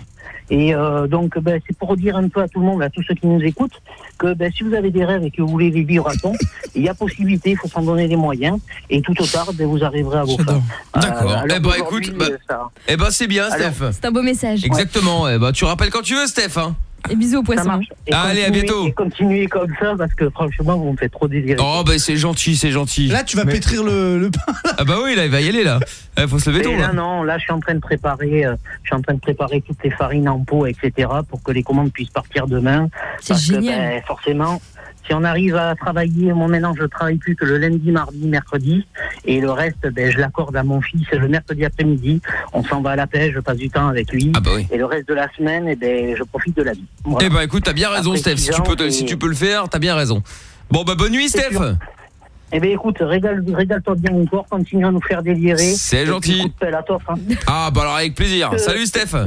Et euh, donc, ben, c'est pour dire un peu à tout le monde, à tous ceux qui nous écoutent, que ben, si vous avez des rêves et que vous voulez les vivre à fond, il y a possibilité, il faut s'en donner les moyens. Et tout au tard, ben, vous arriverez à vos fins. J'adore. D'accord. alors Eh ben, écoute, bah- euh, ça- Eh ben c'est bien Alors, Steph C'est un beau message. Exactement eh ben, tu rappelles quand tu veux Steph hein. Et bisous aux poissons. Et Allez, à continuez- bientôt. Et continuez comme ça, parce que franchement, vous me faites trop désirer. Oh bah c'est gentil c'est gentil Là, tu vas pétrir le, le pain. Ah bah oui là il va y aller là Eh, Faut se lever tôt là là, non, là, je suis en train de préparer, euh, je suis en train de préparer toutes les farines en pot, etc., pour que les commandes puissent partir demain. C'est Parce génial. que, ben, forcément, Si on arrive à travailler, moi maintenant je travaille plus que le lundi, mardi, mercredi, et le reste, ben, je l'accorde à mon fils le mercredi après-midi. On s'en va à la pêche, je passe du temps avec lui. Et le reste de la semaine, eh ben, je profite de la vie. Voilà. Eh ben écoute, t'as bien raison, Après Steph. Si tu, peux si tu peux le faire, t'as bien raison. Bon, bah bonne nuit, Steph. Eh ben écoute, régale, régale-toi bien encore, continue à nous faire délirer. C'est gentil. à toi, hein. Ah, bah alors avec plaisir. Salut, Steph. (laughs)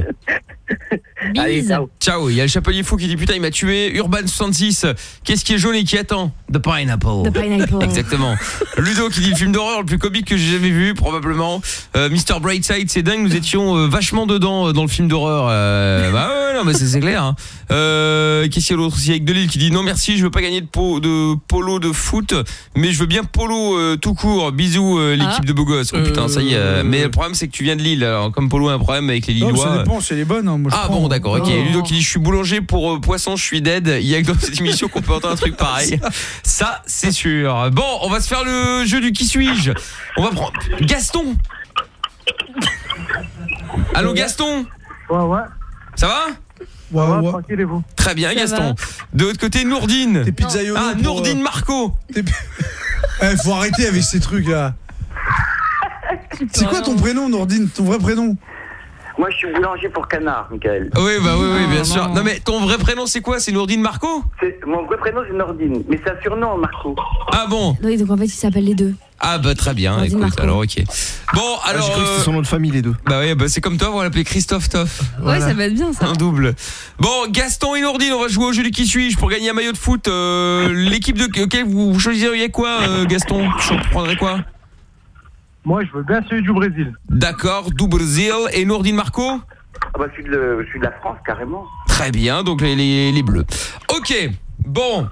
Allez, ciao. Ciao. Il y a le chapelier fou qui dit putain, il m'a tué. Urban 66. Qu'est-ce qui est jaune et qui attend? The Pineapple. The Pineapple. (laughs) Exactement. Ludo qui dit le film d'horreur le plus comique que j'ai jamais vu, probablement. Euh, Mr. Brightside, c'est dingue, nous étions euh, vachement dedans euh, dans le film d'horreur. Euh, bah ouais, non, mais c'est clair. Hein. Euh, Qu'est-ce qu'il y a l'autre aussi avec Delille qui dit non merci, je veux pas gagner de, po- de polo de foot, mais je veux bien polo euh, tout court. Bisous euh, l'équipe Ah. de beaux gosses. Oh, putain, ça y est. euh, Mais le problème c'est que tu viens de Lille. Alors comme polo a un problème avec les Non, Lillois. ça dépend, c'est les bonnes. hein, moi, je Ah prends. bon d'accord ok Non. Ludo qui dit je suis boulanger pour euh, poisson je suis dead il y a que dans cette émission qu'on peut entendre un truc pareil (laughs) ça c'est sûr bon on va se faire le jeu du qui suis-je on va prendre Gaston Allô Gaston Ouais, ouais. ça va? Ouais, ouais. tranquille et vous Très bien Ça Gaston. de l'autre côté Nourdine. T'es pizzaïolo Ah Nourdine euh, Marco. (laughs) Eh, faut arrêter avec ces trucs là. (laughs) C'est quoi ton prénom, Nordine Ton vrai prénom? Moi, je suis boulanger pour canard, Michael. Oui bah oui oui bien sûr non mais ton vrai prénom c'est quoi? C'est Nourdine Marco? C'est- Mon vrai prénom, c'est Nordine, mais c'est un surnom, Marco. Ah bon? Oui, donc en fait, ils s'appellent les deux. Ah bah très bien écoute Marco. alors ok Bon alors j'ai cru que c'était son nom de famille les deux. Bah oui bah c'est comme toi on va l'appeler Christophe Toff Ouais, ça va être bien ça. Un double. Bon, Gaston et Nourdine, on va jouer au jeu du qui suis-je pour gagner un maillot de foot. Euh, L'équipe de. Ok, vous, vous choisiriez quoi, euh, Gaston? Tu prendrais quoi? Moi, je veux bien celui du Brésil. D'accord, du Brésil et Nourdine Marco? Ah bah, je suis de, le- je suis de la France, carrément. Très bien, donc les, les, les bleus. Ok, bon.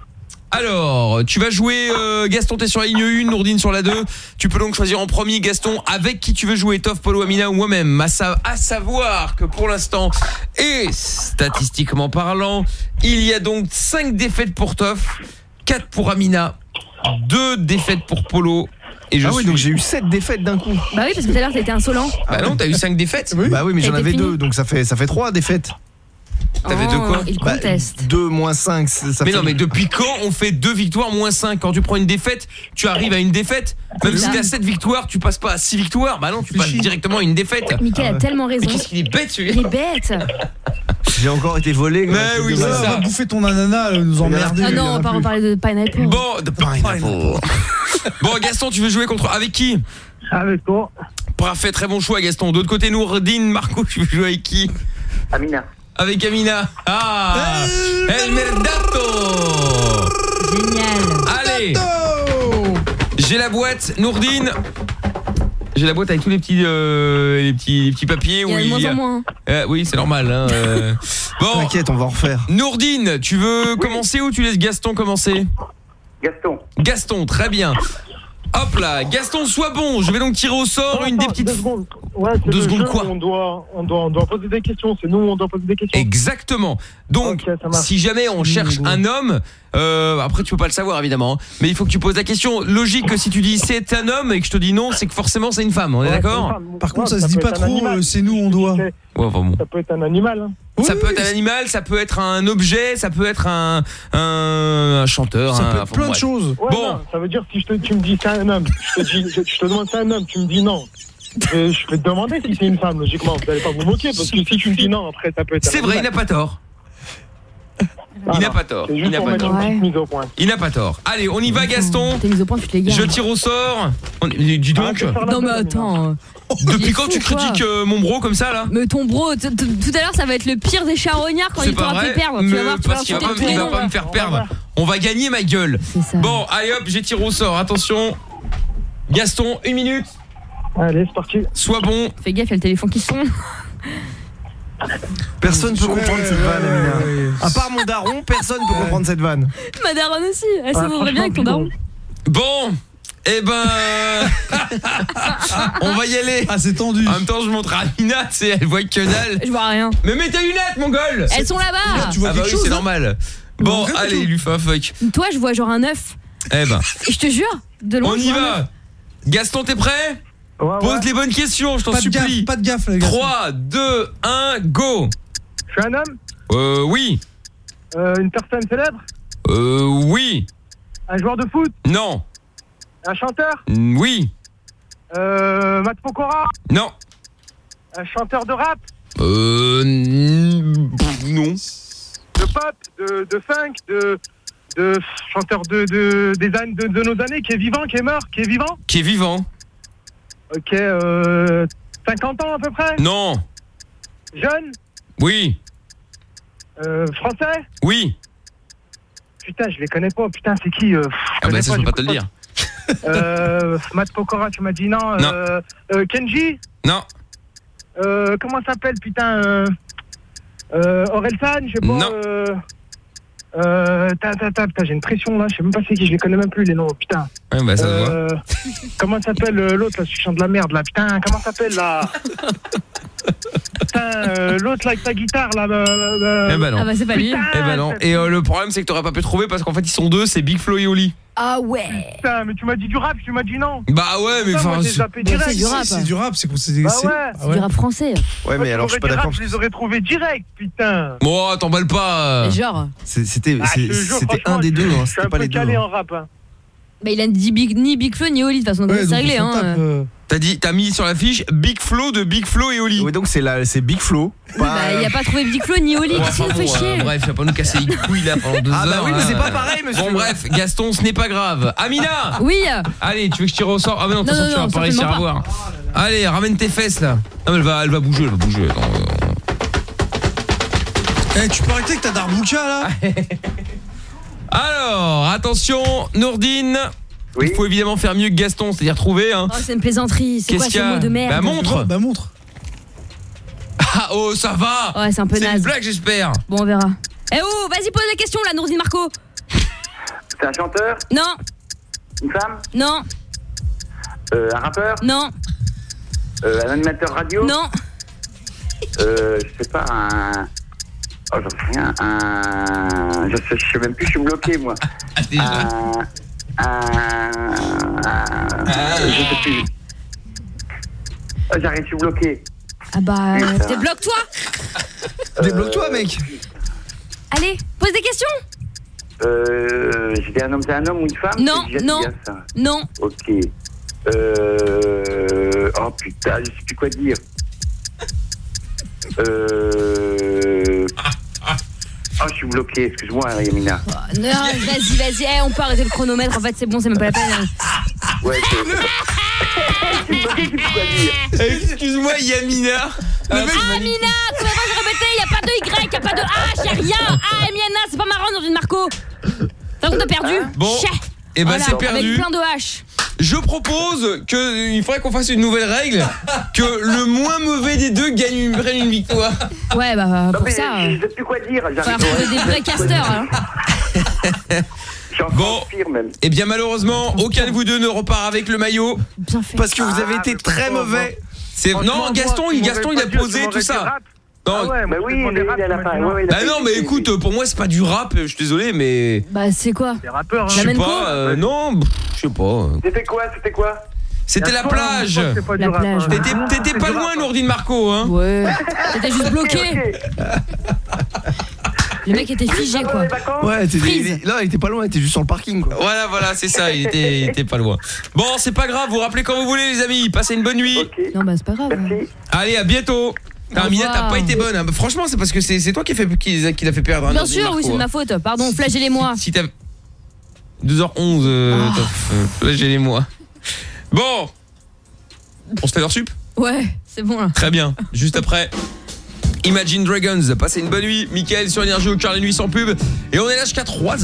Alors, tu vas jouer, euh, Gaston, t'es sur la ligne 1, Nourdine sur la 2. Tu peux donc choisir en premier, Gaston, avec qui tu veux jouer, Toff, Polo, Amina ou moi-même. À, sa- à savoir que pour l'instant, et statistiquement parlant, il y a donc 5 défaites pour Toff, 4 pour Amina, 2 défaites pour Polo. Et je ah oui, suis- donc j'ai eu 7 défaites d'un coup. Bah oui, parce que tout à l'heure, été insolent. Bah non, t'as eu 5 défaites Bah oui, mais j'en avais fini. deux, donc ça fait, ça fait 3 défaites. T'avais deux quoi Oh, Il conteste. 2 moins 5, ça mais fait... non, mais depuis quand on fait deux victoires moins 5 Quand tu prends une défaite, tu arrives à une défaite. Même si t'as 7 victoires, tu passes pas à 6 victoires. Bah non, tu passes directement à une défaite. Mickaël a tellement raison. Mais qu'est-ce qu'il est bête Il celui-là est bête. J'ai encore été volé. Mais oui, ça. Va bouffer ton ananas, euh, nous emmerder. Ah non, on va pas reparler de Pineapple. Bon, de pineapple. bon, Gaston, tu veux jouer contre avec qui Avec toi. Parfait, très bon choix, Gaston. D'autre côté, Nourdine, Marco, tu veux jouer avec qui Amina. Avec Amina. Ah El Merdato Génial. Allez J'ai la boîte, Nourdine. J'ai la boîte avec tous les petits, euh, les petits, les petits papiers. Il y en a de moins en moins. Euh, oui, c'est normal. Hein, euh. (laughs) Bon, T'inquiète, on va en refaire. Nourdine, tu veux commencer ou tu laisses Gaston commencer Gaston. Gaston, très bien. Hop là, Gaston, sois bon. Je vais donc tirer au sort une des petites. Deux secondes. Ouais, c'est Deux le secondes jeu quoi on doit, on, doit, on doit poser des questions. C'est nous, on doit poser des questions. Exactement. Donc, si jamais on cherche un homme, euh, après tu peux pas le savoir évidemment, hein, mais il faut que tu poses la question. Logique que si tu dis c'est un homme et que je te dis non, c'est que forcément c'est une femme. On est Ouais, d'accord. Par contre, Ouais, ça se dit pas trop, euh, c'est nous, on doit. Ouais, enfin bon. Ça peut être un animal. hein. Ça peut être un animal, ça peut être un objet, ça peut être un un, un chanteur. Ça un- peut être enfin, plein de choses. Ouais, Bon. non, ça veut dire si je te, tu me dis c'est un homme, je te, dis, je, je te demande c'est un homme, tu me dis non. Et je vais te demander si c'est une femme, logiquement. Vous n'allez pas vous moquer, parce que si tu me dis non, après ça peut être un C'est vrai, il n'a pas tort. Il n'a pas tort. Il n'a pas tort. Il n'a pas tort. Allez, on y va, Gaston. Les gardes. Je tire au sort. On- Dis donc. Non mais attends. Euh, Depuis quand tu critiques euh, mon bro comme ça là Mais ton bro, tout à l'heure ça va être le pire des charognards quand il t'aura fait perdre. Tu vas voir, tu il va pas me faire perdre. On va gagner ma gueule. C'est ça. Bon, allez hop, j'ai tiré au sort. Attention. Gaston, une minute. Allez, c'est parti. Sois bon. Fais gaffe, il y a le téléphone qui sonne. Personne peut Ouais, comprendre cette vanne, Amina. À part mon daron, personne peut comprendre cette vanne. Ma daronne aussi. Elle se vaudrait bien avec ton daron. Bon. Eh ben. (laughs) on va y aller. Ah, c'est tendu. En même temps, je montre à Amina, tu sais, elle voit que dalle. Je vois rien. Mais mets tes lunettes, mon gueule. Elles sont là-bas. Tu vois Ah bah quelque oui, chose c'est hein normal. Bon, allez, tout. il lui fait un fuck. Toi, je vois genre un œuf. Eh ben, Et je te jure, de loin. on je y vois un va. Gaston, t'es prêt? Ouais, ouais. Pose les bonnes questions, je t'en Pas de supplie. gaffe, pas de gaffe, les gars. 3, 2, 1, go Je suis un homme? Euh, oui. euh, Une personne célèbre? Euh, oui. Un joueur de foot? Non. Un chanteur Mm, Oui. euh, Matt Pokora Non. Un chanteur de rap Euh. n- pff, Non. De pop De, de funk De, de chanteur de, de, des années, de, de nos années Qui est vivant Qui est mort Qui est vivant Qui est vivant Ok, euh, 50 ans à peu près Non. Jeune Oui. euh, Français Oui. Putain, je les connais pas. Putain, c'est qui euh, pff, Ah bah ça, je peux pas te le dire. Euh, Matt Pokora, tu m'as dit non. Euh, euh, Kenji Non. euh, Comment ça s'appelle, putain euh, euh, Orelsan, je sais pas. Non. Euh, euh, ta, ta, ta, putain, j'ai une pression là, je sais même pas c'est qui, je les connais même plus les noms, putain. Ouais, bah ça se voit. Euh, comment s'appelle euh, l'autre là, celui qui chante de la merde là, putain, comment s'appelle là (laughs) Putain, euh, l'autre là avec sa guitare là. euh, Eh bah non. Ah bah c'est pas lui. Eh bah non. Et euh, le problème c'est que t'aurais pas pu trouver parce qu'en fait ils sont deux, c'est Big Flo et Oli. Ah ouais. Putain, mais tu m'as dit du rap, tu m'as dit non. Bah ouais, mais moi, enfin. c'est- zappé direct. c'est du rap. C'est du rap, c'est Bah c'est- ouais. ah C'est du rap français. Ouais, mais alors je suis pas d'accord. Je les aurais trouvés direct, putain. Bon, oh, t'emballes pas. Genre. C'était Ah, je c'était un des je- deux, hein, Je suis c'était un pas peu les deux. calé hein. en rap. hein. Bah il a dit Big, ni Big Flo ni Oli de toute façon, donc Ouais, c'est réglé. on Hein. tape, euh. T'as dit, t'as mis sur l'affiche Big Flo de Big Flo et Oli. Oui, donc c'est la- c'est Big Flo. Bah il a pas trouvé Big Flo ni Oli, qu'est-ce qu'il nous fait chier euh, bref, il va pas nous casser les couilles là pendant deux Ah bah heures. oui, mais là. c'est pas pareil, monsieur. Bon bref, Gaston, ce n'est pas grave. Amina (laughs) Oui. Allez, tu veux que je tire au sort? Ah mais non, de toute façon, non, tu vas pas réussir à voir. Allez, ramène tes fesses là. Non mais elle va, elle va bouger, elle va bouger. Euh, Eh, tu peux arrêter avec ta darboucha là (laughs) Alors, attention, Nourdine. Il faut évidemment faire mieux que Gaston, c'est-à-dire trouver. Hein. Oh c'est une plaisanterie, c'est quoi Qu'est-ce qu'il ce y a mot de merde Bah montre Bah montre. (laughs) Ah oh, ça va Ouais c'est un peu C'est une naze. blague, j'espère. Bon on verra. Eh oh, vas-y pose la question là, Nourdine Marco. C'est un chanteur Non, Une femme non, euh, Un rappeur non, euh, Un animateur radio non. euh, Je sais pas, un... Oh, j'en sais rien. Un... Je sais, je sais même plus, je suis bloqué, moi. un... Un... un- Je sais plus. Oh, J'arrive, je suis bloqué. Ah bah euh, débloque-toi. (laughs) Débloque-toi, mec. Allez, pose des questions. Euh... J'étais un homme, c'est un homme ou une femme? Non, déjà non. dit, ça. Non. Ok. Euh... Oh putain, je sais plus quoi dire. Euh... Oh, je suis bloqué, excuse-moi, Yamina. Non, vas-y, vas-y, eh, on peut arrêter le chronomètre, en fait c'est bon, c'est même pas la peine. hein. Ouais, dire. (laughs) Excuse-moi, Yamina. Ah Mina, comment je répétais, y a pas de Y, y a pas de H, y a rien. Ah Emiana, c'est pas marrant dans une Marco. T'as qu'on t'a perdu Bon, Chais. et bah Voilà, c'est perdu. Avec plein de H. Je propose que il faudrait qu'on fasse une nouvelle règle que le moins mauvais des deux gagne une, prenne une victoire. Ouais, bah Non, pour mais ça. je euh, sais plus quoi dire. Faut J'arrive trouver des vrais casteurs. Hein. (laughs) Bon, même. et bien malheureusement, aucun de vous deux ne repart avec le maillot Bien fait. Parce que vous avez été très mauvais. C'est non, Gaston, il Gaston il a posé tout ça. Non, Ah ouais, Bah oui, je mais rap, il a la moi, fin. sinon. Ouais, ouais, il a Bah fait- non, mais écoute, pour moi c'est pas du rap, je suis désolé, mais Bah c'est quoi Des rappeurs, je hein. sais Flamenco pas, euh, non, je sais pas. C'était quoi C'était quoi C'était la. C'est rap, plage. hein. T'étais pas C'est loin, rap, Nourdine Marco, hein. Ouais. (laughs) T'étais juste bloqué. Le mec était figé quoi. Ouais, t'étais- Freeze. il- là, il était pas loin, il était juste sur le parking, quoi. Voilà, voilà, c'est ça, il était, il était pas loin. Bon, c'est pas grave, vous rappelez quand vous voulez, les amis. Passez une bonne nuit. Non bah c'est pas grave. Merci. Allez, à bientôt. Putain, Au Mina, t'as pas été bonne. hein. Franchement, c'est parce que c'est c'est toi qui, fait, qui, qui l'a fait perdre. hein, Bien sûr, Marco, oui, c'est de hein. ma faute. Pardon, flagellez-moi. Si t'as 2h11, euh, Ah. t'as- euh, j'ai les mois. Bon, on se fait leur sup Ouais, c'est bon là. Très bien. Juste après, Imagine Dragons. Passez une bonne nuit. Michael sur Énergie au cœur les nuits sans pub. Et on est là jusqu'à 3h.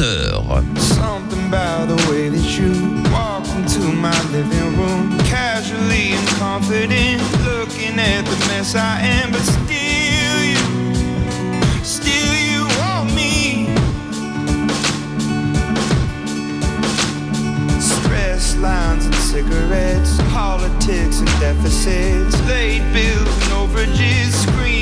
Something about the way that you walk into my living room, casually and confident, looking at the mess I am, but still you, still you want me. Stress lines and cigarettes, politics and deficits, late bills and overages, screaming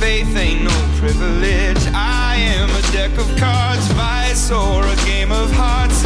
faith ain't no privilege. I am a deck of cards, vice, or a game of hearts.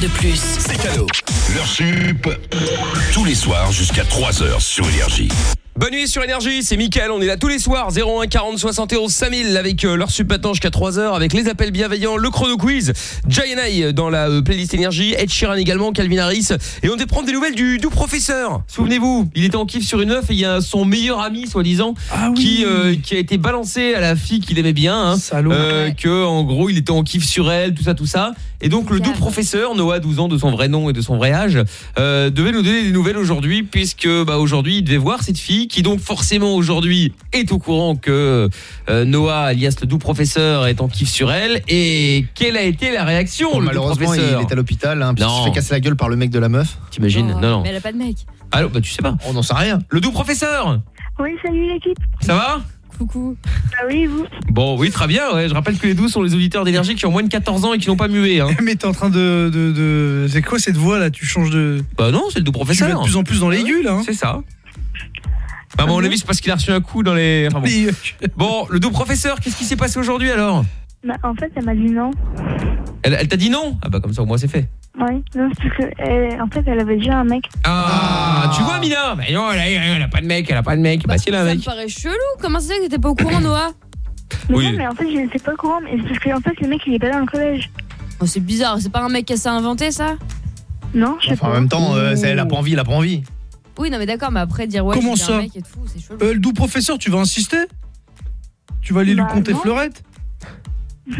De plus. C'est cadeau. Leur sup, tous les soirs jusqu'à 3 heures sur Énergie. Bonne nuit sur Énergie, c'est Mickaël, on est là tous les soirs 01 40 71 5000 avec euh, leur sup maintenant jusqu'à 3h avec les appels bienveillants, le chrono quiz, Jay dans la euh, playlist Énergie, Ed Sheeran également, Calvin Harris et on devait prendre des nouvelles du doux professeur. Souvenez-vous, il était en kiff sur une meuf et il y a son meilleur ami soi-disant qui euh, qui a été balancé à la fille qu'il aimait bien hein, euh, que en gros, il était en kiff sur elle, tout ça tout ça. Et donc le doux professeur Noah 12 ans de son vrai nom et de son vrai âge euh, devait nous donner des nouvelles aujourd'hui puisque bah aujourd'hui, il devait voir cette fille qui donc forcément aujourd'hui est au courant que euh, Noah alias le doux professeur est en kiff sur elle et quelle a été la réaction Bon, le malheureusement, il professeur est à l'hôpital, hein, puis il se fait casser la gueule par le mec de la meuf. T'imagines Non, non. Mais elle a pas de mec. Allô, bah tu sais pas. On n'en sait rien. Le doux professeur Oui, salut l'équipe. Ça va Coucou. Ah oui, vous Bon, oui, très bien. Ouais. Je rappelle que les doux sont les auditeurs d'énergie qui ont moins de 14 ans et qui n'ont pas mué. Hein. (laughs) Mais t'es en train de, de, de- C'est quoi cette voix là? Tu changes de. Bah non, c'est le doux professeur. Tu vas de plus en plus dans l'aigu là. hein. C'est ça. Bah, à mon avis, c'est parce qu'il a reçu un coup dans les. enfin, bon. (laughs) Bon, le doux professeur, qu'est-ce qui s'est passé aujourd'hui alors Bah, en fait, elle m'a dit non. Elle, elle t'a dit non Ah bah comme ça au moins c'est fait. Oui, non, c'est parce que, elle- en fait, elle avait déjà un mec. Ah, tu vois Mina Bah non, elle a, elle a pas de mec, elle a pas de mec. Bah, si elle a un Ça me mec. paraît chelou. Comment ça se fait que t'étais pas au courant, Noah Mais Oui. non, mais en fait, je n'étais pas au courant. Mais c'est parce que, en fait, le mec, il est pas dans le collège. Oh, C'est bizarre, c'est pas un mec qui s'est inventé ça? Non, je sais Enfin, en pas. même temps, euh, c'est- elle a pas envie, elle a pas envie. Oui, non, mais d'accord, mais après dire ouais, Comment ça un mec et tout, c'est chelou. Euh, le doux professeur, tu vas insister? Tu vas aller lui Bah, compter non. fleurette? (laughs)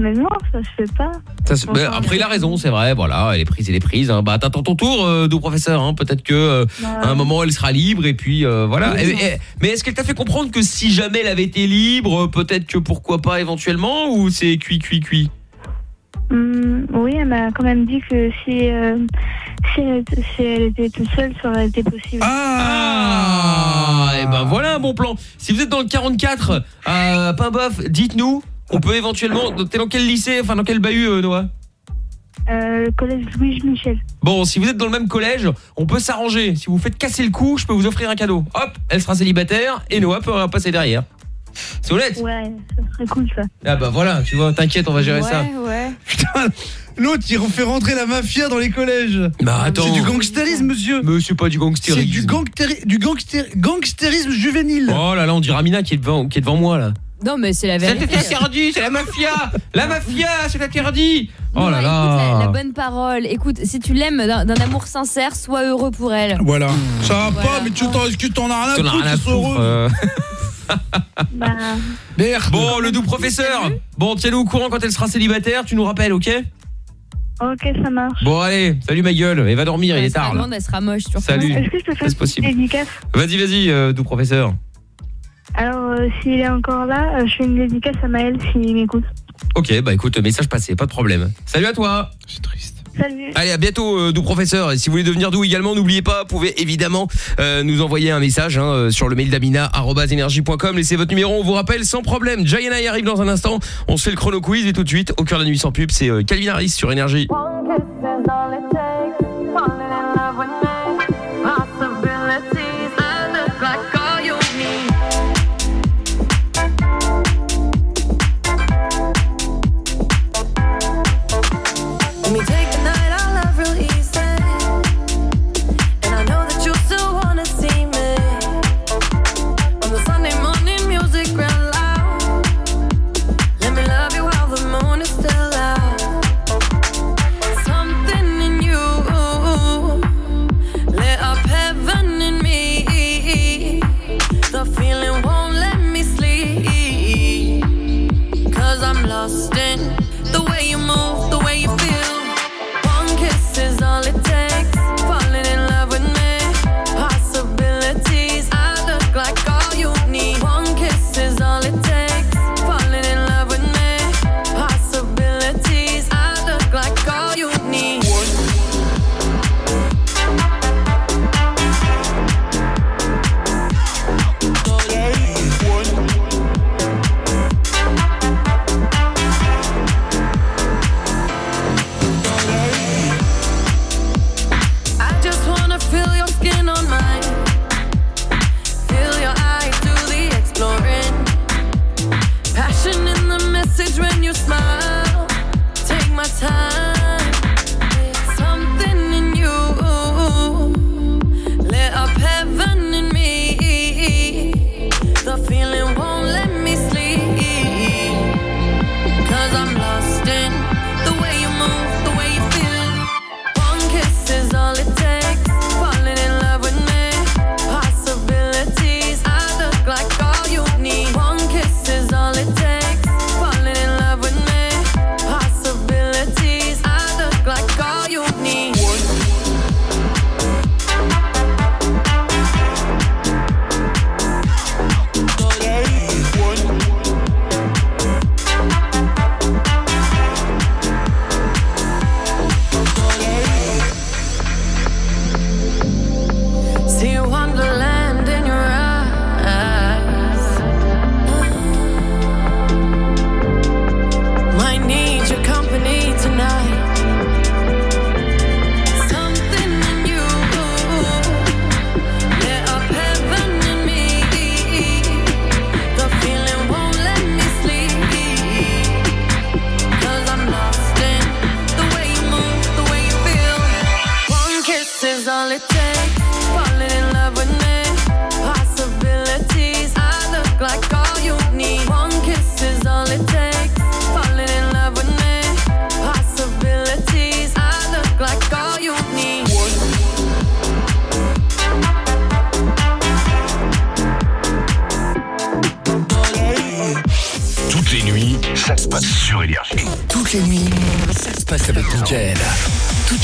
Mais non, ça se fait pas. Ça, c'est- bah, après il a raison, c'est vrai, voilà, elle est prise, elle est prise. hein. Bah t'attends ton tour, euh, doux professeur. hein. Peut-être que euh, Bah, à un moment elle sera libre et puis euh, voilà. Oui, Et- non. et- mais est-ce qu'elle t'a fait comprendre que si jamais elle avait été libre, euh, peut-être que pourquoi pas éventuellement ou c'est cuit cuit cuit? Hum, oui, elle m'a quand même dit que si, euh, si, elle, était- si elle était toute seule, ça aurait été possible. Ah, et ben voilà un bon plan. Si vous êtes dans le 44 à Paimboeuf, dites-nous. On peut éventuellement. T'es dans quel lycée Enfin dans quel bahut, euh, Noah? Euh, le collège Louis Michel. Bon, si vous êtes dans le même collège, on peut s'arranger. Si vous faites casser le cou, je peux vous offrir un cadeau. Hop, elle sera célibataire et Noah peut passer derrière. C'est honnête Ouais, ça serait cool ça. Ah bah voilà, tu vois, t'inquiète, on va gérer ça. ouais. Putain, l'autre il fait rentrer la mafia dans les collèges. Bah attends. C'est du gangstérisme, monsieur. Mais c'est pas du C'est gangstérisme. du, gangtéri- du gangster- gangstérisme juvénile. Oh là là, on dirait Amina qui est devant, qui est devant moi là. Non, mais c'est la C'est vérité. interdit, c'est la mafia La mafia, c'est interdit Oh Non, là écoute, la, la là bonne parole. Écoute, si tu l'aimes d'un amour sincère, sois heureux pour elle. Voilà. Ça va Voilà. pas, mais tu t'en, as rien à foutre, heureux euh. (laughs) (laughs) Bah, Merde. Bon, le doux professeur Bon, tiens-nous au courant quand elle sera célibataire, tu nous rappelles, ok? Ok, ça marche. Bon, allez, salut ma gueule, et va dormir, il Elle est tard là. elle sera moche. tu Salut. Est-ce que je peux faire possible. Vas-y, vas-y, euh, doux professeur. Alors, euh, s'il est encore là, euh, je fais une dédicace à Maël s'il m'écoute. Ok, bah écoute, message passé, pas de problème. Salut à toi C'est triste. Salut. Allez, à bientôt, euh, doux professeur. Et si vous voulez devenir doux également, n'oubliez pas, vous pouvez évidemment euh, nous envoyer un message hein, euh, sur le mail d'amina@energie.com. Laissez votre numéro, on vous rappelle sans problème. Jayana arrive dans un instant. On se fait le chrono quiz et tout de suite, au cœur de la nuit sans pub, c'est euh, Calvin Harris sur Énergie.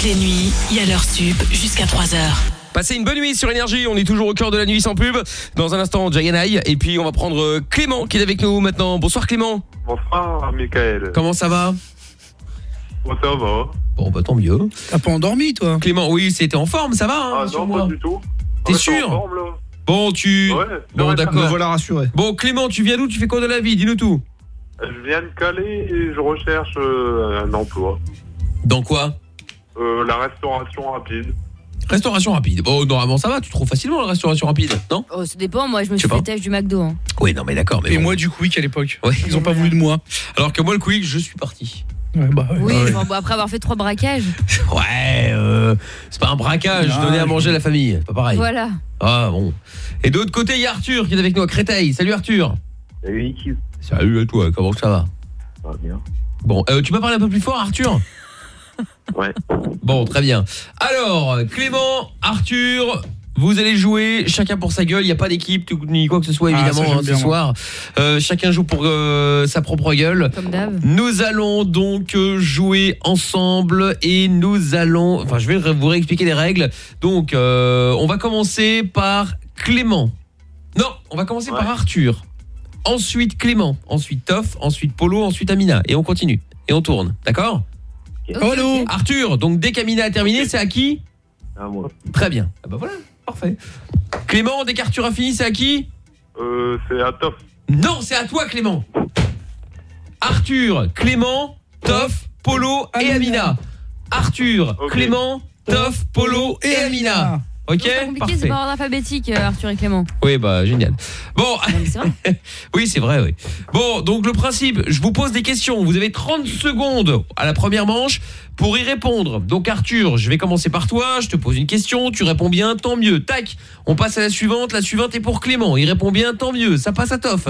Les nuits, il y a l'heure sup jusqu'à 3h. Passez une bonne nuit sur Énergie, on est toujours au cœur de la nuit sans pub. Dans un instant, Jayanai, et puis on va prendre euh, Clément qui est avec nous maintenant. Bonsoir Clément. Bonsoir, Michael. Comment ça va? Bon, ça va? Bon bah tant mieux. T'as pas endormi toi? Clément, oui, c'était en forme, ça va hein, Ah non, moi. pas du tout. T'es sûr en forme, là. Bon, tu Ouais, Bon d'accord. voilà rassuré. Bon Clément, tu viens d'où? Tu fais quoi de la vie? Dis-nous tout. Je viens de Calais et je recherche euh, un emploi. Dans quoi? Euh, la restauration rapide. Restauration rapide. Bon, normalement ça va, tu trouves facilement la restauration rapide, non? Oh, ça dépend, moi je me suis fait têche du McDo. hein. Oui, non mais d'accord, mais Et bon. moi du Quick à l'époque. Ouais. Ils ont pas voulu de moi. Alors que moi le quick, je suis parti. Ouais, bah, ouais. Oui, bon, bon, après avoir fait trois braquages. (laughs) Ouais, euh, c'est pas un braquage, Non, donner à je- manger à la famille, pas pareil. Voilà. Ah bon. Et de l'autre côté, il y a Arthur qui est avec nous à Créteil. Salut Arthur. Salut, Salut à toi, comment ça va? Ça va bien. Bon, euh, tu peux parler un peu plus fort Arthur? (laughs) Ouais. Bon, très bien. Alors, Clément, Arthur, vous allez jouer chacun pour sa gueule, il n'y a pas d'équipe ni quoi que ce soit Ah, évidemment hein, ce soir. Euh, chacun joue pour euh, sa propre gueule. Comme d'hab. Nous allons donc euh, jouer ensemble et nous allons enfin je vais vous réexpliquer les règles. Donc euh, on va commencer par Clément. Non, on va commencer par Arthur. Ensuite Clément, ensuite Toff, ensuite Polo, ensuite Amina et on continue et on tourne, d'accord? Allô Arthur, donc dès qu'Amina a terminé, c'est à qui À moi. Très bien. Ah bah voilà, parfait. Clément, dès qu'Arthur a fini, c'est à qui Euh, c'est à Toff. Non, c'est à toi Clément. Arthur, Clément, Toff, Polo et Amina. Arthur. Clément, Toff, Polo et Amina. OK C'est compliqué, c'est par ordre alphabétique, euh, Arthur et Clément. Oui, bah génial. Bon, c'est vrai. (laughs) oui, c'est vrai, oui. Bon, donc le principe, je vous pose des questions. Vous avez 30 secondes à la première manche pour y répondre. Donc Arthur, je vais commencer par toi. Je te pose une question, tu réponds bien, tant mieux. Tac, on passe à la suivante. La suivante est pour Clément. Il répond bien, tant mieux. Ça passe à Toff.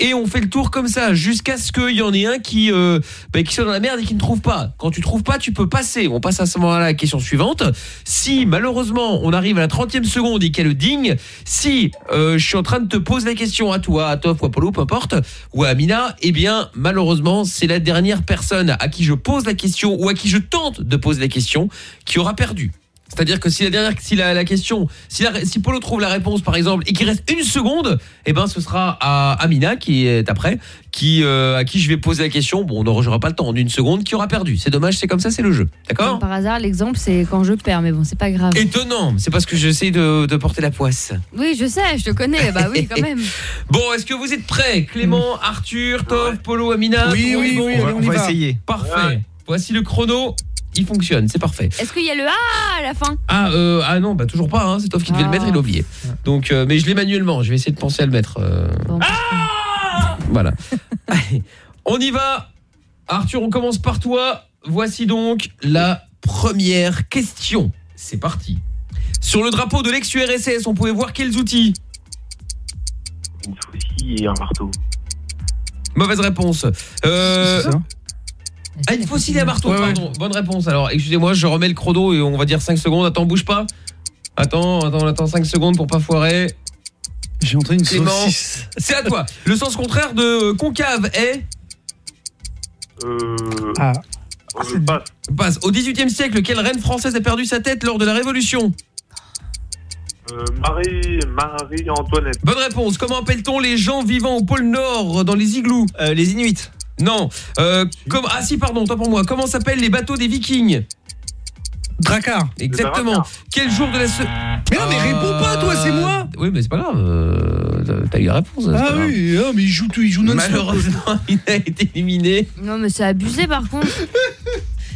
Et on fait le tour comme ça jusqu'à ce qu'il y en ait un qui, euh, bah, qui soit dans la merde et qui ne trouve pas. Quand tu trouves pas, tu peux passer. On passe à ce moment-là à la question suivante. Si malheureusement on arrive à la 30e seconde et qu'elle digne, si euh, je suis en train de te poser la question à toi, à Toff ou à Polo, peu importe, ou à Amina, eh bien malheureusement c'est la dernière personne à qui je pose la question ou à qui je tente de poser la question qui aura perdu. C'est-à-dire que si la dernière, si la, la question, si, la- si Polo trouve la réponse par exemple et qu'il reste une seconde, eh ben ce sera à Amina qui est après, qui euh, à qui je vais poser la question. Bon, on n'aura pas le temps en une seconde, qui aura perdu. C'est dommage, c'est comme ça, c'est le jeu. D'accord? Par hasard, l'exemple, c'est quand je perds, mais bon, c'est pas grave. Étonnant, c'est parce que j'essaie de, de porter la poisse. Oui, je sais, je te connais. Bah oui, quand même. (laughs) Bon, est-ce que vous êtes prêts? Clément, Arthur, Toff, Polo, Amina Oui, oui, oui, allez, on y va. Parfait. Voici le chrono. Il fonctionne, c'est parfait. Est-ce qu'il y a le A à la fin? Ah, euh, ah non, bah toujours pas, hein, c'est Toff qui devait le Ah. mettre, il a oublié. Donc, euh, mais je l'ai manuellement, je vais essayer de penser à le mettre. euh, Voilà. (laughs) Allez, on y va. Arthur, on commence par toi. Voici donc la première question. C'est parti. Sur le drapeau de l'ex-URSS, on pouvait voir quels outils? Une faucille et un marteau. Mauvaise réponse. Euh... Ah, une faucille et un marteau, Ouais, ouais. pardon. Bonne réponse. Alors, excusez-moi, je remets le chrono et on va dire 5 secondes. Attends, bouge pas. Attends, attends, attends 5 secondes pour pas foirer. J'ai entendu une Clément, saucisse. c'est à toi. Le sens contraire de concave est Euh. Ah. je passe. passe. Au 18e siècle, quelle reine française a perdu sa tête lors de la Révolution? Euh, Marie, Marie-Antoinette. Bonne réponse. Comment appelle-t-on les gens vivant au pôle Nord dans les igloos? Les Inuits. Non. Euh, comme ah si pardon, toi pour moi. Comment s'appellent les bateaux des Vikings? Dracar. Exactement. Quel jour de la se... Mais non, mais réponds pas, toi, c'est moi. Oui, mais c'est pas grave. euh, T'as eu la réponse. c'est Ah oui, ah, mais il joue tout, il joue non Malheureusement, (laughs) il a été éliminé. Non, mais c'est abusé par contre.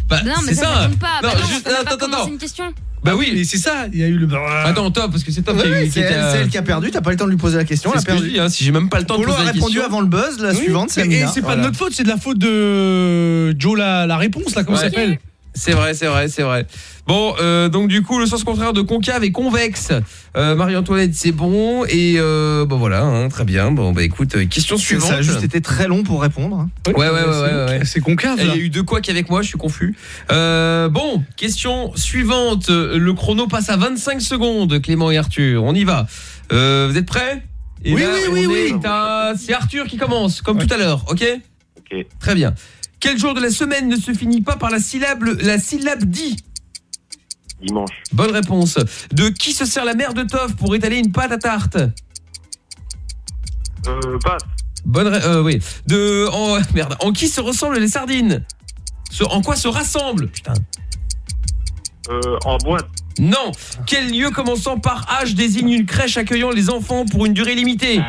Bah, non, mais c'est ça, ça. répond pas. Non, bah non, juste- attends, attends. une question. Bah oui, mais c'est ça, il y a eu le. Attends, top, parce que c'est top Ouais, qui a eu- c'est elle, c'est elle qui a perdu, t'as pas le temps de lui poser la question, elle a ce que je perdu. dis, hein, si j'ai même pas le temps de Polo poser a la répondu question. avant le buzz, la Oui, suivante c'est Et c'est pas Voilà. de notre faute, c'est de la faute de Joe la, la réponse là, comment ça Ouais. C'est vrai, c'est vrai, c'est vrai. Bon, euh, donc du coup, le sens contraire de concave et convexe. Euh, Marie-Antoinette, c'est bon. Et euh, bon voilà, hein, très bien. Bon, bah écoute, question suivante. Ça a juste été très long pour répondre. hein. Ouais, ouais, ouais, ouais, ouais. C'est concave Il y a eu deux couacs avec moi, je suis confus. Euh, bon, question suivante. Le chrono passe à 25 secondes, Clément et Arthur. On y va. Euh, vous êtes prêts? Et Oui, là, oui, oui, oui. est C'est Arthur qui commence, comme tout à l'heure, ok? Ok. Très bien. Quel jour de la semaine ne se finit pas par la syllabe, la syllabe dit Dimanche. Bonne réponse. De qui se sert la mère de Toff pour étaler une pâte à tarte Euh, passe. Bonne ré- euh, oui. De en (laughs) merde, en qui se ressemblent les sardines? Se- En quoi se rassemblent? Putain. Euh, en boîte. Non. Quel lieu commençant par H désigne une crèche accueillant les enfants pour une durée limitée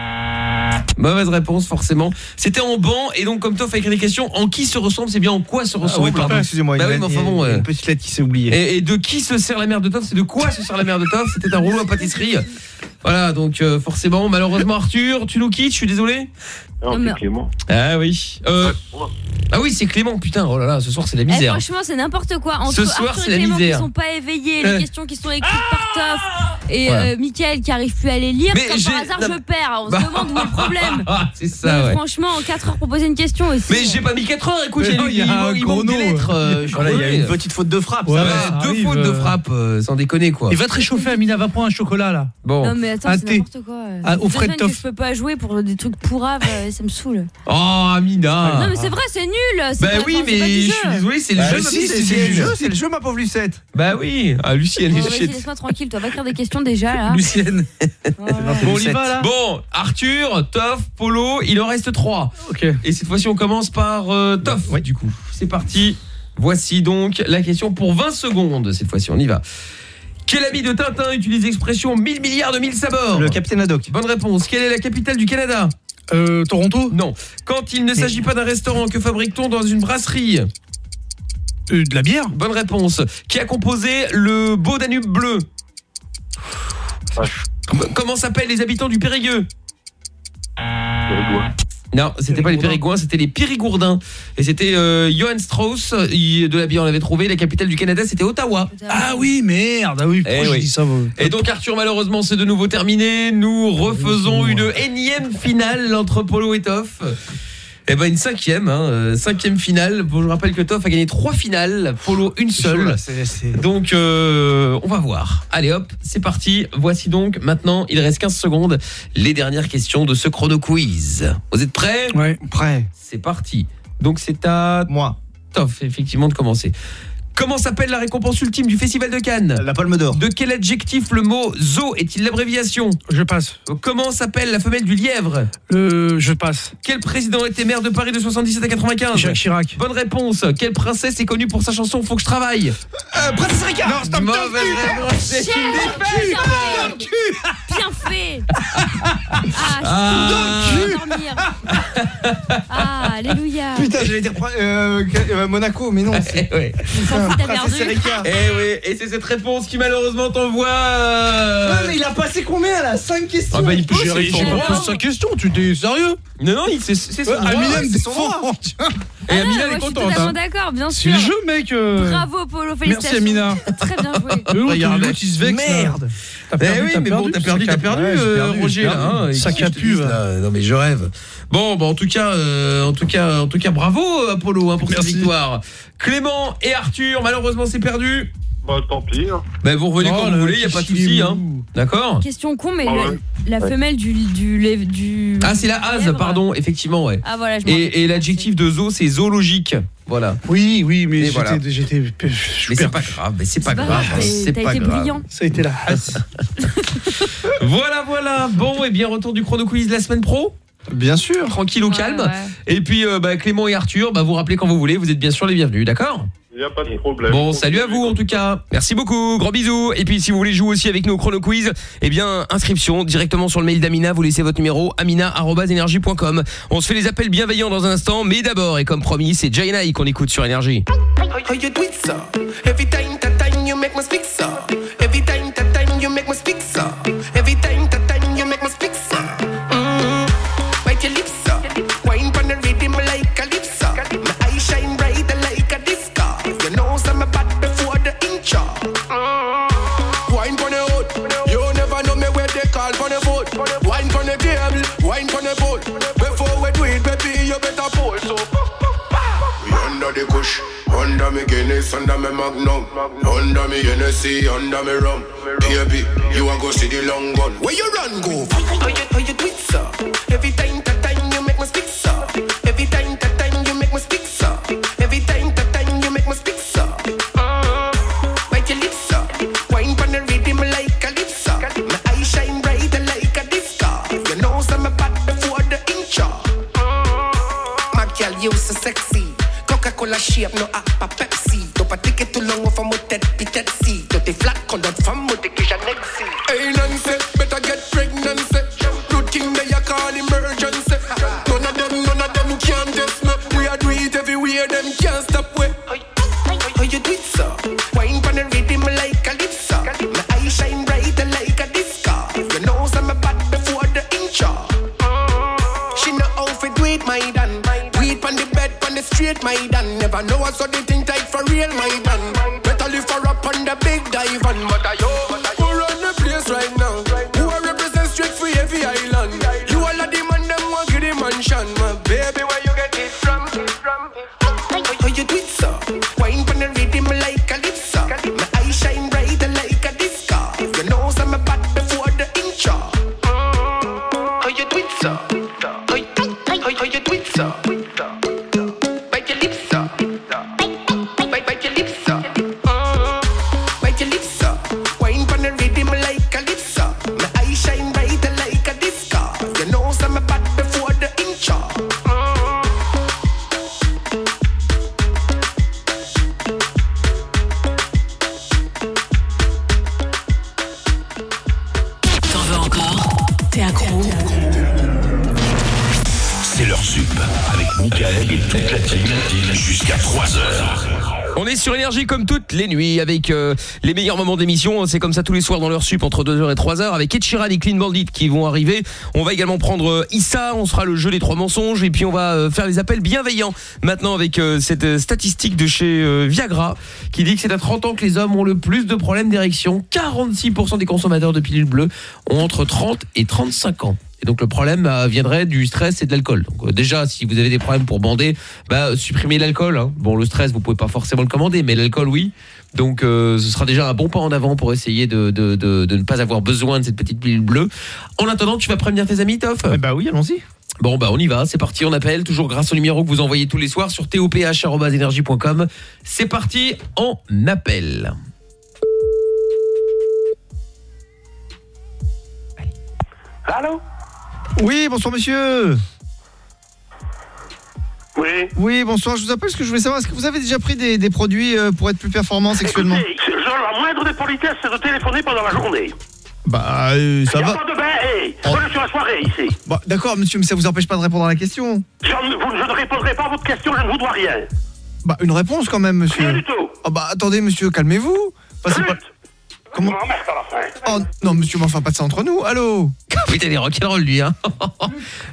Mauvaise réponse forcément. C'était en banc et donc comme Toff a écrit des questions, en qui se ressemble C'est bien en quoi se Ah ressemble oui, pardon, excusez-moi. Bah il y a- oui, mais enfin bon, ouais. Une petite lettre qui s'est oubliée. Et, et de qui se sert la mère de Toff C'est de quoi se sert la mère de Toff C'était un rouleau à pâtisserie. Voilà, donc euh, forcément, malheureusement Arthur, tu nous quittes, je suis désolé. Non, Non, mais- c'est Clément. Ah oui. Euh, ah oui, c'est Clément, putain. Oh là là, ce soir c'est la Eh, misère. franchement, c'est n'importe quoi. Entre Ce soir, Arthur c'est et la Clément misère. qui sont pas éveillés, Euh. les questions qui sont écrites par Toff et Ouais. euh, Mickaël qui arrive plus à les lire, Mais comme par hasard, non, je perds. On Bah. se demande où est le problème. (laughs) c'est ça, Mais ouais. Franchement, en 4 heures pour poser une question aussi. Mais j'ai pas mis 4 heures, écoute, j'ai lu- il y a il, un lettres. euh, je suis Voilà, il y a une petite faute de frappe. Ouais, ça Ouais, va. ça deux arrive, fautes de euh. frappe, euh, sans déconner quoi. Il va te réchauffer, Amina, va prendre un chocolat là. Bon. Non mais attends, Un c'est n'importe quoi. Ah, au que Toff. je peux pas jouer pour des trucs pourraves, euh, (laughs) ça me saoule. Oh, Amina. Non mais c'est vrai, c'est nul. Bah pas- oui, mais je jeu. suis désolé, c'est le Bah jeu. si, le jeu, c'est le jeu, ma pauvre Lucette. Bah oui. Ah, Bon, les vas-y, shit. laisse-moi tranquille, toi va écrire des questions déjà là. Lucienne. (laughs) Voilà. Bon, on y va là Bon, Arthur, Toff, Polo, il en reste 3. Ok. Et cette fois-ci, on commence par euh, Toff. Ouais. Du coup, c'est parti. Voici donc la question pour 20 secondes. Cette fois-ci, on y va. Quel ami de Tintin utilise l'expression 1000 milliards de mille sabords? Le capitaine Haddock. Bonne réponse. Quelle est la capitale du Canada? Euh, Toronto Non. Quand il ne s'agit pas d'un restaurant, que fabrique-t-on dans une brasserie Euh, De la bière Bonne réponse. Qui a composé le beau Danube bleu Com- Comment s'appellent les habitants du Périgueux? Périgord. Non, c'était pas les Périgoins, c'était les Périgourdins. Et c'était euh, Johann Strauss, il- de la bière on l'avait trouvé, la capitale du Canada c'était Ottawa. Ah oui, merde. Ah oui, pourquoi Eh j'ai oui. dit ça Et donc Arthur malheureusement c'est de nouveau terminé, nous refaisons une énième finale entre Polo et Toff. Eh ben une cinquième, hein, euh, cinquième finale. Bon, je rappelle que Toff a gagné trois finales, Polo une seule. Donc euh, on va voir. Allez hop, c'est parti. Voici donc maintenant, il reste 15 secondes, les dernières questions de ce chrono quiz. Vous êtes prêts? Ouais. Prêt. C'est parti. Donc c'est à Moi. Toff effectivement de commencer. Comment s'appelle la récompense ultime du Festival de Cannes La palme d'or. De quel adjectif le mot zoo est-il l'abréviation Je passe. Comment s'appelle la femelle du lièvre Euh, je passe. Quel président était maire de Paris de 77 à 95 Jacques Chirac. Bonne réponse. Quelle princesse est connue pour sa chanson Faut que je travaille Euh, Princesse Ricard. Non, stop, Mauvaise stop, stop. réponse. C'est Cher, une défaite. bien fait. Bien fait. Ah, Ah. je peux pas dormir. (laughs) Ah, alléluia. Putain, j'allais dire euh, euh, Monaco, mais non. c'est- (laughs) Eh ouais. Ricard. Eh oui, et c'est cette réponse qui malheureusement t'envoie. euh, Ouais, mais il a passé combien là? 5 questions Ah bah il peut J'ai c'est réussi son à droit. poser sa question, tu t'es sérieux? Non non, il- c'est c'est son Ouais, droit. Amina me c'est son. Et Ah non, Amina est je suis contente. totalement hein. d'accord, bien C'est sûr. le jeu, mec. euh. Bravo, Polo, Merci, félicitations. Amina. (laughs) Très bien joué. Regarde, l'autre, il se vexe. Merde. T'as Eh perdu, oui, mais bon, t'as perdu, ça t'as perdu, euh, perdu, Roger hein, Ça capue, Non mais je rêve. Bon, bon en tout cas, euh, en tout cas, en tout cas, bravo Apollo hein, pour cette Merci. victoire. Clément et Arthur, malheureusement c'est perdu. Bah, tant pis. hein. Ben vous revenez Oh, quand le vous voulez, y a pas de souci, hein. D'accord. Question con, mais Ah le- ouais. la femelle du, du, lait- du. Ah c'est la hase, pardon, effectivement, ouais. Ah voilà, je Et, et l'adjectif de zoo, c'est zoologique. Voilà. Oui, oui, mais j'étais. voilà. j'étais Mais c'est pas grave, mais c'est pas C'est pas grave, c'est pas été grave. brillant. Ça a été la (laughs) hasse. Voilà, voilà. Bon, et bien retour du chrono quiz la semaine pro. Bien sûr. Tranquille au Ouais, calme. ouais. Et puis euh, bah, Clément et Arthur, bah, vous rappelez quand vous voulez, vous êtes bien sûr les bienvenus, d'accord? Y a pas de problème. Bon, salut à vous en tout cas. Merci beaucoup, gros bisous. Et puis si vous voulez jouer aussi avec nos chrono quiz, eh bien inscription directement sur le mail d'Amina, vous laissez votre numéro amina@energie.com. On se fait les appels bienveillants dans un instant, mais d'abord et comme promis, c'est Jaina qu'on écoute sur énergie. Under the kush, under me Guinness, under me Magnum, under me Hennessy, under me rum. Baby, you a go see the long gun. Where you run go? How you how you do sir? Every time shape, no appa Pepsi. Don't take it too long off a tête pitette si. Don't te flat colored femme, mo te kisha Never know comme toutes les nuits avec euh, les meilleurs moments d'émission. C'est comme ça tous les soirs dans leur sup entre 2h et 3h avec Ed Sheeran et Clean Bandit qui vont arriver. On va également prendre euh, Issa, on sera le jeu des trois mensonges et puis on va euh, faire les appels bienveillants maintenant avec cette statistique de chez Viagra qui dit que c'est à 30 ans que les hommes ont le plus de problèmes d'érection. 46% des consommateurs de pilules bleues ont entre 30 et 35 ans. Et donc le problème euh, viendrait du stress et de l'alcool. Donc euh, déjà, si vous avez des problèmes pour bander, bah, supprimez l'alcool. hein. Bon, le stress, vous pouvez pas forcément le commander, mais l'alcool, oui. Donc euh, ce sera déjà un bon pas en avant pour essayer de, de, de, de ne pas avoir besoin de cette petite pilule bleue. En attendant, tu vas prévenir tes amis, Toff Bah oui, allons-y. Bon bah on y va, c'est parti, on appelle toujours grâce au numéro que vous envoyez tous les soirs sur toph@energie.com. C'est parti, on appelle. Allô? Oui, bonsoir monsieur. Oui. Oui, bonsoir, je vous appelle parce que je voulais savoir, est-ce que vous avez déjà pris des, des produits euh, pour être plus performant sexuellement? Écoutez, la moindre des politesses, c'est de téléphoner pendant la journée. Bah, euh, ça va. pas de bain, hey, on est sur la soirée ici. Bah, D'accord, monsieur, mais ça vous empêche pas de répondre à la question Je, ne- vous- je ne répondrai pas à votre question, je ne vous dois rien. Bah, une réponse quand même, monsieur. Rien du tout. Oh, bah, attendez, monsieur, calmez-vous. Enfin, c'est pas... Comment fin. Oh, non, monsieur, mais enfin, pas de ça entre nous, allô Oui, t'as des rock'n'roll lui hein.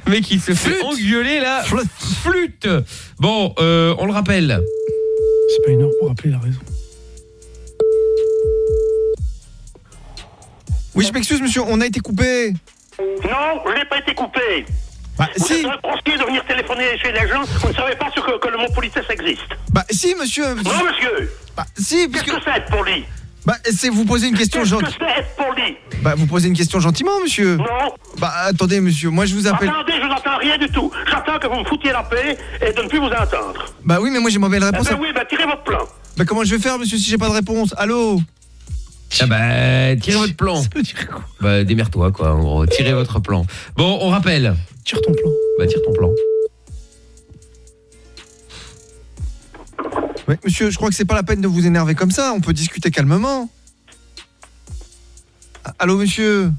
Mec il se fait engueuler là. Flûte. Bon, euh, on le rappelle. C'est pas une heure pour appeler la raison. Oui, je m'excuse, monsieur, on a été coupé. Non, je n'ai pas été coupé. Bah, vous si. êtes de venir téléphoner chez les gens, vous ne savez pas ce que, que le mot politesse existe. Bah, si, monsieur. Non, monsieur. Bah, si, Qu'est-ce que c'est être poli Bah, c'est vous poser une question Qu'est-ce que gentiment. c'est être poli Bah, vous posez une question gentiment, monsieur. Non. Bah, attendez, monsieur, moi je vous appelle. Attendez, je n'entends rien du tout. J'attends que vous me foutiez la paix et de ne plus vous entendre. Bah oui, mais moi j'ai mauvaise Eh réponse. ben à- oui, ben tirez votre plan. Bah, comment je vais faire, monsieur, si j'ai pas de réponse? Allô? Ah bah, tirez votre plan. Bah, démerde-toi, quoi, en gros. Tirez votre plan. Bon, on rappelle. Tire ton plan. Bah, tire ton plan. Monsieur, je crois que c'est pas la peine de vous énerver comme ça, on peut discuter calmement. Allô, monsieur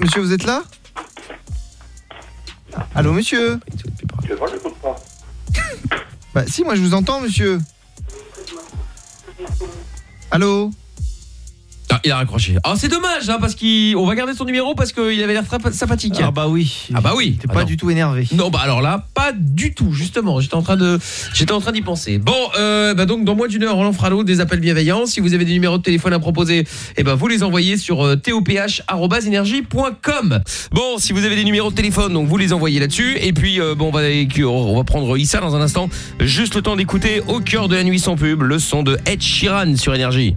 Monsieur, vous êtes là? Allô, monsieur Je. Bah, si, moi je vous entends, monsieur. Allô? Ah, Il a raccroché. Alors c'est dommage hein, parce qu'on va garder son numéro parce qu'il avait l'air très sympathique. Ah bah oui. Ah bah oui. T'es pas du tout énervé. Non bah alors là pas du tout justement. J'étais en train de j'étais en train d'y penser. Bon euh, bah donc dans moins d'une heure on en fera l'autre des appels bienveillants. Si vous avez des numéros de téléphone à proposer, eh ben vous les envoyez sur euh, toph@energie.com. Bon si vous avez des numéros de téléphone donc vous les envoyez là-dessus et puis euh, bon on va on va prendre Issa dans un instant. Juste le temps d'écouter au cœur de la nuit sans pub le son de Ed Sheeran sur énergie.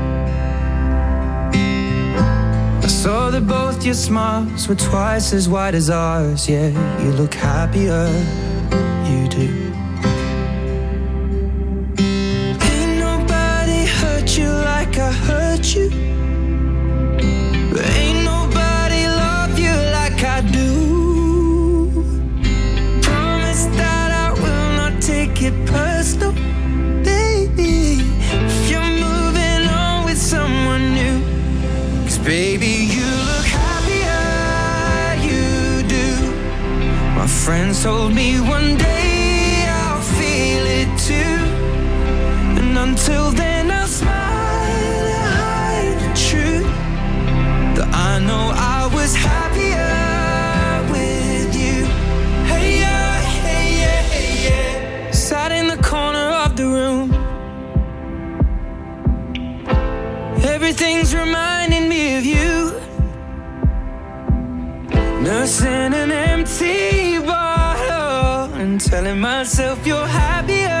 Both your smiles were twice as wide as ours. Yeah, you look happier, you do. Ain't nobody hurt you like I hurt you. Ain't nobody love you like I do. Friends told me one day I'll feel it too. And until then, I'll smile and hide the truth. That I know I was happier telling myself you're happier,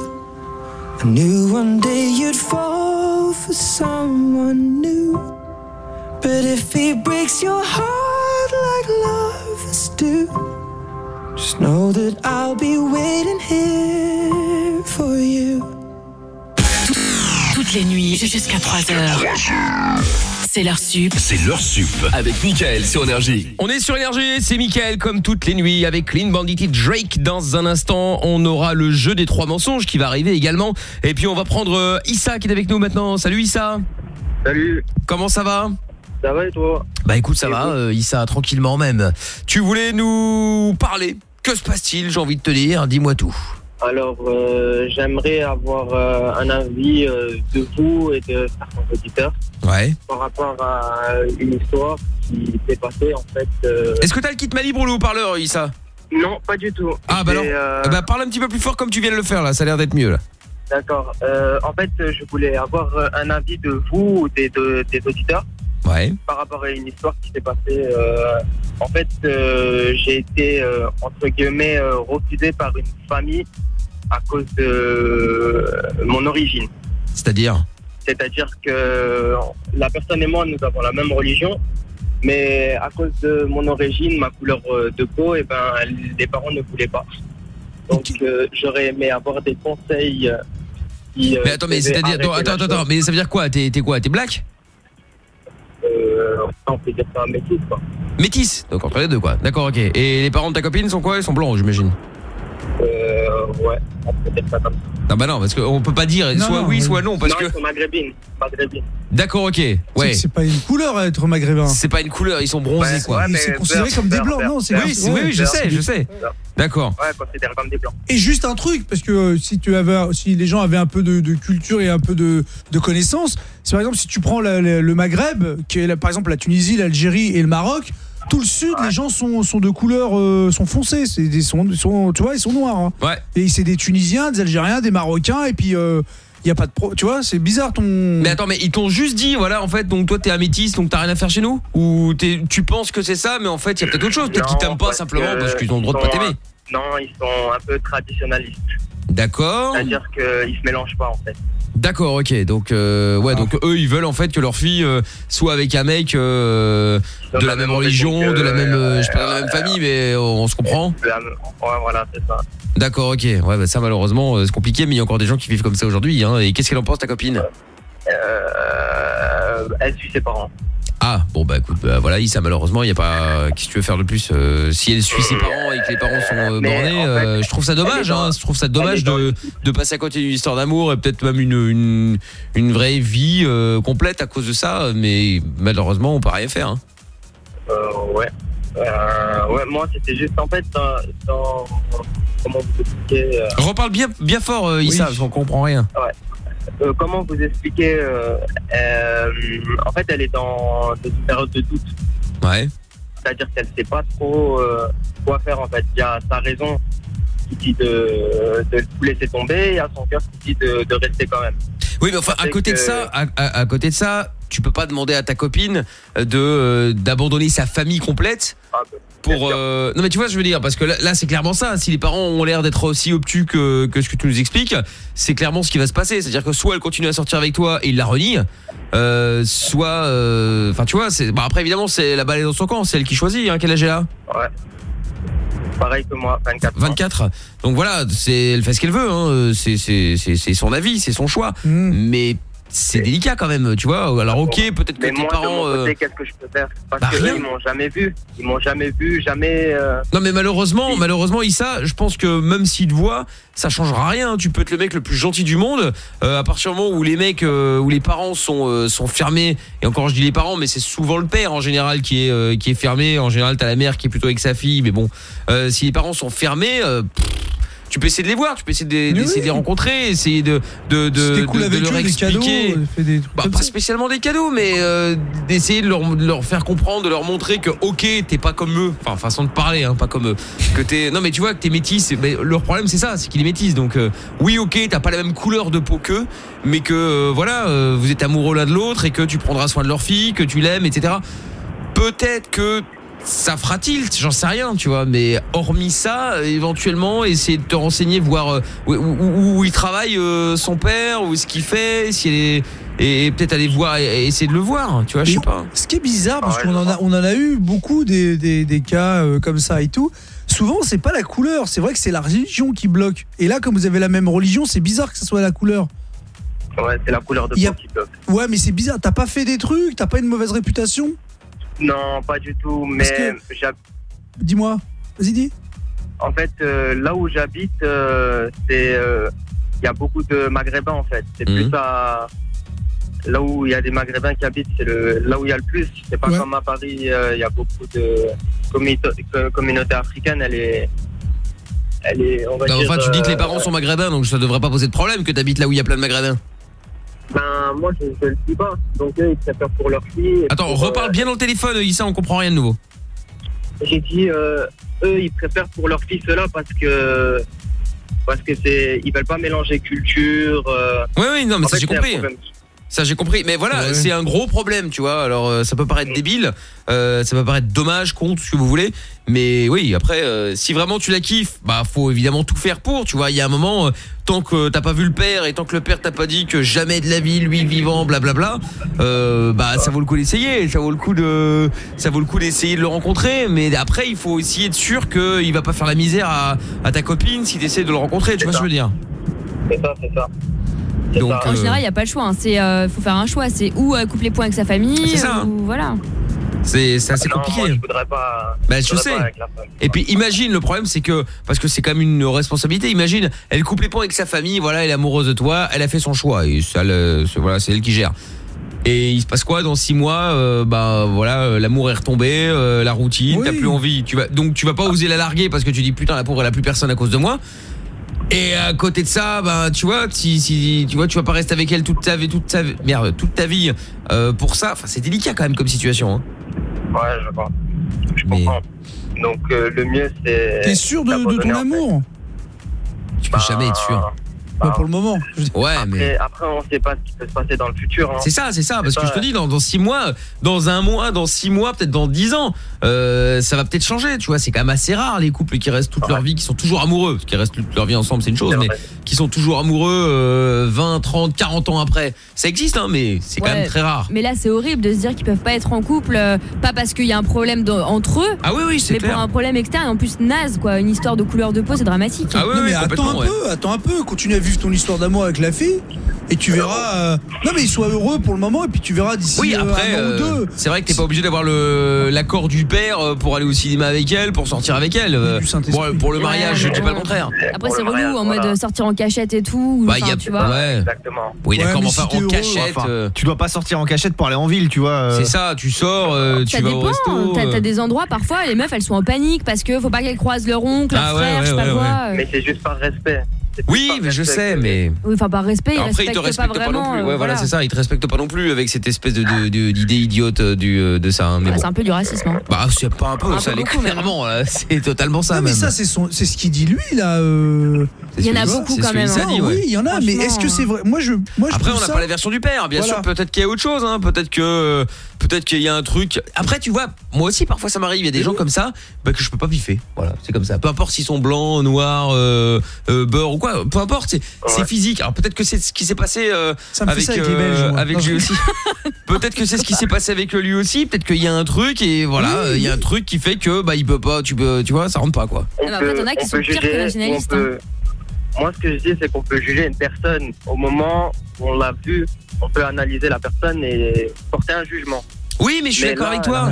One day you'd fall for someone new. But if he breaks your heart like lovers do, just know that I'll be waiting here for you. Toutes les nuits jusqu'à 3 heures. C'est leur sup. C'est leur sup avec Michael sur énergie. On est sur énergie, c'est Mickaël comme toutes les nuits avec Clean Bandit et Drake dans un instant. On aura le jeu des trois mensonges qui va arriver également et puis on va prendre euh, Issa qui est avec nous maintenant. Salut Issa. Salut. Comment ça va? Ça va et toi? Bah écoute, ça va euh, Issa tranquillement même. Tu voulais nous parler Que se passe-t-il? J'ai envie de te dire, dis-moi tout. Alors, euh, j'aimerais avoir euh, un avis euh, de vous et de certains auditeurs Ouais. par rapport à une histoire qui s'est passée en fait. euh, Est-ce que t'as le kit Mali pour le haut-parleur Issa? Non, pas du tout. Ah bah non. Et, Eh Bah parle un petit peu plus fort comme tu viens de le faire là, ça a l'air d'être mieux là. D'accord. En fait, je voulais avoir un avis de vous ou des, de- des auditeurs Ouais. par rapport à une histoire qui s'est passée. euh, en fait, euh, j'ai été, euh, entre guillemets, refusé par une famille à cause de mon origine. C'est-à-dire C'est-à-dire que la personne et moi, nous avons la même religion, mais à cause de mon origine, ma couleur de peau, et ben, les parents ne voulaient pas. Donc, j'aurais aimé avoir des conseils. qui, Mais attends, mais c'est-à-dire attends, attends, attends, mais ça veut dire quoi? T'es quoi? T'es black? On peut dire ça métis, quoi. Métis, donc entre les deux quoi. D'accord, ok. Et les parents de ta copine sont quoi? Ils sont blancs, j'imagine. Euh, ouais, on peut dire ça comme ça. Ah bah non, parce qu'on peut pas dire Non, soit non, oui, oui. soit non, parce non, que. ils sont maghrébines. maghrébines. D'accord, ok. Ouais. C'est pas une couleur à être maghrébin. C'est pas une couleur, ils sont bronzés Ouais, quoi. ouais, c'est considéré comme des blancs, non c'est. Oui, c'est- ouais, oui, je sais, je sais. D'accord. Ouais, considéré comme des blancs. Et juste un truc, parce que euh, si tu avais, si les gens avaient un peu de, de culture et un peu de, de connaissances, c'est par exemple si tu prends la- la- le Maghreb, qui est la- par exemple la Tunisie, l'Algérie et le Maroc, tout le sud, les gens sont, sont de couleur, euh, sont foncés, c'est des, sont, sont- tu vois, ils sont noirs. hein. Ouais. Et c'est des Tunisiens, des Algériens, des Marocains, et puis il y a pas de pro, tu vois, c'est bizarre ton. Mais attends, mais ils t'ont juste dit, voilà, en fait, donc toi t'es un métis, donc t'as rien à faire chez nous? Ou t'es- tu penses que c'est ça, mais en fait il y a peut-être autre chose, peut-être qu'ils t'aiment pas simplement parce qu'ils ont le droit de pas t'aimer. euh, Non, ils sont un peu traditionnalistes. D'accord. C'est-à-dire qu'ils se mélangent pas en fait. D'accord, ok. Donc euh, ouais, donc eux ils veulent en fait que leur fille euh, soit avec un mec euh, de la même religion, de la même, euh, je sais pas, de la même famille, mais on, on se comprend. Ouais, voilà, c'est ça. D'accord, ok. Ouais, bah ça malheureusement c'est compliqué, mais il y a encore des gens qui vivent comme ça aujourd'hui. Hein. Et qu'est-ce qu'elle en pense ta copine? Euh, elle suit ses parents. Ah bon bah écoute, bah, voilà, ça malheureusement il y a pas. Qu'est-ce que tu veux faire de plus Euh, Si elle suit ses parents et que les parents sont euh, bornés, euh, je trouve ça dommage. Hein, je trouve ça dommage de, de passer à côté d'une histoire d'amour et peut-être même une, une une vraie vie euh, complète à cause de ça. Mais malheureusement on peut rien faire. Hein. Euh, ouais. Euh, ouais, moi c'était juste en fait dans. dans- comment vous expliquer euh, Reparle bien bien fort, euh, Issa, parce qu'on comprend rien. Ouais. Euh, comment vous expliquer euh, euh, En fait, elle est dans une période de doute. Ouais. C'est-à-dire qu'elle sait pas trop quoi faire en fait. Il y a sa raison qui dit de, de tout laisser tomber, et il y a son cœur qui dit de, de rester quand même. Oui, mais enfin, à côté de ça, à, à- à côté de ça, tu peux pas demander à ta copine de euh, d'abandonner sa famille complète Ah, bah, pour. euh, Non, mais tu vois, ce que je veux dire, parce que là, là, c'est clairement ça. Si les parents ont l'air d'être aussi obtus que, que ce que tu nous expliques, c'est clairement ce qui va se passer. C'est-à-dire que soit elle continue à sortir avec toi et il la renie, euh, soit, euh, enfin, tu vois, c'est. Bah, après, évidemment, c'est la balle est dans son camp. C'est elle qui choisit. Hein, quel âge elle a? Ouais. Pareil que moi, 24 ans. 24. Donc voilà, c'est elle fait ce qu'elle veut. Hein. C'est c'est c'est c'est son avis, c'est son choix. Mais c'est délicat quand même, tu vois. Alors ok, peut-être que Mais tes moi, parents. euh, qu'est-ce que je peux faire? Parce bah, que eux, ils m'ont jamais vu. Ils m'ont jamais vu, jamais. euh, Non mais malheureusement, malheureusement Issa, je pense que même s'il te voit, ça changera rien. Tu peux être le mec le plus gentil du monde, euh, à partir du moment où les mecs, où les parents sont sont fermés. Et encore, je dis les parents, mais c'est souvent le père en général qui est qui est fermé. En général, t'as la mère qui est plutôt avec sa fille. Mais bon, si les parents sont fermés. euh, pff, tu peux essayer de les voir, tu peux essayer de, de les rencontrer, essayer de de de, cool de- de avec leur eux, des cadeaux, expliquer. fait des trucs Bah, pas spécialement des cadeaux, mais euh, d'essayer de leur, de leur faire comprendre, de leur montrer que ok, t'es pas comme eux, enfin façon de parler, hein, pas comme eux. Que t'es, non mais tu vois que t'es métis. Mais leur problème c'est ça, c'est qu'il est métis. Donc euh, oui, ok, t'as pas la même couleur de peau qu'eux, mais que euh, voilà, vous êtes amoureux l'un de l'autre et que tu prendras soin de leur fille, que tu l'aimes, etc. Peut-être que ça fera tilt, j'en sais rien, tu vois. Mais hormis ça, éventuellement, essayer de te renseigner, voir euh, où, où- où il travaille euh, son père, où est-ce qu'il fait, si elle est- et, et peut-être aller voir, et, essayer de le voir, tu vois, je sais pas. Ce qui est bizarre, parce qu'on en a, on en a eu beaucoup des, des, des cas euh, comme ça et tout. Souvent, c'est pas la couleur, c'est vrai que c'est la religion qui bloque. Et là, comme vous avez la même religion, c'est bizarre que ce soit la couleur. Ouais, c'est la couleur de a- qui bloque. Ouais, mais c'est bizarre. T'as pas fait des trucs, t'as pas une mauvaise réputation? Non, pas du tout. Mais Dis-moi. Vas-y, dis. en fait, euh, là où j'habite, euh, c'est euh, il y a beaucoup de Maghrébins en fait. C'est Mhm. plus à là où il y a des Maghrébins qui habitent, c'est le là où il y a le plus. C'est pas comme à Paris, euh, il y a beaucoup de communautés communauté africaine. Elle est, elle est, on va Bah, dire. enfin, tu dis que les euh, parents sont maghrébins, donc ça devrait pas poser de problème que t'habites là où il y a plein de maghrébins. Ben moi, je, je le dis pas. Donc eux, ils préfèrent pour leur fille. et Attends, pour, euh, reparle bien dans le téléphone, Issa, on comprend rien de nouveau. J'ai dit, euh, eux, ils préfèrent pour leur fille cela parce que parce que c'est, ils veulent pas mélanger culture. Euh, Oui, oui, non, mais en ça fait, j'ai c'est un compris. problème. Ça j'ai compris, mais voilà, Ouais. c'est un gros problème, tu vois. Alors euh, ça peut paraître débile, euh, ça peut paraître dommage, con, tout ce que vous voulez, mais oui, après, euh, si vraiment tu la kiffes, bah faut évidemment tout faire pour, tu vois. Il y a un moment, euh, tant que t'as pas vu le père et tant que le père t'a pas dit que jamais de la vie, lui vivant, blablabla, euh, bah ça vaut le coup d'essayer, ça vaut le coup de, ça vaut le coup d'essayer de le rencontrer, mais après il faut aussi être sûr qu'il va pas faire la misère à, à ta copine si t'essaies de le rencontrer, tu vois ce que je veux dire? C'est ça, c'est ça. Donc, En euh, général, il n'y a pas le choix. Il faut faire un choix. C'est ou euh, couper les points avec sa famille, C'est ça, hein. ou voilà. C'est c'est assez Non, moi, compliqué. je voudrais pas. Bah, je je voudrais sais. Et puis imagine, le problème c'est que parce que c'est quand même une responsabilité. Imagine, elle coupe les ponts avec sa famille, voilà, elle est amoureuse de toi, elle a fait son choix et ça, le- voilà, c'est elle qui gère. Et il se passe quoi dans six mois euh, Bah voilà, euh, l'amour est retombé, euh, la routine, t'as plus envie. Tu vas donc tu vas pas oser la larguer parce que tu dis putain la pauvre elle a plus personne à cause de moi. Et à côté de ça, bah tu vois, si, si tu vois, tu vas pas rester avec elle toute ta vie, toute ta vie- merde, toute ta vie euh, pour ça. Enfin, c'est délicat quand même comme situation. Hein. Ouais, je vois. Je comprends. Donc, euh, le mieux, c'est. T'es sûr de, de ton amour? Tu peux jamais être sûr. Bah, Pour le moment. (laughs) Ouais, mais Après, on sait pas ce qui peut se passer dans le futur. hein. C'est ça, c'est ça, parce que je te dis, dans, dans six mois, dans un mois, dans six mois, peut-être dans dix ans, euh, ça va peut-être changer, tu vois. C'est quand même assez rare les couples qui restent toute leur vie, qui sont toujours amoureux, qui restent toute leur vie ensemble, c'est une chose, mais qui sont toujours amoureux euh, 20, 30, 40 ans après. Ça existe, hein, mais c'est quand même très rare. Mais là, c'est horrible de se dire qu'ils peuvent pas être en couple, euh, pas parce qu'il y a un problème entre eux. Ah oui, oui, c'est Mais clair. pour un problème externe, en plus naze, quoi. Une histoire de couleur de peau, c'est dramatique. Ah non, mais attends un peu, attends un peu, continue à vivre ton histoire d'amour avec la fille et tu verras. euh, Non mais sois heureux pour le moment et puis tu verras d'ici Oui, euh, après, un an ou euh, deux. c'est vrai que t'es pas obligé d'avoir le l'accord du père pour aller au cinéma avec elle, pour sortir avec elle. Pour, pour le mariage, je dis pas le contraire. Après, c'est relou en mode sortir en cachette et tout. Bah, enfin, y a- tu vois. ouais. Exactement. Oui, d'accord, mais enfin, en heureux, cachette. enfin, euh, Tu dois pas sortir en cachette pour aller en ville, tu vois. euh. C'est ça, tu sors, euh, tu Ça vas au dépend. resto. T'as euh. t'as des endroits parfois, les meufs elles sont en panique parce que faut pas qu'elles croisent leur oncle, leur Ah ouais, frère, ouais, je sais pas ouais, quoi. ouais. Mais c'est juste par respect. Oui, mais je sais, mais. Oui, enfin par respect, ils Après, ils te respectent pas non plus. euh, Ouais, voilà, c'est ça. Ils te respectent pas non plus avec cette espèce de de- de- d'idée idiote euh, du euh, de ça. hein, Ah, bon. C'est un peu du racisme. hein. Bah, c'est pas un peu, Un ça l'est clairement. là. C'est totalement ça Non, mais ça c'est son, c'est ce qu'il dit lui là. euh. Il y en a beaucoup quand même. hein. dit, ouais. Oui, il y en a, mais est-ce que c'est vrai? Moi je, moi je Après, on n'a ça- pas la version du père. Bien Voilà. sûr, peut-être qu'il y a autre chose. Hein. Peut-être que, peut-être qu'il y a un truc. Après, tu vois, moi aussi, parfois, ça m'arrive. Il y a des gens comme ça, bah, que je peux pas piffer. Voilà, c'est comme ça. Peu importe s'ils sont blancs, noirs, euh, euh, beurre ou quoi. Peu importe. C'est, physique. Alors peut-être que c'est ce qui s'est passé euh, Ça me fait avec ça avec les euh, Belges, moi. avec Non, lui aussi. peut-être que c'est ce qui s'est passé avec lui aussi. Peut-être qu'il y a un truc et voilà, Oui, euh, il y a un truc qui fait que bah il peut pas. Tu peux, tu vois, ça rentre pas quoi. On Ah bah, qui on sont pires juger, hein. peut- Moi, ce que je dis, c'est qu'on peut juger une personne au moment où on l'a vu. On peut analyser la personne et porter un jugement. Oui, mais je suis d'accord avec toi.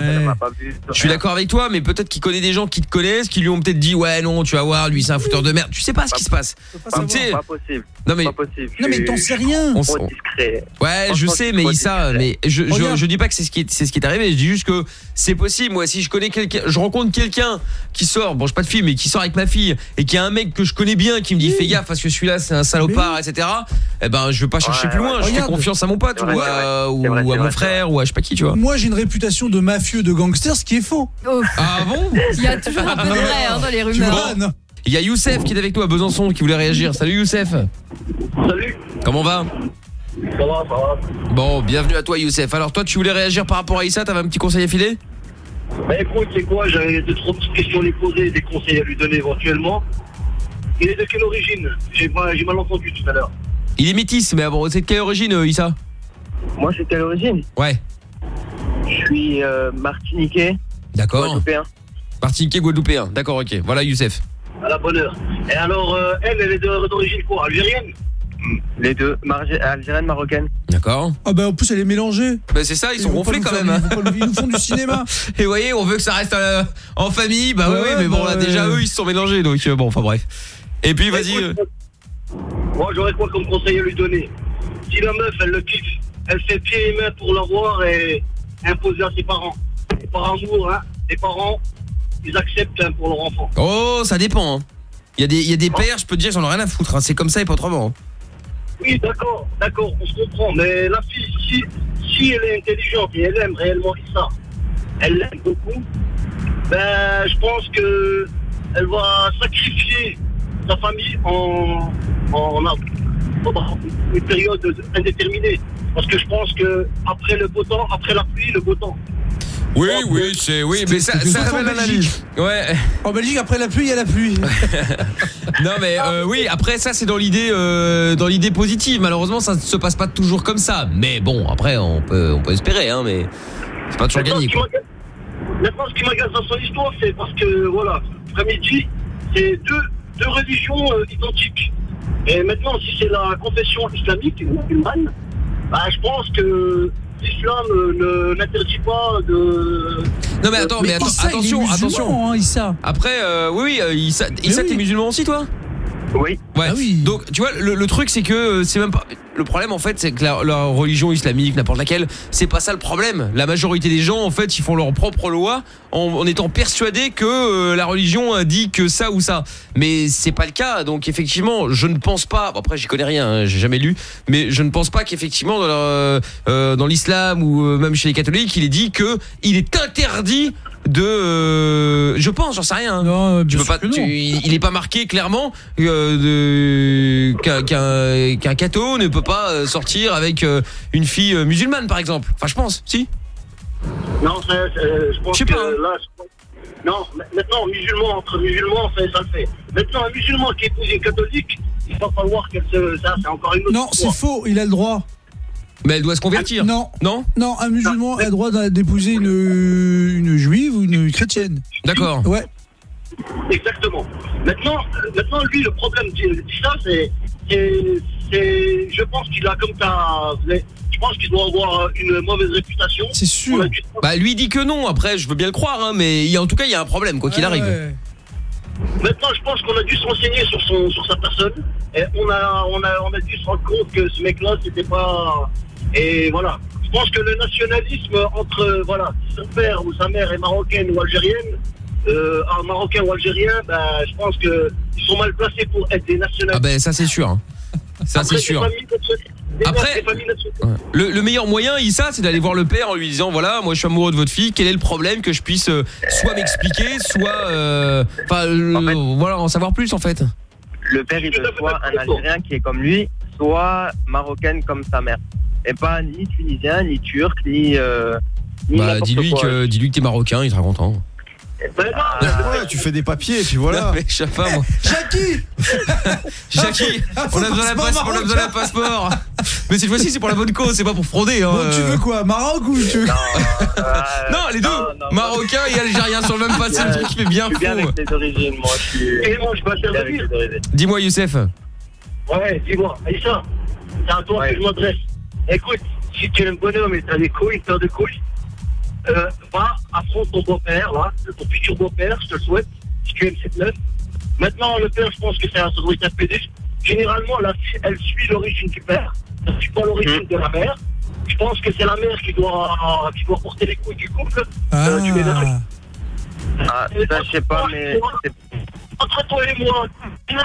Je suis d'accord avec toi, mais peut-être qu'il connaît des gens qui te connaissent, qui lui ont peut-être dit ouais non, tu vas voir, lui c'est un fouteur de merde. Tu sais pas ce qui se passe. Pas, pas possible. Non mais Pas possible. Non, mais t'en sais rien. On. Ouais, je sais, mais trop mais je, je, dis pas que c'est ce qui est, c'est ce qui est arrivé. Je dis juste que c'est possible. Moi, si je connais quelqu'un, je rencontre quelqu'un qui sort, bon, je pas de film, mais qui sort avec ma fille et qui a un mec que je connais bien qui me dit fais gaffe parce que celui-là c'est un salopard, etc. Eh ben, je veux pas chercher Ouais, plus loin. ouais. Je fais confiance à mon pote ou à, mon frère ou à je sais pas qui, tu vois. Moi j'ai une réputation de mafieux, de gangster, ce qui est faux. Oh, Ah bon Il y a toujours un peu de vrai hein, dans les Tu rumeurs. vois non. Il y a Youssef qui est avec nous à Besançon qui voulait réagir. Salut Youssef. Salut. Comment va Ça va, ça va. Bon, bienvenue à toi Youssef. Alors toi, tu voulais réagir par rapport à Issa, t'avais un petit conseil à filer Bah écoute, c'est quoi J'avais deux, trois petites questions à lui poser, des conseils à lui donner éventuellement. Il est de quelle origine? J'ai mal entendu tout à l'heure. Il est métis, mais bon, c'est de quelle origine euh, Issa? Moi, c'est quelle origine? Ouais. Je suis euh, martiniquais, D'accord. guadeloupéen. Martiniquais guadeloupéen. D'accord, ok. Voilà Youssef. À la bonne heure. Et alors, euh, elle, elle est de- d'origine quoi Algérienne Les deux, algérienne, marocaine. D'accord. Ah bah en plus elle est mélangée. Bah c'est ça, ils sont gonflés quand même. hein. ils nous- Ils nous font du cinéma. (laughs) Et vous voyez, on veut que ça reste euh, en famille. Bah oui, Ouais, oui, mais bon bah là ouais. déjà eux ils se sont mélangés donc euh, bon, enfin bref. Et puis vas-y. euh, Moi, j'aurais quoi comme conseil à lui donner? Si la meuf, elle le kiffe, elle fait pied et main pour l'avoir et imposer à ses parents. Et par amour, hein, les parents, ils acceptent hein, pour leur enfant. Oh, ça dépend. hein. Il y a des il y a des pères, je peux te dire, j'en ai rien à foutre. hein. C'est comme ça et pas autrement. hein. Oui, d'accord, d'accord, on se comprend. Mais la fille, si, si elle est intelligente et elle aime réellement ça, elle l'aime beaucoup, ben, je pense que elle va sacrifier sa famille en, en, en une période indéterminée. Parce que je pense que après le beau temps, après la pluie, le beau temps. Oui, oui, c'est oui, mais ça, ça belle analyse. Ouais. (laughs) En Belgique après la pluie il y a la pluie. (laughs) Non mais euh, oui, après ça c'est dans l'idée euh, dans l'idée positive. Malheureusement, ça ne se passe pas toujours comme ça. Mais bon, après on peut on peut espérer hein, mais c'est pas toujours gagné Maintenant, ce qui m'agace dans son histoire, c'est parce que, voilà, après-midi, c'est deux, deux religions euh, identiques. Et maintenant, si c'est la confession islamique musulmane, bah, je pense que l'islam euh, ne- n'interdit pas de. Non mais attends, mais, Issa, attention, attention. hein, Issa. Après, euh, oui, oui, euh, Issa, Issa, t'es musulman aussi, toi? Oui. Ouais. Donc, tu vois, le, le truc, c'est que euh, c'est même pas. Le problème, en fait, c'est que la, la religion islamique, n'importe laquelle, c'est pas ça le problème. La majorité des gens, en fait, ils font leur propre loi en, en étant persuadés que euh, la religion dit que ça ou ça. Mais c'est pas le cas. Donc, effectivement, je ne pense pas. bon, après, j'y connais rien, hein, j'ai jamais lu, mais je ne pense pas qu'effectivement, dans, euh, dans l'islam ou euh, même chez les catholiques, il est dit que il est interdit de euh, je pense j'en sais rien hein. tu peux pas tu- il il est pas marqué clairement euh, qu'un qu'un qu'un catho ne peut pas euh, sortir avec euh, une fille euh, musulmane par exemple enfin je pense si Non, je pense Je sais que pas, hein. là. je- Non, ma- maintenant, musulman, entre musulmans, ça, ça le fait. Maintenant, un musulman qui épouse une catholique, il va falloir qu'elle se. Ça, c'est encore une autre Non, c'est faux, il a le droit. Mais elle doit se convertir Non. non Non, un musulman a le droit d'épouser une, une juive ou une chrétienne. D'accord. Ouais. Exactement. Maintenant, euh, maintenant lui, le problème de ça, c'est. c'est- c'est- Je pense qu'il a comme ça. Je pense qu'il doit avoir une mauvaise réputation. C'est sûr. bah lui dit que non après je veux bien le croire hein, mais il y a- en tout cas il y a un problème quoi qu'il arrive Maintenant, je pense qu'on a dû se renseigner sur, son, sur sa personne. Et on a, on, a, on a dû se rendre compte que ce mec-là, c'était pas. Et voilà. Je pense que le nationalisme entre, voilà, si son père ou sa mère est marocaine ou algérienne, euh, un marocain ou algérien, bah, je pense qu'ils sont mal placés pour être des nationalistes. ah ben ça c'est sûr hein. ça c'est sûr familles Après-. Le, le meilleur moyen, Issa, c'est d'aller voir le père en lui disant voilà, moi je suis amoureux de votre fille, quel est le problème que je puisse euh, soit m'expliquer, soit euh, euh, voilà, en savoir plus en fait. Le père, il veut soit un Algérien qui est comme lui, soit marocaine comme sa mère. Et pas ni tunisien, ni turc, ni. Euh, ni Bah dis-lui que dis-lui que t'es marocain, il sera content. Ouais, tu fais des papiers et puis voilà. Mais je sais pas moi. (laughs) Jackie (laughs) Jackie, Un on a besoin d'un passeport passe- on a besoin d'un marocain. passeport. Mais cette fois-ci, c'est pour la bonne cause, c'est pas pour frauder. Hein. Bon, tu veux quoi Maroc ou tu veux Non, (laughs) les deux. Marocain et algérien sur le même passé, le truc qui fait bien Je suis bien fou. avec les origines, moi. Je suis. Et moi, je peux bien avec les origines. Dis-moi, Youssef. Ouais, dis-moi, Aïssa, c'est à toi que je m'adresse. Écoute, si tu es un bonhomme et t'as des couilles, t'as des couilles, euh, va, affronte ton beau-père, là, ton futur beau-père, je te le souhaite, si tu aimes cette meuf. Maintenant, le père, je pense que c'est un, un PD. Généralement, la fille, elle suit l'origine du père, elle ne suit pas l'origine de la mère. Je pense que c'est la mère qui doit, qui doit porter les couilles du couple. Euh, du ménage. Ah, ça, je sais pas, mais. Entre toi et moi,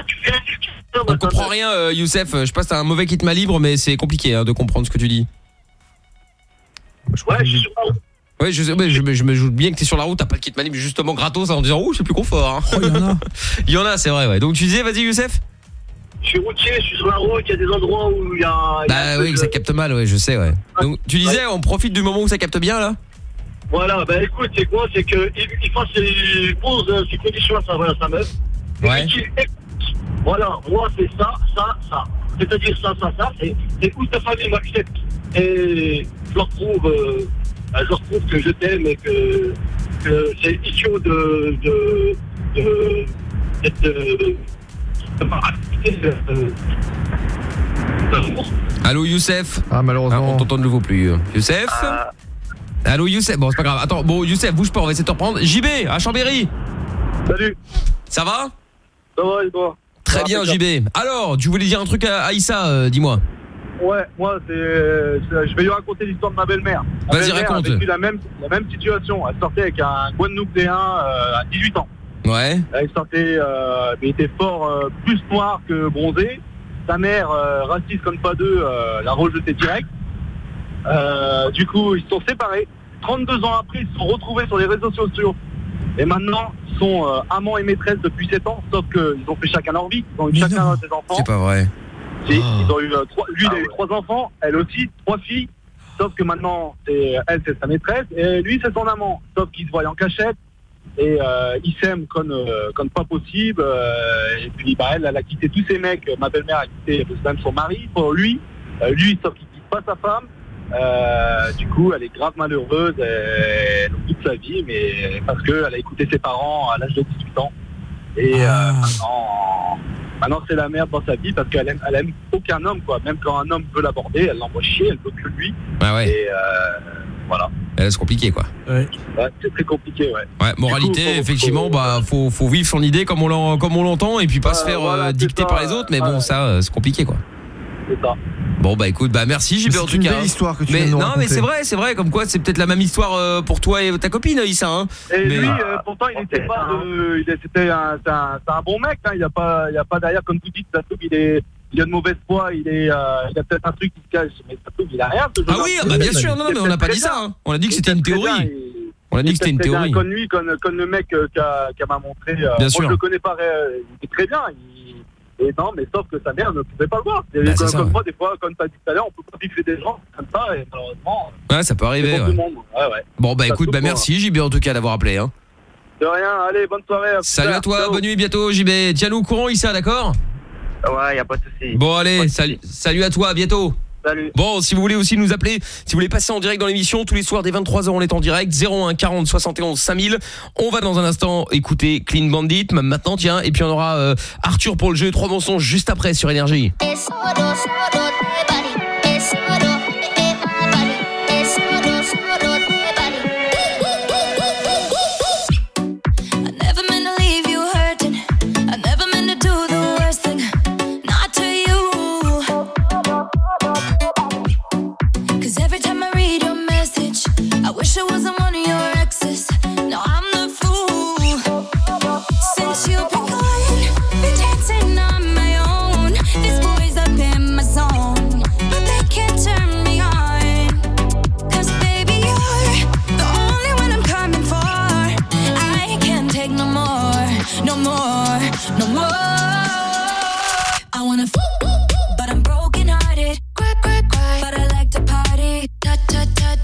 tu fais un. On comprend rien, euh, Youssef. Je sais pas si t'as un mauvais kit ma libre, mais c'est compliqué hein, de comprendre ce que tu dis. Ouais, je suis route. Ouais, je, sais, ouais, je, me- je me joue bien que t'es sur la route, t'as pas le kit ma libre justement gratos en disant ouh c'est plus confort. Hein. il y en a. (laughs) Il y en a, c'est vrai. Ouais. Donc tu disais, vas-y Youssef? Je suis routier, je suis sur la route, il y a des endroits où il y a. il y a un Bah oui, de- ça capte mal, ouais, je sais, ouais. Donc tu disais, on profite du moment où ça capte bien là? Voilà, bah écoute, c'est quoi C'est qu'il il fasse ses, pose euh, ses conditions à sa, à sa meuf. Et Ouais. qu'il écoute. Voilà, moi c'est ça, ça, ça. C'est-à-dire ça, ça, ça. C'est où ta famille m'accepte. Et je leur prouve, euh, bah, je leur prouve que je t'aime et que, que c'est idiot de. de. de. d'être. euh, de m'accepter, d'amour. Allô Youssef? Ah malheureusement. on t'entend de nouveau plus. euh. Youssef? Allô Youssef? Bon c'est pas grave. Attends, bon Youssef, bouge pas, on va essayer de te reprendre. JB à Chambéry. Salut. Ça va? Ça va et toi? Très Ça va, bien. JB. Alors, tu voulais dire un truc à Aïssa, euh, dis-moi. Ouais, moi, c'est, je vais lui raconter l'histoire de ma belle-mère. Ma Vas-y, belle-mère raconte. a vécu la même, la même situation. Elle sortait avec un Guadeloupéen euh, à 18 ans. Ouais. Elle sortait, euh, mais il était fort euh, plus noir que bronzé. Sa mère, euh, raciste comme pas deux, l'a rejeté direct. Du coup, ils se sont séparés. 32 ans après, ils se sont retrouvés sur les réseaux sociaux. Et maintenant, ils sont amants et maîtresses depuis 7 ans, sauf qu'ils ont fait chacun leur vie. Ils ont eu chacun des enfants. C'est pas vrai. Si, Ils ont eu euh, trois, lui, il a eu trois enfants, elle aussi, trois filles. Sauf que maintenant, elle, c'est sa maîtresse, et lui, c'est son amant. Sauf qu'ils se voient en cachette, et euh, ils s'aiment comme, euh, comme pas possible. euh, et puis, bah, elle, elle a quitté tous ses mecs. Ma belle-mère a quitté même son mari pour lui. Lui, sauf qu'il quitte pas sa femme. Du coup, elle est grave malheureuse, euh, toute sa vie, mais parce qu'elle a écouté ses parents à l'âge de 18 ans. Et euh, maintenant, Maintenant, c'est la merde dans sa vie parce qu'elle aime, elle aime aucun homme, quoi. Même quand un homme veut l'aborder, elle l'envoie chier, elle veut que lui. Ah ouais. Et euh, voilà. Là, c'est compliqué quoi. Ouais, c'est très compliqué, ouais. Ouais, moralité, coup, faut- effectivement, bah faut faut vivre son idée comme on l'entend et puis pas se faire euh, dicter par les autres, mais bon ça euh, c'est compliqué quoi. C'est ça. Bon bah écoute, bah merci JB en c'est tout une cas. belle histoire que tu mais, viens de Non mais c'est vrai, c'est vrai comme quoi c'est peut-être la même histoire euh, pour toi et ta copine Issa hein. Et Mais- lui, euh, pourtant, il n'était pas est- c'était un, c'est un, c'est un bon mec. Hein, il n'y a pas, il y a pas derrière, comme vous dites, ça se trouve, il est, il a de mauvaise foi, il est, euh, il a peut-être un truc qui se cache, mais ça trouve, il a rien. ce Ah oui, ah bah bien sûr, non, non, mais on n'a pas dit ça. hein. On a dit que c'était une bien, théorie. On a dit que c'était une bien, théorie. Comme lui, comme, comme le mec euh, qu'a m'a montré. euh, moi, sûr. je le connais pas, euh, il est très bien. Il, et non, mais sauf que sa mère ne pouvait pas le voir. Bah, c'est comme, ça, comme ouais. quoi, des fois, comme tu as dit tout à l'heure, on peut pas fixer des gens comme ça, et malheureusement, Ouais, ça peut arriver. ouais. tout le monde. Ouais, ouais. Bon bah Ça écoute, bah merci JB en tout cas d'avoir appelé hein. De rien, allez, bonne soirée. à Salut à toi, Ciao. bonne nuit bientôt JB. Tiens-nous au courant Issa, d'accord? Ouais, y a pas de souci. Bon allez, salut, salut à toi, à bientôt. Salut. Bon, si vous voulez aussi nous appeler, si vous voulez passer en direct dans l'émission, tous les soirs dès 23h on est en direct, 01 40 71 5000. On va dans un instant écouter Clean Bandit, même maintenant tiens, et puis on aura euh, Arthur pour le jeu, trois mensonges juste après sur Énergie.